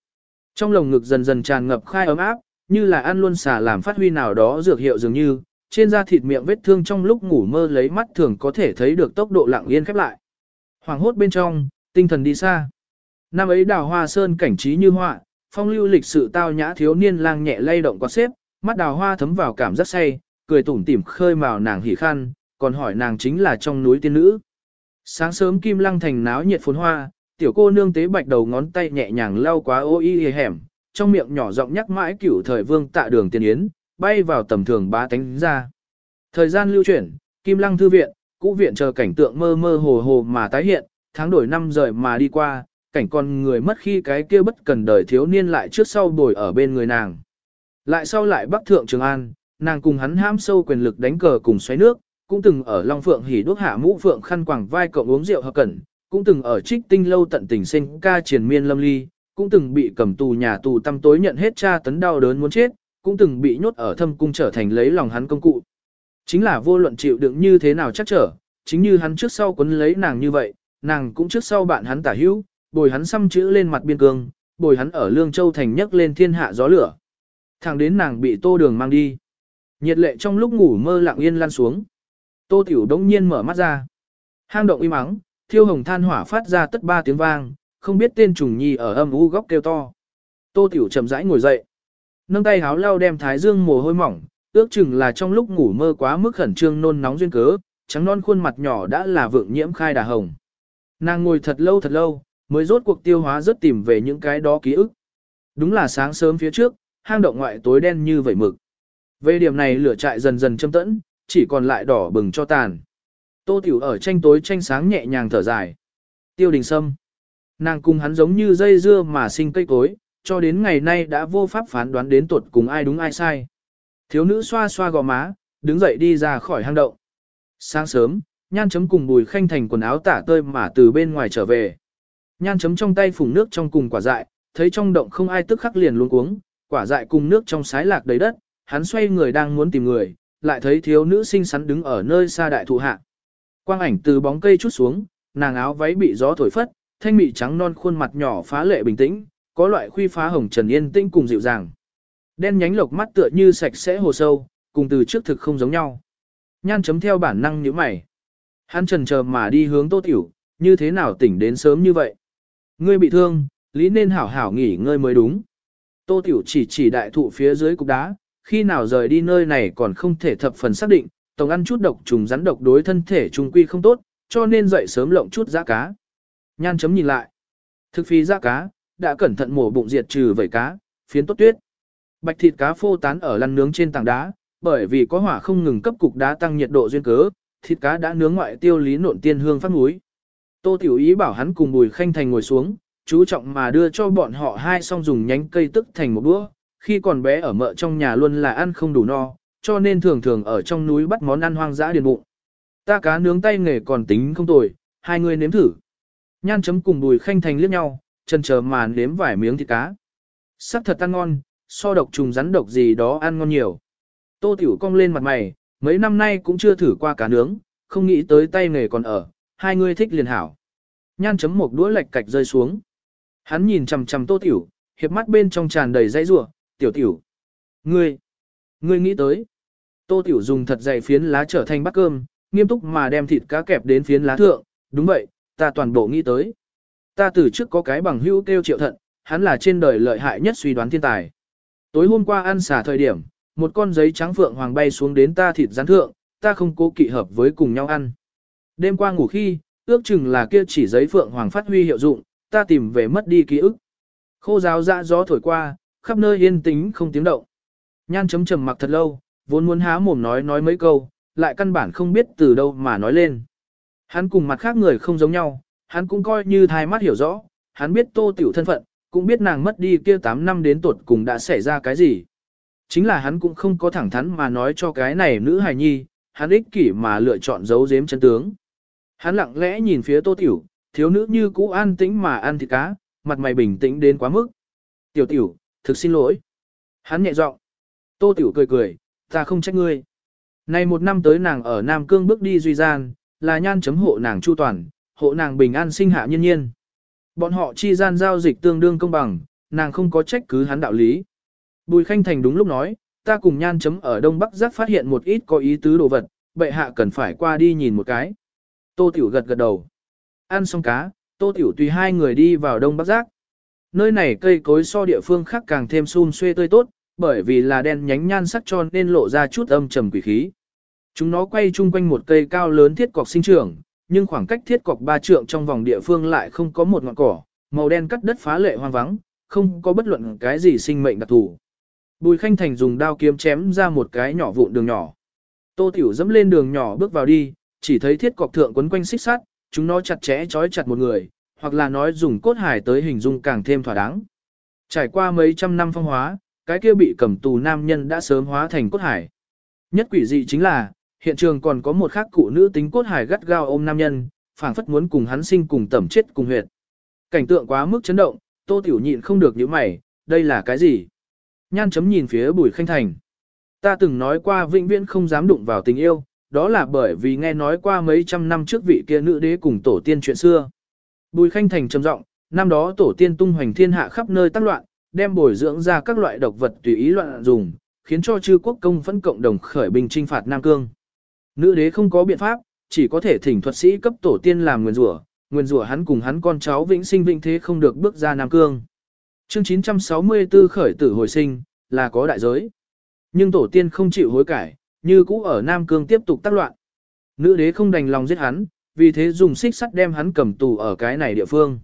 Trong lồng ngực dần dần tràn ngập khai ấm áp, như là ăn luôn xả làm phát huy nào đó dược hiệu dường như, trên da thịt miệng vết thương trong lúc ngủ mơ lấy mắt thường có thể thấy được tốc độ lặng yên khép lại. Hoàng hốt bên trong, tinh thần đi xa. Năm ấy đào hoa sơn cảnh trí như họa, phong lưu lịch sự tao nhã thiếu niên lang nhẹ lay động qua xếp, mắt đào hoa thấm vào cảm giác say, cười tủm tỉm khơi mào nàng hỉ khăn, còn hỏi nàng chính là trong núi tiên nữ. Sáng sớm kim lăng thành náo nhiệt phồn hoa, tiểu cô nương tế bạch đầu ngón tay nhẹ nhàng lau quá ô y hẻm, trong miệng nhỏ giọng nhắc mãi cửu thời vương tạ đường tiên yến, bay vào tầm thường bá tánh ra. Thời gian lưu chuyển, kim lăng thư viện, cũ viện chờ cảnh tượng mơ mơ hồ hồ mà tái hiện, tháng đổi năm rời mà đi qua, cảnh con người mất khi cái kia bất cần đời thiếu niên lại trước sau đổi ở bên người nàng. Lại sau lại bắc thượng Trường An, nàng cùng hắn ham sâu quyền lực đánh cờ cùng xoáy nước, cũng từng ở Long Phượng hỉ đốt hạ mũ phượng khăn quàng vai cộng uống rượu hợp cẩn, cũng từng ở trích tinh lâu tận tình sinh ca triền miên lâm ly, cũng từng bị cầm tù nhà tù tăm tối nhận hết tra tấn đau đớn muốn chết, cũng từng bị nhốt ở thâm cung trở thành lấy lòng hắn công cụ. Chính là vô luận chịu đựng như thế nào chắc trở, chính như hắn trước sau quấn lấy nàng như vậy, nàng cũng trước sau bạn hắn tả hữu, bồi hắn xăm chữ lên mặt biên cương, bồi hắn ở Lương Châu thành nhấc lên thiên hạ gió lửa. Thẳng đến nàng bị tô đường mang đi. Nhiệt lệ trong lúc ngủ mơ lặng yên lan xuống. Tô tiểu đống nhiên mở mắt ra. Hang động im ắng, thiêu hồng than hỏa phát ra tất ba tiếng vang, không biết tên trùng nhi ở âm u góc kêu to. Tô tiểu chậm rãi ngồi dậy. Nâng tay háo lau đem thái dương mồ hôi mỏng, ước chừng là trong lúc ngủ mơ quá mức khẩn trương nôn nóng duyên cớ, trắng non khuôn mặt nhỏ đã là vượng nhiễm khai đà hồng. Nàng ngồi thật lâu thật lâu, mới rốt cuộc tiêu hóa rất tìm về những cái đó ký ức. Đúng là sáng sớm phía trước, hang động ngoại tối đen như vẩy mực. Về điểm này lửa trại dần dần châm tẫn, chỉ còn lại đỏ bừng cho tàn. Tô Tiểu ở tranh tối tranh sáng nhẹ nhàng thở dài. Tiêu đình sâm. Nàng cùng hắn giống như dây dưa mà sinh cây cối, cho đến ngày nay đã vô pháp phán đoán đến tuột cùng ai đúng ai sai. Thiếu nữ xoa xoa gò má, đứng dậy đi ra khỏi hang động. Sáng sớm, nhan chấm cùng bùi khanh thành quần áo tả tơi mà từ bên ngoài trở về. Nhan chấm trong tay phùng nước trong cùng quả dại, thấy trong động không ai tức khắc liền luôn uống, quả dại cùng nước trong sái lạc đầy đất, hắn xoay người đang muốn tìm người, lại thấy thiếu nữ xinh xắn đứng ở nơi xa đại thụ hạ. Quang ảnh từ bóng cây chút xuống, nàng áo váy bị gió thổi phất, thanh mị trắng non khuôn mặt nhỏ phá lệ bình tĩnh, có loại khuy phá hồng trần yên tĩnh cùng dịu dàng. Đen nhánh lộc mắt tựa như sạch sẽ hồ sâu, cùng từ trước thực không giống nhau. Nhan chấm theo bản năng nhíu mày. Hắn trần chờ mà đi hướng tô tiểu, như thế nào tỉnh đến sớm như vậy. Ngươi bị thương, lý nên hảo hảo nghỉ ngơi mới đúng. Tô tiểu chỉ chỉ đại thụ phía dưới cục đá, khi nào rời đi nơi này còn không thể thập phần xác định, tổng ăn chút độc trùng rắn độc đối thân thể trùng quy không tốt, cho nên dậy sớm lộng chút giá cá. Nhan chấm nhìn lại. Thực phi giá cá, đã cẩn thận mổ bụng diệt trừ vẩy cá, phiến tốt tuyết. Bạch thịt cá phô tán ở lăn nướng trên tảng đá, bởi vì có hỏa không ngừng cấp cục đá tăng nhiệt độ duyên cớ, thịt cá đã nướng ngoại tiêu lý nộn tiên hương phát núi. Tô Tiểu Ý bảo hắn cùng Bùi Khanh Thành ngồi xuống, chú trọng mà đưa cho bọn họ hai xong dùng nhánh cây tức thành một bữa, khi còn bé ở mợ trong nhà luôn là ăn không đủ no, cho nên thường thường ở trong núi bắt món ăn hoang dã điền bụng. Ta cá nướng tay nghề còn tính không tồi, hai người nếm thử. Nhan chấm cùng Bùi Khanh Thành liếc nhau, chân chờ mà nếm vài miếng thịt cá. Sắc thật ăn ngon, so độc trùng rắn độc gì đó ăn ngon nhiều. Tô Tiểu cong lên mặt mày, mấy năm nay cũng chưa thử qua cá nướng, không nghĩ tới tay nghề còn ở, hai người thích liền hảo. Nhan chấm một đũa lệch cạch rơi xuống. Hắn nhìn chằm chằm Tô Tiểu, hiệp mắt bên trong tràn đầy dãy rủa, "Tiểu Tiểu, ngươi, ngươi nghĩ tới?" Tô Tiểu dùng thật dày phiến lá trở thành bát cơm, nghiêm túc mà đem thịt cá kẹp đến phiến lá thượng, "Đúng vậy, ta toàn bộ nghĩ tới. Ta từ trước có cái bằng hữu kêu Triệu Thận, hắn là trên đời lợi hại nhất suy đoán thiên tài. Tối hôm qua ăn xả thời điểm, một con giấy trắng phượng hoàng bay xuống đến ta thịt rắn thượng, ta không cố kỵ hợp với cùng nhau ăn. Đêm qua ngủ khi, ước chừng là kia chỉ giấy phượng hoàng phát huy hiệu dụng, ta tìm về mất đi ký ức. Khô giáo dạ gió thổi qua, khắp nơi yên tĩnh không tiếng động. Nhan chấm trầm mặc thật lâu, vốn muốn há mồm nói nói mấy câu, lại căn bản không biết từ đâu mà nói lên. Hắn cùng mặt khác người không giống nhau, hắn cũng coi như thai mắt hiểu rõ, hắn biết tô tiểu thân phận, cũng biết nàng mất đi kia 8 năm đến tuột cùng đã xảy ra cái gì. Chính là hắn cũng không có thẳng thắn mà nói cho cái này nữ hài nhi, hắn ích kỷ mà lựa chọn giấu giếm chân tướng. Hắn lặng lẽ nhìn phía tô tiểu, thiếu nữ như cũ an tĩnh mà ăn thịt cá, mặt mày bình tĩnh đến quá mức. Tiểu tiểu, thực xin lỗi. Hắn nhẹ giọng. Tô tiểu cười cười, ta không trách ngươi. Này một năm tới nàng ở Nam Cương bước đi duy gian, là nhan chấm hộ nàng chu toàn, hộ nàng bình an sinh hạ nhân nhiên. Bọn họ chi gian giao dịch tương đương công bằng, nàng không có trách cứ hắn đạo lý. Bùi Khanh Thành đúng lúc nói, ta cùng nhan chấm ở Đông Bắc giác phát hiện một ít có ý tứ đồ vật, bệ hạ cần phải qua đi nhìn một cái. Tô Tiểu gật gật đầu. Ăn xong cá, Tô Tiểu tùy hai người đi vào Đông Bắc giác. Nơi này cây cối so địa phương khác càng thêm xun xuê tươi tốt, bởi vì là đen nhánh nhan sắc tròn nên lộ ra chút âm trầm quỷ khí. Chúng nó quay chung quanh một cây cao lớn thiết cọc sinh trưởng, nhưng khoảng cách thiết cọc ba trượng trong vòng địa phương lại không có một ngọn cỏ, màu đen cắt đất phá lệ hoang vắng, không có bất luận cái gì sinh mệnh đặc thù. Bùi Khanh Thành dùng đao kiếm chém ra một cái nhỏ vụn đường nhỏ. Tô Tiểu dẫm lên đường nhỏ bước vào đi, chỉ thấy thiết cọc thượng quấn quanh xích sắt, chúng nó chặt chẽ trói chặt một người, hoặc là nói dùng cốt hải tới hình dung càng thêm thỏa đáng. Trải qua mấy trăm năm phong hóa, cái kia bị cầm tù nam nhân đã sớm hóa thành cốt hải. Nhất quỷ dị chính là, hiện trường còn có một khác cụ nữ tính cốt hải gắt gao ôm nam nhân, phảng phất muốn cùng hắn sinh cùng tẩm chết cùng huyệt. Cảnh tượng quá mức chấn động, Tô Tiểu nhịn không được nhíu mày, đây là cái gì? Nhan chấm nhìn phía Bùi Khanh Thành. Ta từng nói qua vĩnh viễn không dám đụng vào tình yêu, đó là bởi vì nghe nói qua mấy trăm năm trước vị kia nữ đế cùng tổ tiên chuyện xưa. Bùi Khanh Thành trầm giọng, năm đó tổ tiên tung hoành thiên hạ khắp nơi tác loạn, đem bồi dưỡng ra các loại độc vật tùy ý loạn dùng, khiến cho chư quốc công phẫn cộng đồng khởi binh trinh phạt Nam Cương. Nữ đế không có biện pháp, chỉ có thể thỉnh thuật sĩ cấp tổ tiên làm nguyên rủa, nguyên rủa hắn cùng hắn con cháu vĩnh sinh vĩnh thế không được bước ra Nam Cương. Chương 964 khởi tử hồi sinh, là có đại giới. Nhưng tổ tiên không chịu hối cải, như cũ ở Nam Cương tiếp tục tác loạn. Nữ đế không đành lòng giết hắn, vì thế dùng xích sắt đem hắn cầm tù ở cái này địa phương.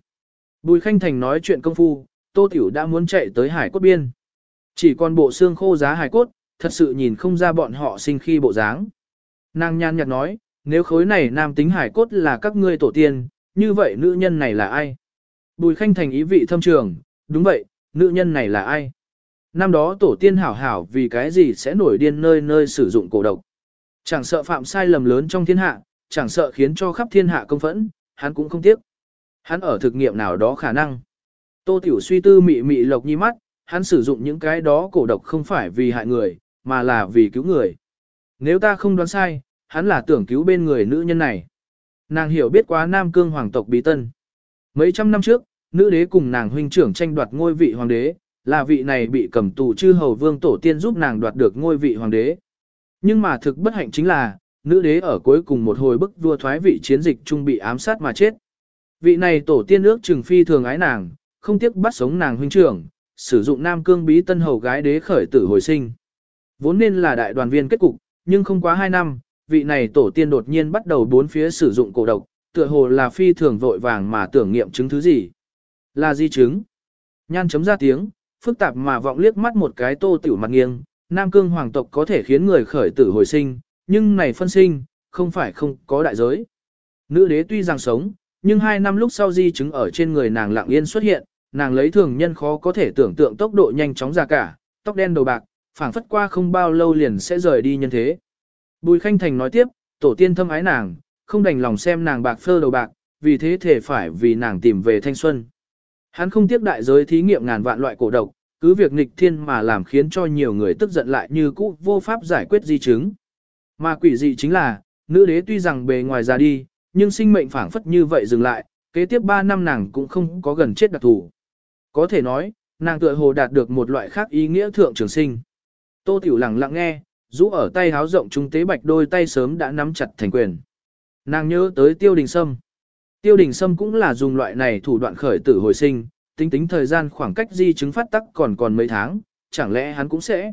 Bùi Khanh Thành nói chuyện công phu, Tô Tiểu đã muốn chạy tới hải cốt biên. Chỉ còn bộ xương khô giá hải cốt, thật sự nhìn không ra bọn họ sinh khi bộ dáng. Nàng nhan nhạt nói, nếu khối này nam tính hải cốt là các ngươi tổ tiên, như vậy nữ nhân này là ai? Bùi Khanh Thành ý vị thâm trường, đúng vậy, nữ nhân này là ai? Năm đó tổ tiên hảo hảo vì cái gì sẽ nổi điên nơi nơi sử dụng cổ độc. Chẳng sợ phạm sai lầm lớn trong thiên hạ, chẳng sợ khiến cho khắp thiên hạ công phẫn, hắn cũng không tiếc. Hắn ở thực nghiệm nào đó khả năng. Tô Tiểu suy tư mị mị lộc nhi mắt, hắn sử dụng những cái đó cổ độc không phải vì hại người, mà là vì cứu người. Nếu ta không đoán sai, hắn là tưởng cứu bên người nữ nhân này. Nàng hiểu biết quá Nam Cương hoàng tộc bí tân. Mấy trăm năm trước, nữ đế cùng nàng huynh trưởng tranh đoạt ngôi vị hoàng đế, là vị này bị cầm tù chư hầu vương tổ tiên giúp nàng đoạt được ngôi vị hoàng đế. Nhưng mà thực bất hạnh chính là, nữ đế ở cuối cùng một hồi bức vua thoái vị chiến dịch trung bị ám sát mà chết. Vị này tổ tiên ước trừng phi thường ái nàng, không tiếc bắt sống nàng huynh trưởng, sử dụng nam cương bí tân hầu gái đế khởi tử hồi sinh. Vốn nên là đại đoàn viên kết cục, nhưng không quá hai năm, vị này tổ tiên đột nhiên bắt đầu bốn phía sử dụng cổ độc, tựa hồ là phi thường vội vàng mà tưởng nghiệm chứng thứ gì. Là di chứng? Nhan chấm ra tiếng, phức tạp mà vọng liếc mắt một cái tô tiểu mặt nghiêng, Nam Cương hoàng tộc có thể khiến người khởi tử hồi sinh, nhưng này phân sinh, không phải không có đại giới. Nữ đế tuy rằng sống, nhưng hai năm lúc sau di chứng ở trên người nàng lặng yên xuất hiện, nàng lấy thường nhân khó có thể tưởng tượng tốc độ nhanh chóng ra cả, tóc đen đầu bạc, phảng phất qua không bao lâu liền sẽ rời đi nhân thế. Bùi Khanh Thành nói tiếp, tổ tiên thâm ái nàng, không đành lòng xem nàng bạc phơ đầu bạc, vì thế thể phải vì nàng tìm về thanh xuân. Hắn không tiếc đại giới thí nghiệm ngàn vạn loại cổ độc, cứ việc nghịch thiên mà làm khiến cho nhiều người tức giận lại như cũ vô pháp giải quyết di chứng. Mà quỷ dị chính là, nữ đế tuy rằng bề ngoài ra đi, nhưng sinh mệnh phảng phất như vậy dừng lại, kế tiếp 3 năm nàng cũng không có gần chết đặc thủ. Có thể nói, nàng tựa hồ đạt được một loại khác ý nghĩa thượng trường sinh. Tô Tiểu lặng lặng nghe, rũ ở tay háo rộng trung tế bạch đôi tay sớm đã nắm chặt thành quyền. Nàng nhớ tới tiêu đình sâm. Tiêu đình sâm cũng là dùng loại này thủ đoạn khởi tử hồi sinh, tính tính thời gian khoảng cách di chứng phát tắc còn còn mấy tháng, chẳng lẽ hắn cũng sẽ.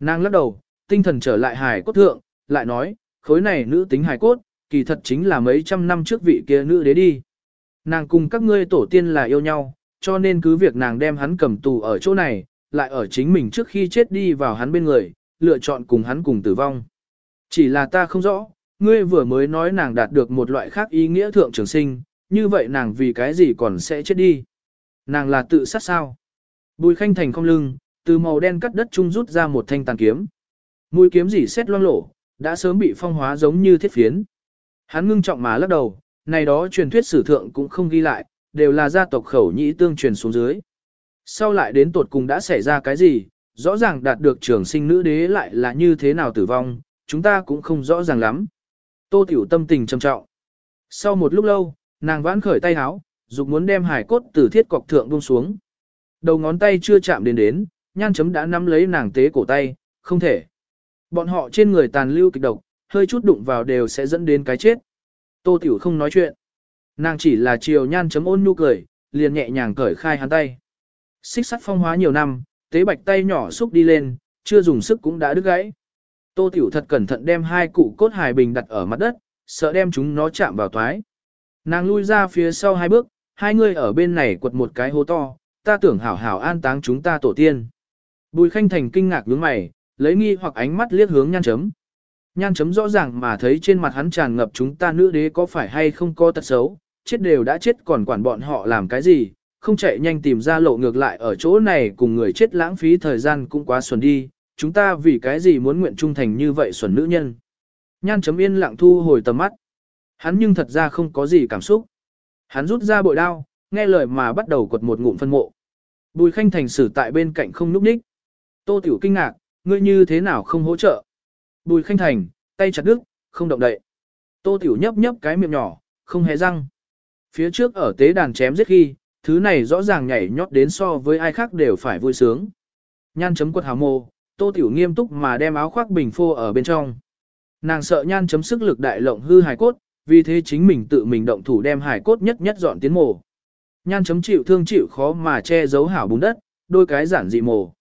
Nàng lắc đầu, tinh thần trở lại hài cốt thượng, lại nói, khối này nữ tính hài cốt, kỳ thật chính là mấy trăm năm trước vị kia nữ đế đi. Nàng cùng các ngươi tổ tiên là yêu nhau, cho nên cứ việc nàng đem hắn cầm tù ở chỗ này, lại ở chính mình trước khi chết đi vào hắn bên người, lựa chọn cùng hắn cùng tử vong. Chỉ là ta không rõ, ngươi vừa mới nói nàng đạt được một loại khác ý nghĩa thượng trường sinh, như vậy nàng vì cái gì còn sẽ chết đi. Nàng là tự sát sao. Bùi khanh thành không lưng, từ màu đen cắt đất trung rút ra một thanh tàn kiếm. Mũi kiếm gì xét loang lổ, đã sớm bị phong hóa giống như thiết phiến. Hắn ngưng trọng mà lắc đầu, này đó truyền thuyết sử thượng cũng không ghi lại, đều là gia tộc khẩu nhĩ tương truyền xuống dưới. Sau lại đến tột cùng đã xảy ra cái gì, rõ ràng đạt được trường sinh nữ đế lại là như thế nào tử vong, chúng ta cũng không rõ ràng lắm. Tô Tiểu tâm tình trầm trọng. Sau một lúc lâu, nàng vãn khởi tay háo, dục muốn đem hải cốt từ thiết cọc thượng buông xuống. Đầu ngón tay chưa chạm đến đến, nhan chấm đã nắm lấy nàng tế cổ tay, không thể. Bọn họ trên người tàn lưu kịch độc, hơi chút đụng vào đều sẽ dẫn đến cái chết. Tô Tiểu không nói chuyện. Nàng chỉ là chiều nhan chấm ôn nhu cười, liền nhẹ nhàng cởi khai hắn tay. Xích sắt phong hóa nhiều năm, tế bạch tay nhỏ xúc đi lên, chưa dùng sức cũng đã đứt gãy. Tô Tiểu thật cẩn thận đem hai cụ cốt hài bình đặt ở mặt đất, sợ đem chúng nó chạm vào toái. Nàng lui ra phía sau hai bước, hai người ở bên này quật một cái hố to, ta tưởng hảo hảo an táng chúng ta tổ tiên. Bùi khanh thành kinh ngạc nhướng mày, lấy nghi hoặc ánh mắt liếc hướng nhan chấm. Nhan chấm rõ ràng mà thấy trên mặt hắn tràn ngập chúng ta nữ đế có phải hay không có tật xấu, chết đều đã chết còn quản bọn họ làm cái gì, không chạy nhanh tìm ra lộ ngược lại ở chỗ này cùng người chết lãng phí thời gian cũng quá xuẩn đi, chúng ta vì cái gì muốn nguyện trung thành như vậy xuẩn nữ nhân. Nhan chấm yên lặng thu hồi tầm mắt. Hắn nhưng thật ra không có gì cảm xúc. Hắn rút ra bội đao, nghe lời mà bắt đầu quật một ngụm phân mộ. Bùi khanh thành xử tại bên cạnh không núp đích. Tô tiểu kinh ngạc, ngươi như thế nào không hỗ trợ. Bùi khanh thành, tay chặt đứt, không động đậy. Tô tiểu nhấp nhấp cái miệng nhỏ, không hề răng. Phía trước ở tế đàn chém giết khi, thứ này rõ ràng nhảy nhót đến so với ai khác đều phải vui sướng. Nhan chấm quật hào mô, tô tiểu nghiêm túc mà đem áo khoác bình phô ở bên trong. Nàng sợ nhan chấm sức lực đại lộng hư hài cốt, vì thế chính mình tự mình động thủ đem hài cốt nhất nhất dọn tiến mồ. Nhan chấm chịu thương chịu khó mà che giấu hảo bùn đất, đôi cái giản dị mồ.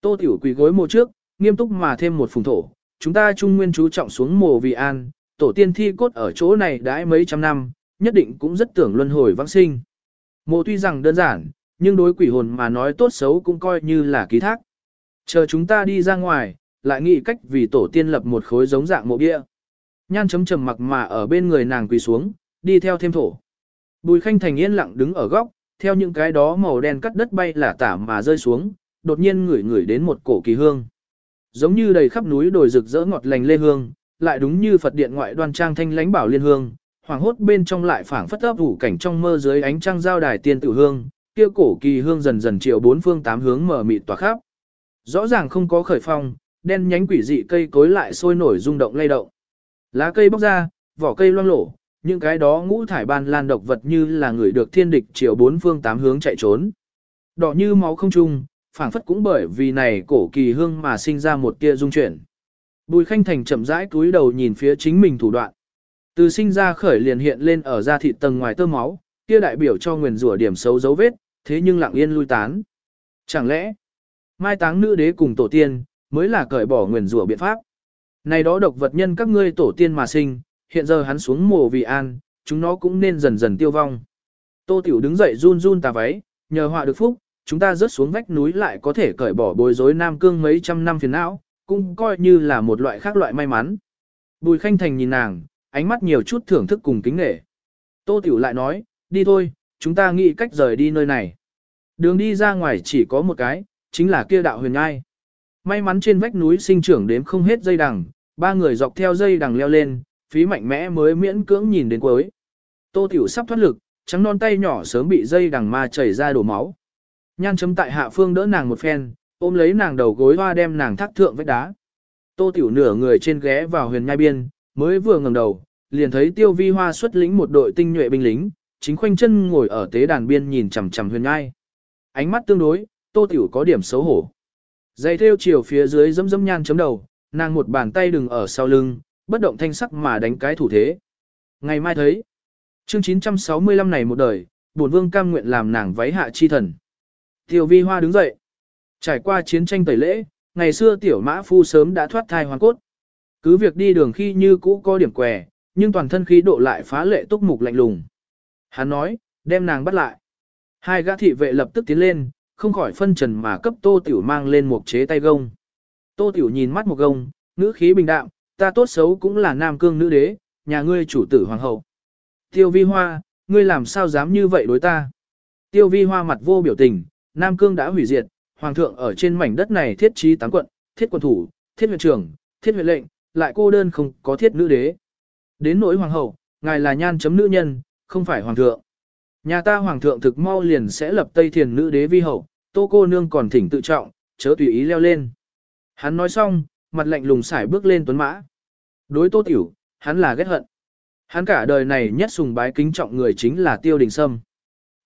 Tô tiểu quỳ gối mồ trước, nghiêm túc mà thêm một phùng thổ. Chúng ta trung nguyên chú trọng xuống mồ vì an, tổ tiên thi cốt ở chỗ này đãi mấy trăm năm, nhất định cũng rất tưởng luân hồi vãng sinh. Mộ tuy rằng đơn giản, nhưng đối quỷ hồn mà nói tốt xấu cũng coi như là ký thác. Chờ chúng ta đi ra ngoài, lại nghĩ cách vì tổ tiên lập một khối giống dạng mộ bia. Nhan chấm trầm mặc mà ở bên người nàng quỳ xuống, đi theo thêm thổ. Bùi khanh thành yên lặng đứng ở góc, theo những cái đó màu đen cắt đất bay là tả mà rơi xuống, đột nhiên ngửi ngửi đến một cổ kỳ hương. Giống như đầy khắp núi đồi rực rỡ ngọt lành lê hương, lại đúng như Phật điện ngoại đoan trang thanh lãnh bảo liên hương, hoàng hốt bên trong lại phảng phất ấp ủ cảnh trong mơ dưới ánh trăng giao đài tiên tử hương, kia cổ kỳ hương dần dần triệu bốn phương tám hướng mở mịt tỏa khắp. Rõ ràng không có khởi phong, đen nhánh quỷ dị cây cối lại sôi nổi rung động lay động. Lá cây bóc ra, vỏ cây loang lổ, những cái đó ngũ thải ban lan độc vật như là người được thiên địch triệu bốn phương tám hướng chạy trốn. Đỏ như máu không trung, phảng phất cũng bởi vì này cổ kỳ hương mà sinh ra một tia dung chuyển. Bùi khanh thành chậm rãi cúi đầu nhìn phía chính mình thủ đoạn. Từ sinh ra khởi liền hiện lên ở da thịt tầng ngoài tơ máu, kia đại biểu cho nguyền rủa điểm xấu dấu vết, thế nhưng lặng yên lui tán. Chẳng lẽ, mai táng nữ đế cùng tổ tiên, mới là cởi bỏ nguyền rủa biện pháp. Này đó độc vật nhân các ngươi tổ tiên mà sinh, hiện giờ hắn xuống mồ vì an, chúng nó cũng nên dần dần tiêu vong. Tô Tiểu đứng dậy run run tà váy, nhờ họa được phúc, chúng ta rớt xuống vách núi lại có thể cởi bỏ bối rối Nam Cương mấy trăm năm phiền não, cũng coi như là một loại khác loại may mắn. Bùi Khanh Thành nhìn nàng, ánh mắt nhiều chút thưởng thức cùng kính nghệ. Tô Tiểu lại nói, đi thôi, chúng ta nghĩ cách rời đi nơi này. Đường đi ra ngoài chỉ có một cái, chính là kia đạo huyền ngai. May mắn trên vách núi sinh trưởng đếm không hết dây đằng, ba người dọc theo dây đằng leo lên, phí mạnh mẽ mới miễn cưỡng nhìn đến cuối. Tô Tiểu sắp thoát lực, trắng non tay nhỏ sớm bị dây đằng ma chảy ra đổ máu. Nhan chấm tại hạ phương đỡ nàng một phen, ôm lấy nàng đầu gối hoa đem nàng thác thượng vách đá. Tô Tiểu nửa người trên ghé vào huyền nhai biên, mới vừa ngẩng đầu, liền thấy Tiêu Vi Hoa xuất lĩnh một đội tinh nhuệ binh lính, chính khoanh chân ngồi ở tế đàn biên nhìn chằm chằm huyền nhai. Ánh mắt tương đối, Tô Tiểu có điểm xấu hổ. Dây theo chiều phía dưới dấm dấm nhan chấm đầu, nàng một bàn tay đừng ở sau lưng, bất động thanh sắc mà đánh cái thủ thế. Ngày mai thấy, chương 965 này một đời, bổn vương cam nguyện làm nàng váy hạ chi thần. Tiểu vi hoa đứng dậy. Trải qua chiến tranh tẩy lễ, ngày xưa tiểu mã phu sớm đã thoát thai hoàn cốt. Cứ việc đi đường khi như cũ có điểm què, nhưng toàn thân khí độ lại phá lệ túc mục lạnh lùng. Hắn nói, đem nàng bắt lại. Hai gã thị vệ lập tức tiến lên, không khỏi phân trần mà cấp tô tiểu mang lên một chế tay gông. Tô tiểu nhìn mắt một gông, ngữ khí bình đạm, ta tốt xấu cũng là nam cương nữ đế, nhà ngươi chủ tử hoàng hậu. Tiêu vi hoa, ngươi làm sao dám như vậy đối ta? Tiêu vi hoa mặt vô biểu tình, nam cương đã hủy diệt, hoàng thượng ở trên mảnh đất này thiết trí tám quận, thiết quân thủ, thiết huyện trưởng, thiết huyện lệnh, lại cô đơn không có thiết nữ đế. Đến nỗi hoàng hậu, ngài là nhan chấm nữ nhân, không phải hoàng thượng. Nhà ta hoàng thượng thực mau liền sẽ lập tây thiền nữ đế vi hậu, tô cô nương còn thỉnh tự trọng, chớ tùy ý leo lên. Hắn nói xong, mặt lạnh lùng xải bước lên tuấn mã. Đối tô tiểu, hắn là ghét hận. Hắn cả đời này nhất sùng bái kính trọng người chính là Tiêu Đình Sâm.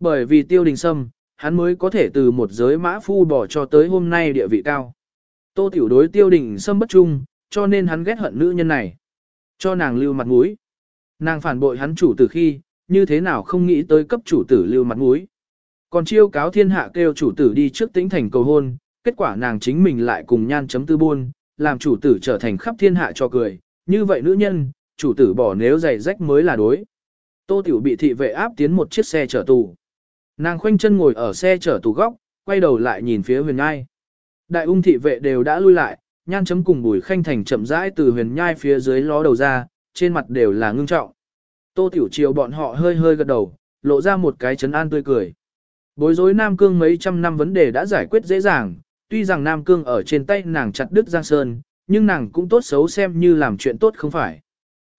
Bởi vì Tiêu Đình Sâm, hắn mới có thể từ một giới mã phu bỏ cho tới hôm nay địa vị cao. Tô Tiểu đối Tiêu Đình Sâm bất trung, cho nên hắn ghét hận nữ nhân này. Cho nàng lưu mặt mũi. Nàng phản bội hắn chủ từ khi, như thế nào không nghĩ tới cấp chủ tử lưu mặt mũi. Còn chiêu cáo thiên hạ kêu chủ tử đi trước tĩnh thành cầu hôn, kết quả nàng chính mình lại cùng nhan chấm tư buôn, làm chủ tử trở thành khắp thiên hạ cho cười. Như vậy nữ nhân, chủ tử bỏ nếu giày rách mới là đối. Tô Tiểu bị thị vệ áp tiến một chiếc xe chở tù. Nàng khoanh chân ngồi ở xe chở tù góc, quay đầu lại nhìn phía huyền nhai. Đại ung thị vệ đều đã lui lại, nhan chấm cùng bùi khanh thành chậm rãi từ huyền nhai phía dưới ló đầu ra, trên mặt đều là ngưng trọng. Tô Tiểu Triều bọn họ hơi hơi gật đầu, lộ ra một cái chấn an tươi cười. Bối rối Nam Cương mấy trăm năm vấn đề đã giải quyết dễ dàng, tuy rằng Nam Cương ở trên tay nàng chặt đứt Giang Sơn, nhưng nàng cũng tốt xấu xem như làm chuyện tốt không phải.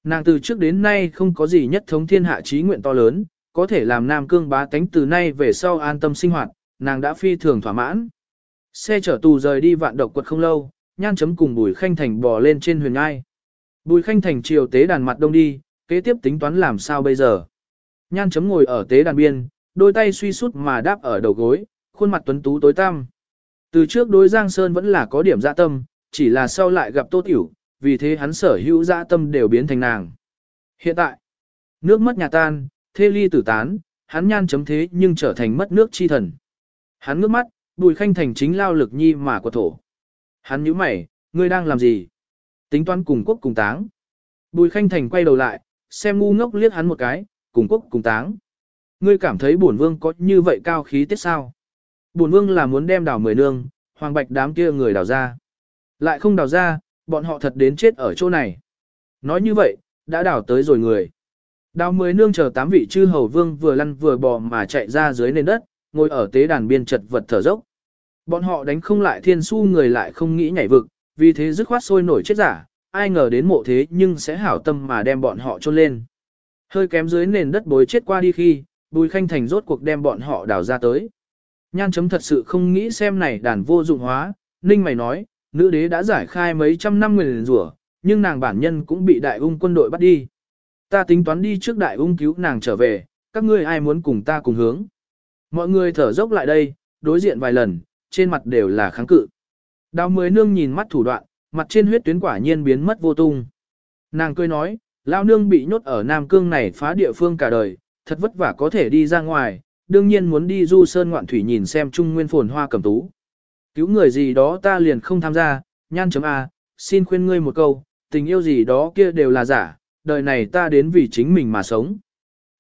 Nàng từ trước đến nay không có gì nhất thống thiên hạ trí nguyện to lớn, có thể làm Nam Cương bá tánh từ nay về sau an tâm sinh hoạt, nàng đã phi thường thỏa mãn. Xe chở tù rời đi vạn độc quật không lâu, nhan chấm cùng Bùi Khanh Thành bò lên trên huyền ngai. Bùi Khanh Thành chiều tế đàn mặt đông đi, kế tiếp tính toán làm sao bây giờ. Nhan chấm ngồi ở tế đàn biên, đôi tay suy sút mà đáp ở đầu gối, khuôn mặt tuấn tú tối tăm. Từ trước đối Giang Sơn vẫn là có điểm dạ tâm, chỉ là sau lại gặp Tô Tiểu, vì thế hắn sở hữu dạ tâm đều biến thành nàng. Hiện tại, nước mất nhà tan, thê ly tử tán, hắn nhan chấm thế nhưng trở thành mất nước chi thần. Hắn ngước mắt, bùi khanh thành chính lao lực nhi mà của thổ. Hắn nhíu mày, ngươi đang làm gì? Tính toán cùng quốc cùng táng. Bùi khanh thành quay đầu lại, xem ngu ngốc liếc hắn một cái, cùng quốc cùng táng. Ngươi cảm thấy bổn vương có như vậy cao khí tiết sao? Bổn vương là muốn đem đào mười nương, hoàng bạch đám kia người đào ra. Lại không đào ra, bọn họ thật đến chết ở chỗ này. Nói như vậy, đã đào tới rồi người. Đào mười nương chờ tám vị chư hầu vương vừa lăn vừa bò mà chạy ra dưới nền đất, ngồi ở tế đàn biên chật vật thở dốc. Bọn họ đánh không lại thiên su người lại không nghĩ nhảy vực, vì thế dứt khoát sôi nổi chết giả, ai ngờ đến mộ thế nhưng sẽ hảo tâm mà đem bọn họ chôn lên. Hơi kém dưới nền đất bối chết qua đi khi, Bùi Khanh Thành rốt cuộc đem bọn họ đào ra tới. Nhan chấm thật sự không nghĩ xem này đàn vô dụng hóa, Ninh mày nói, nữ đế đã giải khai mấy trăm năm nguyền rủa, nhưng nàng bản nhân cũng bị đại ung quân đội bắt đi. Ta tính toán đi trước đại ung cứu nàng trở về, các ngươi ai muốn cùng ta cùng hướng. Mọi người thở dốc lại đây, đối diện vài lần, trên mặt đều là kháng cự. Đào mười nương nhìn mắt thủ đoạn, mặt trên huyết tuyến quả nhiên biến mất vô tung. Nàng cười nói, lao nương bị nhốt ở Nam Cương này phá địa phương cả đời, thật vất vả có thể đi ra ngoài, đương nhiên muốn đi du sơn ngoạn thủy nhìn xem trung nguyên phồn hoa cẩm tú. Cứu người gì đó ta liền không tham gia, nhan chấm A, xin khuyên ngươi một câu, tình yêu gì đó kia đều là giả, đời này ta đến vì chính mình mà sống.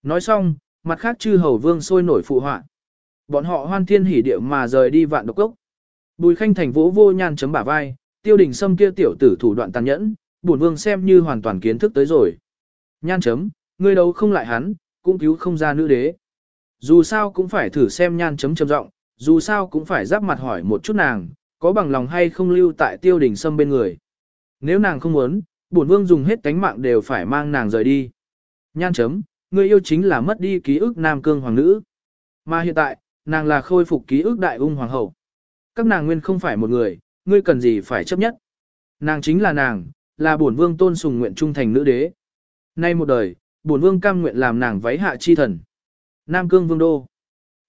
Nói xong, mặt khác chư hầu vương sôi nổi phụ họa. Bọn họ hoan thiên hỉ địa mà rời đi vạn độc cốc. Bùi khanh thành vỗ vô nhan chấm bả vai, tiêu đình sâm kia tiểu tử thủ đoạn tàn nhẫn, bổn vương xem như hoàn toàn kiến thức tới rồi. Nhan chấm, ngươi đâu không lại hắn, cũng cứu không ra nữ đế. Dù sao cũng phải thử xem nhan chấm trầm rộng, dù sao cũng phải giáp mặt hỏi một chút nàng, có bằng lòng hay không lưu tại tiêu đình sâm bên người. Nếu nàng không muốn, bổn vương dùng hết cánh mạng đều phải mang nàng rời đi. Nhan chấm, người yêu chính là mất đi ký ức nam cương hoàng nữ. Mà hiện tại, nàng là khôi phục ký ức đại ung hoàng hậu. Các nàng nguyên không phải một người, ngươi cần gì phải chấp nhất. Nàng chính là nàng, là bổn vương tôn sùng nguyện trung thành nữ đế. Nay một đời, bổn vương cam nguyện làm nàng váy hạ chi thần. Nam cương vương đô.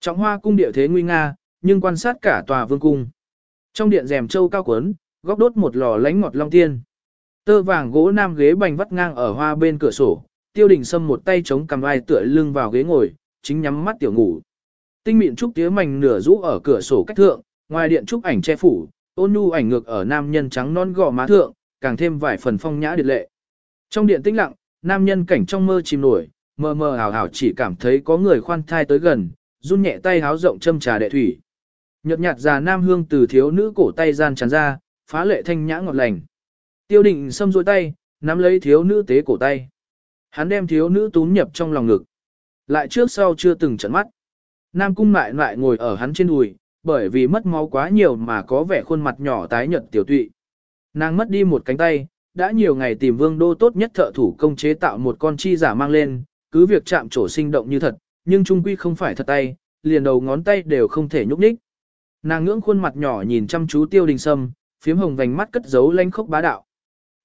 Trọng hoa cung địa thế nguy nga, nhưng quan sát cả tòa vương cung. Trong điện rèm châu cao quấn, góc đốt một lò lánh ngọt long tiên. Tơ vàng gỗ nam ghế bành vắt ngang ở hoa bên cửa sổ, tiêu đình sâm một tay chống cầm vai tựa lưng vào ghế ngồi, chính nhắm mắt tiểu ngủ. Tinh mịn trúc tía mảnh nửa rũ ở cửa sổ cách thượng, ngoài điện trúc ảnh che phủ, ôn nhu ảnh ngược ở nam nhân trắng non gò má thượng, càng thêm vài phần phong nhã điệt lệ. Trong điện tĩnh lặng, nam nhân cảnh trong mơ chìm nổi, mơ mơ ảo ảo chỉ cảm thấy có người khoan thai tới gần, run nhẹ tay háo rộng châm trà đệ thủy. Nhợt nhạt già nam hương từ thiếu nữ cổ tay gian tràn ra, phá lệ thanh nhã ngọt lành. Tiêu định xâm rôi tay, nắm lấy thiếu nữ tế cổ tay. Hắn đem thiếu nữ túm nhập trong lòng ngực. Lại trước sau chưa từng trận mắt. Nam cung mại lại ngồi ở hắn trên đùi, bởi vì mất máu quá nhiều mà có vẻ khuôn mặt nhỏ tái nhợt tiểu tụy. Nàng mất đi một cánh tay, đã nhiều ngày tìm vương đô tốt nhất thợ thủ công chế tạo một con chi giả mang lên, cứ việc chạm trổ sinh động như thật, nhưng trung quy không phải thật tay, liền đầu ngón tay đều không thể nhúc nhích. Nàng ngưỡng khuôn mặt nhỏ nhìn chăm chú tiêu đình sâm, phiếm hồng vành mắt cất giấu lanh khốc bá đạo.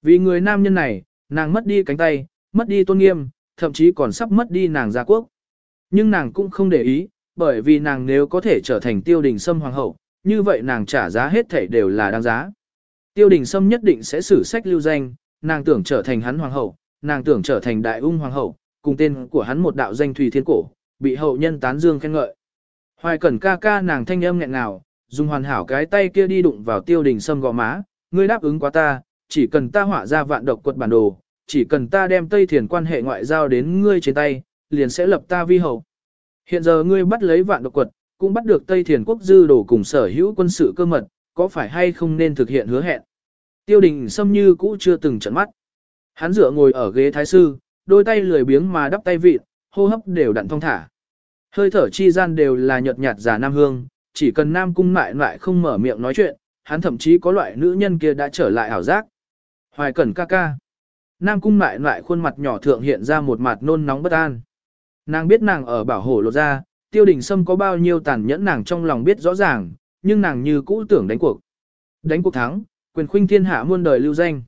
Vì người nam nhân này, nàng mất đi cánh tay, mất đi tôn nghiêm, thậm chí còn sắp mất đi nàng gia quốc. Nhưng nàng cũng không để ý, bởi vì nàng nếu có thể trở thành tiêu đình sâm hoàng hậu, như vậy nàng trả giá hết thể đều là đáng giá. Tiêu đình sâm nhất định sẽ xử sách lưu danh, nàng tưởng trở thành hắn hoàng hậu, nàng tưởng trở thành đại ung hoàng hậu, cùng tên của hắn một đạo danh thủy thiên cổ, bị hậu nhân tán dương khen ngợi. Hoài cẩn ca ca nàng thanh âm nghẹn ngào, dùng hoàn hảo cái tay kia đi đụng vào tiêu đình sâm gò má, ngươi đáp ứng quá ta, chỉ cần ta họa ra vạn độc quật bản đồ, chỉ cần ta đem Tây Thiền quan hệ ngoại giao đến ngươi trên tay, liền sẽ lập ta vi hậu. Hiện giờ ngươi bắt lấy vạn độc quật, cũng bắt được Tây Thiền quốc dư đồ cùng sở hữu quân sự cơ mật, có phải hay không nên thực hiện hứa hẹn. Tiêu đình Sâm như cũ chưa từng trận mắt. Hắn dựa ngồi ở ghế thái sư, đôi tay lười biếng mà đắp tay vịt, hô hấp đều đặn thong thả. Hơi thở chi gian đều là nhợt nhạt giả nam hương, chỉ cần nam cung mại lại không mở miệng nói chuyện, hắn thậm chí có loại nữ nhân kia đã trở lại ảo giác. Hoài cẩn ca ca. Nam cung mại lại khuôn mặt nhỏ thượng hiện ra một mặt nôn nóng bất an. Nàng biết nàng ở bảo hộ lột ra, tiêu đình sâm có bao nhiêu tàn nhẫn nàng trong lòng biết rõ ràng, nhưng nàng như cũ tưởng đánh cuộc. Đánh cuộc thắng, quyền khuynh thiên hạ muôn đời lưu danh.